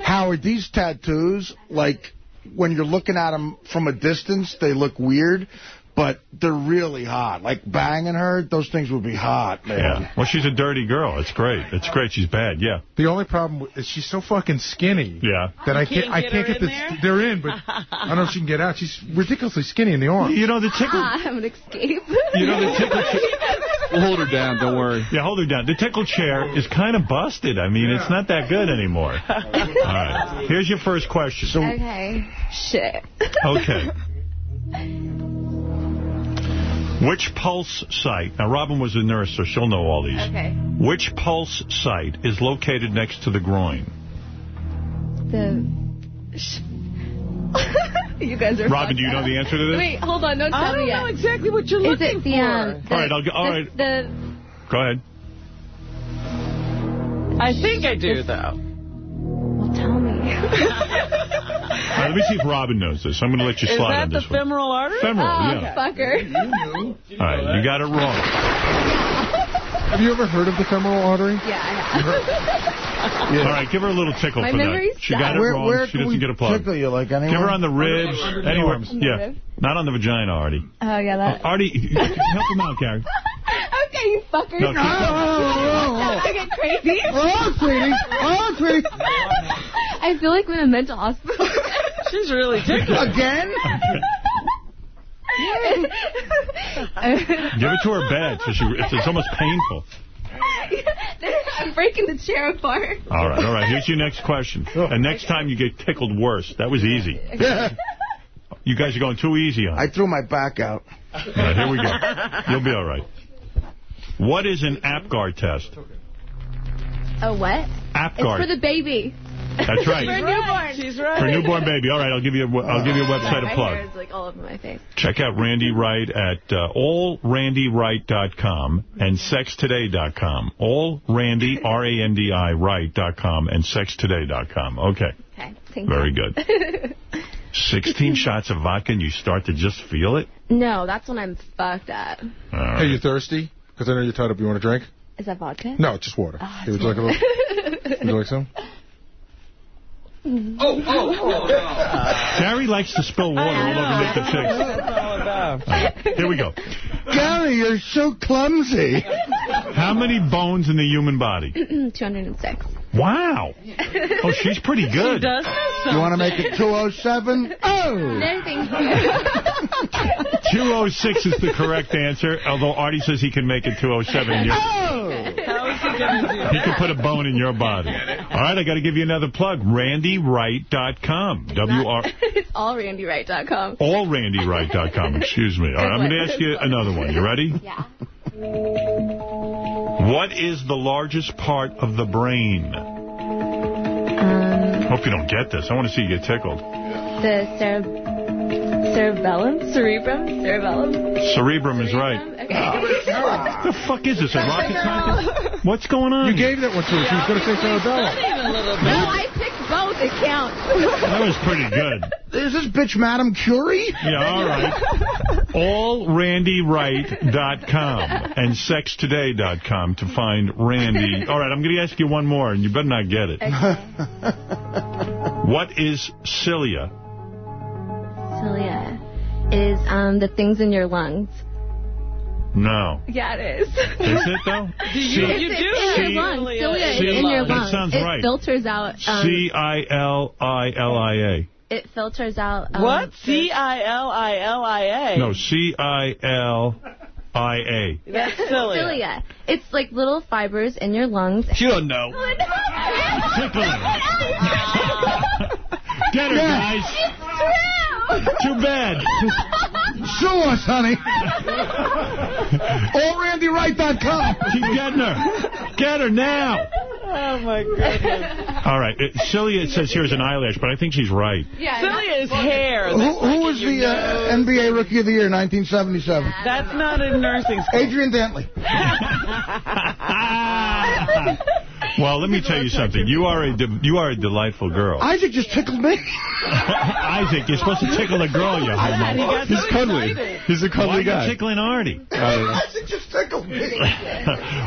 [SPEAKER 5] Howard, these tattoos, like, when you're looking at them from a distance, they look weird, but they're really hot. Like, banging her, those things would be hot, man.
[SPEAKER 1] Yeah. Well, she's a dirty girl. It's great. It's great. She's bad. Yeah.
[SPEAKER 25] The only problem is she's so fucking skinny.
[SPEAKER 1] Yeah.
[SPEAKER 25] That I can't,
[SPEAKER 4] can't
[SPEAKER 25] I
[SPEAKER 4] get
[SPEAKER 25] can't
[SPEAKER 4] her
[SPEAKER 25] get
[SPEAKER 4] in
[SPEAKER 25] the. They're in, but I don't know if she can get out. She's ridiculously skinny in the arm.
[SPEAKER 1] You know the tickle.
[SPEAKER 46] I'm an escape.
[SPEAKER 1] You know the tickle.
[SPEAKER 2] We'll hold her down. Don't worry.
[SPEAKER 1] Yeah, hold her down. The tickle chair is kind of busted. I mean, it's not that good anymore. All right. Here's your first question.
[SPEAKER 46] okay. Shit.
[SPEAKER 1] Okay. Which Pulse site, now Robin was a nurse, so she'll know all these.
[SPEAKER 46] Okay.
[SPEAKER 1] Which Pulse site is located next to the groin?
[SPEAKER 46] The. Sh- you guys are.
[SPEAKER 1] Robin, do you know the answer to this?
[SPEAKER 46] Wait, hold on. Don't tell
[SPEAKER 4] I don't
[SPEAKER 46] yet.
[SPEAKER 4] know exactly what you're
[SPEAKER 46] Is
[SPEAKER 4] looking
[SPEAKER 46] it the
[SPEAKER 4] for.
[SPEAKER 46] um? The,
[SPEAKER 1] All right, I'll go- all
[SPEAKER 46] the,
[SPEAKER 1] right.
[SPEAKER 46] The
[SPEAKER 1] Go ahead.
[SPEAKER 4] I think I do, though.
[SPEAKER 1] Right, let me see if Robin knows this. I'm going to let you
[SPEAKER 4] Is
[SPEAKER 1] slide
[SPEAKER 4] that
[SPEAKER 1] on
[SPEAKER 4] the
[SPEAKER 1] this one.
[SPEAKER 4] femoral artery?
[SPEAKER 1] Femoral,
[SPEAKER 46] oh,
[SPEAKER 1] yeah.
[SPEAKER 46] fucker.
[SPEAKER 1] All right, you got it wrong.
[SPEAKER 25] Have you ever heard of the femoral artery?
[SPEAKER 46] Yeah, I have.
[SPEAKER 1] All right, give her a little tickle
[SPEAKER 46] My
[SPEAKER 1] for that. She got it
[SPEAKER 5] Where,
[SPEAKER 1] wrong.
[SPEAKER 5] where
[SPEAKER 1] she doesn't get a plug.
[SPEAKER 5] tickle you, like anywhere?
[SPEAKER 1] Give her on the ribs, anywhere. Yeah,
[SPEAKER 46] ribs.
[SPEAKER 1] not on the vagina, Artie.
[SPEAKER 46] Oh, yeah, that.
[SPEAKER 1] Uh, Artie, help him out, Gary.
[SPEAKER 46] okay, you fuckers.
[SPEAKER 1] No, keep
[SPEAKER 46] I get crazy.
[SPEAKER 5] Oh, sweetie. Oh, sweetie.
[SPEAKER 46] I feel like I'm in a mental hospital.
[SPEAKER 4] She's really tickled.
[SPEAKER 5] Again?
[SPEAKER 1] Give it to her bad. So she, it's, it's almost painful.
[SPEAKER 46] I'm breaking the chair apart.
[SPEAKER 1] All right, all right. Here's your next question. And next time you get tickled worse. That was easy. You guys are going too easy on
[SPEAKER 5] I threw my back out.
[SPEAKER 1] All right, here we go. You'll be all right. What is an APGAR test?
[SPEAKER 46] A what?
[SPEAKER 1] APGAR.
[SPEAKER 46] It's for the baby.
[SPEAKER 1] That's right.
[SPEAKER 46] For newborn.
[SPEAKER 4] She's right.
[SPEAKER 1] For newborn baby. All right, I'll give you a, I'll give you a website
[SPEAKER 46] My
[SPEAKER 1] a plug.
[SPEAKER 46] hair is like all over my face.
[SPEAKER 1] Check out Randi Wright at uh, allrandiwright.com and sextoday.com. All Randi, R-A-N-D-I, Wright.com and sextoday.com. Okay.
[SPEAKER 46] Okay, thank
[SPEAKER 1] Very
[SPEAKER 46] you.
[SPEAKER 1] good. 16 shots of vodka and you start to just feel it?
[SPEAKER 46] no, that's when I'm fucked up.
[SPEAKER 1] All
[SPEAKER 25] Hey, you thirsty? Because I know you're tied up. You want a drink?
[SPEAKER 46] Is that vodka?
[SPEAKER 25] No, just water.
[SPEAKER 46] Oh,
[SPEAKER 25] Hey, would you like a little? Would you like some?
[SPEAKER 1] Oh, oh, oh, Gary likes to spill water all over Nick the Chicks. All right, here we go.
[SPEAKER 5] Gary, you're so clumsy.
[SPEAKER 1] How many bones in the human body?
[SPEAKER 46] 206.
[SPEAKER 1] Wow. Oh, she's pretty good.
[SPEAKER 4] She does
[SPEAKER 5] You want to make it 207? Oh!
[SPEAKER 46] No, thank you.
[SPEAKER 1] 206 is the correct answer, although Artie says he can make it 207. and you're-
[SPEAKER 4] How is he going to do
[SPEAKER 1] He can put a bone in your body. All right, I got to give you another plug. RandiWright.com. W-R...
[SPEAKER 46] it's allrandiwright.com.
[SPEAKER 1] AllRandiWright.com, excuse me. All right, I'm going to ask you another one. You ready?
[SPEAKER 46] Yeah.
[SPEAKER 1] What is the largest part of the brain?
[SPEAKER 46] Um,
[SPEAKER 1] Hope you don't get this. I want to see you get tickled.
[SPEAKER 46] the cere cerebellum? Cerebrum? Cerebellum?
[SPEAKER 1] Cerebrum is right.
[SPEAKER 46] Okay. Ah.
[SPEAKER 1] What the fuck is this, a rocket scientist? What's going on?
[SPEAKER 25] You gave that one to her. She was going to say cerebellum.
[SPEAKER 46] No, I picked both. It counts.
[SPEAKER 1] That was pretty good.
[SPEAKER 5] Is this bitch Madame Curie?
[SPEAKER 1] Yeah, all right. AllRandiWright.com and SexToday.com to find Randi. All right, I'm going to ask you one more, and you better not get it. What is cilia?
[SPEAKER 46] Cilia is um, the things in your lungs.
[SPEAKER 1] No.
[SPEAKER 46] Yeah, it is.
[SPEAKER 1] Is it, though?
[SPEAKER 46] Do you,
[SPEAKER 1] C-
[SPEAKER 46] it's, it's in your lungs. Cilia is in your
[SPEAKER 1] that
[SPEAKER 46] lungs.
[SPEAKER 1] sounds
[SPEAKER 46] it
[SPEAKER 1] right.
[SPEAKER 46] filters out. Um,
[SPEAKER 1] C-I-L-I-L-I-A.
[SPEAKER 46] it filters out. Um,
[SPEAKER 4] What? C-I-L-I-L-I-A?
[SPEAKER 1] No, C-I-L-I-A.
[SPEAKER 4] That's cilia.
[SPEAKER 46] cilia. It's like little fibers in your lungs.
[SPEAKER 1] You don't know. Tickle Get her, guys. Too bad.
[SPEAKER 5] Sue us, honey. AllRandiWright.com.
[SPEAKER 1] Keep getting her. Get her now.
[SPEAKER 4] Oh, my goodness.
[SPEAKER 1] All right. It, cilia, it says here is an eyelash, but I think she's right.
[SPEAKER 4] Cilia is hair.
[SPEAKER 5] Who, who was the uh. NBA Rookie of the Year, 1977?
[SPEAKER 4] That's not in nursing school.
[SPEAKER 5] Adrian Dantley.
[SPEAKER 1] Well, let me tell you something. You are a you are a delightful girl.
[SPEAKER 5] Isaac just tickled me.
[SPEAKER 1] Isaac, you're supposed to tickle a girl, you homo.
[SPEAKER 40] He's cuddly. He's a cuddly
[SPEAKER 1] are you
[SPEAKER 40] guy.
[SPEAKER 1] tickling Artie?
[SPEAKER 5] Isaac just tickled me.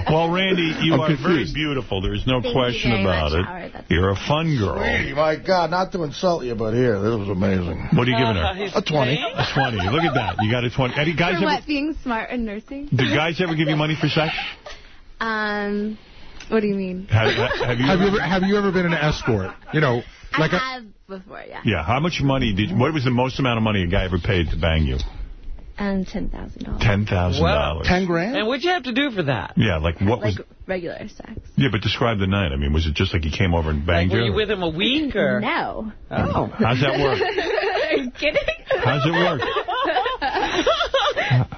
[SPEAKER 1] well, Randi, you
[SPEAKER 40] I'm
[SPEAKER 1] are very beautiful. There's no
[SPEAKER 46] Thank you
[SPEAKER 1] question about it.
[SPEAKER 46] Howard.
[SPEAKER 1] You're a fun girl.
[SPEAKER 5] Sweetie, my God, not to insult you, but here, this was amazing.
[SPEAKER 1] What are you giving
[SPEAKER 4] Uh,
[SPEAKER 1] her?
[SPEAKER 4] he's
[SPEAKER 5] A 20.
[SPEAKER 1] A 20. Look at that. You got a 20. Eddie, guys
[SPEAKER 46] For
[SPEAKER 1] ever,
[SPEAKER 46] what? Being smart and nursing?
[SPEAKER 1] do guys ever give you money for sex?
[SPEAKER 46] Um, what do you mean?
[SPEAKER 1] Have, have you?
[SPEAKER 25] Have you ever have you ever been an escort? You know, like
[SPEAKER 46] I
[SPEAKER 25] a,
[SPEAKER 46] have before, yeah.
[SPEAKER 1] Yeah. How much money did? What was the most amount of money a guy ever paid to bang you?
[SPEAKER 46] And ten thousand dollars.
[SPEAKER 1] Ten thousand
[SPEAKER 4] Wow.
[SPEAKER 1] dollars.
[SPEAKER 5] Ten grand?
[SPEAKER 4] And what'd you have to do for that?
[SPEAKER 1] Yeah. Like what was?
[SPEAKER 46] Regular sex.
[SPEAKER 1] Yeah, but describe the night. I mean, was it just like he came over and
[SPEAKER 4] Like,
[SPEAKER 1] banged
[SPEAKER 4] were
[SPEAKER 1] you?
[SPEAKER 4] Were you with him a week or?
[SPEAKER 46] No.
[SPEAKER 4] Oh.
[SPEAKER 1] How's that work?
[SPEAKER 46] Are you kidding?
[SPEAKER 1] How's it work?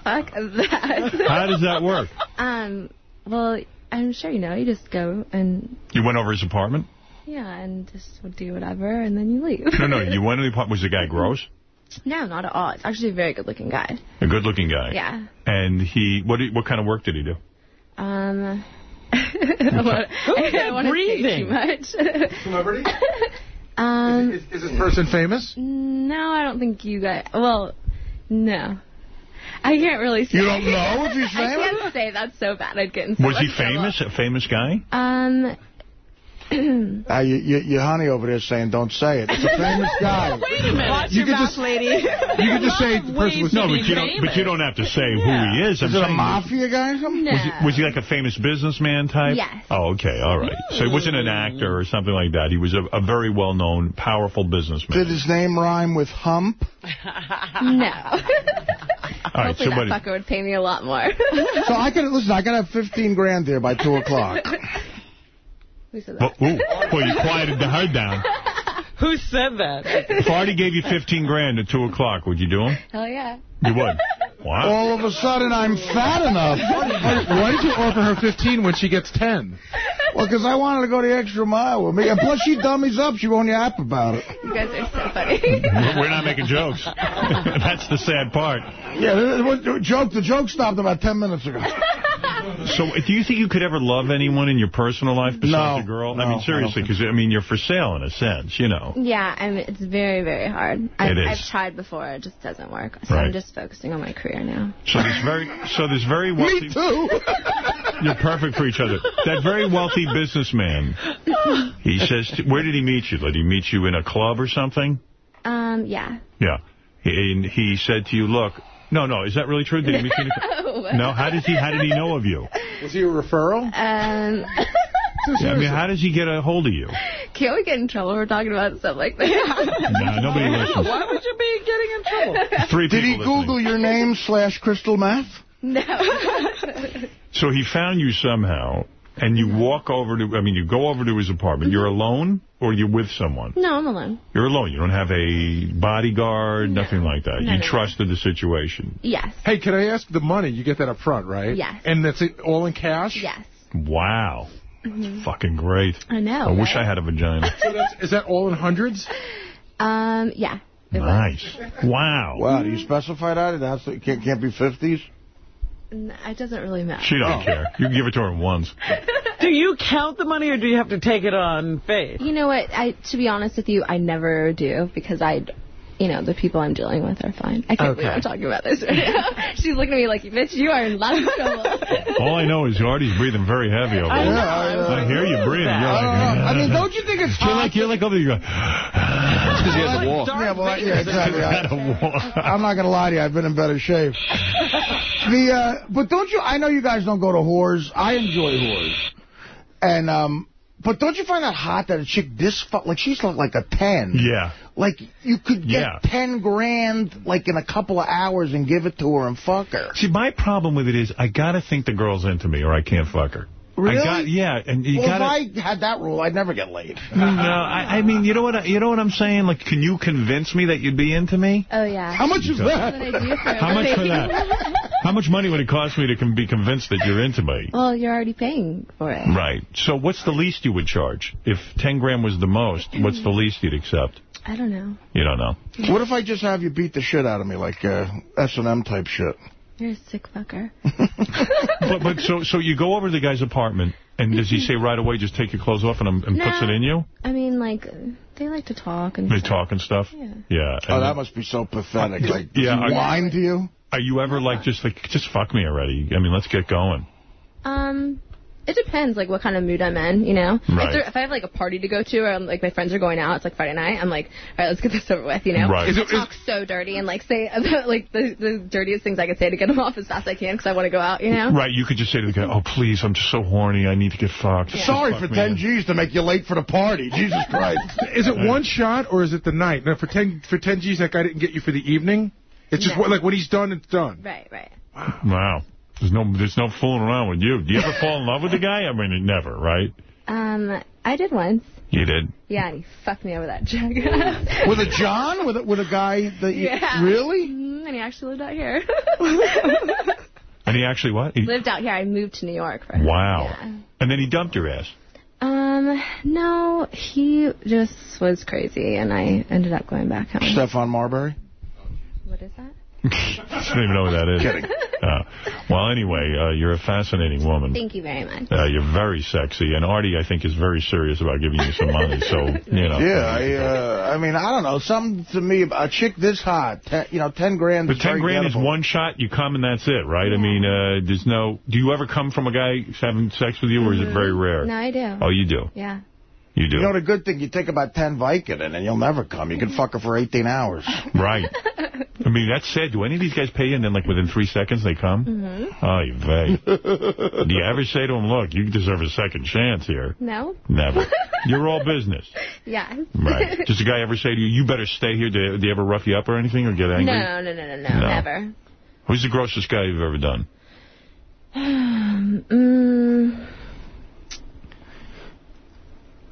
[SPEAKER 46] Fuck that.
[SPEAKER 1] How does that work?
[SPEAKER 46] Um, well, I'm sure you know. You just go and
[SPEAKER 1] You went over his apartment?
[SPEAKER 46] yeah, and just do whatever, and then you leave.
[SPEAKER 1] No, no. You went to the apartment. Was the guy gross?
[SPEAKER 46] No, not at all. It's actually a very good-looking guy.
[SPEAKER 1] A good-looking guy.
[SPEAKER 46] Yeah.
[SPEAKER 1] And he, what? Did, what kind of work did he do?
[SPEAKER 46] Um. I don't wanna- I wanna say
[SPEAKER 4] breathing?
[SPEAKER 46] too much.
[SPEAKER 25] celebrity.
[SPEAKER 46] um.
[SPEAKER 25] Is, is this person famous?
[SPEAKER 46] No, I don't think you guys. Well, no. I can't really say.
[SPEAKER 5] You don't know if he's
[SPEAKER 46] I
[SPEAKER 5] famous?
[SPEAKER 46] can't say. That's so bad. I'd get in so
[SPEAKER 1] Was
[SPEAKER 46] much
[SPEAKER 1] he famous? A famous guy?
[SPEAKER 46] Um.
[SPEAKER 5] Uh, you, you, your honey over there saying, don't say it. It's a famous guy.
[SPEAKER 4] Wait a minute.
[SPEAKER 25] Watch you your could mouth, just-
[SPEAKER 46] lady.
[SPEAKER 25] You could just say the person was
[SPEAKER 1] No, but you don't. But you don't have to say who he is. I'm
[SPEAKER 5] Is it a
[SPEAKER 1] saying-
[SPEAKER 5] mafia guy or something?
[SPEAKER 46] No.
[SPEAKER 1] Was he, was he like a famous businessman type?
[SPEAKER 46] Yes.
[SPEAKER 1] Oh, okay, all right. So he wasn't an actor or something like that. He was a, a very well-known, powerful businessman.
[SPEAKER 5] Did his name rhyme with hump?
[SPEAKER 46] No.
[SPEAKER 1] All right,
[SPEAKER 46] Hopefully
[SPEAKER 1] so
[SPEAKER 46] that fucker would pay me a lot more.
[SPEAKER 5] So I can listen. I can have 15 grand there by 2 o'clock.
[SPEAKER 46] Who said that?
[SPEAKER 1] Well, ooh, boy, you quieted the her down.
[SPEAKER 4] Who said that?
[SPEAKER 1] If Artie gave you 15 grand at 2 o'clock, would you do them?
[SPEAKER 46] Hell yeah.
[SPEAKER 1] You would. Wow.
[SPEAKER 5] All of a sudden, I'm fat enough.
[SPEAKER 25] Why did you offer her 15 when she gets 10?
[SPEAKER 5] Well, because I wanted to go the extra mile with me. And plus, she dummies up. She won't yap about it.
[SPEAKER 46] You guys are so funny.
[SPEAKER 1] We're we're not making jokes. That's the sad part.
[SPEAKER 5] Yeah, the, the, the joke, the joke stopped about 10 minutes ago.
[SPEAKER 1] So, do you think you could ever love anyone in your personal life besides
[SPEAKER 5] No,
[SPEAKER 1] a girl?
[SPEAKER 5] no,
[SPEAKER 1] I
[SPEAKER 5] I
[SPEAKER 1] mean, seriously, because, I mean, you're for sale in a sense, you know.
[SPEAKER 46] yeah, I mean, it's very, very hard. I've,
[SPEAKER 1] It is.
[SPEAKER 46] I've tried before. It just doesn't work. So
[SPEAKER 1] Right.
[SPEAKER 46] I'm just focusing on my career now.
[SPEAKER 1] So this very, so this very wealthy...
[SPEAKER 5] Me too.
[SPEAKER 1] You're perfect for each other. That very wealthy businessman, he says, to, where did he meet you? Did he meet you in a club or something?
[SPEAKER 46] Um, yeah.
[SPEAKER 1] Yeah. He, and he said to you, look, no, no, is that really true? Did he meet you in a club?
[SPEAKER 46] No.
[SPEAKER 1] No? How did he, how did he know of you?
[SPEAKER 25] Was he a referral?
[SPEAKER 46] Um,
[SPEAKER 1] I mean, how does he get a hold of you?
[SPEAKER 46] Can't we get in trouble for talking about stuff like that?
[SPEAKER 1] Nah, nobody listens.
[SPEAKER 4] Why would you be getting in trouble?
[SPEAKER 1] Three
[SPEAKER 5] Did he
[SPEAKER 1] people listening.
[SPEAKER 5] Google your name slash crystal meth?
[SPEAKER 46] no.
[SPEAKER 1] So he found you somehow, and you walk over to, I mean, you go over to his apartment. You're mm-hmm. alone, or you're with someone?
[SPEAKER 46] no, I'm alone.
[SPEAKER 1] You're alone. You don't have a bodyguard, nothing like that.
[SPEAKER 46] No,
[SPEAKER 1] you
[SPEAKER 46] no, no.
[SPEAKER 1] trusted the situation.
[SPEAKER 46] Yes.
[SPEAKER 25] Hey, can I ask the money? You get that up front, right?
[SPEAKER 46] Yes.
[SPEAKER 25] And that's it, all in cash?
[SPEAKER 46] Yes.
[SPEAKER 1] Wow.
[SPEAKER 46] Mhm.
[SPEAKER 1] Fucking great.
[SPEAKER 46] I know.
[SPEAKER 1] I wish? I had a vagina.
[SPEAKER 25] So that's, is that all in hundreds?
[SPEAKER 46] Um, yeah. It was.
[SPEAKER 1] Nice. Wow.
[SPEAKER 5] Wow, do you specify that? That's, it can't, can't be 50s?
[SPEAKER 46] N- It doesn't really matter.
[SPEAKER 1] She don't care. You can give it to her once.
[SPEAKER 4] Do you count the money or do you have to take it on faith?
[SPEAKER 46] You know what? I to be honest with you, I never do because I, you know, the people I'm dealing with are fine. I can't believe I'm talking about this right now. She's looking at me like, bitch, you are in a lot of trouble.
[SPEAKER 1] All I know is Artie's breathing very heavy over
[SPEAKER 46] I
[SPEAKER 1] there.
[SPEAKER 46] know,
[SPEAKER 1] I, hear you breathing. You're like,
[SPEAKER 5] I mean, don't you think it's
[SPEAKER 1] You're like, you're like over there. You go,
[SPEAKER 5] because
[SPEAKER 1] he has a walk.
[SPEAKER 5] Yeah, well, I- yeah, exactly.
[SPEAKER 1] Had a
[SPEAKER 5] I,
[SPEAKER 1] walk.
[SPEAKER 5] I'm not going to lie to you. I've been in better shape. The uh, But don't you... I know you guys don't go to whores. I enjoy whores. And, um... But don't you find that hot that a chick this... Like, she's like, like a 10.
[SPEAKER 1] Yeah.
[SPEAKER 5] Like, you could get
[SPEAKER 1] Yeah.
[SPEAKER 5] 10 grand, like, in a couple of hours and give it to her and fuck her.
[SPEAKER 1] See, my problem with it is I got to think the girl's into me or I can't fuck her.
[SPEAKER 5] Really?
[SPEAKER 1] I got, yeah, and you
[SPEAKER 5] well,
[SPEAKER 1] got to...
[SPEAKER 5] if I had that rule, I'd never get laid.
[SPEAKER 1] No, I, I mean, you know what? I, you know what I'm saying? Like, can you convince me that you'd be into me?
[SPEAKER 46] Oh yeah.
[SPEAKER 5] How much is that?
[SPEAKER 46] That's what I do for a
[SPEAKER 1] How much for that? How much money would it cost me to con- be convinced that you're into me?
[SPEAKER 46] Well, you're already paying for it.
[SPEAKER 1] Right. So what's the least you would charge? If 10 grand was the most, what's the least you'd accept?
[SPEAKER 46] I don't know.
[SPEAKER 1] You don't know.
[SPEAKER 5] What if I just have you beat the shit out of me, like uh, S&M type shit?
[SPEAKER 46] You're a sick fucker.
[SPEAKER 1] but but so so you go over to the guy's apartment, and does he say right away, just take your clothes off and, um, and puts it in you?
[SPEAKER 46] I mean, like, they like to talk and
[SPEAKER 1] They
[SPEAKER 46] stuff.
[SPEAKER 1] talk and stuff?
[SPEAKER 46] Yeah.
[SPEAKER 1] Yeah.
[SPEAKER 5] Oh,
[SPEAKER 1] and-
[SPEAKER 5] that must be so pathetic. Like,
[SPEAKER 1] Yeah,
[SPEAKER 5] does he
[SPEAKER 1] I-
[SPEAKER 5] whine to you?
[SPEAKER 1] Are you ever like, just like, just fuck me already? I mean, let's get going.
[SPEAKER 46] Um, it depends, like, what kind of mood I'm in, you know?
[SPEAKER 1] Right.
[SPEAKER 46] If, there, if I have, like, a party to go to or, um, like, my friends are going out, it's, like, Friday night, I'm like, all right, let's get this over with, you know?
[SPEAKER 1] Right. Is it-
[SPEAKER 46] talk so dirty and, like, say, about, like, the, the dirtiest things I could say to get them off as fast as I can because I want to go out, you know?
[SPEAKER 1] Right, you could just say to the guy, oh, please, I'm just so horny, I need to get fucked. Just
[SPEAKER 5] Sorry
[SPEAKER 1] fuck
[SPEAKER 5] for 10
[SPEAKER 1] in."
[SPEAKER 5] G's to make you late for the party. Jesus Christ.
[SPEAKER 25] Is it one shot or is it the night? Now, for 10 for 10 G's, that guy didn't get you for the evening? It's just
[SPEAKER 46] No.
[SPEAKER 25] what- like when he's done, it's done.
[SPEAKER 46] Right, right.
[SPEAKER 1] Wow. There's no, there's no fooling around with you. Do you ever fall in love with the guy? I mean, never, right?
[SPEAKER 46] Um, I did once.
[SPEAKER 1] You did.
[SPEAKER 46] Yeah, and he fucked me over that jug.
[SPEAKER 5] With a John? With a, with a guy that you...
[SPEAKER 46] yeah.
[SPEAKER 5] Really?
[SPEAKER 46] Mhm, And he actually lived out here.
[SPEAKER 1] And he actually what? He,
[SPEAKER 46] lived out here. I moved to New York. For
[SPEAKER 1] wow.
[SPEAKER 46] Yeah.
[SPEAKER 1] And then he dumped your ass.
[SPEAKER 46] Um, no, he just was crazy, and I ended up going back home.
[SPEAKER 5] Stephon Marbury?
[SPEAKER 46] What is that?
[SPEAKER 1] I don't even know who that is.
[SPEAKER 5] Kidding.
[SPEAKER 1] Uh, well, anyway, uh, you're a fascinating woman.
[SPEAKER 46] Thank you very much.
[SPEAKER 1] Uh, you're very sexy, and Artie, I think, is very serious about giving you some money. So, you know.
[SPEAKER 5] Yeah, I, uh, I mean, I don't know. Something to me, a chick this hot, ten, you know, 10 grand
[SPEAKER 1] But 10
[SPEAKER 5] very
[SPEAKER 1] grand is one shot, you come and that's it, right? I mean, uh, there's no... Do you ever come from a guy having sex with you, or is it very rare?
[SPEAKER 46] No, I do.
[SPEAKER 1] Oh, you do?
[SPEAKER 46] Yeah.
[SPEAKER 1] You do.
[SPEAKER 5] You know, the good thing, you take about 10 Vicodin and you'll never come. You can fuck her for 18 hours.
[SPEAKER 1] Right. I mean, that's said. Do any of these guys pay you and then, like, within three seconds they come?
[SPEAKER 46] Mm-hmm.
[SPEAKER 1] Oh, you vey. Do you ever say to them, look, you deserve a second chance here?
[SPEAKER 46] No?
[SPEAKER 1] Never. You're all business.
[SPEAKER 46] Yeah.
[SPEAKER 1] Right. Does a guy ever say to you, you better stay here? Do they ever rough you up or anything or get angry?
[SPEAKER 46] No, no, no, no, no,
[SPEAKER 1] No.
[SPEAKER 46] never.
[SPEAKER 1] Who's the grossest guy you've ever done?
[SPEAKER 46] mm,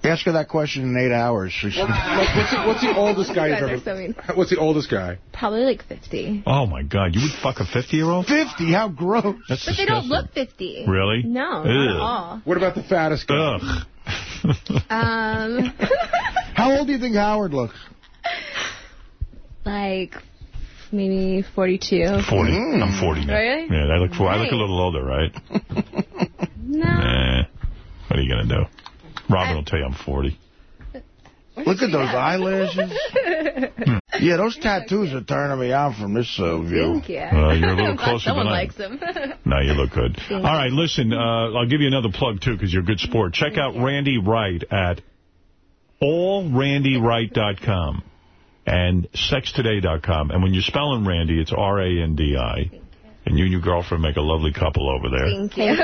[SPEAKER 5] Ask her that question in eight hours. She
[SPEAKER 25] what's, the, what's the oldest guy
[SPEAKER 46] You
[SPEAKER 25] you've ever...
[SPEAKER 46] are so mean.
[SPEAKER 25] What's the oldest guy?
[SPEAKER 46] probably like 50.
[SPEAKER 1] Oh, my God. You would fuck a 50-year-old?
[SPEAKER 5] 50? How gross.
[SPEAKER 1] That's
[SPEAKER 46] But they don't look 50.
[SPEAKER 1] Really?
[SPEAKER 46] No,
[SPEAKER 1] Ew.
[SPEAKER 46] not at all.
[SPEAKER 25] What about the fattest guy?
[SPEAKER 1] Ugh.
[SPEAKER 46] Um,
[SPEAKER 5] How old do you think Howard looks?
[SPEAKER 46] like maybe 42.
[SPEAKER 1] 40. I'm 40 now.
[SPEAKER 46] Really?
[SPEAKER 1] Yeah, I look, for, I look a little older, right?
[SPEAKER 46] No.
[SPEAKER 1] Eh, what are you going to do? Robin will tell you I'm 40.
[SPEAKER 5] Look at those eyelashes. Yeah, those tattoos are turning me on from this uh, view.
[SPEAKER 46] Thank you.
[SPEAKER 1] Uh, you're a little closer
[SPEAKER 46] Someone
[SPEAKER 1] than I am.
[SPEAKER 46] likes them.
[SPEAKER 1] No, you look good.
[SPEAKER 46] Thank
[SPEAKER 1] All right, listen, uh, I'll give you another plug, too, because you're a good sport. Check out Randi Wright at allrandiwright.com and sextoday.com. And when you're spelling Randi, it's R-A-N-D-I. And you and your girlfriend make a lovely couple over there.
[SPEAKER 5] Thank you.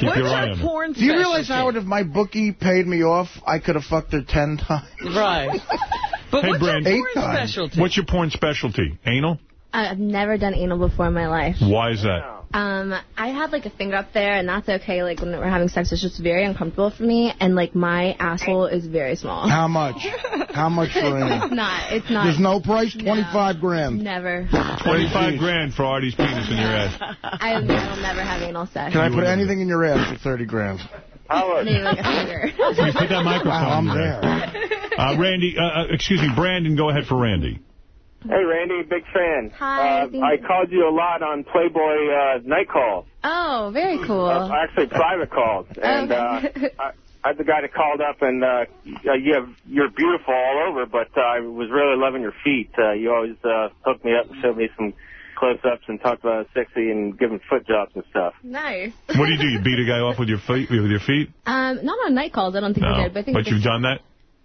[SPEAKER 1] Keep your eye on them.
[SPEAKER 5] Do you realize, Howard, if my bookie paid me off, I could have fucked her ten times?
[SPEAKER 4] Right. But
[SPEAKER 1] hey,
[SPEAKER 4] what's
[SPEAKER 1] Brand,
[SPEAKER 4] your porn specialty?
[SPEAKER 1] What's your porn specialty? Anal?
[SPEAKER 46] I've never done anal before in my life.
[SPEAKER 1] Why is that?
[SPEAKER 46] Um, I have like a finger up there, and that's okay. Like when we're having sex, it's just very uncomfortable for me, and like my asshole is very small.
[SPEAKER 5] How much? How much for
[SPEAKER 46] It's not. It's not.
[SPEAKER 5] There's no price? 25 grand.
[SPEAKER 46] Never.
[SPEAKER 1] 25 grand for Artie's penis in your ass.
[SPEAKER 46] I will never have anal sex.
[SPEAKER 5] Can I put anything in your ass for 30 grand?
[SPEAKER 46] Maybe like a finger.
[SPEAKER 1] Put that microphone
[SPEAKER 5] Wow, I'm
[SPEAKER 1] in
[SPEAKER 5] there.
[SPEAKER 1] Uh, Randi, uh, uh, excuse me, Brandon, go ahead for Randi.
[SPEAKER 48] Hey, Randi, big fan.
[SPEAKER 46] Hi,
[SPEAKER 48] Uh,
[SPEAKER 46] thank
[SPEAKER 48] I called you a lot on Playboy uh, night calls.
[SPEAKER 46] Oh, very cool.
[SPEAKER 48] Uh, actually, private calls. And uh,
[SPEAKER 46] Okay.
[SPEAKER 48] I, I'm the guy that called up, and uh, you have, you're beautiful all over, but uh, I was really loving your feet. Uh, you always uh, hooked me up and showed me some close-ups and talked about sexy and giving foot jobs and stuff.
[SPEAKER 46] Nice.
[SPEAKER 1] What do you do? You beat a guy off with your feet? With your feet?
[SPEAKER 46] Um, not on night calls. I don't think
[SPEAKER 1] No.
[SPEAKER 46] I did, but I think.
[SPEAKER 1] But you've done that?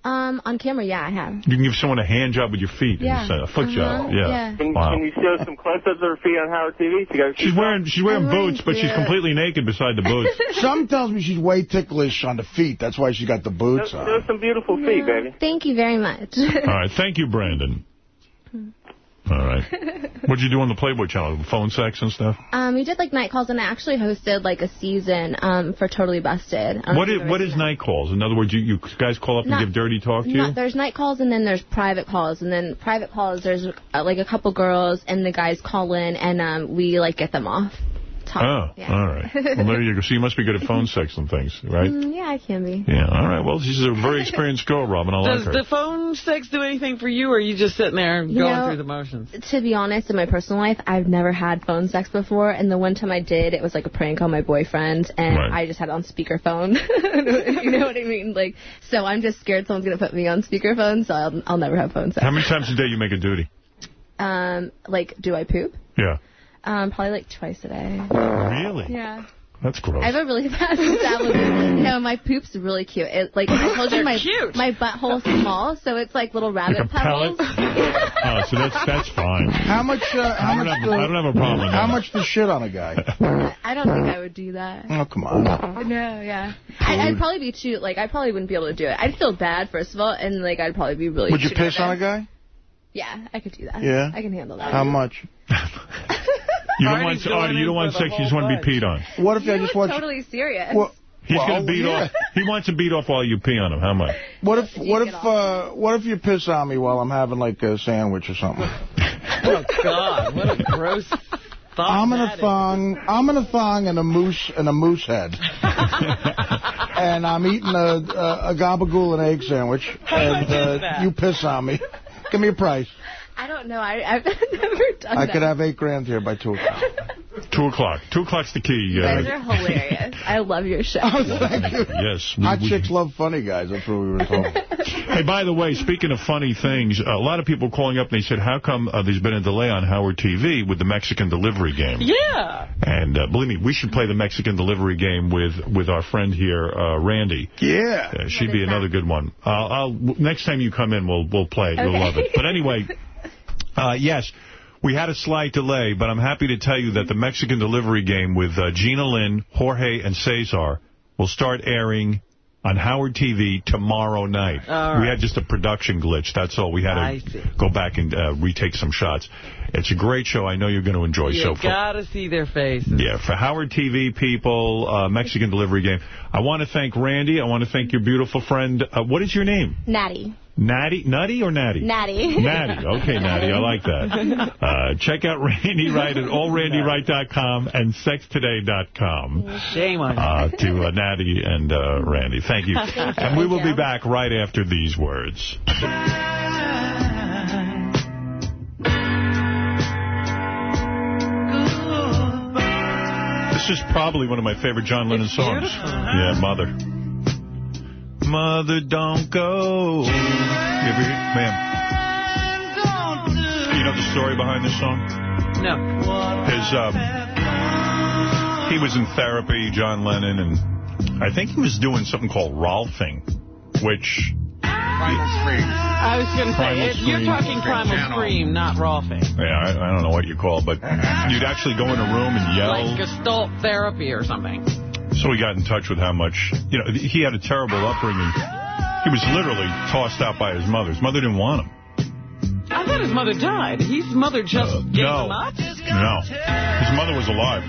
[SPEAKER 46] Um, on camera, yeah, I have.
[SPEAKER 1] You can give someone a hand job with your feet.
[SPEAKER 46] Yeah.
[SPEAKER 1] It's a foot
[SPEAKER 46] Uh-huh.
[SPEAKER 1] job. Yeah.
[SPEAKER 46] Yeah.
[SPEAKER 48] Can,
[SPEAKER 1] Wow.
[SPEAKER 48] can you show some close-ups of her feet on Howard TV? She
[SPEAKER 1] She's wearing she's wearing
[SPEAKER 5] I'm
[SPEAKER 1] boots, but she's completely naked beside the boots.
[SPEAKER 5] Some tells me she's way ticklish on the feet. That's why she got the boots on.
[SPEAKER 48] Those some beautiful feet, baby.
[SPEAKER 46] Thank you very much.
[SPEAKER 1] All right. Thank you, Brandon. All right. What'd you do on the Playboy channel? Phone sex and stuff?
[SPEAKER 46] um, we did like night calls, and I actually hosted like a season um for Totally Busted.
[SPEAKER 1] What is, what is night calls? In other words, you, you guys call up and give dirty talk to
[SPEAKER 46] No,
[SPEAKER 1] you?
[SPEAKER 46] there's night calls and then there's private calls and then private calls there's uh, like a couple girls and the guys call in and um we like get them off.
[SPEAKER 1] Oh, all right. Well, there you go. So you must be good at phone sex and things, right?
[SPEAKER 46] Mm, yeah, I can be.
[SPEAKER 1] Yeah, all right. Well, she's a very experienced girl, Robin. I like her.
[SPEAKER 4] Does
[SPEAKER 1] her.
[SPEAKER 4] the phone sex do anything for you, or are you just sitting there going
[SPEAKER 46] You know,
[SPEAKER 4] through the motions?
[SPEAKER 46] To be honest, in my personal life, I've never had phone sex before, and the one time I did, it was like a prank on my boyfriend, and
[SPEAKER 1] Right.
[SPEAKER 46] I just had it on speakerphone. you know what I mean? Like, so I'm just scared someone's gonna put me on speakerphone, so I'll, I'll never have phone sex.
[SPEAKER 1] How many times a day you make a duty?
[SPEAKER 46] Um, like, do I poop?
[SPEAKER 1] Yeah.
[SPEAKER 46] Um, probably like twice a day.
[SPEAKER 1] Really?
[SPEAKER 46] Yeah.
[SPEAKER 1] That's gross.
[SPEAKER 46] I have a really bad metabolism. No, my poop's really cute. It, like I told you, my
[SPEAKER 4] cute.
[SPEAKER 46] my butthole's small, so it's like little rabbit
[SPEAKER 1] Like a
[SPEAKER 46] pebbles.
[SPEAKER 1] Oh, so that's that's fine.
[SPEAKER 5] How much? Uh, how
[SPEAKER 1] I don't
[SPEAKER 5] much?
[SPEAKER 1] have- I don't have a problem
[SPEAKER 5] How
[SPEAKER 1] that.
[SPEAKER 5] much to shit on a guy?
[SPEAKER 46] I don't think I would do that.
[SPEAKER 5] Oh, come on.
[SPEAKER 46] No, yeah. I, I'd probably be too, like, I probably wouldn't be able to do it. I'd feel bad, first of all, and, like, I'd probably be really
[SPEAKER 5] Would you piss on a guy?
[SPEAKER 46] Yeah, I could do that.
[SPEAKER 5] Yeah?
[SPEAKER 46] I can handle that.
[SPEAKER 5] How much?
[SPEAKER 1] You don't
[SPEAKER 46] Artie's
[SPEAKER 1] want, Artie,
[SPEAKER 46] going
[SPEAKER 1] you don't want
[SPEAKER 46] for the
[SPEAKER 1] sex, you just want to be peed on.
[SPEAKER 5] What if
[SPEAKER 46] You
[SPEAKER 5] I just want...
[SPEAKER 46] totally serious.
[SPEAKER 5] Well,
[SPEAKER 1] He's
[SPEAKER 5] well,
[SPEAKER 1] going to beat
[SPEAKER 5] yeah.
[SPEAKER 1] off. He wants to beat off while you pee on him. How much?
[SPEAKER 5] What if what if uh, what if you piss on me while I'm having like a sandwich or something?
[SPEAKER 4] Oh, God, what a gross thought
[SPEAKER 5] I'm in a
[SPEAKER 4] that is.
[SPEAKER 5] thong. I'm in a thong and a moose and a moose head, and I'm eating a, a, a gabagool and egg sandwich, and
[SPEAKER 46] much is
[SPEAKER 5] uh,
[SPEAKER 46] that?
[SPEAKER 5] you piss on me. Give me a price.
[SPEAKER 46] I don't know. I, I've never done
[SPEAKER 5] I
[SPEAKER 46] that.
[SPEAKER 5] could have eight grand here by two o'clock.
[SPEAKER 1] Two o'clock. Two o'clock's the key.
[SPEAKER 46] You
[SPEAKER 1] uh,
[SPEAKER 46] guys are hilarious. I love your show.
[SPEAKER 5] Oh, thank you.
[SPEAKER 1] Yes. we-
[SPEAKER 5] Hot
[SPEAKER 1] we-
[SPEAKER 5] chicks love funny guys. That's what we were told.
[SPEAKER 1] Hey, by the way, speaking of funny things, a lot of people calling up and they said, how come uh, there's been a delay on Howard TV with the Mexican delivery game?
[SPEAKER 4] Yeah.
[SPEAKER 1] And uh, believe me, we should play the Mexican delivery game with with our friend here, uh, Randi.
[SPEAKER 5] Yeah.
[SPEAKER 1] Uh, she'd be another good one. I'll, I'll next time you come in, we'll we'll play it. You'll love it. But anyway, uh, yes. We had a slight delay, but I'm happy to tell you that the Mexican delivery game with uh, Gina Lynn, Jorge, and Cesar will start airing on Howard TV tomorrow night.
[SPEAKER 4] All
[SPEAKER 1] We had just a production glitch. That's all. We had to go back and uh, retake some shots. It's a great show. I know you're going to enjoy.
[SPEAKER 4] You
[SPEAKER 1] so for,
[SPEAKER 4] gotta see their faces.
[SPEAKER 1] yeah, for Howard TV people, uh, Mexican delivery game. I want to thank Randi. I want to thank your beautiful friend. Uh, what is your name?
[SPEAKER 46] Natty.
[SPEAKER 1] Natty? Nutty or Natty?
[SPEAKER 46] Natty.
[SPEAKER 1] Natty. Okay, Natty. I like that. Uh, check out Randi Wright at allrandiwright.com and sextoday.com.
[SPEAKER 4] Shame on you.
[SPEAKER 1] Uh, to uh, Natty and uh, Randi. Thank you.
[SPEAKER 4] Thank you.
[SPEAKER 1] And we will be back right after these words. This is probably one of my favorite John Lennon songs. Yeah, Mother. Mother, don't go. You ever hear, ma'am? You know the story behind this song?
[SPEAKER 4] No.
[SPEAKER 1] His, um, he was in therapy, John Lennon, and I think he was doing something called Rolfing, which Primal Scream.
[SPEAKER 4] I was going to say,
[SPEAKER 1] Primal
[SPEAKER 4] you're talking Primal
[SPEAKER 1] Channel.
[SPEAKER 4] Scream, not Rolfing.
[SPEAKER 1] Yeah, I, I don't know what you call it, but you'd actually go in a room and yell.
[SPEAKER 4] Like Gestalt therapy or something.
[SPEAKER 1] So we got in touch with how much, you know, he had a terrible upbringing. He was literally tossed out by his mother. His mother didn't want him.
[SPEAKER 4] I thought his mother died. His mother just gave
[SPEAKER 1] no.
[SPEAKER 4] him up?
[SPEAKER 1] No. His mother was alive.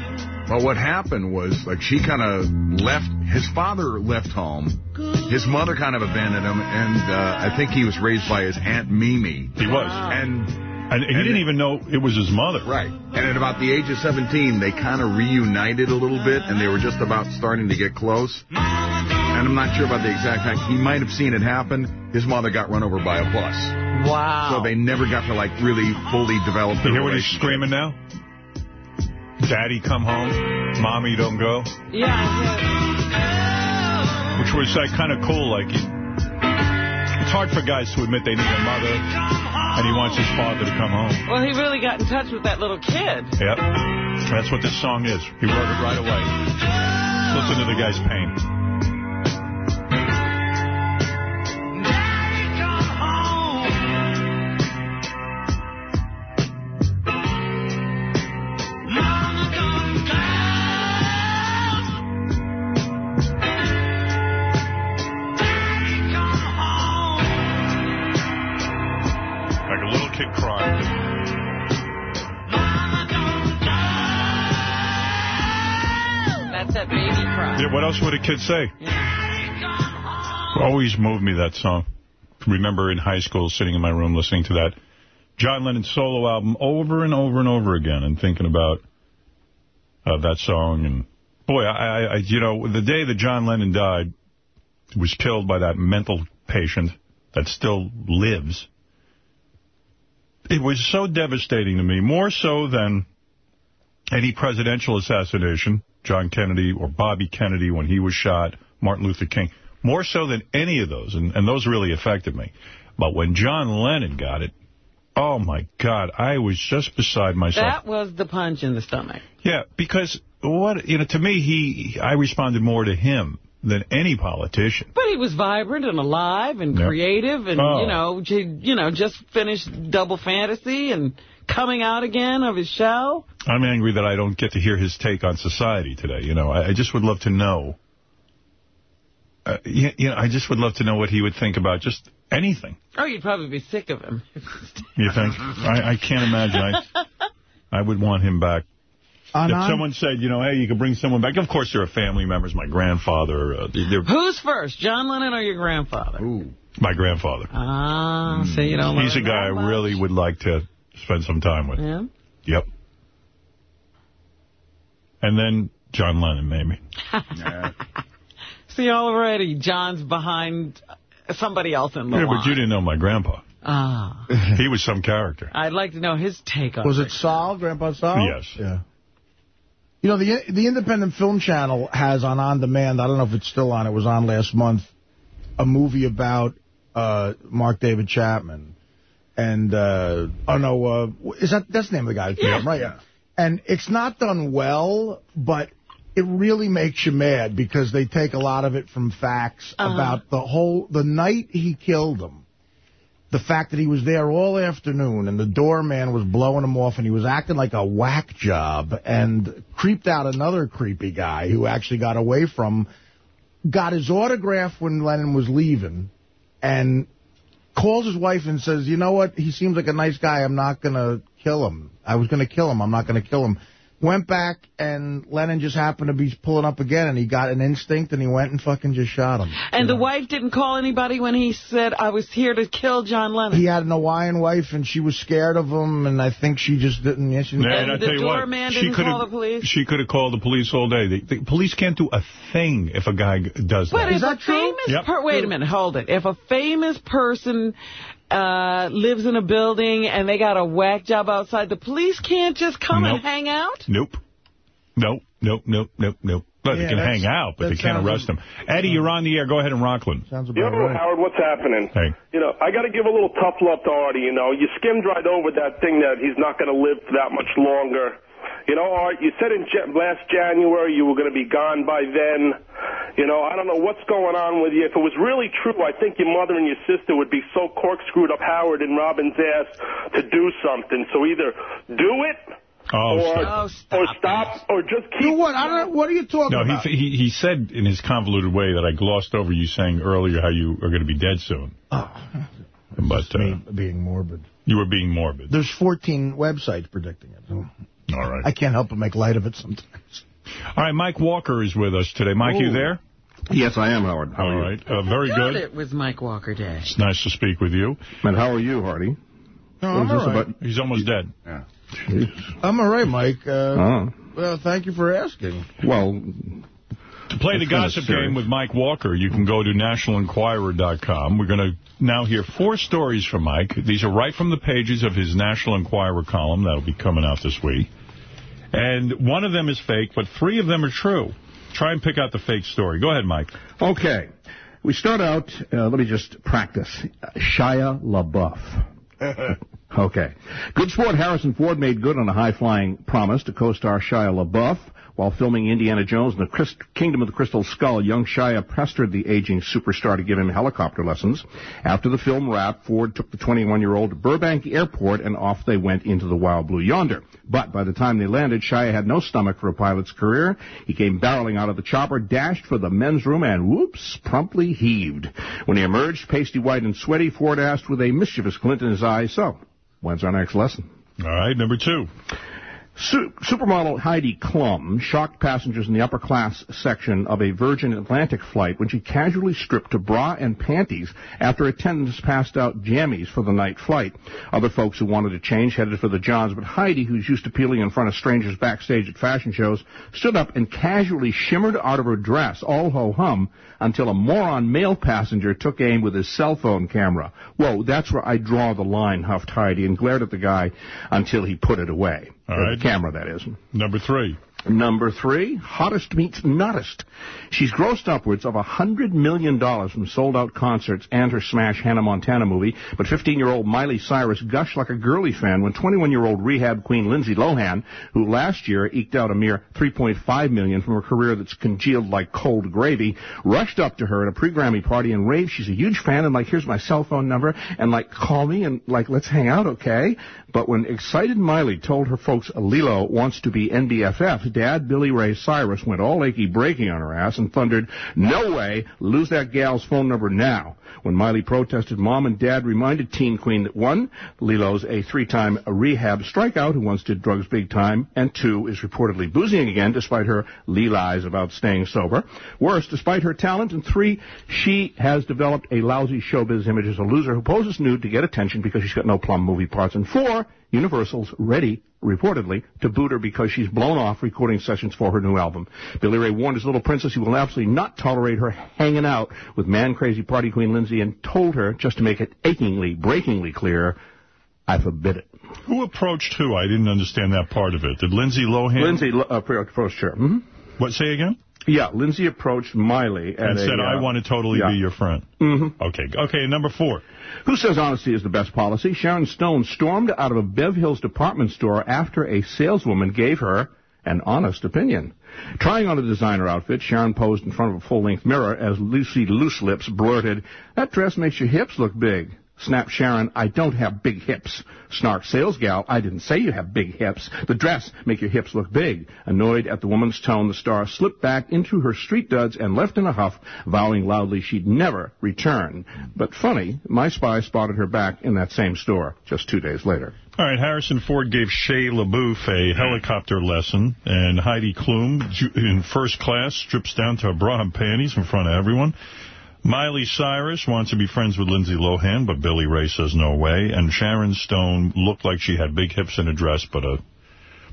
[SPEAKER 2] Well, what happened was, like, she kind of left, his father left home. His mother kind of abandoned him, and uh, I think he was raised by his Aunt Mimi.
[SPEAKER 1] He was.
[SPEAKER 2] And,
[SPEAKER 1] and he didn't even know it was his mother.
[SPEAKER 2] Right. And at about the age of 17, they kind of reunited a little bit, and they were just about starting to get close. And I'm not sure about the exact fact. He might have seen it happen. His mother got run over by a bus.
[SPEAKER 4] Wow.
[SPEAKER 2] So they never got to, like, really fully develop
[SPEAKER 1] You hear what he's screaming now? Daddy, come home. Mommy, don't go.
[SPEAKER 4] Yeah,
[SPEAKER 1] Which was like kind of cool. Like, it's hard for guys to admit they need a mother, and he wants his father to come home.
[SPEAKER 4] Well, he really got in touch with that little kid.
[SPEAKER 1] Yep. That's what this song is. He wrote it right away. Listen to the guy's pain. What else would a kid say? Always moved me, that song. Remember in high school sitting in my room listening to that John Lennon solo album over and over and over again and thinking about uh, that song. And boy, I, I, you know, the day that John Lennon died, was killed by that mental patient that still lives. It was so devastating to me, more so than any presidential assassination, John Kennedy or Bobby Kennedy when he was shot, Martin Luther King, more so than any of those, and, and those really affected me. But when John Lennon got it, oh, my God, I was just beside myself.
[SPEAKER 4] That was the punch in the stomach.
[SPEAKER 1] Yeah, because what you know, to me, he I responded more to him than any politician.
[SPEAKER 4] But he was vibrant and alive and
[SPEAKER 1] Yep.
[SPEAKER 4] creative and,
[SPEAKER 1] Oh.
[SPEAKER 4] you know, you know, just finished Double Fantasy and coming out again of his shell?
[SPEAKER 1] I'm angry that I don't get to hear his take on society today. You know, I, I just would love to know. Uh, you, you know, I just would love to know what he would think about just anything.
[SPEAKER 4] Oh, you'd probably be sick of him.
[SPEAKER 1] You think? I, I can't imagine. I, I would want him back.
[SPEAKER 5] On-
[SPEAKER 1] if
[SPEAKER 5] on-
[SPEAKER 1] someone said, you know, hey, you could bring someone back. Of course, there are family members. My grandfather, uh,
[SPEAKER 4] Who's first, John Lennon or your grandfather?
[SPEAKER 1] my grandfather.
[SPEAKER 4] Ah, so you don't
[SPEAKER 1] He's a guy I really would like to spend some time with.
[SPEAKER 4] Yeah.
[SPEAKER 1] Yep. And then John Lennon, maybe.
[SPEAKER 4] See, already John's behind somebody else in the
[SPEAKER 1] Yeah,
[SPEAKER 4] line.
[SPEAKER 1] but you didn't know my grandpa.
[SPEAKER 4] Ah,
[SPEAKER 1] He was some character.
[SPEAKER 4] I'd like to know his take on
[SPEAKER 5] Was
[SPEAKER 4] it.
[SPEAKER 5] it Saul, Grandpa Saul?
[SPEAKER 1] Yes.
[SPEAKER 5] Yeah. You know, the the Independent Film Channel has on On Demand, I don't know if it's still on, it was on last month, a movie about uh, Mark David Chapman. And, uh, oh no, uh, is that, that's the name of the guy,
[SPEAKER 1] Yeah.
[SPEAKER 5] right? Yeah. And it's not done well, but it really makes you mad because they take a lot of it from facts
[SPEAKER 4] Uh-huh.
[SPEAKER 5] about the whole, the night he killed him the fact that he was there all afternoon and the doorman was blowing him off and he was acting like a whack job and creeped out another creepy guy who actually got away from, got his autograph when Lennon was leaving and calls his wife and says, you know what, he seems like a nice guy, I'm not going to kill him. I was going to kill him, I'm not going to kill him. Went back, and Lennon just happened to be pulling up again, and he got an instinct, and he went and fucking just shot him.
[SPEAKER 4] And the wife didn't call anybody when he said, I was here to kill John Lennon.
[SPEAKER 5] He had an Hawaiian wife, and she was scared of him, and I think she just didn't. Yeah, she,
[SPEAKER 1] Yeah, and I
[SPEAKER 4] the
[SPEAKER 1] tell you what,
[SPEAKER 4] doorman
[SPEAKER 1] she
[SPEAKER 4] didn't
[SPEAKER 1] could
[SPEAKER 4] call
[SPEAKER 1] have
[SPEAKER 4] the police?
[SPEAKER 1] she could have called the police all day. The, the police can't do a thing if a guy g- does
[SPEAKER 4] But
[SPEAKER 1] that.
[SPEAKER 4] if a famous
[SPEAKER 1] Yep.
[SPEAKER 4] per- wait a minute, hold it. If a famous person uh, lives in a building and they got a whack job outside, the police can't just come
[SPEAKER 1] Nope.
[SPEAKER 4] and hang out.
[SPEAKER 1] Nope. Nope. Nope. Nope. Nope. Nope. But
[SPEAKER 39] Yeah,
[SPEAKER 1] they can hang out, but they can't arrest them. Eddie, you're on the air. Go ahead in Rockland.
[SPEAKER 5] Sounds
[SPEAKER 39] Yo, Howard, what's happening?
[SPEAKER 1] Hey.
[SPEAKER 39] You know, I got to give a little tough love to Artie. You know, you skimmed right over that thing that he's not going to live that much longer.
[SPEAKER 49] You know, Art, you said in Ja- last January you were going to be gone by then. You know, I don't know what's going on with you. If it was really true, I think your mother and your sister would be so corkscrewed up Howard and Robin's ass to do something. So either do it
[SPEAKER 1] Oh,
[SPEAKER 49] or,
[SPEAKER 1] stop.
[SPEAKER 49] or stop or just keep...
[SPEAKER 5] what? I don't. What are you talking
[SPEAKER 1] No,
[SPEAKER 5] about?
[SPEAKER 1] he, he he said in his convoluted way that I glossed over you saying earlier how you are going to be dead soon. Oh, but uh,
[SPEAKER 5] being morbid.
[SPEAKER 1] you were being morbid.
[SPEAKER 5] There's 14 websites predicting it.
[SPEAKER 1] All right.
[SPEAKER 5] I can't help but make light of it sometimes.
[SPEAKER 1] All right, Mike Walker is with us today. Mike, you there?
[SPEAKER 37] Yes, I am, Howard. How
[SPEAKER 1] All
[SPEAKER 37] are you?
[SPEAKER 1] right. Uh, very
[SPEAKER 4] Thought
[SPEAKER 1] good.
[SPEAKER 4] it was Mike Walker Day.
[SPEAKER 1] It's nice to speak with you.
[SPEAKER 37] And how are you, Artie?
[SPEAKER 5] No, I'm all right.
[SPEAKER 37] about?
[SPEAKER 1] He's almost dead. Yeah.
[SPEAKER 5] I'm all right, Mike. Uh,
[SPEAKER 37] Oh.
[SPEAKER 5] Well, thank you for asking.
[SPEAKER 37] Well,
[SPEAKER 1] To play the
[SPEAKER 37] That's kinda
[SPEAKER 1] gossip game with Mike Walker, you can go to nationalenquirer.com. We're going to now hear four stories from Mike. These are right from the pages of his National Enquirer column that'll be coming out this week. And one of them is fake, but three of them are true. Try and pick out the fake story. Go ahead, Mike.
[SPEAKER 37] Okay. We start out, uh, let me just practice. Shia LaBeouf. Okay. Good sport Harrison Ford made good on a high-flying promise to co-star Shia LaBeouf. While filming Indiana Jones and the Christ- Kingdom of the Crystal Skull, young Shia pestered the aging superstar to give him helicopter lessons. After the film wrapped, Ford took the 21-year-old to Burbank Airport and off they went into the wild blue yonder. But by the time they landed, Shia had no stomach for a pilot's career. He came barreling out of the chopper, dashed for the men's room, and whoops, promptly heaved. When he emerged, pasty white and sweaty, Ford asked with a mischievous glint in his eye, so, when's our next lesson?
[SPEAKER 1] All right, number two.
[SPEAKER 37] Su- supermodel Heidi Klum shocked passengers in the upper class section of a Virgin Atlantic flight when she casually stripped to bra and panties after attendants passed out jammies for the night flight. Other folks who wanted to change headed for the Johns, but Heidi, who's used to peeling in front of strangers backstage at fashion shows, stood up and casually shimmered out of her dress, all ho-hum, until a moron male passenger took aim with his cell phone camera. Whoa, that's where I draw the line, huffed Heidi, and glared at the guy until he put it away.
[SPEAKER 1] All right.
[SPEAKER 37] The camera, that is.
[SPEAKER 1] Number three.
[SPEAKER 37] Number three, hottest meets nottest. She's grossed upwards of a $100 million from sold-out concerts and her smash Hannah Montana movie, but 15-year-old Miley Cyrus gushed like a girly fan when 21-year-old rehab queen Lindsay Lohan, who last year eked out a mere 3.5 million from a career that's congealed like cold gravy, rushed up to her at a pre-Grammy party and raved she's a huge fan and like, here's my cell phone number, and like, call me and like, let's hang out, okay? But when excited Miley told her folks Lilo wants to be NBFF, Dad Billy Ray Cyrus went all achy breaking on her ass and thundered, no way, lose that gal's phone number now. When Miley protested, Mom and Dad reminded Teen Queen that one, Lilo's a three-time rehab strikeout who once did drugs big time, and two, is reportedly boozing again despite her lee lies about staying sober. Worse, despite her talent, and three, she has developed a lousy showbiz image as a loser who poses nude to get attention because she's got no plum movie parts. And four, Universal's ready, reportedly, to boot her because she's blown off recording sessions for her new album. Billy Ray warned his little princess he will absolutely not tolerate her hanging out with man-crazy party queen Lindsay and told her, just to make it achingly, breakingly clear, I forbid it.
[SPEAKER 1] Who approached who? I didn't understand that part of it. Did Lindsay Lohan...
[SPEAKER 37] Lindsay uh, approached her. hmm
[SPEAKER 1] What, say again?
[SPEAKER 37] Yeah, Lindsay approached Miley
[SPEAKER 1] And
[SPEAKER 37] at a,
[SPEAKER 1] said, I
[SPEAKER 37] uh,
[SPEAKER 1] want to totally
[SPEAKER 37] yeah.
[SPEAKER 1] be your friend.
[SPEAKER 37] Mm-hmm.
[SPEAKER 1] Okay, okay, number four.
[SPEAKER 37] Who says honesty is the best policy? Sharon Stone stormed out of a Bev Hills department store after a saleswoman gave her an honest opinion. Trying on a designer outfit, Sharon posed in front of a full-length mirror as Lucy Loose Lips blurted, That dress makes your hips look big. Snapped Sharon, I don't have big hips. Snark sales gal, I didn't say you have big hips. The dress make your hips look big. Annoyed at the woman's tone, the star slipped back into her street duds and left in a huff, vowing loudly she'd never return. But funny, my spy spotted her back in that same store just two days later.
[SPEAKER 1] All right, Harrison Ford gave Shia LaBeouf a helicopter lesson, and Heidi Klum, in first class, strips down to her bra and panties in front of everyone. Miley Cyrus wants to be friends with Lindsay Lohan, but Billy Ray says no way. And Sharon Stone looked like she had big hips in a dress, but a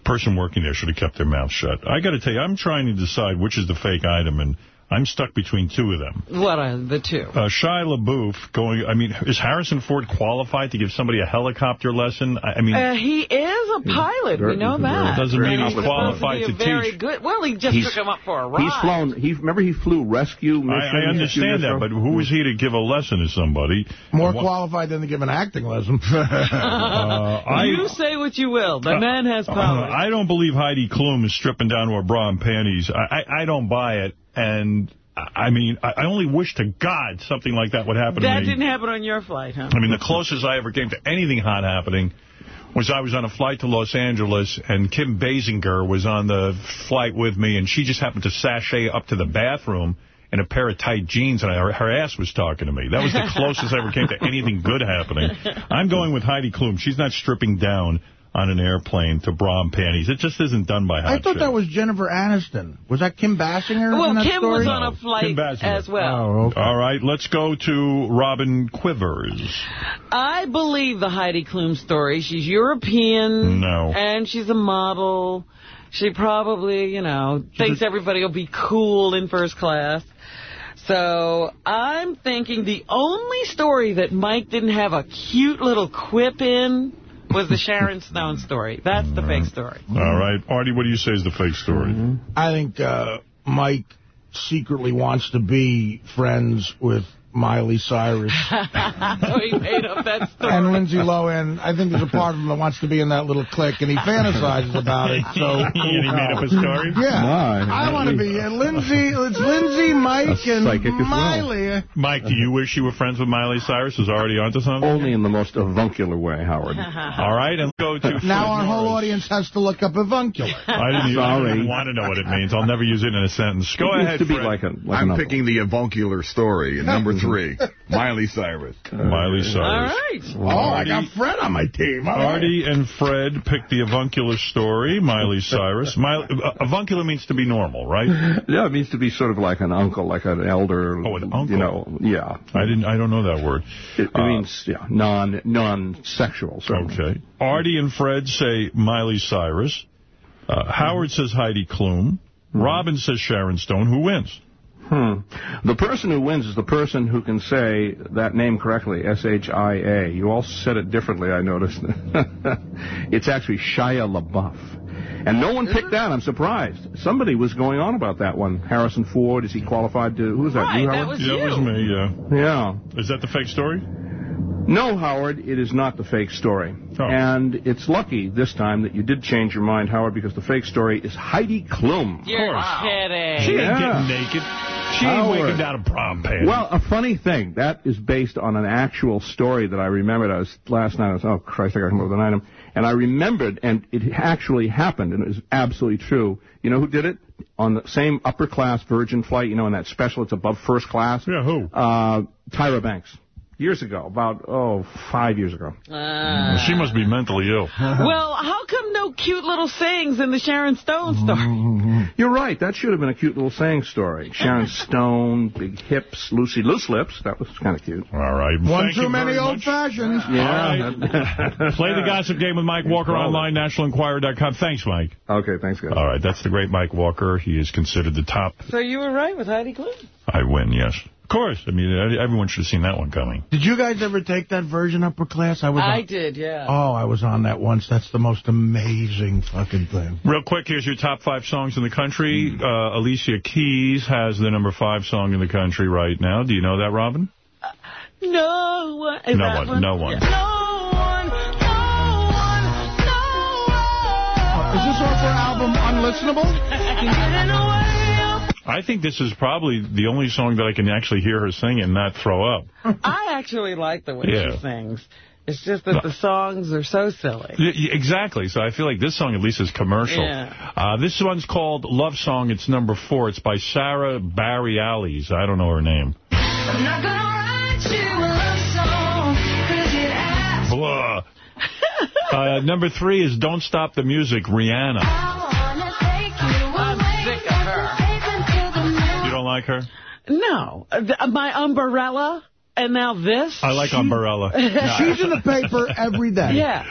[SPEAKER 1] person working there should have kept their mouth shut. I got to tell you, I'm trying to decide which is the fake item, and I'm stuck between two of them.
[SPEAKER 4] What are the two?
[SPEAKER 1] Uh, Shia LaBeouf going, I mean, is Harrison Ford qualified to give somebody a helicopter lesson? I, I mean,
[SPEAKER 4] Uh, he is a pilot.
[SPEAKER 37] Very-
[SPEAKER 4] we know
[SPEAKER 37] very-
[SPEAKER 4] that.
[SPEAKER 1] Doesn't mean he's qualified
[SPEAKER 4] be a
[SPEAKER 1] to
[SPEAKER 4] very
[SPEAKER 1] teach.
[SPEAKER 4] Good, well, he just
[SPEAKER 37] He's-
[SPEAKER 4] took him up for a ride.
[SPEAKER 37] He's flown. He remember he flew rescue mission?
[SPEAKER 1] I,
[SPEAKER 37] missions.
[SPEAKER 1] I
[SPEAKER 37] a
[SPEAKER 1] understand that, but who is he to give a lesson to somebody?
[SPEAKER 5] More
[SPEAKER 1] Wha-
[SPEAKER 5] qualified than to give an acting lesson.
[SPEAKER 1] Uh, I,
[SPEAKER 4] you say what you will. The man has
[SPEAKER 1] uh,
[SPEAKER 4] power.
[SPEAKER 1] I don't believe Heidi Klum is stripping down to her bra and panties. I, I, I don't buy it. And, I I mean, I, I only wish to God something like that would happen
[SPEAKER 4] that
[SPEAKER 1] to me.
[SPEAKER 4] didn't happen on your flight, huh?
[SPEAKER 1] I mean, the closest I ever came to anything hot happening was I was on a flight to Los Angeles, and Kim Basinger was on the flight with me, and she just happened to sashay up to the bathroom in a pair of tight jeans, and her, her ass was talking to me. That was the closest I ever came to anything good happening. I'm going with Heidi Klum. She's not stripping down on an airplane to bra and panties. It just isn't done by hot
[SPEAKER 5] I thought
[SPEAKER 1] chicks.
[SPEAKER 5] that was Jennifer Aniston. Was that Kim Basinger? in
[SPEAKER 4] Well,
[SPEAKER 5] that
[SPEAKER 4] Kim
[SPEAKER 5] story?
[SPEAKER 4] was on a flight
[SPEAKER 1] Kim
[SPEAKER 4] as well.
[SPEAKER 5] Oh, okay.
[SPEAKER 1] All right, let's go to Robin Quivers.
[SPEAKER 4] I believe the Heidi Klum story. She's European.
[SPEAKER 1] No.
[SPEAKER 4] And she's a model. She probably, you know, thinks everybody will be cool in first class. So I'm thinking the only story that Mike didn't have a cute little quip in was the Sharon Stone story. That's the fake story.
[SPEAKER 1] All right, Artie, what do you say is the fake story?
[SPEAKER 5] I think uh, Mike secretly wants to be friends with Miley Cyrus.
[SPEAKER 4] so he made up that story.
[SPEAKER 5] And Lindsay Lohan, I think there's a part of him that wants to be in that little clique, and he fantasizes about it. So
[SPEAKER 1] he made up a story?
[SPEAKER 5] Yeah,
[SPEAKER 37] My,
[SPEAKER 5] I want to be uh, Lindsay. It's Lindsay, Mike, and
[SPEAKER 37] psychic as well.
[SPEAKER 5] Miley.
[SPEAKER 1] Mike, do you wish you were friends with Miley Cyrus? Is already onto something?
[SPEAKER 37] Only in the most avuncular way, Howard.
[SPEAKER 1] All right, and go to
[SPEAKER 5] Now our whole audience has to look up avuncular.
[SPEAKER 1] I didn't, even, I didn't
[SPEAKER 37] Sorry.
[SPEAKER 1] want to know what it means. I'll never use it in a sentence. Go
[SPEAKER 37] It
[SPEAKER 1] ahead,
[SPEAKER 37] to be
[SPEAKER 1] Fred.
[SPEAKER 37] like a like
[SPEAKER 2] I'm
[SPEAKER 37] an
[SPEAKER 2] picking the avuncular story at number three. Miley Cyrus.
[SPEAKER 1] Miley Cyrus.
[SPEAKER 4] All right.
[SPEAKER 5] Oh, I got Fred on my team. All right.
[SPEAKER 1] Artie and Fred picked the avuncular story, Miley Cyrus. Miley, uh, avuncular means to be normal, right?
[SPEAKER 37] Yeah, it means to be sort of like an uncle, like an elder.
[SPEAKER 1] Oh, an uncle.
[SPEAKER 37] You know, yeah.
[SPEAKER 1] I didn't. I don't know that word.
[SPEAKER 37] It, it
[SPEAKER 1] Uh,
[SPEAKER 37] means yeah, non non-sexual. certainly.
[SPEAKER 1] Okay. Artie and Fred say Miley Cyrus. Uh, Howard says Heidi Klum. Robin says Sharon Stone. Who wins?
[SPEAKER 37] Hmm. The person who wins is the person who can say that name correctly, S-H-I-A. You all said it differently, I noticed. it's actually Shia LaBeouf. And no one picked that. I'm surprised. Somebody was going on about that one. Harrison Ford, is he qualified to... Who was that?
[SPEAKER 4] Right,
[SPEAKER 37] you,
[SPEAKER 4] that was
[SPEAKER 1] Yeah, that was me, yeah.
[SPEAKER 37] Yeah.
[SPEAKER 1] Is that the fake story?
[SPEAKER 37] No, Howard, it is not the fake story.
[SPEAKER 1] Oh.
[SPEAKER 37] And it's lucky this time that you did change your mind, Howard, because the fake story is Heidi Klum.
[SPEAKER 4] You're
[SPEAKER 1] course.
[SPEAKER 4] kidding.
[SPEAKER 1] She ain't
[SPEAKER 37] Yeah.
[SPEAKER 1] getting naked. She ain't
[SPEAKER 37] Howard.
[SPEAKER 1] waking down a prom pants.
[SPEAKER 37] Well, a funny thing, that is based on an actual story that I remembered. I was last night. I was, oh Christ, I got to come up with an item, and I remembered, and it actually happened, and it was absolutely true. You know who did it? On the same upper class Virgin flight, you know, in that special, it's above first class.
[SPEAKER 1] Yeah, who?
[SPEAKER 37] Uh, Tyra Banks. Years ago, about oh five years ago.
[SPEAKER 4] Ah.
[SPEAKER 1] she must be mentally ill.
[SPEAKER 4] well, how come no cute little sayings in the Sharon Stone story?
[SPEAKER 37] You're right. That should have been a cute little saying story. Sharon Stone, big hips, Lucy Loose Lips. That was kind of cute.
[SPEAKER 1] All right.
[SPEAKER 5] One
[SPEAKER 1] Thank
[SPEAKER 5] too many old
[SPEAKER 1] much.
[SPEAKER 5] fashions.
[SPEAKER 37] Yeah.
[SPEAKER 1] Play the gossip game with Mike Walker online, nationalenquirer.com. Thanks, Mike.
[SPEAKER 37] Okay, thanks, guys.
[SPEAKER 1] All right, that's the great Mike Walker. He is considered the top.
[SPEAKER 4] So you were right with Heidi Klum.
[SPEAKER 1] I win, yes. Of course. I mean, everyone should have seen that one coming.
[SPEAKER 5] Did you guys ever take that version upper class? I was.
[SPEAKER 4] I
[SPEAKER 5] on,
[SPEAKER 4] did, yeah.
[SPEAKER 5] Oh, I was on that once. That's the most amazing fucking thing.
[SPEAKER 1] Real quick, here's your top five songs in the country. Uh, Alicia Keys has the number five song in the country right now. Do you know that, Robin?
[SPEAKER 4] No one. Is
[SPEAKER 1] No
[SPEAKER 4] that
[SPEAKER 1] one, no one.
[SPEAKER 4] Yeah. No one. No one. No one.
[SPEAKER 5] Is this off her album Unlistenable?
[SPEAKER 1] I think this is probably the only song that I can actually hear her sing and not throw up.
[SPEAKER 4] I actually like the way
[SPEAKER 1] Yeah.
[SPEAKER 4] she sings. It's just that the songs are so silly.
[SPEAKER 1] Y- y- Exactly. So I feel like this song at least is commercial.
[SPEAKER 4] Yeah.
[SPEAKER 1] Uh, this one's called Love Song. It's number four. It's by Sara Bareilles. I don't know her name.
[SPEAKER 50] I'm not gonna write you a love song, 'cause it asks
[SPEAKER 1] Blah. Uh, number three is Don't Stop the Music, Rihanna. Don't like her?
[SPEAKER 4] No. Uh, My umbrella, and now this?
[SPEAKER 1] I like Umbrella.
[SPEAKER 5] She's in the paper every day.
[SPEAKER 4] Yeah.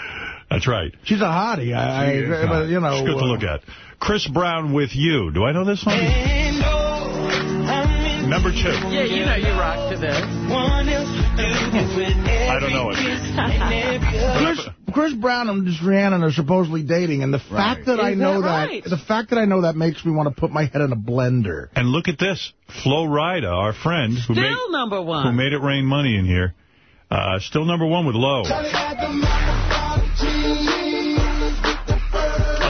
[SPEAKER 1] That's right.
[SPEAKER 5] She's a hottie. I, I
[SPEAKER 1] She is
[SPEAKER 5] but, you know.
[SPEAKER 1] She's good to
[SPEAKER 5] uh,
[SPEAKER 1] look at. Chris Brown with You. Do I know this one? Number two.
[SPEAKER 4] Yeah, you know you rock to this.
[SPEAKER 1] I don't know it.
[SPEAKER 5] Chris, Chris Brown and this Rihanna are supposedly dating, and the fact that I know
[SPEAKER 1] that
[SPEAKER 5] that, the fact that I know that makes me want to put my head in a blender.
[SPEAKER 1] And look at this. Flo Rida, our friend, who made,
[SPEAKER 4] number
[SPEAKER 1] who made it rain money in here, uh, still number one with Low. I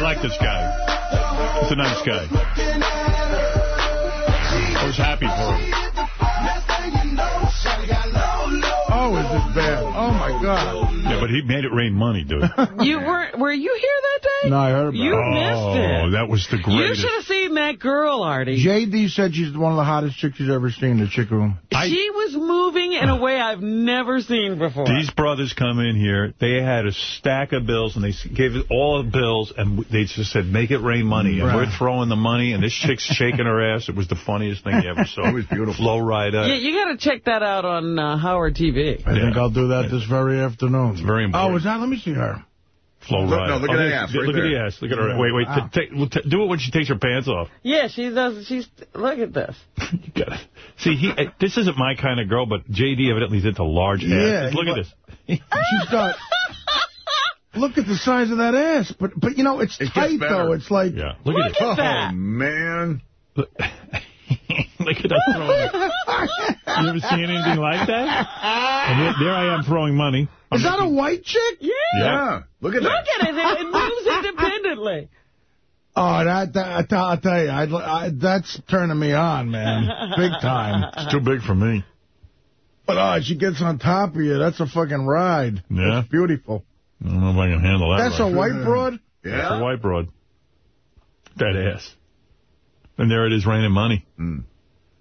[SPEAKER 1] like this guy. He's a nice guy. I was happy for him.
[SPEAKER 5] Oh, is this bad? Oh, my God.
[SPEAKER 1] Yeah, but he made it rain money, dude.
[SPEAKER 4] You were were you here that day?
[SPEAKER 5] No, I heard about
[SPEAKER 4] You
[SPEAKER 5] it.
[SPEAKER 4] missed it.
[SPEAKER 1] Oh, that was the greatest.
[SPEAKER 4] You should have seen that girl, Artie.
[SPEAKER 5] JD said she's one of the hottest chicks she's ever seen in the chick room.
[SPEAKER 4] she was moving in a way I've never seen before.
[SPEAKER 1] These brothers come in here. They had a stack of bills, and they gave all the bills, and they just said, make it rain money. And
[SPEAKER 5] Right.
[SPEAKER 1] we're throwing the money, and this chick's shaking her ass. It was the funniest thing you ever saw. It was beautiful. Flo Rida.
[SPEAKER 4] yeah, you got to check that out on uh, Howard TV.
[SPEAKER 5] I think I'll do that this very afternoon. It's
[SPEAKER 1] very
[SPEAKER 5] Oh, is that? Let me see her.
[SPEAKER 1] Flow
[SPEAKER 5] Look-
[SPEAKER 1] Rider.
[SPEAKER 5] no, look at
[SPEAKER 1] Oh,
[SPEAKER 5] that
[SPEAKER 1] yeah,
[SPEAKER 5] ass right
[SPEAKER 1] Look at the ass. Look at her. Wait, wait.
[SPEAKER 5] Wow.
[SPEAKER 1] take- do it when she takes her pants off.
[SPEAKER 4] Yeah, she does. She's look at this.
[SPEAKER 1] You got it. See, he. uh, This isn't my kind of girl, but JD evidently is into large
[SPEAKER 5] Yeah,
[SPEAKER 1] asses. Look at this.
[SPEAKER 5] She's got. Look at the size of that ass. But but you know it's
[SPEAKER 1] It
[SPEAKER 5] tight though. It's like
[SPEAKER 1] Yeah. Look at Look it. at that.
[SPEAKER 2] Oh, man.
[SPEAKER 1] Look at that throwing. You ever seen anything like that? And there, there I am throwing money.
[SPEAKER 5] Is that a white chick?
[SPEAKER 4] Yeah.
[SPEAKER 1] Yeah.
[SPEAKER 2] Look at
[SPEAKER 4] Look that. Look at it. It, it moves independently.
[SPEAKER 5] Oh, that, that I tell- I'll tell you, I'd, I, that's turning me on, man, big time.
[SPEAKER 1] It's too big for me.
[SPEAKER 5] But oh, she gets on top of you. That's a fucking ride.
[SPEAKER 1] Yeah.
[SPEAKER 5] It's beautiful.
[SPEAKER 1] I don't know if I can handle that.
[SPEAKER 5] That's a white broad.
[SPEAKER 1] That's a white broad. That ass. And there it is, raining money. Hmm.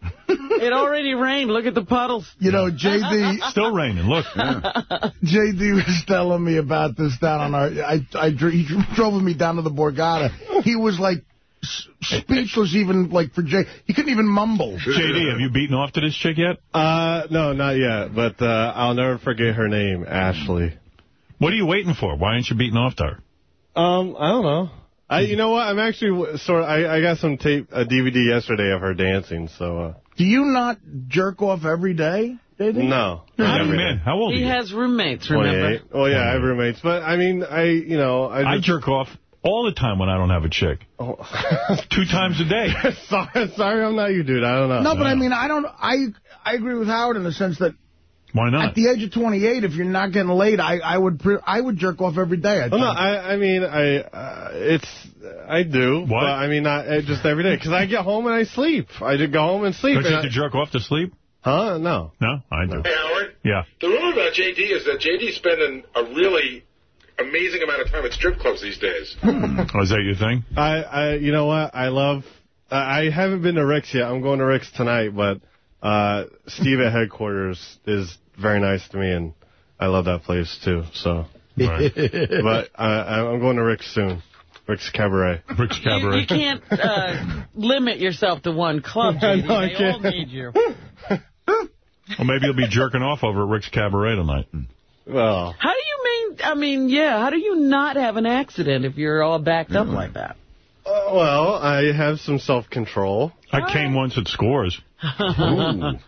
[SPEAKER 4] It already rained. Look at the puddles.
[SPEAKER 5] You know, JD.
[SPEAKER 1] Still raining. Look.
[SPEAKER 5] JD was telling me about this down on our. I, I, he drove with me down to the Borgata. He was like s- speechless, even like for Jay. He couldn't even mumble.
[SPEAKER 1] JD, have you beaten off to this chick yet?
[SPEAKER 40] Uh, no, not yet. But uh, I'll never forget her name, Ashley.
[SPEAKER 1] What are you waiting for? Why aren't you beating off to her?
[SPEAKER 40] Um, I don't know. I, you know what? I'm actually sort. Of, I, I got some tape, a DVD yesterday of her dancing. So uh,
[SPEAKER 5] Do you not jerk off every day, JD?
[SPEAKER 40] no,
[SPEAKER 1] You're a
[SPEAKER 40] not every
[SPEAKER 1] man.
[SPEAKER 40] day.
[SPEAKER 1] How old are
[SPEAKER 4] He
[SPEAKER 1] you?
[SPEAKER 4] has roommates, remember?
[SPEAKER 40] 28. Oh yeah, I have roommates. But I mean, I you know, I,
[SPEAKER 1] I jerk off all the time when I don't have a chick.
[SPEAKER 40] Oh.
[SPEAKER 1] Two times a day.
[SPEAKER 40] sorry, sorry, I'm not you, dude. I don't know.
[SPEAKER 5] No, but I mean, I don't. I I agree with Howard in the sense that
[SPEAKER 1] Why not?
[SPEAKER 5] at the age of 28, if you're not getting laid, I I would pre- I would jerk off every day. I
[SPEAKER 40] Well, no. I, I mean, I, uh, it's, I do.
[SPEAKER 1] What?
[SPEAKER 40] But I mean, not uh, just every day. Because I get home and I sleep. I just go home and sleep.
[SPEAKER 1] Don't you
[SPEAKER 40] and
[SPEAKER 1] have to jerk off to sleep?
[SPEAKER 40] Huh? No.
[SPEAKER 1] No, I do.
[SPEAKER 39] Hey, Howard.
[SPEAKER 1] Yeah.
[SPEAKER 39] The rumor about JD is that JD's spending a really amazing amount of time at strip clubs these days.
[SPEAKER 1] Oh, is that your thing?
[SPEAKER 40] I, I, you know what? I love, I I haven't been to Rick's yet. I'm going to Rick's tonight, but, uh, Steve at headquarters is very nice to me and I love that place too, so.
[SPEAKER 1] Right.
[SPEAKER 40] but, uh, I'm going to Rick's soon. Rick's Cabaret.
[SPEAKER 1] Rick's Cabaret.
[SPEAKER 4] you can't uh, limit yourself to one club,
[SPEAKER 40] I
[SPEAKER 4] JD.
[SPEAKER 40] know, I
[SPEAKER 4] they
[SPEAKER 40] can't.
[SPEAKER 4] need you.
[SPEAKER 1] Well, maybe you'll be jerking off over at Rick's Cabaret tonight.
[SPEAKER 40] Well,
[SPEAKER 4] How do you mean, I mean, yeah, how do you not have an accident if you're all backed up like that?
[SPEAKER 40] uh, well, I have some self-control.
[SPEAKER 1] I came once at Scores.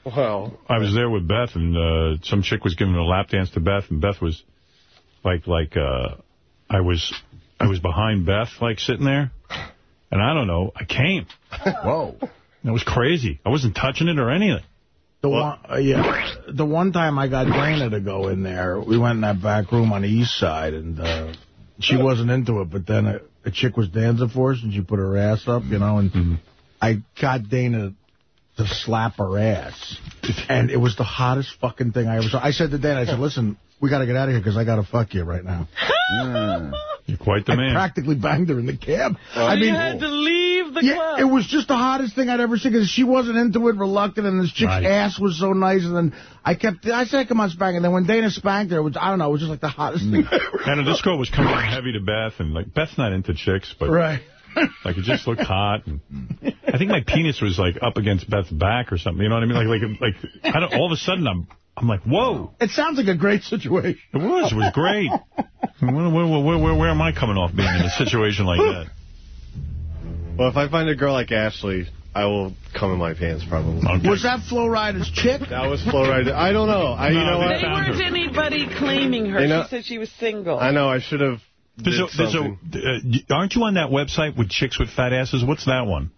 [SPEAKER 40] Well,
[SPEAKER 1] I was there with Beth, and uh, some chick was giving a lap dance to Beth, and Beth was like, like uh, I was, I was behind Beth, like sitting there, and I don't know, I came.
[SPEAKER 5] Whoa.
[SPEAKER 1] It was crazy. I wasn't touching it or anything.
[SPEAKER 5] The one, uh, yeah, the one time I got Dana to go in there, we went in that back room on the east side, and uh, she wasn't into it. But then a, a chick was dancing for us, and she put her ass up, you know, and
[SPEAKER 1] Mm-hmm.
[SPEAKER 5] I got Dana to slap her ass, and it was the hottest fucking thing I ever saw. I said to Dana, I said, "Listen, we got to get out of here because I got to fuck you right now."
[SPEAKER 1] You're quite the
[SPEAKER 5] I
[SPEAKER 1] man.
[SPEAKER 5] practically banged her in the cab. Oh. I mean,
[SPEAKER 4] you
[SPEAKER 5] mean,
[SPEAKER 4] had to leave the
[SPEAKER 5] yeah,
[SPEAKER 4] club.
[SPEAKER 5] it was just the hottest thing I'd ever seen because she wasn't into it, reluctant, and this chick's
[SPEAKER 1] Right.
[SPEAKER 5] ass was so nice. And then I kept, I said, come on, spank. And then when Dana spanked her, it was, I don't know, it was just like the hottest thing I ever
[SPEAKER 1] And this girl was coming on heavy to Beth, and like Beth's not into chicks, but
[SPEAKER 5] Right.
[SPEAKER 1] like it just looked hot. And I think my penis was like up against Beth's back or something. You know what I mean? Like like like I don't. All of a sudden, I'm I'm like, whoa.
[SPEAKER 5] It sounds like a great situation.
[SPEAKER 1] It was. It was great. where, where, where, where, where am I coming off being in a situation like that?
[SPEAKER 40] well, if I find a girl like Ashley, I will come in my pants probably.
[SPEAKER 5] Was that Flo Rida's chick?
[SPEAKER 40] That was Flo Rida. I don't know. I, you know what?
[SPEAKER 4] They weren't anybody claiming her.
[SPEAKER 40] You know-
[SPEAKER 4] she said she was single.
[SPEAKER 40] I know. I should have.
[SPEAKER 1] There's
[SPEAKER 40] did
[SPEAKER 1] a, there's a, uh, aren't you on that website with chicks with fat asses? What's that one?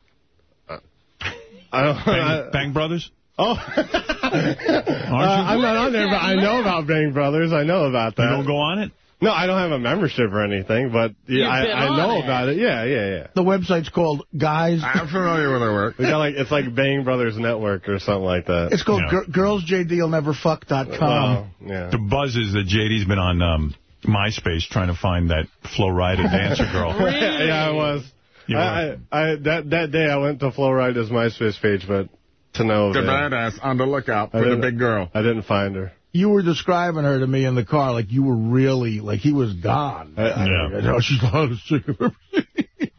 [SPEAKER 40] I don't,
[SPEAKER 1] Bang, Bang Brothers?
[SPEAKER 40] Oh. Uh, I'm not on there, but I know about Bang Brothers. I know about that.
[SPEAKER 1] You don't go on it?
[SPEAKER 40] No, I don't have a membership or anything, but yeah, I, I know
[SPEAKER 5] it.
[SPEAKER 40] about it. Yeah, yeah, yeah.
[SPEAKER 5] The website's called Guys.
[SPEAKER 2] I'm familiar with their work.
[SPEAKER 40] We got like it's like Bang Brothers Network or something like that.
[SPEAKER 5] It's called
[SPEAKER 1] Yeah.
[SPEAKER 5] yeah. girlsjdlneverfuck.com.
[SPEAKER 40] Wow. Yeah.
[SPEAKER 1] The buzz is that JD's been on um, MySpace trying to find that Flo Rida dancer girl.
[SPEAKER 40] yeah, I was.
[SPEAKER 1] You
[SPEAKER 40] I, I, I that that day I went to Flo Rida's MySpace page, but to know
[SPEAKER 2] The
[SPEAKER 40] that
[SPEAKER 2] badass on the lookout for the big girl.
[SPEAKER 40] I didn't find her.
[SPEAKER 5] You were describing her to me in the car like you were really, like he was gone.
[SPEAKER 1] Yeah.
[SPEAKER 5] Oh, she's the hottest chick I've ever seen.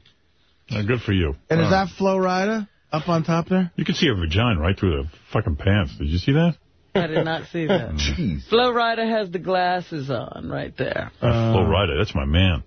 [SPEAKER 1] Uh, good for you.
[SPEAKER 5] And is
[SPEAKER 1] Uh,
[SPEAKER 5] that Flo Rida up on top there?
[SPEAKER 1] You can see her vagina right through the fucking pants. Did you see that?
[SPEAKER 4] I did not see that.
[SPEAKER 1] Jeez.
[SPEAKER 4] Flo Rida has the glasses on right there.
[SPEAKER 1] Uh, Flo Rida, that's my man.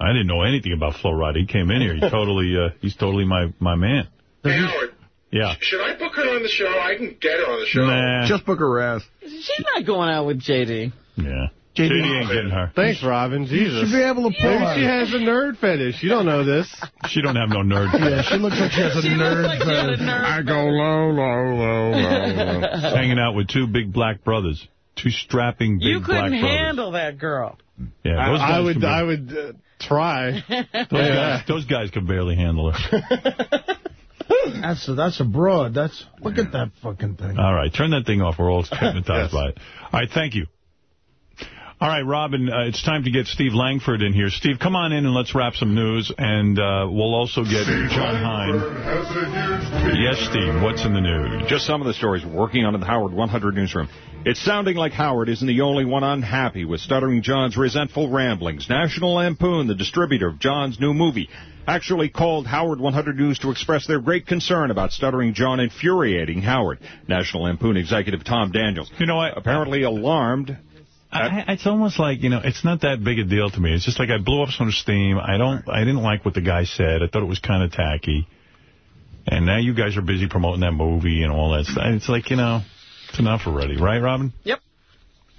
[SPEAKER 1] I didn't know anything about Flo Rida. He came in here. He totally, uh, he's totally my, my man.
[SPEAKER 39] Hey, Howard,
[SPEAKER 1] Yeah.
[SPEAKER 39] should I book her on the show? I can get her on the show.
[SPEAKER 1] Nah.
[SPEAKER 2] Just book her ass.
[SPEAKER 4] She's not going out with JD.
[SPEAKER 1] Yeah.
[SPEAKER 5] JD
[SPEAKER 1] JD ain't getting her.
[SPEAKER 40] Thanks, Robin. Jesus.
[SPEAKER 5] Should be able to pull
[SPEAKER 40] Maybe
[SPEAKER 5] her.
[SPEAKER 40] she has a nerd fetish. You don't know this.
[SPEAKER 1] She don't have no nerd. fetish.
[SPEAKER 5] Yeah, she looks like she has a nerd. fetish.
[SPEAKER 2] I go low, low, low, low, low.
[SPEAKER 1] Hanging out with two big black brothers. Two strapping big black brothers.
[SPEAKER 4] You couldn't handle that girl.
[SPEAKER 1] Yeah,
[SPEAKER 40] I, I would.
[SPEAKER 1] can
[SPEAKER 40] I would uh, try.
[SPEAKER 1] Those,
[SPEAKER 40] Yeah.
[SPEAKER 1] guys, those guys can barely handle her.
[SPEAKER 5] That's a, that's a broad. That's Look at that fucking thing.
[SPEAKER 1] All right, turn that thing off. We're all hypnotized by it. All right, thank you. All right, Robin, uh, it's time to get Steve Langford in here. Steve, come on in and let's wrap some news, and uh, we'll also get Steve John Hine. Yes, Steve, what's in the news?
[SPEAKER 51] Just some of the stories working on in the Howard 100 newsroom. It's sounding like Howard isn't the only one unhappy with Stuttering John's resentful ramblings. National Lampoon, the distributor of John's new movie, actually called Howard 100 News to express their great concern about Stuttering John infuriating Howard. National Lampoon executive Tom Daniels,
[SPEAKER 1] you know what?
[SPEAKER 51] apparently alarmed
[SPEAKER 1] I, it's almost like, you know, it's not that big a deal to me. It's just like I blew up some steam. I don't, I didn't like what the guy said. I thought it was kind of tacky. And now you guys are busy promoting that movie and all that stuff. It's like, you know, it's enough already. Right, Robin?
[SPEAKER 4] Yep.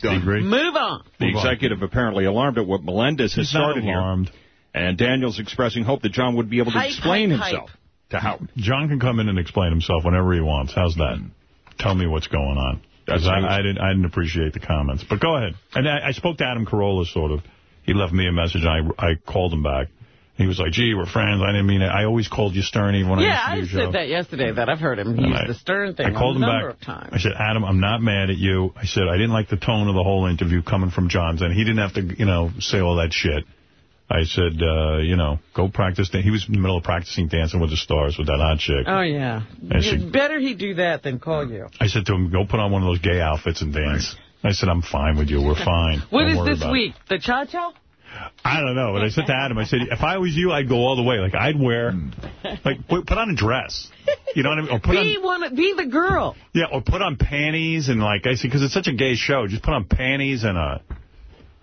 [SPEAKER 1] Do you agree?
[SPEAKER 4] Move on.
[SPEAKER 51] The
[SPEAKER 1] Move on.
[SPEAKER 51] executive apparently alarmed at what Melendez has
[SPEAKER 1] He's not
[SPEAKER 51] started
[SPEAKER 1] alarmed.
[SPEAKER 51] here. And Daniels expressing hope that John would be able to
[SPEAKER 4] Hype,
[SPEAKER 51] explain
[SPEAKER 4] hype,
[SPEAKER 51] himself to Howard.
[SPEAKER 1] John can come in and explain himself whenever he wants. How's that? Tell me what's going on. I. I didn't, I didn't appreciate the comments. But go ahead. And I, I spoke to Adam Carolla, sort of. He left me a message, and I, I called him back. He was like, gee, we're friends. I didn't mean it. I always called you Stern even when
[SPEAKER 4] yeah,
[SPEAKER 1] I
[SPEAKER 4] I
[SPEAKER 1] used to do your
[SPEAKER 4] said that yesterday, that I've heard him use
[SPEAKER 1] I-
[SPEAKER 4] the Stern thing
[SPEAKER 1] I called
[SPEAKER 4] a
[SPEAKER 1] him
[SPEAKER 4] number
[SPEAKER 1] back.
[SPEAKER 4] of times.
[SPEAKER 1] I said, Adam, I'm not mad at you. I said, I didn't like the tone of the whole interview coming from John's, and he didn't have to, you know, say all that shit. I said, uh, you know, go practice. He was in the middle of practicing Dancing with the Stars with that hot chick.
[SPEAKER 4] Oh, yeah.
[SPEAKER 1] I said,
[SPEAKER 4] Better he do that than call you.
[SPEAKER 1] I said to him, go put on one of those gay outfits and dance. I said, I'm fine with you. We're fine.
[SPEAKER 4] What
[SPEAKER 1] Don't
[SPEAKER 4] is this
[SPEAKER 1] about it."
[SPEAKER 4] week? The cha-cha?
[SPEAKER 1] I don't know. But I said to Adam, I said, if I was you, I'd go all the way. Like, I'd wear, like, put, put on a dress. You know what I mean? Or put on,
[SPEAKER 4] Be, one, be the girl.
[SPEAKER 1] yeah, or put on panties and, like, I said, because it's such a gay show. Just put on panties and a,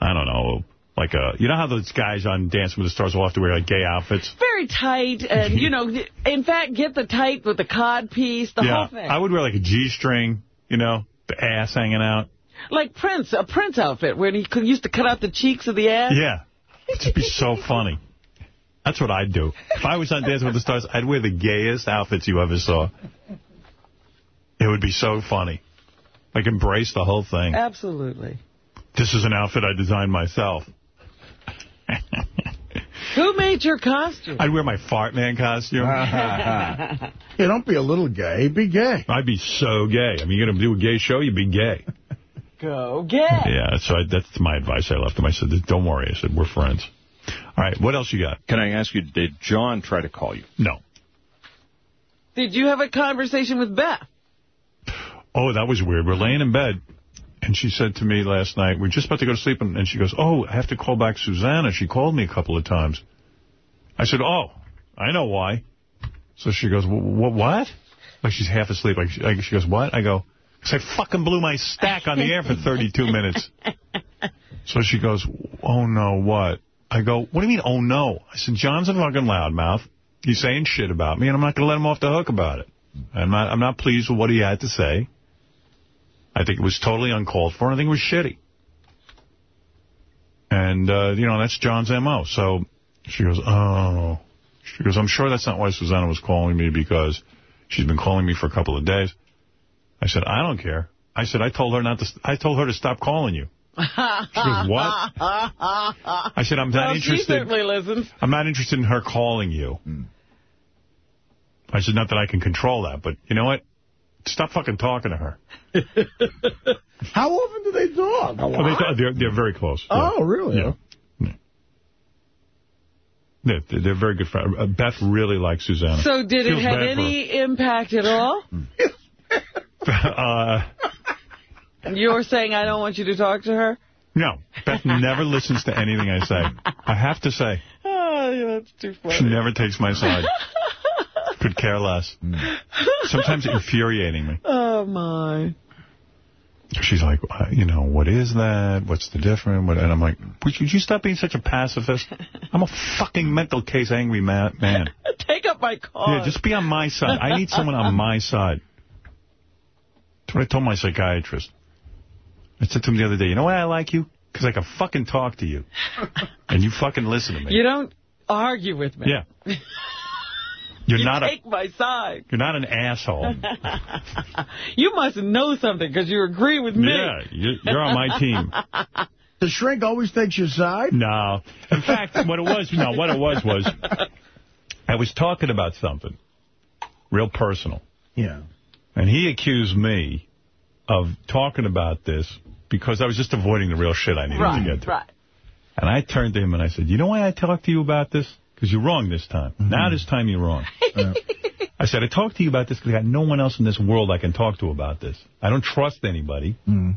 [SPEAKER 1] I don't know, like a, you know how those guys on Dancing with the Stars will have to wear, like, gay outfits?
[SPEAKER 4] Very tight, and, you know, in fact, get the tight with the cod piece, the
[SPEAKER 1] yeah.
[SPEAKER 4] whole thing.
[SPEAKER 1] I would wear, like, a G-string, you know, the ass hanging out.
[SPEAKER 4] Like Prince, a Prince outfit, where he could, used to cut out the cheeks of the ass.
[SPEAKER 1] Yeah. It'd be so funny. That's what I'd do. If I was on Dancing with the Stars, I'd wear the gayest outfits you ever saw. It would be so funny. Like, embrace the whole thing.
[SPEAKER 4] Absolutely.
[SPEAKER 1] This is an outfit I designed myself.
[SPEAKER 4] Who made your costume?
[SPEAKER 1] I'd wear my fart man costume.
[SPEAKER 5] Yeah, don't be a little gay. Be gay.
[SPEAKER 1] I'd be so gay. I mean, you're going to do a gay show, you'd be gay.
[SPEAKER 4] Go gay.
[SPEAKER 1] Yeah, so I, that's my advice I left him. I said, don't worry. I said, we're friends. All right, what else you got?
[SPEAKER 51] Can I ask you, did John try to call you?
[SPEAKER 1] No.
[SPEAKER 4] Did you have a conversation with Beth?
[SPEAKER 1] Oh, that was weird. We're laying in bed, and she said to me last night, we're just about to go to sleep, and, and she goes, oh, I have to call back Susanna. She called me a couple of times. I said, oh, I know why. So she goes, what? what? Like she's half asleep. Like she, like she goes, what? I go, because I fucking blew my stack on the air for 32 minutes. So she goes, oh, no, what? I go, what do you mean, oh, no? I said, John's a fucking loudmouth. He's saying shit about me, and I'm not going to let him off the hook about it. I'm not, I'm not pleased with what he had to say. I think it was totally uncalled for, and I think it was shitty. And, uh, you know, that's John's M.O. So she goes, oh. She goes, I'm sure that's not why Susanna was calling me, because she's been calling me for a couple of days. I said, I don't care. I said, I told her not to, I told her to stop calling you.
[SPEAKER 4] She
[SPEAKER 1] goes, what? I said, I'm not
[SPEAKER 4] well, She
[SPEAKER 1] interested.
[SPEAKER 4] certainly listens.
[SPEAKER 1] I'm not interested in her calling you. I said, not that I can control that, but you know what? Stop fucking talking to her.
[SPEAKER 5] How often do they talk? A
[SPEAKER 1] Oh, they
[SPEAKER 5] lot?
[SPEAKER 1] talk- they're, they're very close.
[SPEAKER 5] Oh, really?
[SPEAKER 1] Yeah. Yeah, they're, they're very good friends. Uh, Beth really likes Susanna.
[SPEAKER 4] So did it have any impact at all?
[SPEAKER 1] uh,
[SPEAKER 4] You were saying I don't want you to talk to her?
[SPEAKER 1] no, Beth never listens to anything I say. I have to say,
[SPEAKER 4] Oh, yeah, that's too funny.
[SPEAKER 1] she never takes my side. Could care less. Sometimes infuriating me.
[SPEAKER 4] Oh, my.
[SPEAKER 1] She's like, uh, you know, what is that? What's the difference? What? And I'm like, would you, stop being such a pacifist? I'm a fucking mental case angry man.
[SPEAKER 4] Take up my car.
[SPEAKER 1] Yeah, just be on my side. I need someone on my side. That's what I told my psychiatrist. I said to him the other day, you know why I like you? Because I can fucking talk to you. And you fucking listen to me.
[SPEAKER 4] You don't argue with me.
[SPEAKER 1] Yeah. You're
[SPEAKER 4] you
[SPEAKER 1] not a
[SPEAKER 4] take my side.
[SPEAKER 1] you're not an asshole.
[SPEAKER 4] you must know something because you agree with me.
[SPEAKER 1] Yeah, you- you're on my team.
[SPEAKER 5] The shrink always takes your side?
[SPEAKER 1] No. In fact, what it was, no, what it was was I was talking about something real personal.
[SPEAKER 5] Yeah.
[SPEAKER 1] And he accused me of talking about this because I was just avoiding the real shit I needed
[SPEAKER 4] right,
[SPEAKER 1] to get to.
[SPEAKER 4] right.
[SPEAKER 1] And I turned to him and I said, you know why I talked to you about this? Because you're wrong this time. Mm-hmm. Now this time you're wrong. I said, I talked to you about this because I got no one else in this world I can talk to about this. I don't trust anybody. Mm-hmm.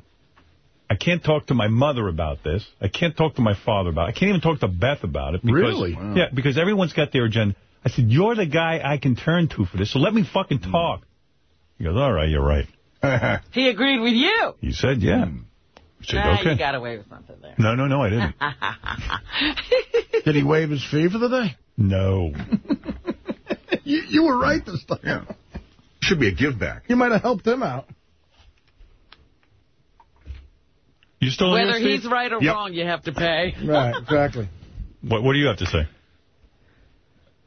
[SPEAKER 1] I can't talk to my mother about this. I can't talk to my father about it. I can't even talk to Beth about it. Because,
[SPEAKER 5] Really? Wow.
[SPEAKER 1] Yeah, because everyone's got their agenda. I said, you're the guy I can turn to for this, so let me fucking mm. talk. He goes, all right, you're right.
[SPEAKER 4] He agreed with you.
[SPEAKER 1] He said, yeah. I said,
[SPEAKER 4] Nah,
[SPEAKER 1] okay.
[SPEAKER 4] you got away with something there.
[SPEAKER 1] No, no, no, I didn't.
[SPEAKER 5] Did he waive his fee for the day?
[SPEAKER 1] No.
[SPEAKER 5] You, you were right this time.
[SPEAKER 2] Yeah. Should be a give back.
[SPEAKER 5] You might have helped him out.
[SPEAKER 1] You still
[SPEAKER 4] Whether
[SPEAKER 1] here, Steve?
[SPEAKER 4] he's right or
[SPEAKER 1] Yep.
[SPEAKER 4] wrong, you have to pay.
[SPEAKER 5] Right, exactly.
[SPEAKER 1] What, what do you have to say?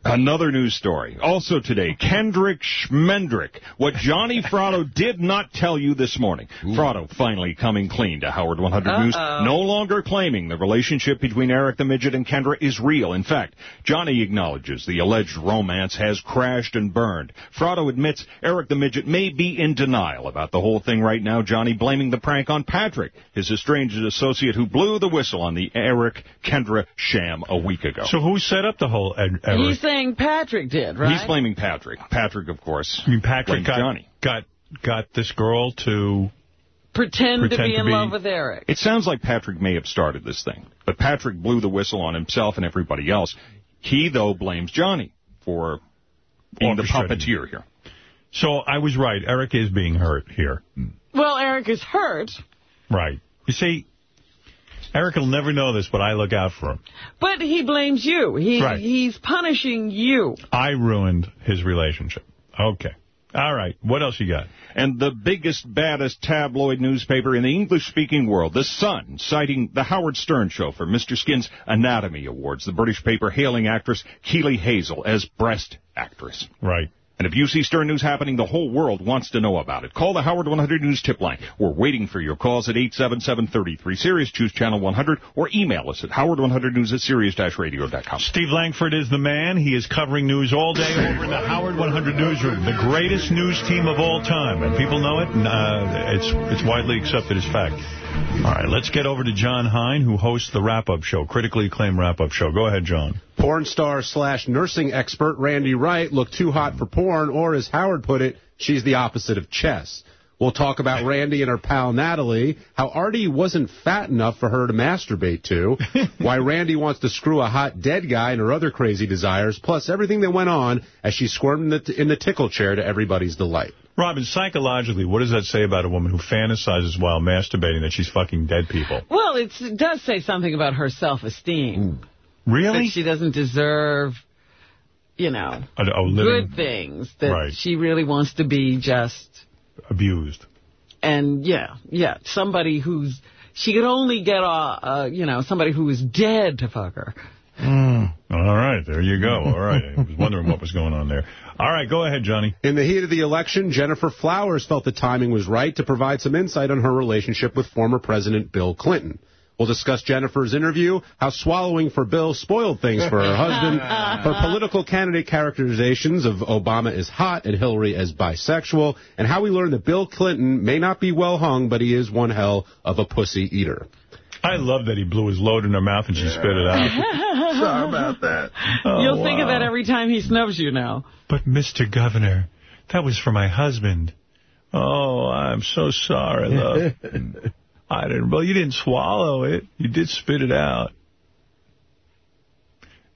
[SPEAKER 51] Another news story. Also today, Kendrick Schmendrick. What Johnny Fratto did not tell you this morning. Fratto finally coming clean to Howard 100 News.
[SPEAKER 4] Uh-oh.
[SPEAKER 51] No longer claiming the relationship between Eric the Midget and Kendra is real. In fact, Johnny acknowledges the alleged romance has crashed and burned. Fratto admits Eric the Midget may be in denial about the whole thing right now. Johnny blaming the prank on Patrick, his estranged associate who blew the whistle on the Eric Kendra sham a week ago.
[SPEAKER 1] So who set up the whole Ed, Eric?
[SPEAKER 4] He's saying Patrick did, right?
[SPEAKER 51] He's blaming Patrick. Patrick, of course.
[SPEAKER 1] I mean, Patrick got,
[SPEAKER 51] Johnny.
[SPEAKER 1] got got this girl to...
[SPEAKER 4] Pretend, to be
[SPEAKER 1] to
[SPEAKER 4] in
[SPEAKER 1] be-
[SPEAKER 4] love with Eric.
[SPEAKER 51] It sounds like Patrick may have started this thing, but Patrick blew the whistle on himself and everybody else. He, though, blames Johnny for being the puppeteer here.
[SPEAKER 1] So I was right. Eric is being hurt here.
[SPEAKER 4] Well, Eric is hurt,
[SPEAKER 1] Right. You see, Eric will never know this, but I look out for him.
[SPEAKER 4] but he blames you. He
[SPEAKER 1] Right.
[SPEAKER 4] He's punishing you.
[SPEAKER 1] I ruined his relationship. Okay. All right. What else you got?
[SPEAKER 51] And the biggest, baddest tabloid newspaper in the English-speaking world, The Sun, citing The Howard Stern Show for Mr. Skin's Anatomy Awards, the British paper hailing actress Keeley Hazell as breast actress.
[SPEAKER 1] Right.
[SPEAKER 51] And if you see Stern News happening, the whole world wants to know about it. Call the Howard 100 News tip line. We're waiting for your calls at 877-33-SIRIUS. Choose channel 100 or email us at howard100news at sirius-radio.com.
[SPEAKER 1] Steve Langford is the man. He is covering news all day over in the Howard 100 newsroom, the greatest news team of all time. And people know it, and uh, it's, it's widely accepted as fact. All right, let's get over to John Hein, who hosts the wrap-up show, critically acclaimed wrap-up show. Go ahead, John.
[SPEAKER 52] Porn star slash nursing expert Randi Wright looked too hot for porn, or as Howard put it, she's the opposite of chess. We'll talk about Randi and her pal Natalie, how Artie wasn't fat enough for her to masturbate to, why Randi wants to screw a hot dead guy and her other crazy desires, plus everything that went on as she squirmed in the, in the tickle chair to everybody's delight.
[SPEAKER 1] Robin, psychologically, what does that say about a woman who fantasizes while masturbating that she's fucking dead people?
[SPEAKER 4] Well, it's, it does say something about her self-esteem.
[SPEAKER 1] Really?
[SPEAKER 4] That she doesn't deserve, you know,
[SPEAKER 1] A, a living
[SPEAKER 4] good things. That
[SPEAKER 1] Right.
[SPEAKER 4] she really wants to be just,
[SPEAKER 1] abused.
[SPEAKER 4] and yeah, yeah, somebody who's, she could only get, a, uh, you know, somebody who is dead to fuck her.
[SPEAKER 1] All right, there you go. All right. I was wondering what was going on there. All right, go ahead, Johnny.
[SPEAKER 52] In the heat of the election, Gennifer Flowers felt the timing was right to provide some insight on her relationship with former President Bill Clinton. We'll discuss Gennifer's interview, how swallowing for Bill spoiled things for her husband, her political candidate characterizations of Obama as hot and Hillary as bisexual, and how we learned that Bill Clinton may not be well hung, but he is one hell of a pussy eater.
[SPEAKER 1] I love that he blew his load in her mouth and she spit it out.
[SPEAKER 5] Sorry about that.
[SPEAKER 1] Oh,
[SPEAKER 4] You'll think of that every time he snubs you now.
[SPEAKER 1] But, Mr. Governor, that was for my husband. Oh, I'm so sorry, love. I didn't, well, you didn't swallow it. You did spit it out.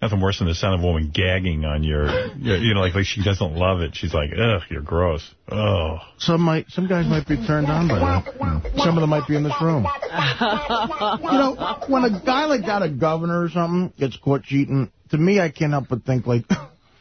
[SPEAKER 1] Nothing worse than the sound of a woman gagging on your, your you know, like, like she doesn't love it. She's like, ugh, you're gross. Oh.
[SPEAKER 5] Some might, some guys might be turned on by that. Some of them might be in this room. You know, when a guy like that, a governor or something, gets caught cheating, to me, I can't help but think, like,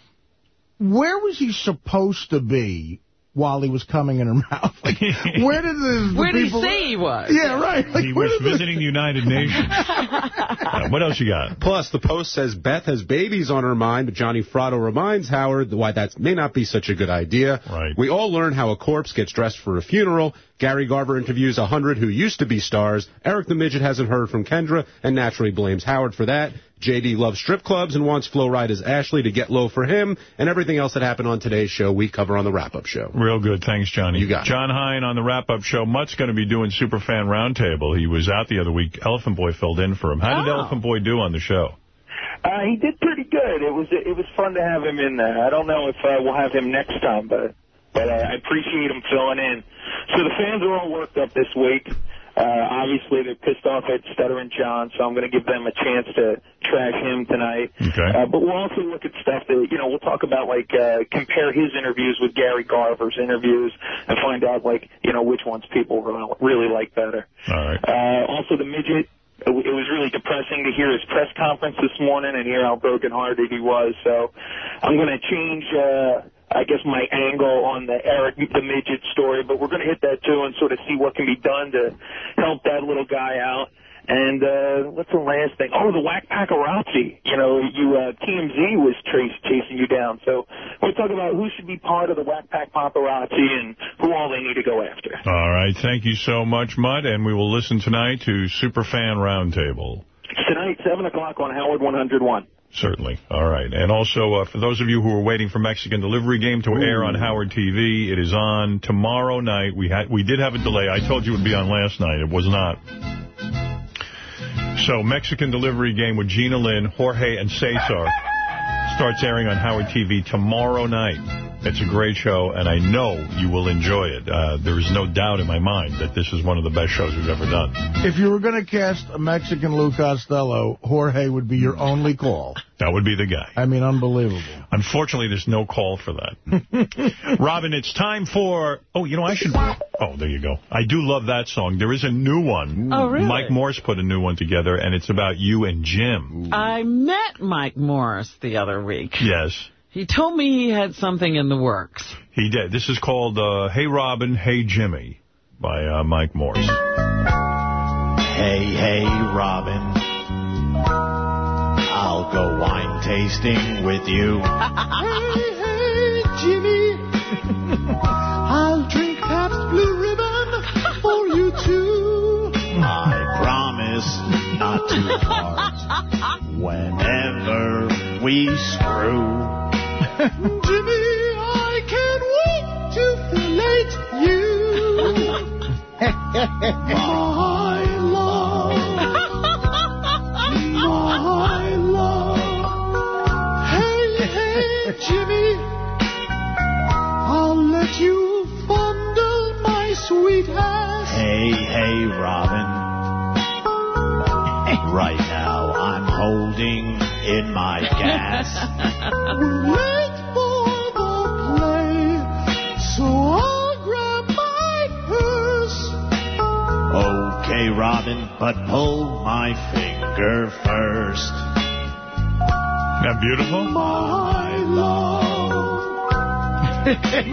[SPEAKER 5] where was he supposed to be while he was coming in her mouth? Like, where did the, the
[SPEAKER 4] Where did he say he was?
[SPEAKER 5] Yeah, right. Like,
[SPEAKER 1] He was
[SPEAKER 5] the-
[SPEAKER 1] visiting the United Nations. Uh, what else you got?
[SPEAKER 52] Plus, the Post says Beth has babies on her mind, but Johnny Fratto reminds Howard why that may not be such a good idea.
[SPEAKER 1] Right.
[SPEAKER 52] We all learn how a corpse gets dressed for a funeral. Gary Garver interviews a hundred who used to be stars. Eric the Midget hasn't heard from Kendra and naturally blames Howard for that. JD loves strip clubs and wants Flo Rida's Ashley to get low for him. And everything else that happened on today's show, we cover on the wrap-up show.
[SPEAKER 1] Real good. Thanks, Johnny.
[SPEAKER 52] You got it.
[SPEAKER 1] John Hein on the wrap-up show. Mutt's going to be doing Superfan Roundtable. He was out the other week. Elephant Boy filled in for him. How did
[SPEAKER 4] Oh.
[SPEAKER 1] Elephant Boy do on the show?
[SPEAKER 53] Uh, he did pretty good. It was it was fun to have him in there. I don't know if uh, we'll have him next time, but but uh, I appreciate him filling in. So the fans are all worked up this week. Uh, obviously, they're pissed off at Stuttering John, so I'm going to give them a chance to trash him tonight.
[SPEAKER 1] Okay.
[SPEAKER 53] Uh, but we'll also look at stuff that, you know, we'll talk about, like, uh, compare his interviews with Gary Garver's interviews and find out, like, you know, which ones people really, really like better.
[SPEAKER 1] All right.
[SPEAKER 53] Uh, also, the midget. It it was really depressing to hear his press conference this morning and hear how brokenhearted he was. So I'm going to change, uh, I guess, my angle on the Eric the midget story, but we're going to hit that too and sort of see what can be done to help that little guy out. And uh, what's the last thing? Oh, the whack paparazzi. You know, you uh, TMZ was trace, chasing you down. So we'll talk about who should be part of the whack pack paparazzi and who all they need to go after.
[SPEAKER 1] All right. Thank you so much, Mutt. And we will listen tonight to Superfan Roundtable.
[SPEAKER 53] Tonight, 7 o'clock on Howard 101.
[SPEAKER 1] Certainly. All right. And also, uh, for those of you who are waiting for Mexican Delivery Game to air on Howard TV, it is on tomorrow night. We had we did have a delay. I told you it would be on last night. It was not. So, Mexican Delivery Game with Gina Lynn, Jorge, and Cesar starts airing on Howard TV tomorrow night. It's a great show, and I know you will enjoy it. Uh, there is no doubt in my mind that this is one of the best shows we've ever done.
[SPEAKER 5] If you were going to cast a Mexican Lou Costello, Jorge would be your only call.
[SPEAKER 1] That would be the guy.
[SPEAKER 5] I mean, unbelievable.
[SPEAKER 1] Unfortunately, there's no call for that. Robin, it's time for... Oh, you know, I should... Oh, there you go. I do love that song. There is a new one.
[SPEAKER 4] Oh, really?
[SPEAKER 1] Mike Morris put a new one together, and it's about you and Jim.
[SPEAKER 4] I met Mike Morris the other week.
[SPEAKER 1] Yes,
[SPEAKER 4] He told me he had something in the works.
[SPEAKER 1] he did. This is called uh, Hey Robin, Hey Jimmy by uh, Mike Morse.
[SPEAKER 54] Hey, hey, Robin. I'll go wine tasting with you.
[SPEAKER 50] Hey, hey, Jimmy. I'll drink Pabst Blue Ribbon for you too.
[SPEAKER 54] I promise not to part whenever we screw.
[SPEAKER 50] Jimmy, I can't wait to fillet you. My love. My love. Hey, hey, Jimmy. I'll let you fondle my sweet ass.
[SPEAKER 54] Hey, hey, Robin. Right now I'm holding in my gas. Okay, Robin, but pull my finger first.
[SPEAKER 1] that beautiful?
[SPEAKER 50] My love.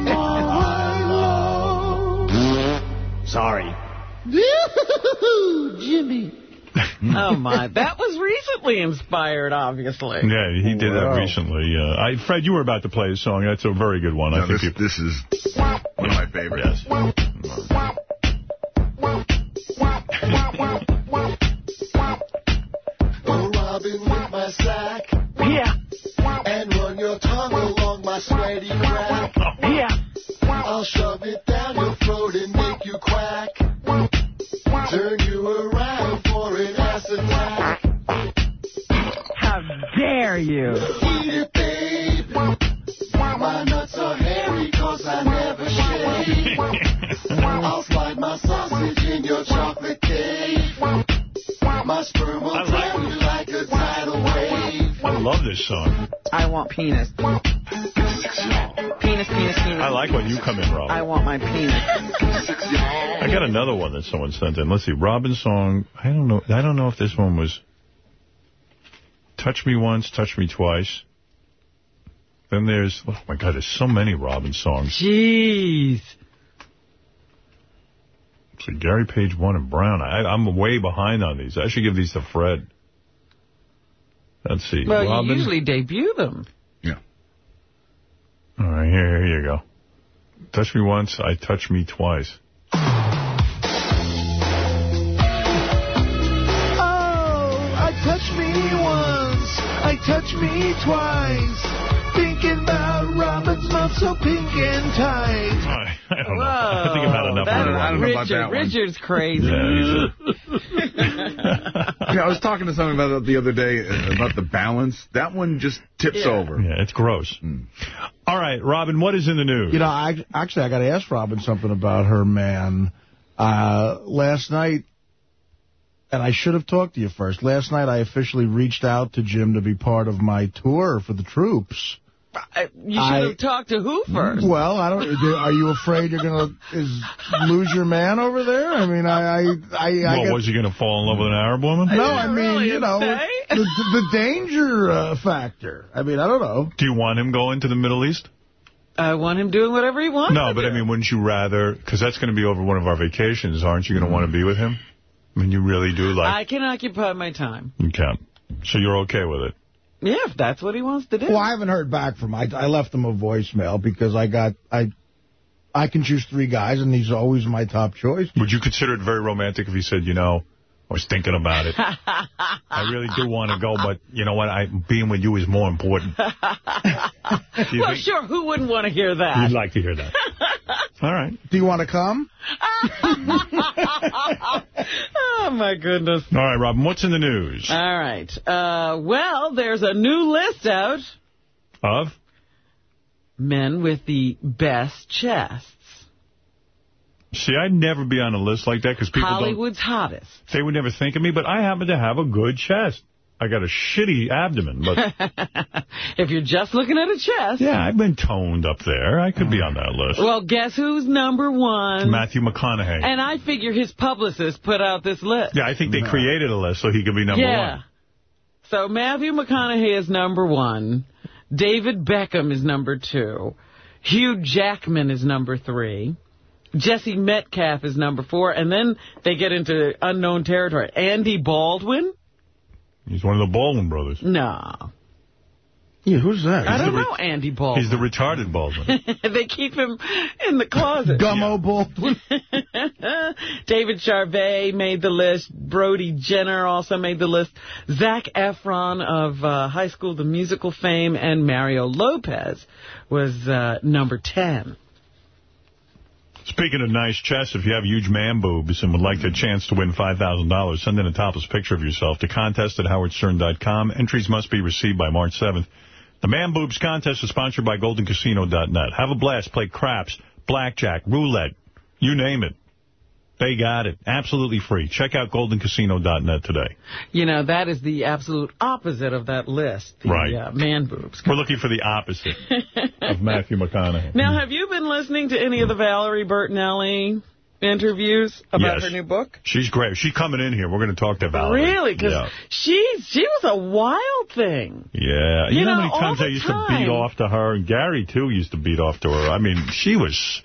[SPEAKER 50] My love.
[SPEAKER 54] Sorry.
[SPEAKER 50] Jimmy.
[SPEAKER 4] oh, my. That was recently inspired, obviously.
[SPEAKER 1] Yeah, he did that recently. Uh, I, Fred, you were about to play a song. That's a very good one. I think
[SPEAKER 2] this,
[SPEAKER 1] you...
[SPEAKER 2] this is one of my favorites.
[SPEAKER 50] Go robbing with my sack.
[SPEAKER 4] Yeah.
[SPEAKER 50] And run your tongue along my sweaty crack.
[SPEAKER 4] Yeah.
[SPEAKER 50] I'll shove it down your throat and make you quack. Turn you around for an ass attack.
[SPEAKER 4] How dare you?
[SPEAKER 50] Eat it, babe. My nuts are hairy cause I never. I'll slide my sausage in your chocolate cake. My sperm will drown you like a tidal wave.
[SPEAKER 1] I love this song.
[SPEAKER 4] I want penis. Penis, penis, penis.
[SPEAKER 1] I like when you come in, Rob.
[SPEAKER 4] I want my penis.
[SPEAKER 1] I got another one that someone sent in. Let's see. Robin's song. I don't know. I don't know if this one was Touch Me Once, Touch Me Twice. Then there's, oh my God, there's so many Robin songs.
[SPEAKER 4] Jeez.
[SPEAKER 1] So Gary Page 1 and Brown. I, I'm way behind on these. I should give these to Fred. Let's see.
[SPEAKER 4] Well,
[SPEAKER 1] Robin.
[SPEAKER 4] you usually debut them. Yeah.
[SPEAKER 1] All right, here, here you go. Touch me once, I touch me twice.
[SPEAKER 50] Oh, I touch me once, I touch me twice. Thinking about Robin's mouth so pink and tight.
[SPEAKER 1] I don't know. I think I've had enough
[SPEAKER 4] that
[SPEAKER 1] of
[SPEAKER 4] is
[SPEAKER 1] Robin.
[SPEAKER 2] I don't know about that one.
[SPEAKER 4] Richard's crazy.
[SPEAKER 1] Yeah,
[SPEAKER 2] Yeah, I was talking to someone about it the other day uh, about the balance. That one just tips
[SPEAKER 4] Yeah.
[SPEAKER 2] over.
[SPEAKER 1] yeah, it's gross. All right, Robin, what is in the news?
[SPEAKER 5] You know, I, actually, I got to ask Robin something about her man. Uh, last night, and I should have talked to you first. Last night, I officially reached out to Jim to be part of my tour for the troops.
[SPEAKER 4] I- You should
[SPEAKER 5] I-
[SPEAKER 4] have talked to who first?
[SPEAKER 5] Well, I don't. do- Are you afraid you're gonna is lose your man over there? I mean, I, I, I, I
[SPEAKER 1] what,
[SPEAKER 5] get-
[SPEAKER 1] was he going to fall in love with an Arab woman?
[SPEAKER 5] no, I mean,
[SPEAKER 4] really
[SPEAKER 5] you know, the, the danger uh, factor. I mean, I don't know.
[SPEAKER 1] Do you want him going to the Middle East?
[SPEAKER 4] I want him doing whatever he wants.
[SPEAKER 1] No,
[SPEAKER 4] to
[SPEAKER 1] but I mean, wouldn't you rather, because that's going to be over one of our vacations, aren't you going to want to be with him? I mean, you really do like,
[SPEAKER 4] I can occupy my time.
[SPEAKER 1] you can. So you're okay with it?
[SPEAKER 4] Yeah, if that's what he wants to do.
[SPEAKER 5] Well, I haven't heard back from him. I, I left him a voicemail because I got I I can choose three guys, and he's always my top choice.
[SPEAKER 1] Would you consider it very romantic if he said, you know, I was thinking about it. I really do want to go, but you know what? I being with you is more important. Do
[SPEAKER 4] well,
[SPEAKER 1] think-
[SPEAKER 4] sure, who wouldn't want to hear that?
[SPEAKER 1] You'd like to hear that. All right.
[SPEAKER 5] Do you want to come?
[SPEAKER 4] oh, my goodness.
[SPEAKER 1] All right, Robin, what's in the news?
[SPEAKER 4] All right. Uh, well, there's a new list out.
[SPEAKER 1] Of?
[SPEAKER 4] Men with the best chests.
[SPEAKER 1] See, I'd never be on a list like that because people
[SPEAKER 4] Hollywood's hottest.
[SPEAKER 1] don't, they would never think of me, but I happen to have a good chest. I got a shitty abdomen, but
[SPEAKER 4] if you're just looking at a chest.
[SPEAKER 1] yeah, I've been toned up there. I could be on that list.
[SPEAKER 4] Well, guess who's number one?
[SPEAKER 1] Matthew McConaughey.
[SPEAKER 4] And I figure his publicist put out this list.
[SPEAKER 1] yeah, I think they created a list so he could be number one.
[SPEAKER 4] yeah.
[SPEAKER 1] one.
[SPEAKER 4] So Matthew McConaughey is number one. David Beckham is number two. Hugh Jackman is number three. Jesse Metcalfe is number four. And then they get into unknown territory. Andy Baldwin?
[SPEAKER 1] He's one of the Baldwin brothers.
[SPEAKER 4] No.
[SPEAKER 5] Yeah, who's that?
[SPEAKER 4] I don't know Andy Baldwin.
[SPEAKER 1] He's the retarded Baldwin.
[SPEAKER 4] they keep him in the closet.
[SPEAKER 5] Gummo Baldwin.
[SPEAKER 4] David Charvet made the list. Brody Jenner also made the list. Zac Efron of uh, High School the Musical fame and Mario Lopez was uh, number 10.
[SPEAKER 1] Speaking of nice chests, if you have huge man boobs and would like a chance to win $5,000, send in a topless picture of yourself to contest at howardstern.com. Entries must be received by March 7th. The Man Boobs contest is sponsored by GoldenCasino.net. Have a blast. Play craps, blackjack, roulette, you name it. They got it. Absolutely free. Check out GoldenCasino.net today.
[SPEAKER 4] You know, that is the absolute opposite of that list. The,
[SPEAKER 1] Right.
[SPEAKER 4] Uh, man boobs.
[SPEAKER 1] We're looking for the opposite of Matthew McConaughey.
[SPEAKER 4] Now, have you been listening to any of the Valerie Bertinelli interviews about
[SPEAKER 1] Yes.
[SPEAKER 4] her new book?
[SPEAKER 1] She's great. She's coming in here. We're going to talk to Valerie.
[SPEAKER 4] Really? Because
[SPEAKER 1] Yeah.
[SPEAKER 4] she, she was a wild thing.
[SPEAKER 1] Yeah. You,
[SPEAKER 4] You
[SPEAKER 1] know,
[SPEAKER 4] know,
[SPEAKER 1] how many times I used
[SPEAKER 4] time.
[SPEAKER 1] to beat off to her? And Gary, too, used to beat off to her. I mean, she was,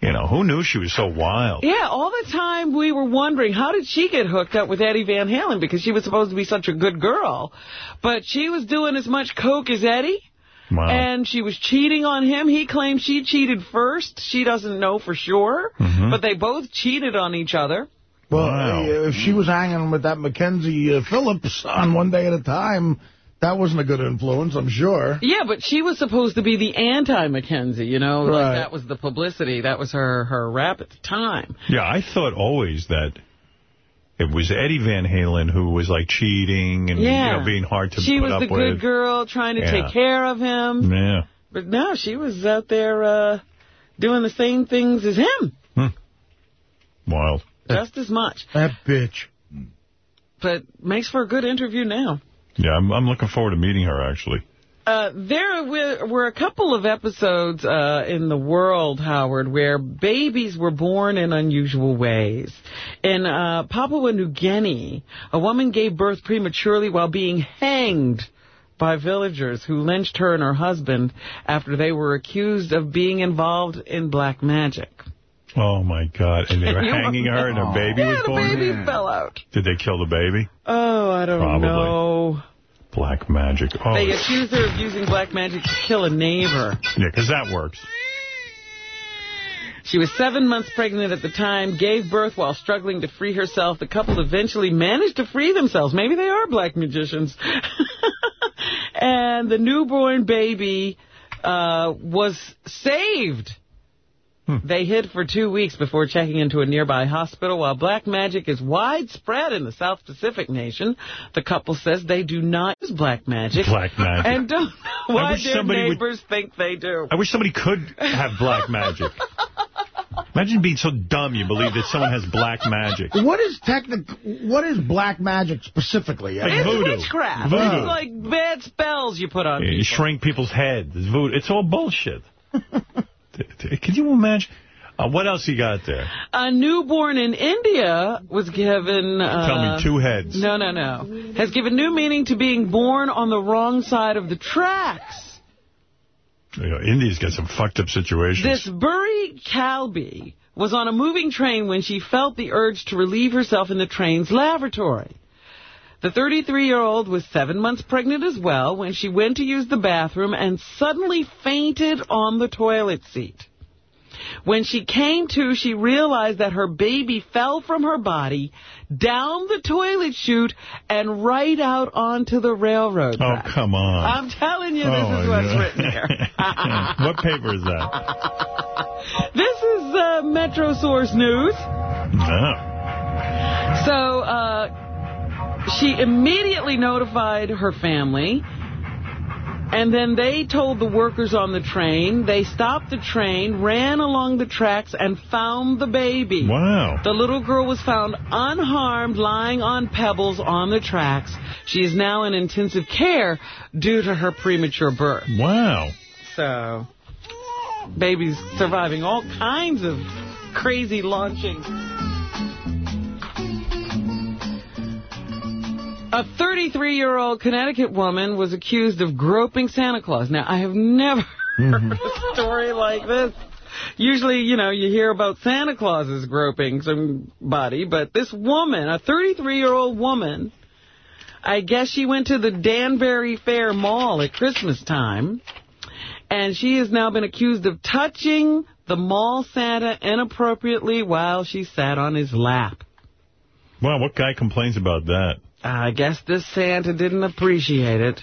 [SPEAKER 1] you know, who knew she was so wild?
[SPEAKER 4] Yeah, all the time we were wondering, how did she get hooked up with Eddie Van Halen? Because she was supposed to be such a good girl. But she was doing as much coke as Eddie.
[SPEAKER 1] Wow.
[SPEAKER 4] And she was cheating on him. He claimed she cheated first. She doesn't know for sure.
[SPEAKER 1] Mm-hmm.
[SPEAKER 4] But they both cheated on each other.
[SPEAKER 5] Well, uh, if she was hanging with that Mackenzie uh, Phillips on one day at a time, that wasn't a good influence, I'm sure.
[SPEAKER 4] Yeah, but she was supposed to be the anti-Mackenzie, you know?
[SPEAKER 5] Right.
[SPEAKER 4] Like that was the publicity. That was her, her rap at the time.
[SPEAKER 1] Yeah, I thought always that it was Eddie Van Halen who was, like, cheating and,
[SPEAKER 4] Yeah.
[SPEAKER 1] you know, being hard to
[SPEAKER 4] She
[SPEAKER 1] put
[SPEAKER 4] was
[SPEAKER 1] up
[SPEAKER 4] the
[SPEAKER 1] with.
[SPEAKER 4] good girl trying to
[SPEAKER 1] Yeah.
[SPEAKER 4] take care of him.
[SPEAKER 1] Yeah.
[SPEAKER 4] But no, she was out there uh, doing the same things as him, Hmm.
[SPEAKER 1] Wild.
[SPEAKER 4] just as much.
[SPEAKER 5] That bitch.
[SPEAKER 4] But makes for a good interview now.
[SPEAKER 1] Yeah, I'm, I'm looking forward to meeting her, actually.
[SPEAKER 4] Uh, there were, were a couple of episodes uh, in the world, Howard, where babies were born in unusual ways. In uh, Papua New Guinea, a woman gave birth prematurely while being hanged by villagers who lynched her and her husband after they were accused of being involved in black magic.
[SPEAKER 1] Oh, my God. And they were hanging her and her baby
[SPEAKER 4] yeah,
[SPEAKER 1] was
[SPEAKER 4] the
[SPEAKER 1] born?
[SPEAKER 4] baby fell out.
[SPEAKER 1] Did they kill the baby?
[SPEAKER 4] Oh, I don't
[SPEAKER 1] Probably.
[SPEAKER 4] know.
[SPEAKER 1] Black magic. Oh,
[SPEAKER 4] They accused her of using black magic to kill a neighbor.
[SPEAKER 1] yeah, because that works.
[SPEAKER 4] She was seven months pregnant at the time, gave birth while struggling to free herself. The couple eventually managed to free themselves. Maybe they are black magicians. and the newborn baby uh, was saved. Hmm. They hid for two weeks before checking into a nearby hospital. While black magic is widespread in the South Pacific nation, the couple says they do not use black magic.
[SPEAKER 1] Black magic.
[SPEAKER 4] And don't know why
[SPEAKER 1] wish
[SPEAKER 4] their
[SPEAKER 1] somebody would-
[SPEAKER 4] neighbors think they do.
[SPEAKER 1] I wish somebody could have black magic. Imagine being so dumb you believe that someone has black magic.
[SPEAKER 5] What is technic? What is black magic specifically?
[SPEAKER 1] Like
[SPEAKER 4] It's
[SPEAKER 1] voodoo.
[SPEAKER 4] witchcraft.
[SPEAKER 1] Voodoo.
[SPEAKER 4] It's like bad spells you put on
[SPEAKER 1] Yeah,
[SPEAKER 4] people.
[SPEAKER 1] you shrink people's heads. It's voodoo. It's all bullshit. Can you imagine? Uh, what else you got there?
[SPEAKER 4] A newborn in India was given... Uh,
[SPEAKER 1] Tell me two heads.
[SPEAKER 4] No, no, no. Has given new meaning to being born on the wrong side of the tracks.
[SPEAKER 1] You know, India's got some fucked up situations.
[SPEAKER 4] This Burry Calby was on a moving train when she felt the urge to relieve herself in the train's lavatory. The 33-year-old was seven months pregnant as well when she went to use the bathroom and suddenly fainted on the toilet seat. When she came to, she realized that her baby fell from her body down the toilet chute and right out onto the railroad
[SPEAKER 1] oh,
[SPEAKER 4] track.
[SPEAKER 1] come on.
[SPEAKER 4] I'm telling you, this
[SPEAKER 1] Oh,
[SPEAKER 4] is what's
[SPEAKER 1] yeah.
[SPEAKER 4] written here.
[SPEAKER 1] what paper is that?
[SPEAKER 4] This is uh, Metro Source News.
[SPEAKER 1] No.
[SPEAKER 4] So uh, she immediately notified her family, and then they told the workers on the train. They stopped the train, ran along the tracks, and found the baby.
[SPEAKER 1] Wow.
[SPEAKER 4] The little girl was found unharmed, lying on pebbles on the tracks. She is now in intensive care due to her premature birth.
[SPEAKER 1] Wow.
[SPEAKER 4] So, baby's surviving all kinds of crazy launchings. A 33-year-old Connecticut woman was accused of groping Santa Claus. Now, I have never mm-hmm. heard a story like this. Usually, you know, you hear about Santa Claus's groping somebody, but this woman, a 33-year-old woman, I guess she went to the Danbury Fair Mall at Christmas time, and she has now been accused of touching the mall Santa inappropriately while she sat on his lap.
[SPEAKER 1] Wow, what guy complains about that?
[SPEAKER 4] I guess this Santa didn't appreciate it.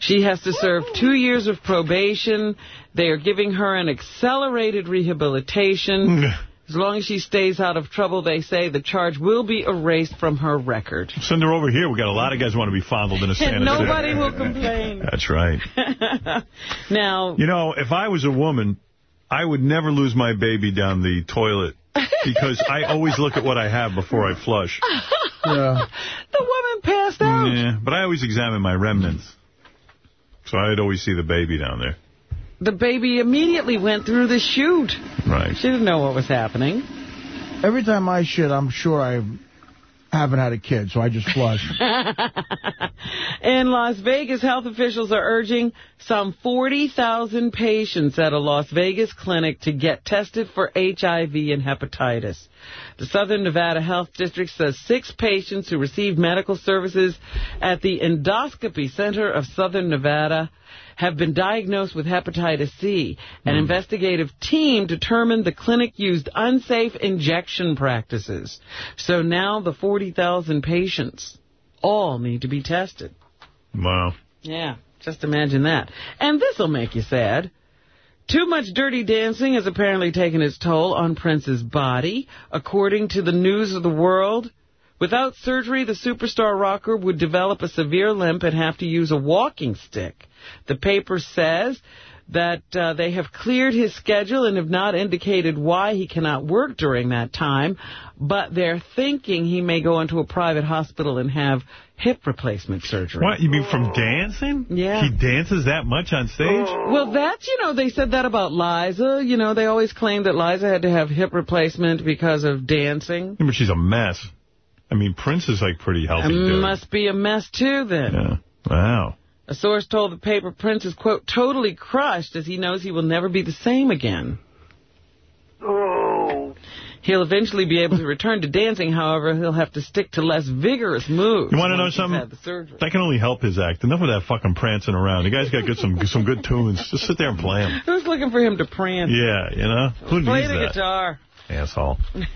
[SPEAKER 4] She has to serve two years of probation. They are giving her an accelerated rehabilitation. Mm. As long as she stays out of trouble, they say the charge will be erased from her record.
[SPEAKER 1] Send her over here. We got a lot of guys who want to be fondled in a Santa
[SPEAKER 4] And nobody will complain.
[SPEAKER 1] That's right.
[SPEAKER 4] now,
[SPEAKER 1] You know, if I was a woman, I would never lose my baby down the toilet because I always look at what I have before I flush.
[SPEAKER 5] Yeah.
[SPEAKER 4] the woman passed out.
[SPEAKER 1] Yeah, but I always examine my remnants. So I'd always see the baby down there.
[SPEAKER 4] The baby immediately went through the chute.
[SPEAKER 1] Right.
[SPEAKER 4] She didn't know what was happening.
[SPEAKER 5] Every time I shit, I'm sure I haven't had a kid, so I just flush.
[SPEAKER 4] In Las Vegas, health officials are urging some 40,000 patients at a Las Vegas clinic to get tested for HIV and hepatitis. The Southern Nevada Health District says six patients who received medical services at the Endoscopy Center of Southern Nevada have been diagnosed with hepatitis C. An hmm. investigative team determined the clinic used unsafe injection practices. So now the 40,000 patients all need to be tested.
[SPEAKER 1] Wow.
[SPEAKER 4] Yeah, just imagine that. And this will make you sad. Too much dirty dancing has apparently taken its toll on Prince's body. According to the News of the World, without surgery, the superstar rocker would develop a severe limp and have to use a walking stick. The paper says that uh, they have cleared his schedule and have not indicated why he cannot work during that time, but they're thinking he may go into a private hospital and have hip replacement surgery.
[SPEAKER 1] What, you mean from dancing?
[SPEAKER 4] Yeah.
[SPEAKER 1] He dances that much on stage?
[SPEAKER 4] Well, that's, you know, they said that about Liza. You know, they always claimed that Liza had to have hip replacement because of dancing.
[SPEAKER 1] Yeah, but she's a mess. I mean, Prince is like pretty healthy.
[SPEAKER 4] Must be a mess, too, then.
[SPEAKER 1] Yeah. Wow.
[SPEAKER 4] A source told the paper Prince is, quote, totally crushed as he knows he will never be the same again.
[SPEAKER 45] Oh.
[SPEAKER 4] He'll eventually be able to return to dancing, however, he'll have to stick to less vigorous moves.
[SPEAKER 1] You want to know something?
[SPEAKER 4] had the surgery.
[SPEAKER 1] That can only help his act. Enough of that fucking prancing around. The guy's got good, some some good tunes. Just sit there and play them.
[SPEAKER 4] Who's looking for him to prance?
[SPEAKER 1] Yeah, you know? Who
[SPEAKER 4] Play
[SPEAKER 1] needs
[SPEAKER 4] the guitar.
[SPEAKER 1] Asshole.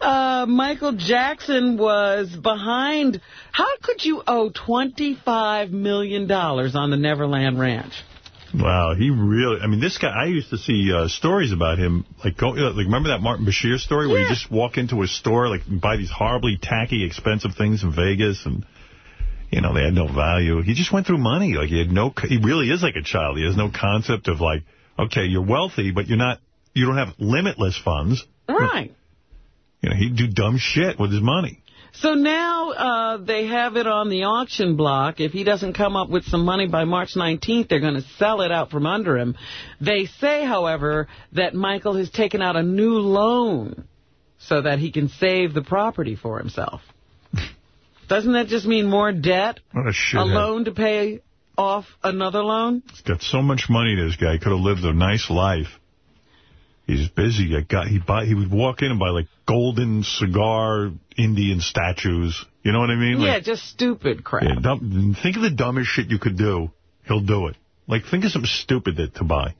[SPEAKER 4] Uh, Michael Jackson was behind. How could you owe $25 million on the Neverland Ranch?
[SPEAKER 1] Wow, he really, I mean, this guy, I used to see uh, stories about him, like, go, uh, like, remember that Martin Bashir story where you just walk into a store, like, and buy these horribly tacky, expensive things in Vegas, and, you know, they had no value. He just went through money. Like, he had no, he really is like a child. He has no concept of, like, okay, you're wealthy, but you're not, you don't have limitless funds.
[SPEAKER 4] Right.
[SPEAKER 1] You know, he'd do dumb shit with his money.
[SPEAKER 4] So now uh, they have it on the auction block. If he doesn't come up with some money by March 19th, they're going to sell it out from under him. They say, however, that Michael has taken out a new loan so that he can save the property for himself. Doesn't that just mean more debt?
[SPEAKER 1] What a
[SPEAKER 4] A loan to pay off another loan?
[SPEAKER 1] He's got so much money, this guy. He could have lived a nice life. He's busy. He got he buy he would walk in and buy like golden cigar Indian statues. You know what I mean?
[SPEAKER 4] yeah,
[SPEAKER 1] Like,
[SPEAKER 4] just stupid crap.
[SPEAKER 1] yeah, dumb, think of the dumbest shit you could do. He'll do it. Like think of something stupid that to buy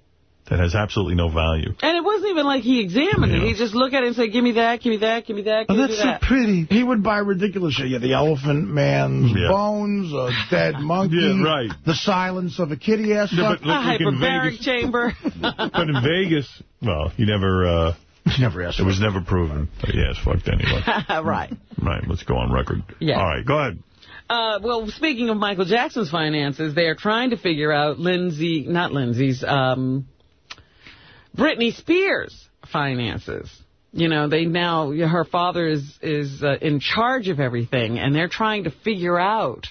[SPEAKER 1] that has absolutely no value.
[SPEAKER 4] And it wasn't even like he examined it.
[SPEAKER 1] Yeah.
[SPEAKER 4] He just look at it and say, give me that, give me that, give me that, give me that.
[SPEAKER 1] pretty.
[SPEAKER 5] He would buy ridiculous shit. Yeah, the elephant man's
[SPEAKER 1] Yeah.
[SPEAKER 5] bones, a dead monkey,
[SPEAKER 1] Yeah, right.
[SPEAKER 5] the silence of a kitty ass
[SPEAKER 1] Yeah,
[SPEAKER 5] fuck.
[SPEAKER 1] but look,
[SPEAKER 4] a
[SPEAKER 1] like in
[SPEAKER 4] hyperbaric
[SPEAKER 1] Vegas-
[SPEAKER 4] chamber.
[SPEAKER 1] But in Vegas, well, he never, uh,
[SPEAKER 5] never asked.
[SPEAKER 1] it was never proven. But yeah, it's fucked anyway.
[SPEAKER 4] right.
[SPEAKER 1] right, let's go on record.
[SPEAKER 4] Yeah.
[SPEAKER 1] All right, go ahead.
[SPEAKER 4] Uh, well, speaking of Michael Jackson's finances, they are trying to figure out Lindsay, not Lindsay's, um, Britney Spears' finances. You know, they now, her father is, is uh, in charge of everything, and they're trying to figure out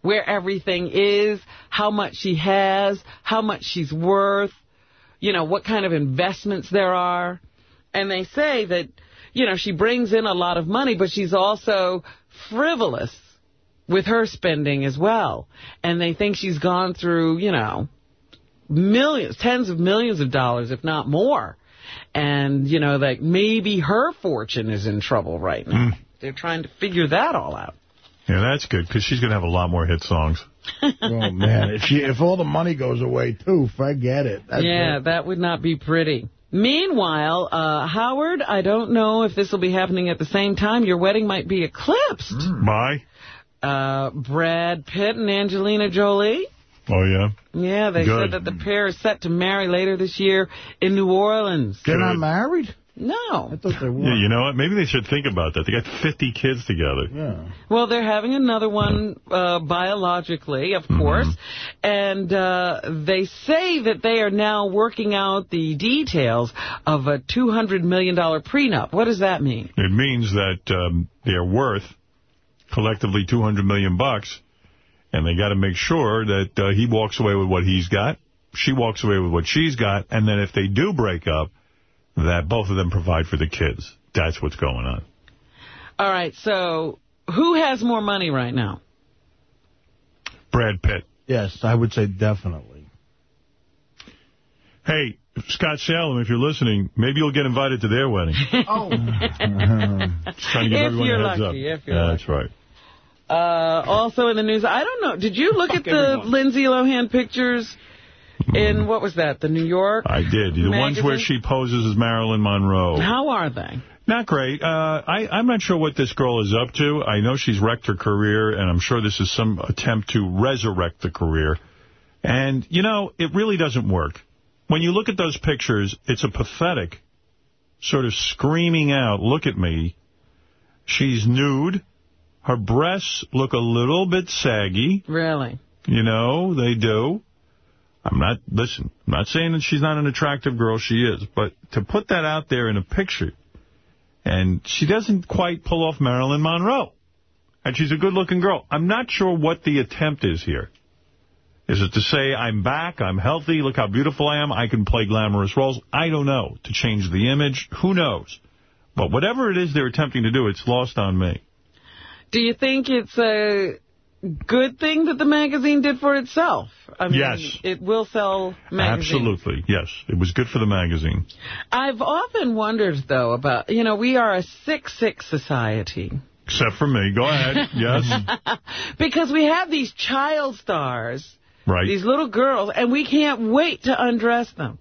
[SPEAKER 4] where everything is, how much she has, how much she's worth, you know, what kind of investments there are. And they say that, you know, she brings in a lot of money, but she's also frivolous with her spending as well. And they think she's gone through, you know, millions, tens of millions of dollars, if not more. And, you know, that maybe her fortune is in trouble right now. They're trying to figure that all out.
[SPEAKER 1] Yeah, that's good, because she's going to have a lot more hit songs.
[SPEAKER 5] Oh man, if she, if all the money goes away too, forget it. That's
[SPEAKER 4] yeah,
[SPEAKER 5] it.
[SPEAKER 4] that would not be pretty. Meanwhile, uh, Howard, I don't know if this will be happening at the same time. Your wedding might be eclipsed.
[SPEAKER 1] Bye.
[SPEAKER 4] Uh, Brad Pitt and Angelina Jolie.
[SPEAKER 1] Oh, yeah?
[SPEAKER 4] Yeah, they
[SPEAKER 1] Good.
[SPEAKER 4] said that the pair is set to marry later this year in New Orleans.
[SPEAKER 5] They're not married.
[SPEAKER 4] No.
[SPEAKER 5] I thought they were.
[SPEAKER 1] Yeah, you know what? Maybe they should think about that. They got 50 kids together.
[SPEAKER 5] Yeah.
[SPEAKER 4] Well, they're having another one uh, biologically, of course. And uh, they say that they are now working out the details of a $200 million prenup. What does that mean?
[SPEAKER 1] It means that um, they're worth collectively 200 million bucks, and they got to make sure that uh, he walks away with what he's got, she walks away with what she's got, and then if they do break up, that both of them provide for the kids. That's what's going on.
[SPEAKER 4] All right, so who has more money right now?
[SPEAKER 1] Brad Pitt.
[SPEAKER 5] Yes, I would say definitely.
[SPEAKER 1] Hey, Scott Salem, if you're listening, maybe you'll get invited to their wedding.
[SPEAKER 5] oh.
[SPEAKER 1] Just trying to give
[SPEAKER 4] If
[SPEAKER 1] everyone a heads
[SPEAKER 4] lucky,
[SPEAKER 1] up.
[SPEAKER 4] if you're
[SPEAKER 1] Yeah,
[SPEAKER 4] lucky.
[SPEAKER 1] That's right.
[SPEAKER 4] Uh, also in the news, I don't know. Did you look at the
[SPEAKER 1] everyone.
[SPEAKER 4] Lindsay Lohan pictures in, what was that, the New York?
[SPEAKER 1] I did. The ones where she poses as Marilyn Monroe.
[SPEAKER 4] How are they?
[SPEAKER 1] Not great. Uh, I, I'm not sure what this girl is up to. I know she's wrecked her career, and I'm sure this is some attempt to resurrect the career. And, you know, it really doesn't work. When you look at those pictures, it's a pathetic sort of screaming out, look at me. She's nude. Her breasts look a little bit saggy.
[SPEAKER 4] Really?
[SPEAKER 1] You know, they do. I'm not, listen, I'm not saying that she's not an attractive girl. She is. But to put that out there in a picture, and she doesn't quite pull off Marilyn Monroe. And she's a good-looking girl. I'm not sure what the attempt is here. Is it to say, I'm back, I'm healthy, look how beautiful I am, I can play glamorous roles? I don't know. To change the image? Who knows? But whatever it is they're attempting to do, it's lost on me.
[SPEAKER 4] Do you think it's a good thing that the magazine did for itself? I mean,
[SPEAKER 1] Yes.
[SPEAKER 4] It will sell magazines.
[SPEAKER 1] Absolutely, yes. It was good for the magazine.
[SPEAKER 4] I've often wondered, though, about, you know, we are a sick, sick society.
[SPEAKER 1] Except for me. Go ahead. Yes.
[SPEAKER 4] Because we have these child stars,
[SPEAKER 1] Right.
[SPEAKER 4] these little girls, and we can't wait to undress them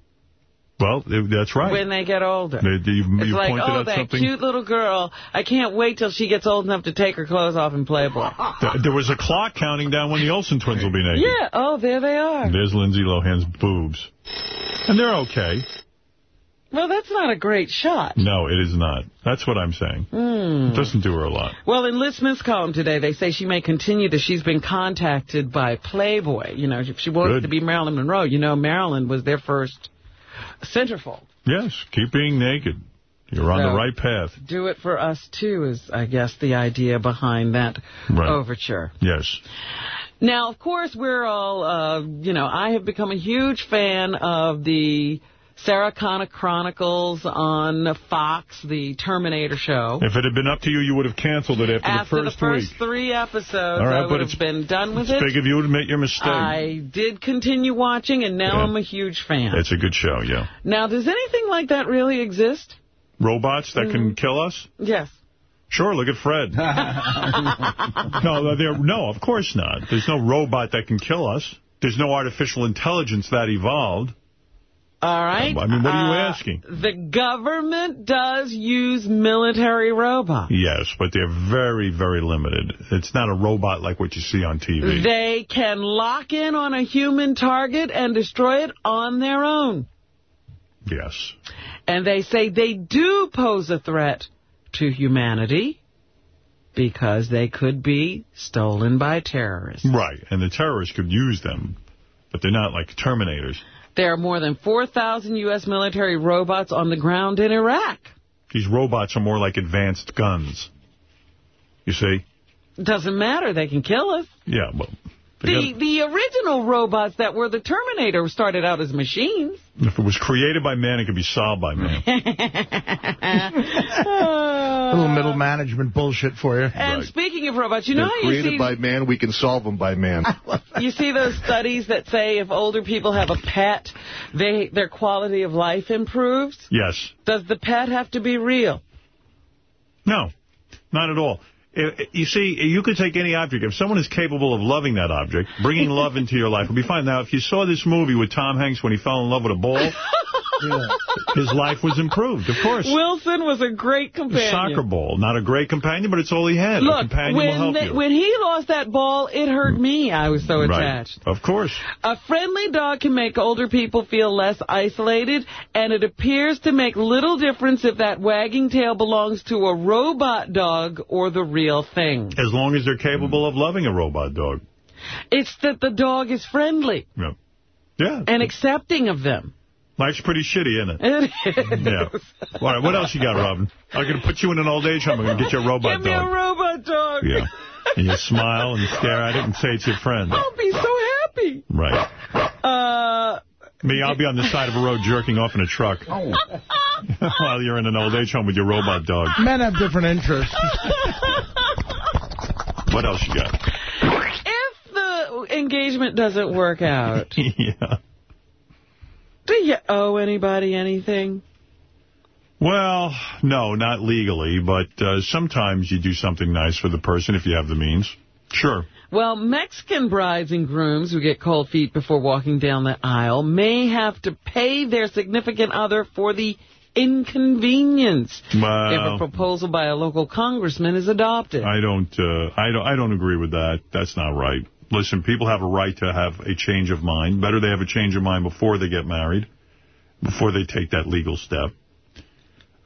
[SPEAKER 1] Well, that's right.
[SPEAKER 4] when they get older.
[SPEAKER 1] They- You've,
[SPEAKER 4] It's
[SPEAKER 1] you've
[SPEAKER 4] like, oh, that
[SPEAKER 1] something.
[SPEAKER 4] cute little girl. I can't wait till she gets old enough to take her clothes off in Playboy.
[SPEAKER 1] Th- There was a clock counting down when the Olsen twins will be naked.
[SPEAKER 4] Yeah, oh, there they are.
[SPEAKER 1] There's Lindsay Lohan's boobs. And they're okay.
[SPEAKER 4] Well, that's not a great shot.
[SPEAKER 1] No, it is not. That's what I'm saying.
[SPEAKER 4] Hmm.
[SPEAKER 1] It doesn't do her a lot.
[SPEAKER 4] Well, in Liz Smith's column today, they say she may continue that she's been contacted by Playboy. You know, if she wanted
[SPEAKER 1] Good.
[SPEAKER 4] to be Marilyn Monroe, you know, Marilyn was their first centerfold.
[SPEAKER 1] Yes, keep being naked. You're on
[SPEAKER 4] So-
[SPEAKER 1] the right path.
[SPEAKER 4] Do it for us, too, is, I guess, the idea behind that
[SPEAKER 1] Right.
[SPEAKER 4] overture.
[SPEAKER 1] Yes.
[SPEAKER 4] Now, of course, we're all, uh, you know, I have become a huge fan of the Sarah Connor Chronicles on Fox, the Terminator show.
[SPEAKER 1] If it had been up to you, you would have canceled it after,
[SPEAKER 4] After
[SPEAKER 1] the first week.
[SPEAKER 4] three episodes,
[SPEAKER 1] All right,
[SPEAKER 4] I would
[SPEAKER 1] it's-
[SPEAKER 4] have been done with
[SPEAKER 1] It's
[SPEAKER 4] it.
[SPEAKER 1] big of you to admit your mistake.
[SPEAKER 4] I did continue watching, and now
[SPEAKER 1] Yeah.
[SPEAKER 4] I'm a huge fan.
[SPEAKER 1] It's a good show, yeah.
[SPEAKER 4] Now, does anything like that really exist?
[SPEAKER 1] Robots that
[SPEAKER 4] Mm-hmm.
[SPEAKER 1] can kill us?
[SPEAKER 4] Yes.
[SPEAKER 1] Sure, look at Fred. no, there, no, of course not. There's no robot that can kill us. There's no artificial intelligence that evolved.
[SPEAKER 4] All right.
[SPEAKER 1] I mean, what are you
[SPEAKER 4] Uh,
[SPEAKER 1] asking?
[SPEAKER 4] The government does use military robots.
[SPEAKER 1] Yes, but they're very, very limited. It's not a robot like what you see on TV.
[SPEAKER 4] They can lock in on a human target and destroy it on their own.
[SPEAKER 1] Yes.
[SPEAKER 4] And they say they do pose a threat to humanity because they could be stolen by terrorists.
[SPEAKER 1] Right, and the terrorists could use them, but they're not like Terminators.
[SPEAKER 4] There are more than 4,000 U.S. military robots on the ground in Iraq.
[SPEAKER 1] These robots are more like advanced guns. You see?
[SPEAKER 4] Doesn't matter. They can kill us.
[SPEAKER 1] Yeah, well,
[SPEAKER 4] The, the original robots that were the Terminator started out as machines.
[SPEAKER 1] if it was created by man, it could be solved by man.
[SPEAKER 5] A little middle management bullshit for you.
[SPEAKER 4] And speaking of robots, you know
[SPEAKER 55] They're
[SPEAKER 4] how you
[SPEAKER 55] created by man, we can solve them by man.
[SPEAKER 4] you see those studies that say if older people have a pet, they their quality of life improves?
[SPEAKER 1] Yes.
[SPEAKER 4] Does the pet have to be real?
[SPEAKER 1] No, not at all. You see, you could take any object. If someone is capable of loving that object, bringing love into your life, will be fine. Now, if you saw this movie with Tom Hanks when he fell in love with a ball, his life was improved, of course.
[SPEAKER 4] Wilson was a great companion.
[SPEAKER 1] soccer ball, not a great companion, but it's all he had. a
[SPEAKER 4] Look, when,
[SPEAKER 1] you.
[SPEAKER 4] when he lost that ball, it hurt me. I was so attached. right.
[SPEAKER 1] Of course.
[SPEAKER 4] A friendly dog can make older people feel less isolated, and it appears to make little difference if that wagging tail belongs to a robot dog or the real thing.
[SPEAKER 1] As long as they're capable of loving a robot dog.
[SPEAKER 4] It's that the dog is friendly
[SPEAKER 1] Yeah. Yeah.
[SPEAKER 4] and accepting of them.
[SPEAKER 1] Life's pretty shitty, isn't it?
[SPEAKER 4] It is.
[SPEAKER 1] Yeah. All right, what else you got, Robin? I'm going to put you in an old age home. I'm going to get you a robot dog.
[SPEAKER 4] Give me
[SPEAKER 1] dog.
[SPEAKER 4] a robot dog.
[SPEAKER 1] Yeah. And you smile and stare at it and say it's your friend.
[SPEAKER 4] I'll be so happy.
[SPEAKER 1] Right.
[SPEAKER 4] Uh,
[SPEAKER 1] Me, I'll be on the side of a road jerking off in a truck. Oh. While you're in an old age home with your robot dog.
[SPEAKER 5] Men have different interests.
[SPEAKER 1] What else you got?
[SPEAKER 4] If the engagement doesn't work out,
[SPEAKER 1] yeah.
[SPEAKER 4] Do you owe anybody anything?
[SPEAKER 1] Well, no, not legally, but uh, sometimes you do something nice for the person if you have the means. Sure.
[SPEAKER 4] Well, Mexican brides and grooms who get cold feet before walking down the aisle may have to pay their significant other for the inconvenience
[SPEAKER 1] Well-
[SPEAKER 4] if a proposal by a local congressman is adopted.
[SPEAKER 1] I don't, uh, I don't, I don't agree with that. That's not right. Listen, people have a right to have a change of mind. Better they have a change of mind before they get married, before they take that legal step.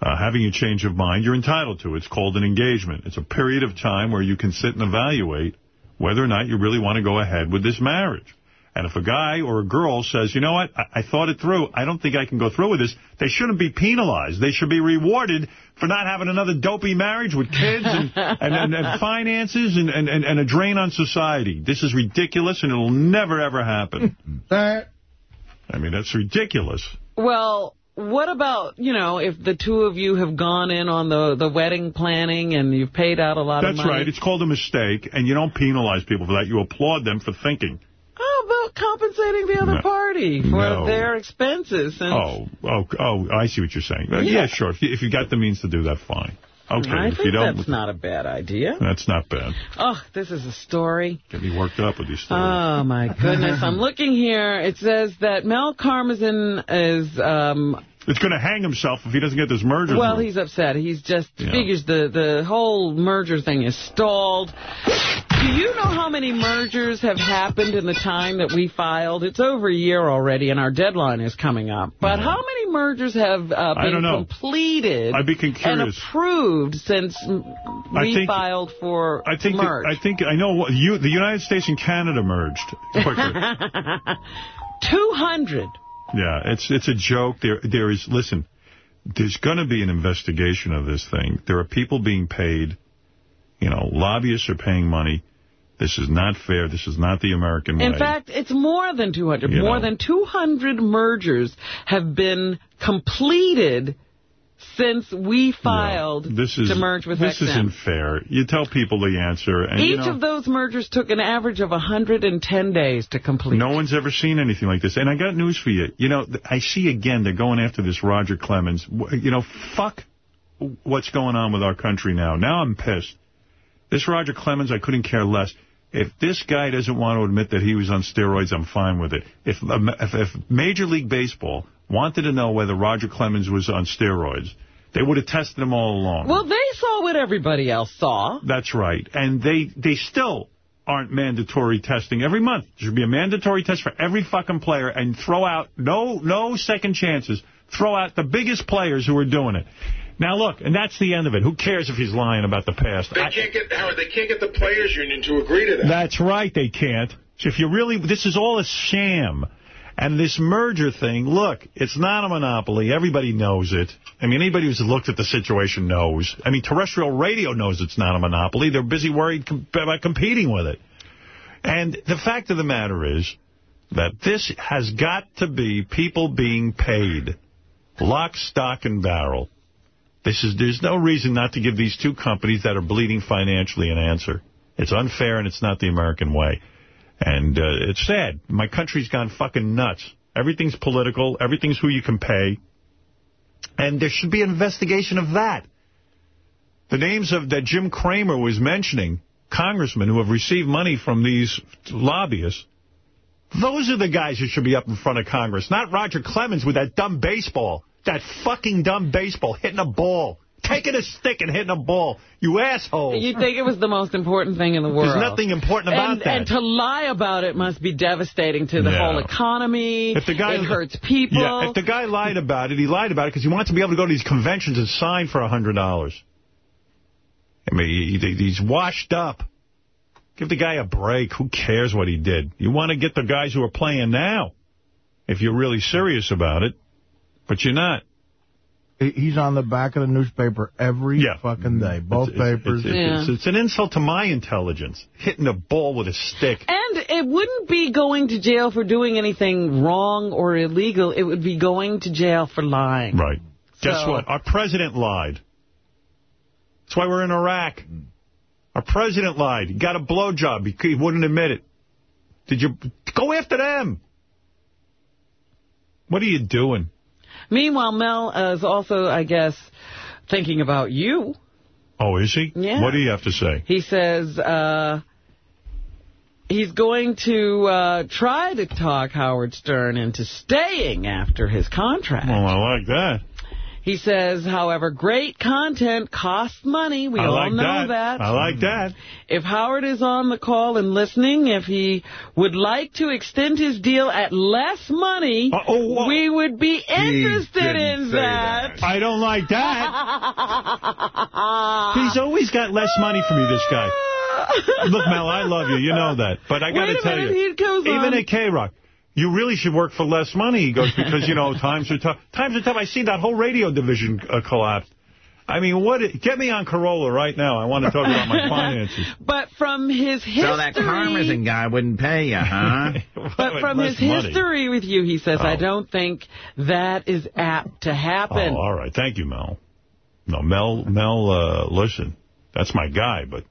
[SPEAKER 1] Uh, having a change of mind, you're entitled to. It's called an engagement. It's a period of time where you can sit and evaluate whether or not you really want to go ahead with this marriage. And if a guy or a girl says, you know what, I, I thought it through, I don't think I can go through with this, they shouldn't be penalized. They should be rewarded for not having another dopey marriage with kids and, and, and, and finances and, and, and a drain on society. This is ridiculous, and it'll never, ever happen. I mean, that's ridiculous.
[SPEAKER 4] Well, what about, you know, if the two of you have gone in on the, the wedding planning and you've paid out a lot
[SPEAKER 1] That's
[SPEAKER 4] of money?
[SPEAKER 1] That's right. It's called a mistake, and you don't penalize people for that. You applaud them for thinking.
[SPEAKER 4] How about compensating the other
[SPEAKER 1] No.
[SPEAKER 4] party for
[SPEAKER 1] No.
[SPEAKER 4] their expenses? And
[SPEAKER 1] Oh, oh, oh, I see what you're saying. Uh,
[SPEAKER 4] Yeah.
[SPEAKER 1] yeah, sure. If you, if you got the means to do that, fine. Okay,
[SPEAKER 4] I
[SPEAKER 1] if
[SPEAKER 4] think
[SPEAKER 1] you don't,
[SPEAKER 4] that's not a bad idea.
[SPEAKER 1] that's not bad.
[SPEAKER 4] Oh, this is a story.
[SPEAKER 1] Get me worked up with these stories.
[SPEAKER 4] Oh, my goodness. I'm looking here. It says that Mel Karmazin is, um,
[SPEAKER 1] It's going to hang himself if he doesn't get this merger.
[SPEAKER 4] well,
[SPEAKER 1] through.
[SPEAKER 4] he's upset. He's just
[SPEAKER 1] Yeah.
[SPEAKER 4] figures the, the whole merger thing is stalled. Do you know how many mergers have happened in the time that we filed? It's over a year already, and our deadline is coming up. But how many mergers have uh.
[SPEAKER 1] I
[SPEAKER 4] been
[SPEAKER 1] don't know.
[SPEAKER 4] completed and approved since we
[SPEAKER 1] think-
[SPEAKER 4] filed for
[SPEAKER 1] I think
[SPEAKER 4] merge?
[SPEAKER 1] I think I know what you the United States and Canada merged quicker.
[SPEAKER 4] 200.
[SPEAKER 1] Yeah, it's it's a joke. There there is listen. There's going to be an investigation of this thing. There are people being paid. You know, lobbyists are paying money. This is not fair. This is not the American way.
[SPEAKER 4] In fact, it's more than 200.
[SPEAKER 1] You
[SPEAKER 4] more
[SPEAKER 1] know.
[SPEAKER 4] than 200 mergers have been completed since we filed
[SPEAKER 1] this is
[SPEAKER 4] to merge with
[SPEAKER 1] this
[SPEAKER 4] XM.
[SPEAKER 1] isn't fair. You tell people the answer, and you
[SPEAKER 4] Each
[SPEAKER 1] know,
[SPEAKER 4] of those mergers took an average of 110 days to complete.
[SPEAKER 1] No one's ever seen anything like this. And I got news for you. You know, I see again they're going after this Roger Clemens. You know, fuck what's going on with our country now. Now I'm pissed. This Roger Clemens, I couldn't care less. If this guy doesn't want to admit that he was on steroids, I'm fine with it. If, um, if, if Major League Baseball wanted to know whether Roger Clemens was on steroids, they would have tested him all along.
[SPEAKER 4] Well, they saw what everybody else saw.
[SPEAKER 1] That's right. And they they still aren't mandatory testing every month. There should be a mandatory test for every fucking player and throw out no no second chances. Throw out the biggest players who are doing it. Now look, and that's the end of it. Who cares if he's lying about the past?
[SPEAKER 39] They can't get Howard. They can't get the players' union to agree to that.
[SPEAKER 1] That's right, they can't. So if you really, this is all a sham. And this merger thing, look, it's not a monopoly. Everybody knows it. I mean, anybody who's looked at the situation knows. I mean, terrestrial radio knows it's not a monopoly. They're busy worried com about competing with it. And the fact of the matter is that this has got to be people being paid. Lock, stock, and barrel. This is There's no reason not to give these two companies that are bleeding financially an answer. It's unfair and it's not the American way. And uh, it's sad. My country's gone fucking nuts. Everything's political. Everything's who you can pay. And there should be an investigation of that. The names of that Jim Cramer was mentioning, congressmen who have received money from these lobbyists, those are the guys who should be up in front of Congress, not Roger Clemens with that dumb baseball. That fucking dumb baseball, hitting a ball. Taking a stick and hitting a ball. You asshole.
[SPEAKER 4] You think it was the most important thing in the world.
[SPEAKER 1] There's nothing important about
[SPEAKER 4] and,
[SPEAKER 1] that.
[SPEAKER 4] And to lie about it must be devastating to the
[SPEAKER 1] Yeah.
[SPEAKER 4] whole economy.
[SPEAKER 1] If the guy,
[SPEAKER 4] it hurts people.
[SPEAKER 1] Yeah, if the guy lied about it, he lied about it because he wants to be able to go to these conventions and sign for a $100. I mean, he- he's washed up. Give the guy a break. Who cares what he did? You want to get the guys who are playing now, if you're really serious about it, but you're not.
[SPEAKER 5] He's on the back of the newspaper every fucking day. Both
[SPEAKER 1] It's- it's-
[SPEAKER 5] papers.
[SPEAKER 1] It's, it's, it's an insult to my intelligence, hitting a ball with a stick.
[SPEAKER 4] And it wouldn't be going to jail for doing anything wrong or illegal. It would be going to jail for lying.
[SPEAKER 1] Right. Guess what? Our president lied. That's why we're in Iraq. Our president lied. He got a blowjob. He, he wouldn't admit it. Did you go after them? What are you doing?
[SPEAKER 4] Meanwhile, Mel is also, I guess, thinking about you.
[SPEAKER 1] Oh, is he?
[SPEAKER 4] Yeah.
[SPEAKER 1] What do you have to say?
[SPEAKER 4] He says uh, he's going to uh, try to talk Howard Stern into staying after his contract.
[SPEAKER 1] Well, I like that.
[SPEAKER 4] He says, however, great content costs money. We
[SPEAKER 1] I
[SPEAKER 4] all
[SPEAKER 1] like
[SPEAKER 4] know
[SPEAKER 1] that.
[SPEAKER 4] that.
[SPEAKER 1] I like that.
[SPEAKER 4] If Howard is on the call and listening, if he would like to extend his deal at less money, uh,
[SPEAKER 1] oh,
[SPEAKER 4] we would be interested in that.
[SPEAKER 1] I don't like that. He's always got less money for me, this guy. Look, Mel, I love you. You know that. But I got to tell
[SPEAKER 4] minute,
[SPEAKER 1] you, even
[SPEAKER 4] on.
[SPEAKER 1] at K-Rock, you really should work for less money, he goes, because, you know, times are tough. Times are tough. I see that whole radio division uh, collapse. I mean, what? Get me on Corolla right now. I want to talk about my finances.
[SPEAKER 4] But from his history...
[SPEAKER 54] So that Karmazin guy wouldn't pay you, huh?
[SPEAKER 4] But from his
[SPEAKER 1] money.
[SPEAKER 4] history with you, he says, I don't think that is apt to happen.
[SPEAKER 1] Oh, all right. Thank you, Mel. No, Mel, Mel, uh, listen, that's my guy, but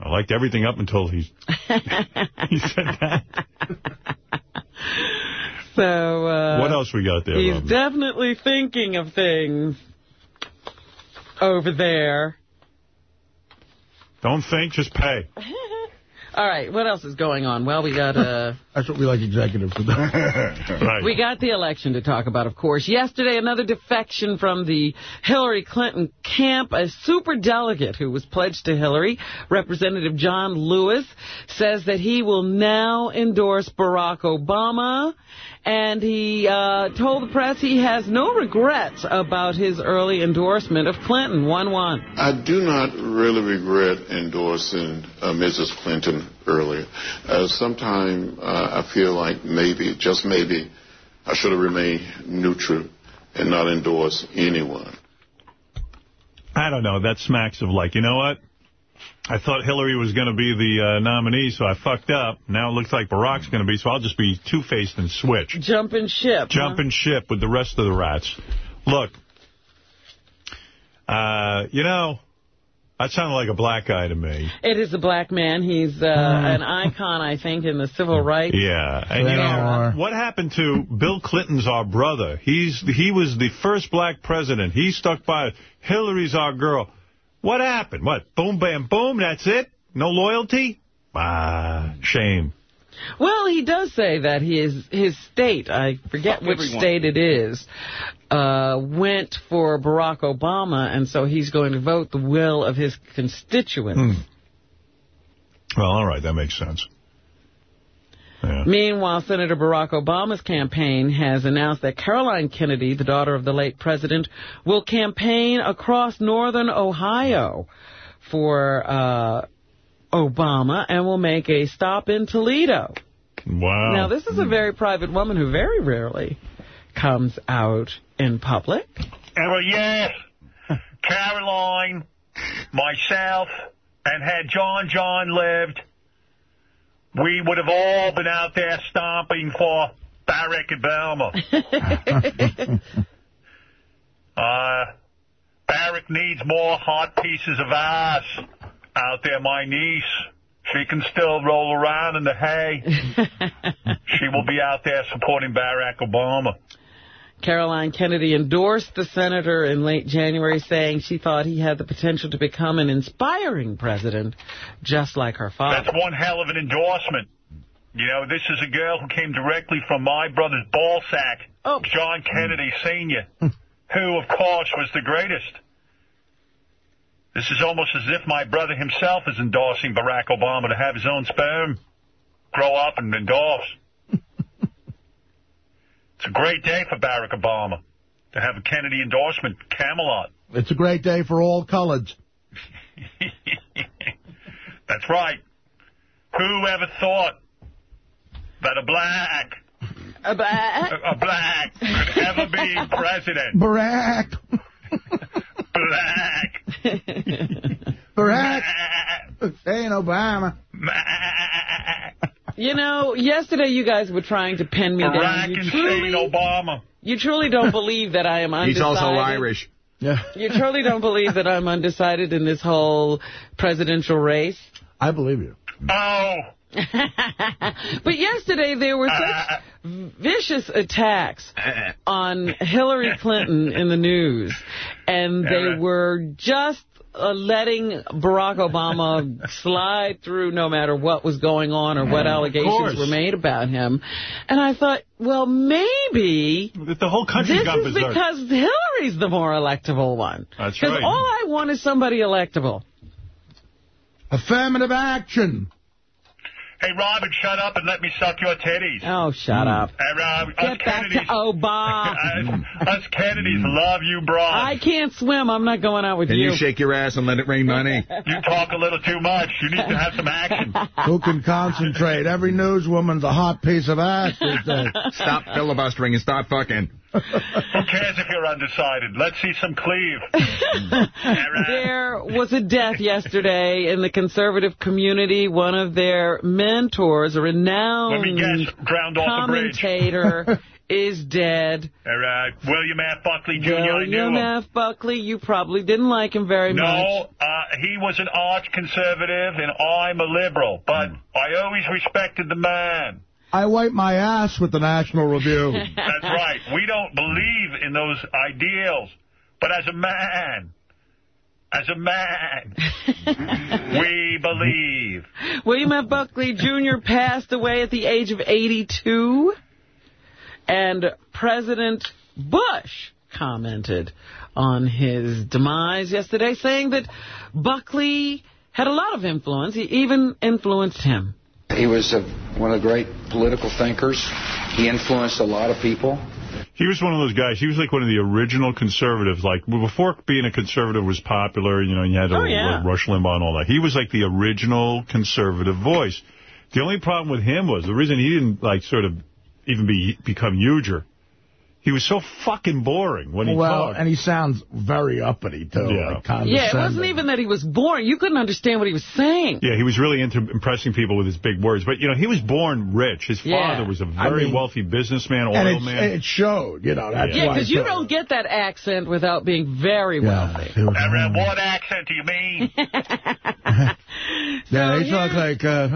[SPEAKER 1] I liked everything up until he's, he said that.
[SPEAKER 4] So, uh,
[SPEAKER 1] what else we got there,
[SPEAKER 4] He's
[SPEAKER 1] Robin?
[SPEAKER 4] definitely thinking of things over there.
[SPEAKER 1] Don't think, just pay.
[SPEAKER 4] All right, what else is going on? Well, we got uh,
[SPEAKER 5] That's what we like executives to do.
[SPEAKER 1] right.
[SPEAKER 4] we got the election to talk about, of course. Yesterday, another defection from the Hillary Clinton camp. A super delegate who was pledged to Hillary, Representative John Lewis, says that he will now endorse Barack Obama. And he uh, told the press he has no regrets about his early endorsement of Clinton. 1-1.
[SPEAKER 56] I do not really regret endorsing uh, Mrs. Clinton earlier. Uh, Sometimes uh, I feel like maybe, just maybe, I should have remained neutral and not endorse anyone.
[SPEAKER 1] I don't know. That smacks of like, you know what? I thought Hillary was going to be the uh, nominee, so I fucked up. Now it looks like Barack's going to be, so I'll just be two-faced and switch.
[SPEAKER 4] Jumping ship. huh?
[SPEAKER 1] Jumping ship with the rest of the rats. Look, uh, you know, that sounded like a black guy to me.
[SPEAKER 4] It is a black man. He's uh, an icon, I think, in the civil rights.
[SPEAKER 1] Yeah, and you know what happened to Bill Clinton's our brother. He's he was the first black president. He stuck by it. Hillary's our girl. What happened? What? Boom, bam, boom. That's it. No loyalty. Ah, shame.
[SPEAKER 4] Well, he does say that his his state, I forget
[SPEAKER 1] Fuck
[SPEAKER 4] which
[SPEAKER 1] everyone.
[SPEAKER 4] state it is, uh, went for Barack Obama, and so he's going to vote the will of his constituents.
[SPEAKER 1] Hmm. Well, all right, that makes sense. Yeah.
[SPEAKER 4] Meanwhile, Senator Barack Obama's campaign has announced that Caroline Kennedy, the daughter of the late president, will campaign across northern Ohio for uh, Obama and will make a stop in Toledo.
[SPEAKER 1] Wow.
[SPEAKER 4] Now, this is a very private woman who very rarely comes out in public.
[SPEAKER 57] Well, yes, Caroline, myself, and had John John lived, we would have all been out there stomping for Barack Obama. uh, Barack needs more hot pieces of ass out there. My niece, she can still roll around in the hay. she will be out there supporting Barack Obama.
[SPEAKER 4] Caroline Kennedy endorsed the senator in late January, saying she thought he had the potential to become an inspiring president, just like her father.
[SPEAKER 57] That's one hell of an endorsement. You know, this is a girl who came directly from my brother's ballsack,
[SPEAKER 4] Oh.
[SPEAKER 57] John Kennedy hmm. Sr., hmm. who, of course, was the greatest. This is almost as if my brother himself is endorsing Barack Obama to have his own sperm grow up and endorse. It's a great day for Barack Obama to have a Kennedy endorsement, Camelot.
[SPEAKER 5] It's a great day for all coloreds.
[SPEAKER 57] That's right. Who ever thought that a black,
[SPEAKER 4] a black,
[SPEAKER 57] a black could ever be president?
[SPEAKER 5] Barack.
[SPEAKER 57] Black.
[SPEAKER 5] Barack. Saying Obama.
[SPEAKER 4] You know, yesterday you guys were trying to pin me down.
[SPEAKER 57] Barack
[SPEAKER 4] You
[SPEAKER 57] Hussein
[SPEAKER 4] truly,
[SPEAKER 57] Obama.
[SPEAKER 4] you truly don't believe that I am undecided.
[SPEAKER 2] He's also Irish.
[SPEAKER 5] Yeah.
[SPEAKER 4] You truly don't believe that I'm undecided in this whole presidential race?
[SPEAKER 5] I believe you.
[SPEAKER 57] Oh.
[SPEAKER 4] But yesterday there were such vicious attacks on Hillary Clinton in the news, and they were just uh, letting Barack Obama slide through no matter what was going on or what allegations were made about him. And I thought, well, maybe
[SPEAKER 1] The whole country
[SPEAKER 4] this
[SPEAKER 1] gone
[SPEAKER 4] is
[SPEAKER 1] berserk.
[SPEAKER 4] because Hillary's the more electable one.
[SPEAKER 1] That's right.
[SPEAKER 4] Because all I want is somebody electable.
[SPEAKER 5] Affirmative action.
[SPEAKER 57] Hey, Robin, shut up and let me suck your titties.
[SPEAKER 4] Oh, shut mm. up.
[SPEAKER 57] Hey, Rob, us
[SPEAKER 4] Get back to oh,
[SPEAKER 57] Kennedys,
[SPEAKER 4] Obama.
[SPEAKER 57] us, us Kennedys mm. love you, broad.
[SPEAKER 4] I can't swim. I'm not going out with
[SPEAKER 2] Can
[SPEAKER 4] you.
[SPEAKER 2] you shake your ass and let it rain money?
[SPEAKER 57] You talk a little too much. You need to have some action.
[SPEAKER 5] Who can concentrate? Every newswoman's a hot piece of ass these days.
[SPEAKER 2] Stop filibustering and start fucking.
[SPEAKER 57] Who cares if you're undecided? Let's see some cleave.
[SPEAKER 4] There was a death yesterday in the conservative community. One of their mentors, a
[SPEAKER 57] Let me
[SPEAKER 4] renowned
[SPEAKER 57] guess, drowned off
[SPEAKER 4] commentator, is dead.
[SPEAKER 57] All right, William F. Buckley Jr., I knew
[SPEAKER 4] William. F. Buckley, you probably didn't like him very much.
[SPEAKER 57] No, uh, he was an arch conservative, and I'm a liberal, but I always respected the man.
[SPEAKER 5] I wipe my ass with the National Review.
[SPEAKER 57] That's right. We don't believe in those ideals, but as a man, as a man, we believe.
[SPEAKER 4] William F. Buckley Jr. passed away at the age of 82. And President Bush commented on his demise yesterday, saying that Buckley had a lot of influence. He even influenced him.
[SPEAKER 58] He was a, one of the great political thinkers. He influenced a lot of people.
[SPEAKER 1] He was one of those guys. He was like one of the original conservatives. Like before being a conservative was popular, you know, you had
[SPEAKER 4] Oh,
[SPEAKER 1] a,
[SPEAKER 4] yeah.
[SPEAKER 1] Rush Limbaugh and all that. He was like the original conservative voice. The only problem with him was the reason he didn't like sort of even be become huger. He was so fucking boring when he
[SPEAKER 5] well,
[SPEAKER 1] talked.
[SPEAKER 5] and he sounds very uppity, too.
[SPEAKER 1] Yeah.
[SPEAKER 5] Like
[SPEAKER 4] Yeah, it wasn't even that he was boring. You couldn't understand what he was saying.
[SPEAKER 1] Yeah, he was really into impressing people with his big words. But, you know, he was born rich. His
[SPEAKER 4] Yeah.
[SPEAKER 1] father was a very
[SPEAKER 5] mean-
[SPEAKER 1] wealthy businessman, oil
[SPEAKER 5] And it's,
[SPEAKER 1] man.
[SPEAKER 5] it showed, you know. That's
[SPEAKER 4] Yeah, because you don't get that accent without being very wealthy.
[SPEAKER 57] Uh, what accent do you mean?
[SPEAKER 5] Yeah, they talk like... Uh,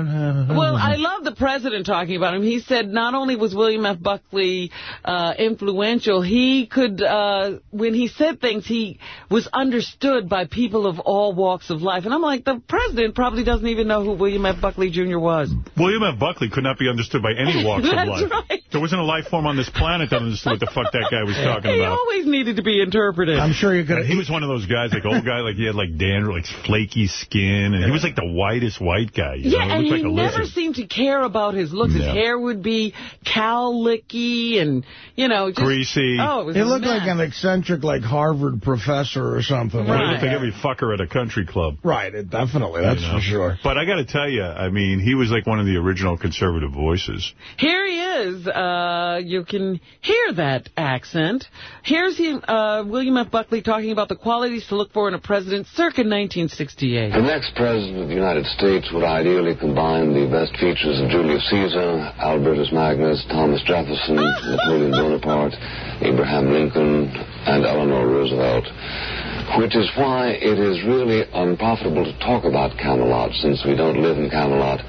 [SPEAKER 4] Well, I love the president talking about him. He said not only was William F. Buckley uh, influential, he could, uh, when he said things, he was understood by people of all walks of life. And I'm like, the president probably doesn't even know who William F. Buckley Jr. was.
[SPEAKER 1] William F. Buckley could not be understood by any walks of life.
[SPEAKER 4] That's
[SPEAKER 1] life.
[SPEAKER 4] right.
[SPEAKER 1] There wasn't a life form on this planet that understood what the fuck that guy was talking
[SPEAKER 4] He
[SPEAKER 1] about.
[SPEAKER 4] He always needed to be interpreted.
[SPEAKER 5] I'm sure you could...
[SPEAKER 1] And he was one of those guys, like old guy, like he had like dandruff, like flaky skin, and he was like the whitest white guy. You
[SPEAKER 4] Yeah,
[SPEAKER 1] know?
[SPEAKER 4] and
[SPEAKER 1] He
[SPEAKER 4] he
[SPEAKER 1] like
[SPEAKER 4] never
[SPEAKER 1] lizard.
[SPEAKER 4] seemed to care about his looks. His
[SPEAKER 1] No.
[SPEAKER 4] hair would be cowlicky and, you know, just...
[SPEAKER 1] Greasy.
[SPEAKER 4] Oh, it was
[SPEAKER 5] He
[SPEAKER 4] a
[SPEAKER 5] looked
[SPEAKER 4] mess.
[SPEAKER 5] like an eccentric, like, Harvard professor or something.
[SPEAKER 1] Well, he looked like every fucker at a country club.
[SPEAKER 5] Right, it, definitely, that's
[SPEAKER 1] you know?
[SPEAKER 5] for sure.
[SPEAKER 1] But I got to tell you, I mean, he was like one of the original conservative voices.
[SPEAKER 4] Here he is. Uh, Uh, you can hear that accent. Here's him, uh, William F. Buckley talking about the qualities to look for in a president circa 1968.
[SPEAKER 59] The next president of the United States would ideally combine the best features of Julius Caesar, Albertus Magnus, Thomas Jefferson, Napoleon Bonaparte, Abraham Lincoln, and Eleanor Roosevelt. Which is why it is really unprofitable to talk about Camelot, since we don't live in Camelot,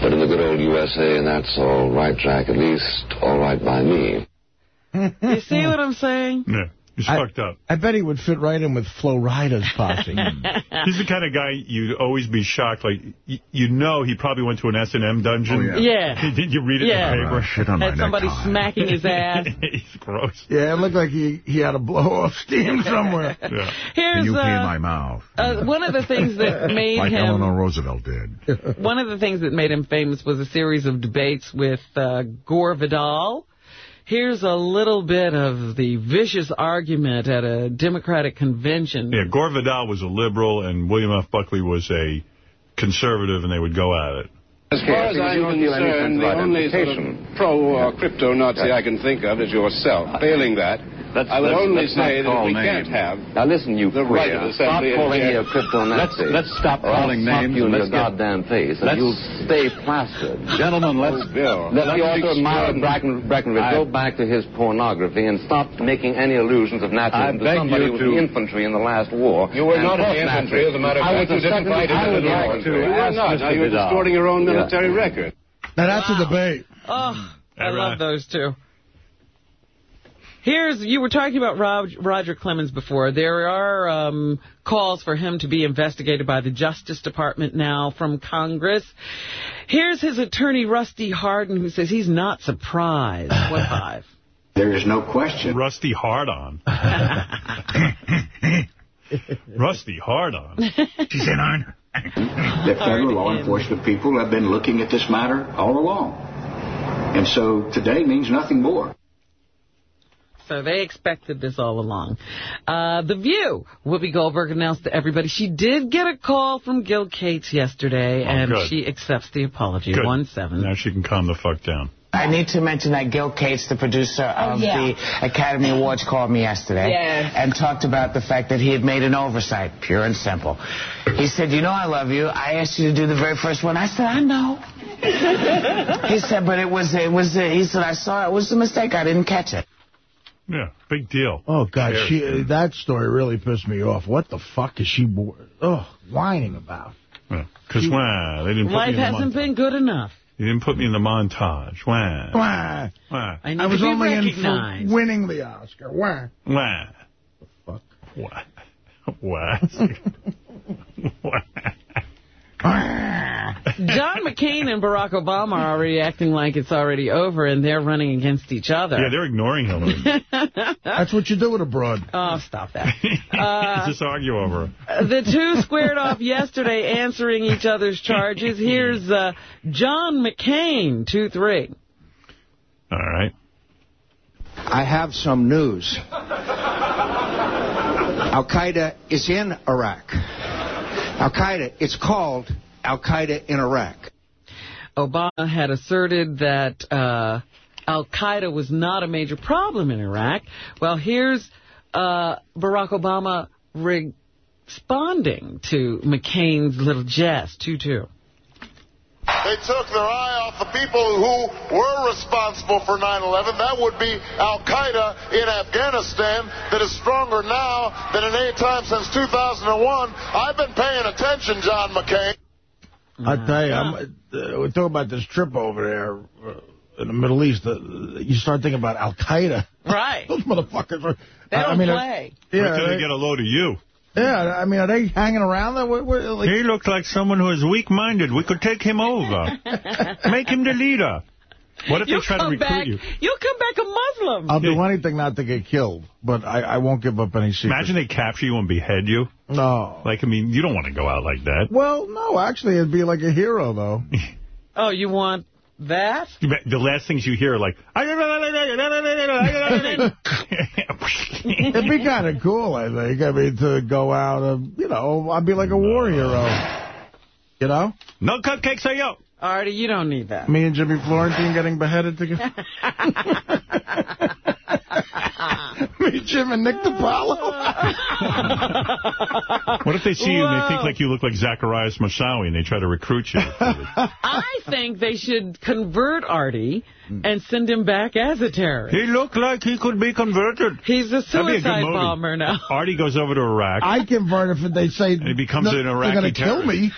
[SPEAKER 59] but in the good old USA, and that's all right, Jack, at least all right by me.
[SPEAKER 4] You see what I'm saying?
[SPEAKER 1] Yeah, he's
[SPEAKER 5] I-
[SPEAKER 1] fucked up.
[SPEAKER 5] I bet he would fit right in with Flo Rida's posse.
[SPEAKER 1] He's the kind of guy you'd always be shocked. Like, you know he probably went to an S&M dungeon.
[SPEAKER 2] Oh,
[SPEAKER 4] yeah.
[SPEAKER 1] Did you read it
[SPEAKER 4] Yeah.
[SPEAKER 1] in the paper?
[SPEAKER 2] Uh, shit on my
[SPEAKER 4] Had somebody
[SPEAKER 2] necktie.
[SPEAKER 4] smacking his ass.
[SPEAKER 1] He's gross.
[SPEAKER 5] yeah, it looked like he, he had to blow off steam somewhere.
[SPEAKER 1] Yeah.
[SPEAKER 4] Here's
[SPEAKER 2] Can you pee in
[SPEAKER 4] uh,
[SPEAKER 2] my mouth?
[SPEAKER 4] uh, one of the things that made
[SPEAKER 2] like
[SPEAKER 4] him...
[SPEAKER 2] Eleanor Roosevelt did.
[SPEAKER 4] One of the things that made him famous was a series of debates with uh, Gore Vidal. Here's a little bit of the vicious argument at a Democratic convention.
[SPEAKER 1] Yeah, Gore Vidal was a liberal, and William F. Buckley was a conservative, and they would go at it.
[SPEAKER 60] As far as I'm concerned, the only sort of pro or crypto Nazi I can think of is yourself. Failing that,
[SPEAKER 59] Let's,
[SPEAKER 61] I would
[SPEAKER 59] let's-
[SPEAKER 61] only
[SPEAKER 59] let's
[SPEAKER 61] say that we
[SPEAKER 59] names.
[SPEAKER 61] can't have
[SPEAKER 59] Now listen, you
[SPEAKER 61] the right of assembly
[SPEAKER 59] Stop calling me a crypto Nazi.
[SPEAKER 61] Let's- let's stop
[SPEAKER 59] or I'll
[SPEAKER 61] calling
[SPEAKER 59] slap
[SPEAKER 61] names
[SPEAKER 59] you in your goddamn face, and
[SPEAKER 61] let's-
[SPEAKER 59] you'll stay plastered.
[SPEAKER 61] Gentlemen, let's oh, Bill.
[SPEAKER 59] Let the
[SPEAKER 61] let's
[SPEAKER 59] author of Myra
[SPEAKER 61] explain.
[SPEAKER 59] Bracken, Breckinridge
[SPEAKER 61] I-
[SPEAKER 59] go back to his pornography and stop making any allusions of
[SPEAKER 61] I
[SPEAKER 59] Nazism to somebody
[SPEAKER 61] you
[SPEAKER 59] who was
[SPEAKER 61] to-
[SPEAKER 59] the infantry in the last war.
[SPEAKER 61] You were not in the infantry, as a matter of
[SPEAKER 59] I
[SPEAKER 61] fact.
[SPEAKER 59] was
[SPEAKER 61] You
[SPEAKER 59] a
[SPEAKER 61] didn't
[SPEAKER 59] second-
[SPEAKER 61] fight in
[SPEAKER 59] I
[SPEAKER 61] the infantry. You were not. Now you're distorting your own military record.
[SPEAKER 5] Now that's a debate.
[SPEAKER 4] Oh, I love those two. Here's, you were talking about Rog, Roger Clemens before. There are um, calls for him to be investigated by the Justice Department now from Congress. Here's his attorney, Rusty Hardin, who says he's not surprised. What five?
[SPEAKER 1] There is no question. Rusty hard on. Rusty hard on. She's in on.
[SPEAKER 62] The federal law enforcement people have been looking at this matter all along. And so today means nothing more.
[SPEAKER 4] So they expected this all along. Uh, the View. Whoopi Goldberg announced to everybody she did get a call from Gil Cates yesterday,
[SPEAKER 1] Oh,
[SPEAKER 4] and
[SPEAKER 1] good.
[SPEAKER 4] she accepts the apology.
[SPEAKER 1] Good.
[SPEAKER 4] 1-7.
[SPEAKER 1] Now she can calm the fuck down.
[SPEAKER 60] I need to mention that Gil Cates, the producer of
[SPEAKER 4] yeah.
[SPEAKER 60] the Academy Awards, called me yesterday
[SPEAKER 4] Yes.
[SPEAKER 60] and talked about the fact that he had made an oversight, pure and simple. He said, you know I love you. I asked you to do the very first one. I said, I know. he said, but it was, it was, he said, I saw it. It was a mistake. I didn't catch it.
[SPEAKER 1] Yeah, big deal.
[SPEAKER 5] Oh, God,
[SPEAKER 1] Very
[SPEAKER 5] she,
[SPEAKER 1] good.
[SPEAKER 5] that story really pissed me off. What the fuck is she oh, whining about?
[SPEAKER 1] Because, wah, they didn't put
[SPEAKER 4] Life
[SPEAKER 1] me in the
[SPEAKER 4] hasn't
[SPEAKER 1] montage.
[SPEAKER 4] been good enough.
[SPEAKER 1] You didn't put me in the montage. Wah.
[SPEAKER 5] Wah.
[SPEAKER 1] Wah.
[SPEAKER 4] I need
[SPEAKER 5] I
[SPEAKER 4] to
[SPEAKER 5] was
[SPEAKER 4] be
[SPEAKER 5] only in for winning the Oscar. Wah.
[SPEAKER 1] Wah. Wah. Wah. Wah.
[SPEAKER 4] John McCain and Barack Obama are already acting like it's already over, and they're running against each other.
[SPEAKER 1] Yeah, they're ignoring Hillary.
[SPEAKER 5] That's what you do with a broad.
[SPEAKER 4] Oh, stop that. Uh,
[SPEAKER 1] Just argue over her.
[SPEAKER 4] the two squared off yesterday answering each other's charges. Here's uh, John McCain, 2-3.
[SPEAKER 1] All right.
[SPEAKER 63] I have some news. Al-Qaeda is in Iraq. Al-Qaeda, it's called Al-Qaeda in Iraq.
[SPEAKER 4] Obama had asserted that uh, Al-Qaeda was not a major problem in Iraq. Well, here's uh, Barack Obama responding to McCain's little jest, 2-2.
[SPEAKER 64] They took their eye off the people who were responsible for 9-11. That would be al-Qaeda in Afghanistan that is stronger now than at any time since 2001. I've been paying attention, John McCain.
[SPEAKER 5] I tell you, I'm, uh, we talk about this trip over there uh, in the Middle East. Uh, you start thinking about Al Qaeda.
[SPEAKER 4] Right.
[SPEAKER 5] Those motherfuckers are.
[SPEAKER 4] They
[SPEAKER 5] I
[SPEAKER 4] don't
[SPEAKER 5] mean, are-
[SPEAKER 4] play.
[SPEAKER 5] yeah,
[SPEAKER 1] Wait till they
[SPEAKER 5] they-
[SPEAKER 1] get a load of you.
[SPEAKER 5] Yeah. I mean, are they hanging around there? What- what- like-
[SPEAKER 1] He looked like someone who is weak-minded. We could take him over. Make him the leader. What if
[SPEAKER 4] You'll
[SPEAKER 1] they try to
[SPEAKER 4] come
[SPEAKER 1] recruit
[SPEAKER 4] back,
[SPEAKER 1] you?
[SPEAKER 4] You'll come back a Muslim.
[SPEAKER 5] I'll do anything not to get killed, but I, I won't give up any secrets.
[SPEAKER 1] Imagine they capture you and behead you.
[SPEAKER 5] No.
[SPEAKER 1] Like, I mean, you don't want to go out like that.
[SPEAKER 5] Well, no, actually, it'd be like a hero, though.
[SPEAKER 4] Oh, you want that?
[SPEAKER 1] The last things you hear are like,
[SPEAKER 5] It'd be kind of cool, I think. I mean, to go out, and, you know, I'd be like a war hero. You know?
[SPEAKER 1] no cupcakes are yo.
[SPEAKER 4] Artie, you don't need that.
[SPEAKER 5] Me and Jimmy Florentine getting beheaded together. Me, Jim, and Nick DiPaolo.
[SPEAKER 1] What if they see you and they think like you look like Zacarias Moussaoui and they try to recruit you?
[SPEAKER 4] I think they should convert Artie and send him back as a terrorist.
[SPEAKER 1] he looked like he could be converted.
[SPEAKER 4] He's a
[SPEAKER 1] That'd a
[SPEAKER 4] suicide bomber now.
[SPEAKER 1] Artie goes over to Iraq.
[SPEAKER 5] I convert if they say
[SPEAKER 1] he becomes
[SPEAKER 5] no,
[SPEAKER 1] an
[SPEAKER 5] they're going to kill me.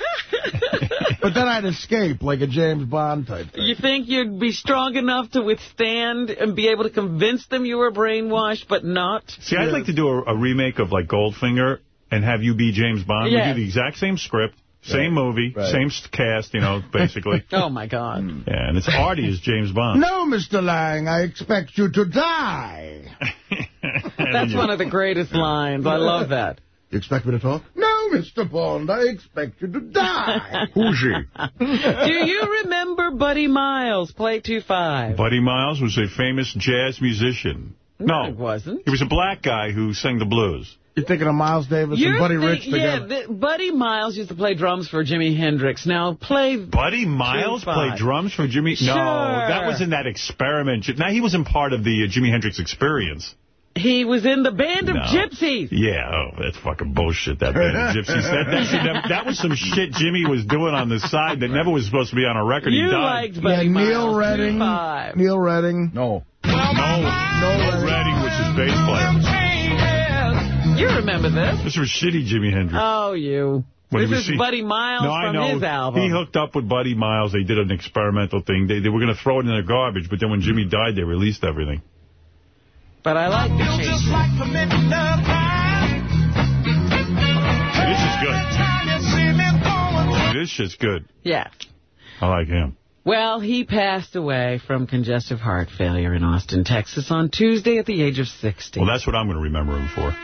[SPEAKER 5] but then I'd escape like a James Bond type thing.
[SPEAKER 4] You think you'd be strong enough to withstand and be able to convince them you were brainwashed, but not?
[SPEAKER 1] See, I'd like to do a, a remake of like Goldfinger and have you be James Bond.
[SPEAKER 4] Yes.
[SPEAKER 1] We do the exact same script, same movie,
[SPEAKER 5] Right.
[SPEAKER 1] same cast, you know, basically.
[SPEAKER 4] Oh, my God. Mm.
[SPEAKER 1] yeah, and it's Artie as James Bond.
[SPEAKER 5] No, Mr. Lange, I expect you to die.
[SPEAKER 4] That's one of the greatest lines. I love that.
[SPEAKER 5] You expect me to talk? No, Mr. Bond, I expect you to die.
[SPEAKER 1] Who's he?
[SPEAKER 4] Do you remember Buddy Miles, play 2-5?
[SPEAKER 1] Buddy Miles was a famous jazz musician.
[SPEAKER 4] No,
[SPEAKER 1] No,
[SPEAKER 4] it wasn't.
[SPEAKER 1] he was a black guy who sang the blues.
[SPEAKER 5] You're thinking of Miles Davis
[SPEAKER 4] You're
[SPEAKER 5] and Buddy
[SPEAKER 4] think-
[SPEAKER 5] Rich
[SPEAKER 4] yeah,
[SPEAKER 5] together.
[SPEAKER 4] the, Buddy Miles used to play drums for Jimi Hendrix. Now play...
[SPEAKER 1] Buddy Miles played drums for Jimmy. No, that was in that experiment. Now he wasn't part of the uh, Jimi Hendrix experience.
[SPEAKER 4] He was in the Band of
[SPEAKER 1] No.
[SPEAKER 4] Gypsies.
[SPEAKER 1] Yeah, oh, that's fucking bullshit, that band of gypsies. That, that, see, that, that was some shit Jimmy was doing on the side that never was supposed to be on a record.
[SPEAKER 4] You
[SPEAKER 1] he died.
[SPEAKER 4] liked
[SPEAKER 5] Yeah,
[SPEAKER 4] Buddy
[SPEAKER 5] Noel
[SPEAKER 4] Miles.
[SPEAKER 5] Redding.
[SPEAKER 4] 2-5.
[SPEAKER 5] Noel Redding.
[SPEAKER 2] No.
[SPEAKER 1] No, no Redding, which is bass player.
[SPEAKER 4] You remember this.
[SPEAKER 1] This was shitty Jimi Hendrix.
[SPEAKER 4] Oh, you.
[SPEAKER 1] When
[SPEAKER 4] this is
[SPEAKER 1] see-
[SPEAKER 4] Buddy Miles
[SPEAKER 1] no, I
[SPEAKER 4] from
[SPEAKER 1] know.
[SPEAKER 4] his album.
[SPEAKER 1] He hooked up with Buddy Miles. They did an experimental thing. They, they were going to throw it in the garbage, but then when Jimmy died, they released everything.
[SPEAKER 4] But I like the change.
[SPEAKER 1] This is good. This shit's good.
[SPEAKER 4] Yeah.
[SPEAKER 1] I like him.
[SPEAKER 4] Well, he passed away from congestive heart failure in Austin, Texas on Tuesday at the age of 60.
[SPEAKER 1] Well, that's what I'm going to remember him for.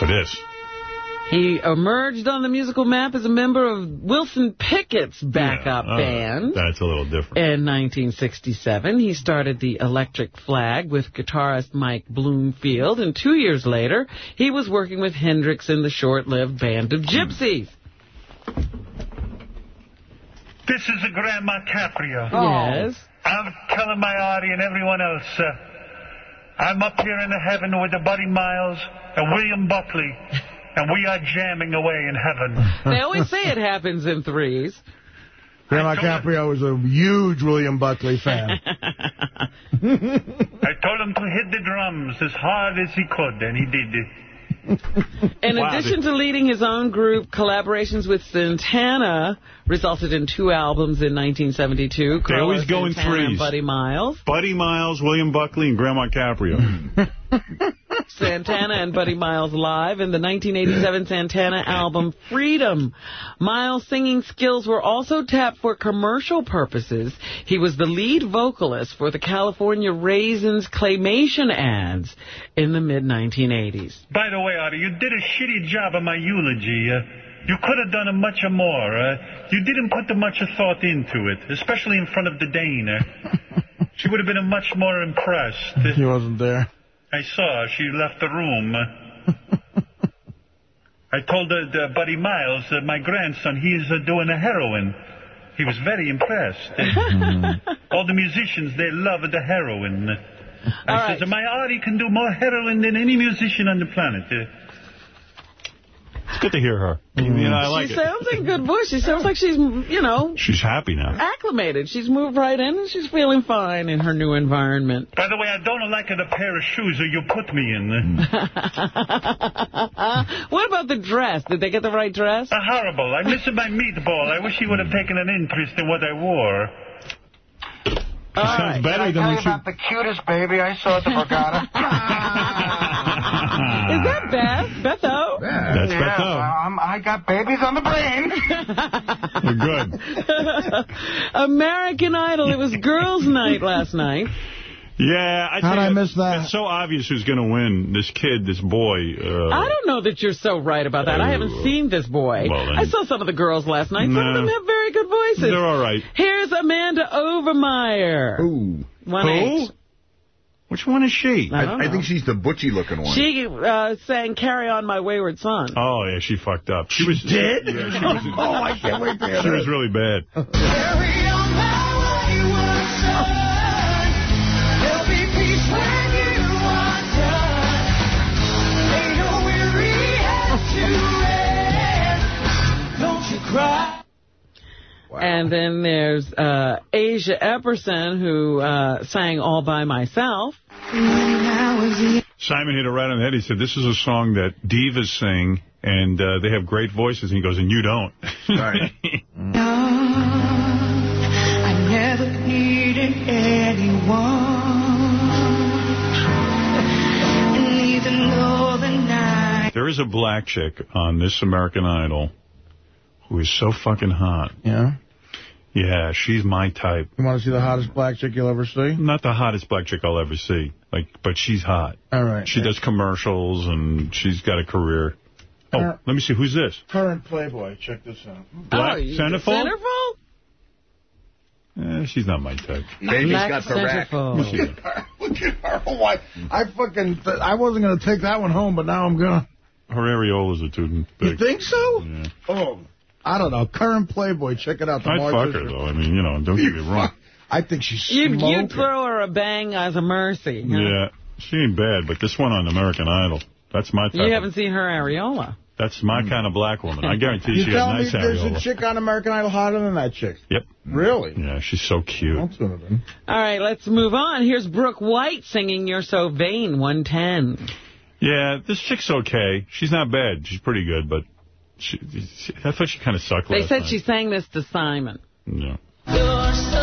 [SPEAKER 1] For this.
[SPEAKER 4] He emerged on the musical map as a member of Wilson Pickett's backup
[SPEAKER 1] Uh,
[SPEAKER 4] band.
[SPEAKER 1] That's a little different.
[SPEAKER 4] In 1967, he started the Electric Flag with guitarist Mike Bloomfield, and two years later, he was working with Hendrix in the short-lived Band of Gypsys.
[SPEAKER 57] This is a Grandma Caprio.
[SPEAKER 4] Yes.
[SPEAKER 57] I'm telling my Artie and everyone else, uh, I'm up here in the heaven with the Buddy Miles and William Buckley, and we are jamming away in heaven.
[SPEAKER 4] They always say it happens in threes.
[SPEAKER 5] Grandma Caprio was a huge William Buckley fan.
[SPEAKER 57] I told him to hit the drums as hard as he could, and he did it.
[SPEAKER 4] In
[SPEAKER 57] Wow,
[SPEAKER 4] addition to leading his own group, collaborations with Santana resulted in two albums in 1972.
[SPEAKER 1] They always
[SPEAKER 4] Carlos
[SPEAKER 1] go in threes.
[SPEAKER 4] Buddy Miles.
[SPEAKER 1] Buddy Miles, William Buckley, and Grandma Caprio.
[SPEAKER 4] Santana and Buddy Miles live in the 1987 Santana album Freedom. Miles' singing skills were also tapped for commercial purposes. He was the lead vocalist for the California Raisins claymation ads in the mid-1980s.
[SPEAKER 57] By the way, Artie, you did a shitty job of my eulogy. Uh, you could have done a much more. Uh, you didn't put the much of thought into it, especially in front of the Dane. Uh, she would have been a much more impressed.
[SPEAKER 5] he wasn't there.
[SPEAKER 57] I saw her. She left the room. I told her, the Buddy Miles, uh, my grandson, he is uh, doing a heroin. He was very impressed. All the musicians, they love the heroin. I said, my Artie can do more heroin than any musician on the planet.
[SPEAKER 1] It's good to hear her. You know, I like
[SPEAKER 4] she
[SPEAKER 1] it.
[SPEAKER 4] sounds like a good voice. She sounds like she's, you know,
[SPEAKER 1] She's happy now.
[SPEAKER 4] acclimated. She's moved right in and she's feeling fine in her new environment.
[SPEAKER 57] By the way, I don't like the pair of shoes that you put me in.
[SPEAKER 4] what about the dress? Did they get the right dress?
[SPEAKER 57] Uh, horrible. I miss my meatball. I wish he would have taken an interest in what I wore.
[SPEAKER 1] Sounds better
[SPEAKER 5] Can I
[SPEAKER 1] than
[SPEAKER 5] tell
[SPEAKER 1] we
[SPEAKER 5] you
[SPEAKER 1] should.
[SPEAKER 5] about the cutest baby I saw at the Borgata?
[SPEAKER 4] Is that Beth? Beth O?
[SPEAKER 1] That's
[SPEAKER 5] yeah,
[SPEAKER 1] Beth O.
[SPEAKER 5] well, I'm- got babies on the brain.
[SPEAKER 1] Good.
[SPEAKER 4] American Idol. It was girls' night last night.
[SPEAKER 1] Yeah, I
[SPEAKER 5] How'd I
[SPEAKER 1] you,
[SPEAKER 5] miss that?
[SPEAKER 1] It's so obvious who's going to win. This kid, this boy. Uh,
[SPEAKER 4] I don't know that you're so right about that. I haven't seen this boy.
[SPEAKER 1] Well, then-
[SPEAKER 4] I saw some of the girls last night. Some of them have very good voices.
[SPEAKER 1] They're all right.
[SPEAKER 4] Here's Amanda Overmyer.
[SPEAKER 2] Ooh.
[SPEAKER 4] One
[SPEAKER 1] Who?
[SPEAKER 4] H.
[SPEAKER 1] Which one is she?
[SPEAKER 4] I
[SPEAKER 2] I, I think she's the butchy looking one.
[SPEAKER 4] She uh, sang Carry On My Wayward Son.
[SPEAKER 1] Oh, yeah, she fucked up. She was
[SPEAKER 5] did?
[SPEAKER 1] Yeah, she was,
[SPEAKER 5] oh, I can't wait to hear
[SPEAKER 1] she was really bad.
[SPEAKER 4] And then there's uh, Asia'h Epperson, who uh, sang All By Myself.
[SPEAKER 1] Simon hit it right on the head. He said, this is a song that divas sing, and uh, they have great voices. And he goes, and you don't.
[SPEAKER 2] Right.
[SPEAKER 50] I never needed anyone. Even the night
[SPEAKER 1] there is a black chick on This American Idol who is so fucking hot.
[SPEAKER 5] Yeah?
[SPEAKER 1] Yeah, she's my type.
[SPEAKER 5] You want to see the hottest black chick you'll ever see?
[SPEAKER 1] Not the hottest black chick I'll ever see, like, but she's hot.
[SPEAKER 5] All right.
[SPEAKER 1] She does commercials, and she's got a career. Oh,
[SPEAKER 5] Uh,
[SPEAKER 1] let me see. Who's this?
[SPEAKER 5] Current Playboy. Check this out.
[SPEAKER 1] Black
[SPEAKER 4] oh, you-
[SPEAKER 1] Centerfold?
[SPEAKER 4] Centerfold?
[SPEAKER 1] Eh, she's not my type.
[SPEAKER 2] Baby's
[SPEAKER 4] Black
[SPEAKER 2] got the rack.
[SPEAKER 4] Centerfold.
[SPEAKER 5] Look at her. Look at her. Oh, I, I fucking, th- I wasn't going to take that one home, but now I'm going to.
[SPEAKER 1] Her areolas are too big.
[SPEAKER 5] You think so?
[SPEAKER 1] Yeah.
[SPEAKER 5] Oh, I don't know. Current Playboy. Check it out. The
[SPEAKER 1] I'd fuck her, though. I mean, you know, don't get me wrong.
[SPEAKER 5] I think she's
[SPEAKER 4] You'd, you'd throw her a bang as a mercy. huh?
[SPEAKER 1] Yeah. She ain't bad, but this one on American Idol, that's my type.
[SPEAKER 4] You haven't seen her areola.
[SPEAKER 1] That's my hmm. kind of black woman. I guarantee
[SPEAKER 5] You
[SPEAKER 1] she has
[SPEAKER 5] tell me
[SPEAKER 1] nice
[SPEAKER 5] there's
[SPEAKER 1] areola.
[SPEAKER 5] a chick on American Idol hotter than that chick.
[SPEAKER 1] Yep.
[SPEAKER 5] Really?
[SPEAKER 1] Yeah, she's so cute.
[SPEAKER 4] All right, let's move on. Here's Brooke White singing You're So Vain, 110.
[SPEAKER 1] Yeah, this chick's okay. She's not bad. She's pretty good, but she, she, I thought she kind of sucked
[SPEAKER 4] They
[SPEAKER 1] last
[SPEAKER 4] said
[SPEAKER 1] night.
[SPEAKER 4] she sang this to Simon.
[SPEAKER 1] Yeah.
[SPEAKER 65] You're so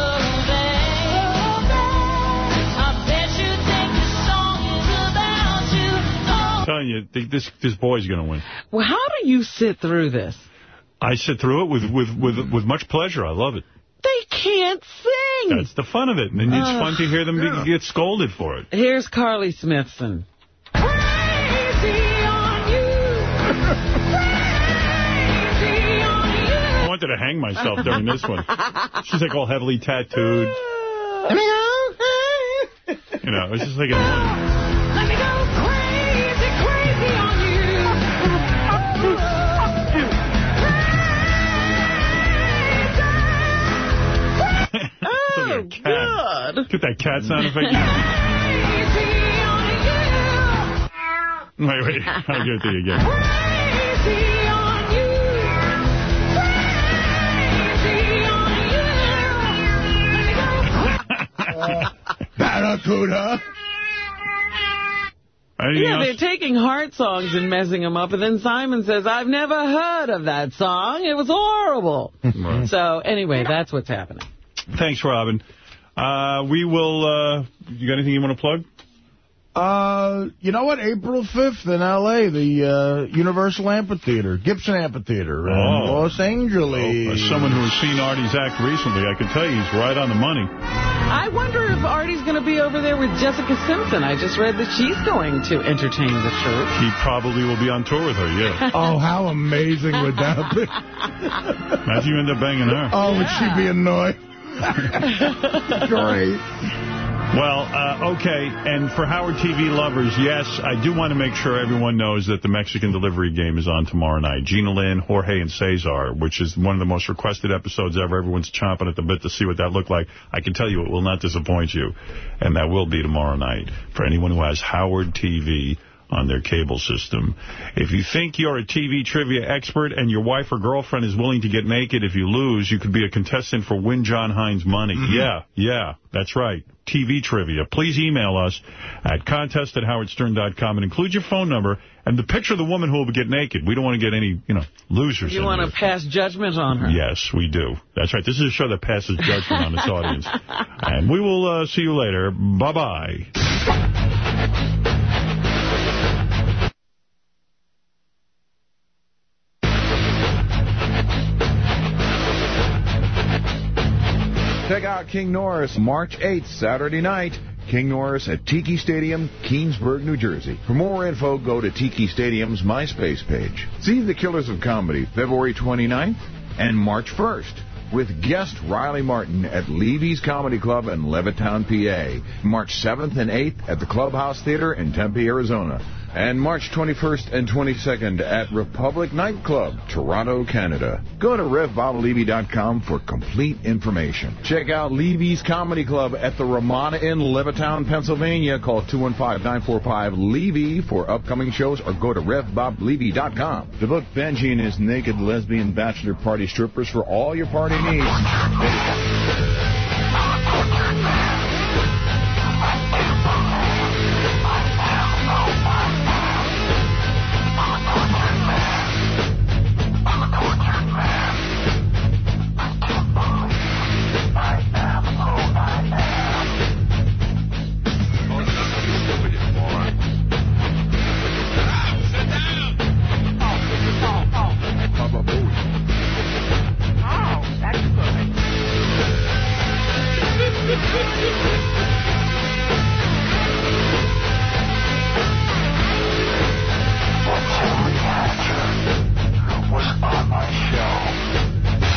[SPEAKER 65] I bet you think this song is about you.
[SPEAKER 1] I'm telling you, this this boy's going to win.
[SPEAKER 4] Well, how do you sit through this?
[SPEAKER 1] I sit through it with, with, with, with much pleasure. I love it.
[SPEAKER 4] They can't sing.
[SPEAKER 1] That's the fun of it. And it's
[SPEAKER 4] Ugh.
[SPEAKER 1] fun to hear them be- get scolded for it.
[SPEAKER 4] Here's Carly Smithson.
[SPEAKER 1] I wanted to hang myself during this one. She's like all heavily tattooed. Let me go. You know, it's just like a...
[SPEAKER 4] Oh, God.
[SPEAKER 1] Get that cat sound effect. wait, wait. I'll give it to you again.
[SPEAKER 5] Barracuda.
[SPEAKER 1] Anything
[SPEAKER 4] Yeah,
[SPEAKER 1] else?
[SPEAKER 4] they're taking heart songs and messing them up, and then Simon says, I've never heard of that song. It was horrible.
[SPEAKER 1] Right.
[SPEAKER 4] So, anyway, that's what's happening.
[SPEAKER 1] Thanks, Robin. Uh, we will... Uh, you got anything you want to plug?
[SPEAKER 5] Uh, you know what? April 5th in L.A., the uh, Universal Amphitheater, Gibson Amphitheater in
[SPEAKER 1] Oh.
[SPEAKER 5] Los Angeles.
[SPEAKER 1] As someone who has seen Artie's act recently, I can tell you he's right on the money.
[SPEAKER 4] I wonder if Artie's going to be over there with Jessica Simpson. I just read that she's going to entertain the church.
[SPEAKER 1] He probably will be on tour with her, yeah.
[SPEAKER 5] Oh, how amazing would that be?
[SPEAKER 1] Imagine you end up banging her.
[SPEAKER 5] Oh, would she be annoyed? Great.
[SPEAKER 1] Well, uh, okay, and for Howard TV lovers, yes, I do want to make sure everyone knows that the Mexican delivery game is on tomorrow night. Gina Lynn, Jorge, and Cesar, which is one of the most requested episodes ever. Everyone's chomping at the bit to see what that looked like. I can tell you it will not disappoint you, and that will be tomorrow night for anyone who has Howard TV on their cable system. If you think you're a TV trivia expert and your wife or girlfriend is willing to get naked if you lose, you could be a contestant for Win John Hein's money. Yeah, yeah, that's right. TV trivia. Please email us at contest at howardstern.com and include your phone number and the picture of the woman who will get naked. We don't want to get any, you know, losers
[SPEAKER 4] You want to pass judgment on her?
[SPEAKER 1] Yes, we do. That's right. This is a show that passes judgment on its audience. And we will uh, see you later. Bye-bye.
[SPEAKER 2] Check out King Norris March 8th, Saturday night. King Norris at Tiki Stadium, Keansburg, New Jersey. For more info, go to Tiki Stadium's MySpace page. See The Killers of Comedy February 29th and March 1st with guest Riley Martin at Levy's Comedy Club in Levittown, PA. March 7th and 8th at the Clubhouse Theater in Tempe, Arizona. And March 21st and 22nd at Republic Nightclub, Toronto, Canada. Go to RevBobLevy.com for complete information. Check out Levy's Comedy Club at the Ramada Inn, Levittown, Pennsylvania. Call 215-945-LEVY for upcoming shows or go to RevBobLevy.com. To book Benji and his naked lesbian bachelor party strippers for all your party needs.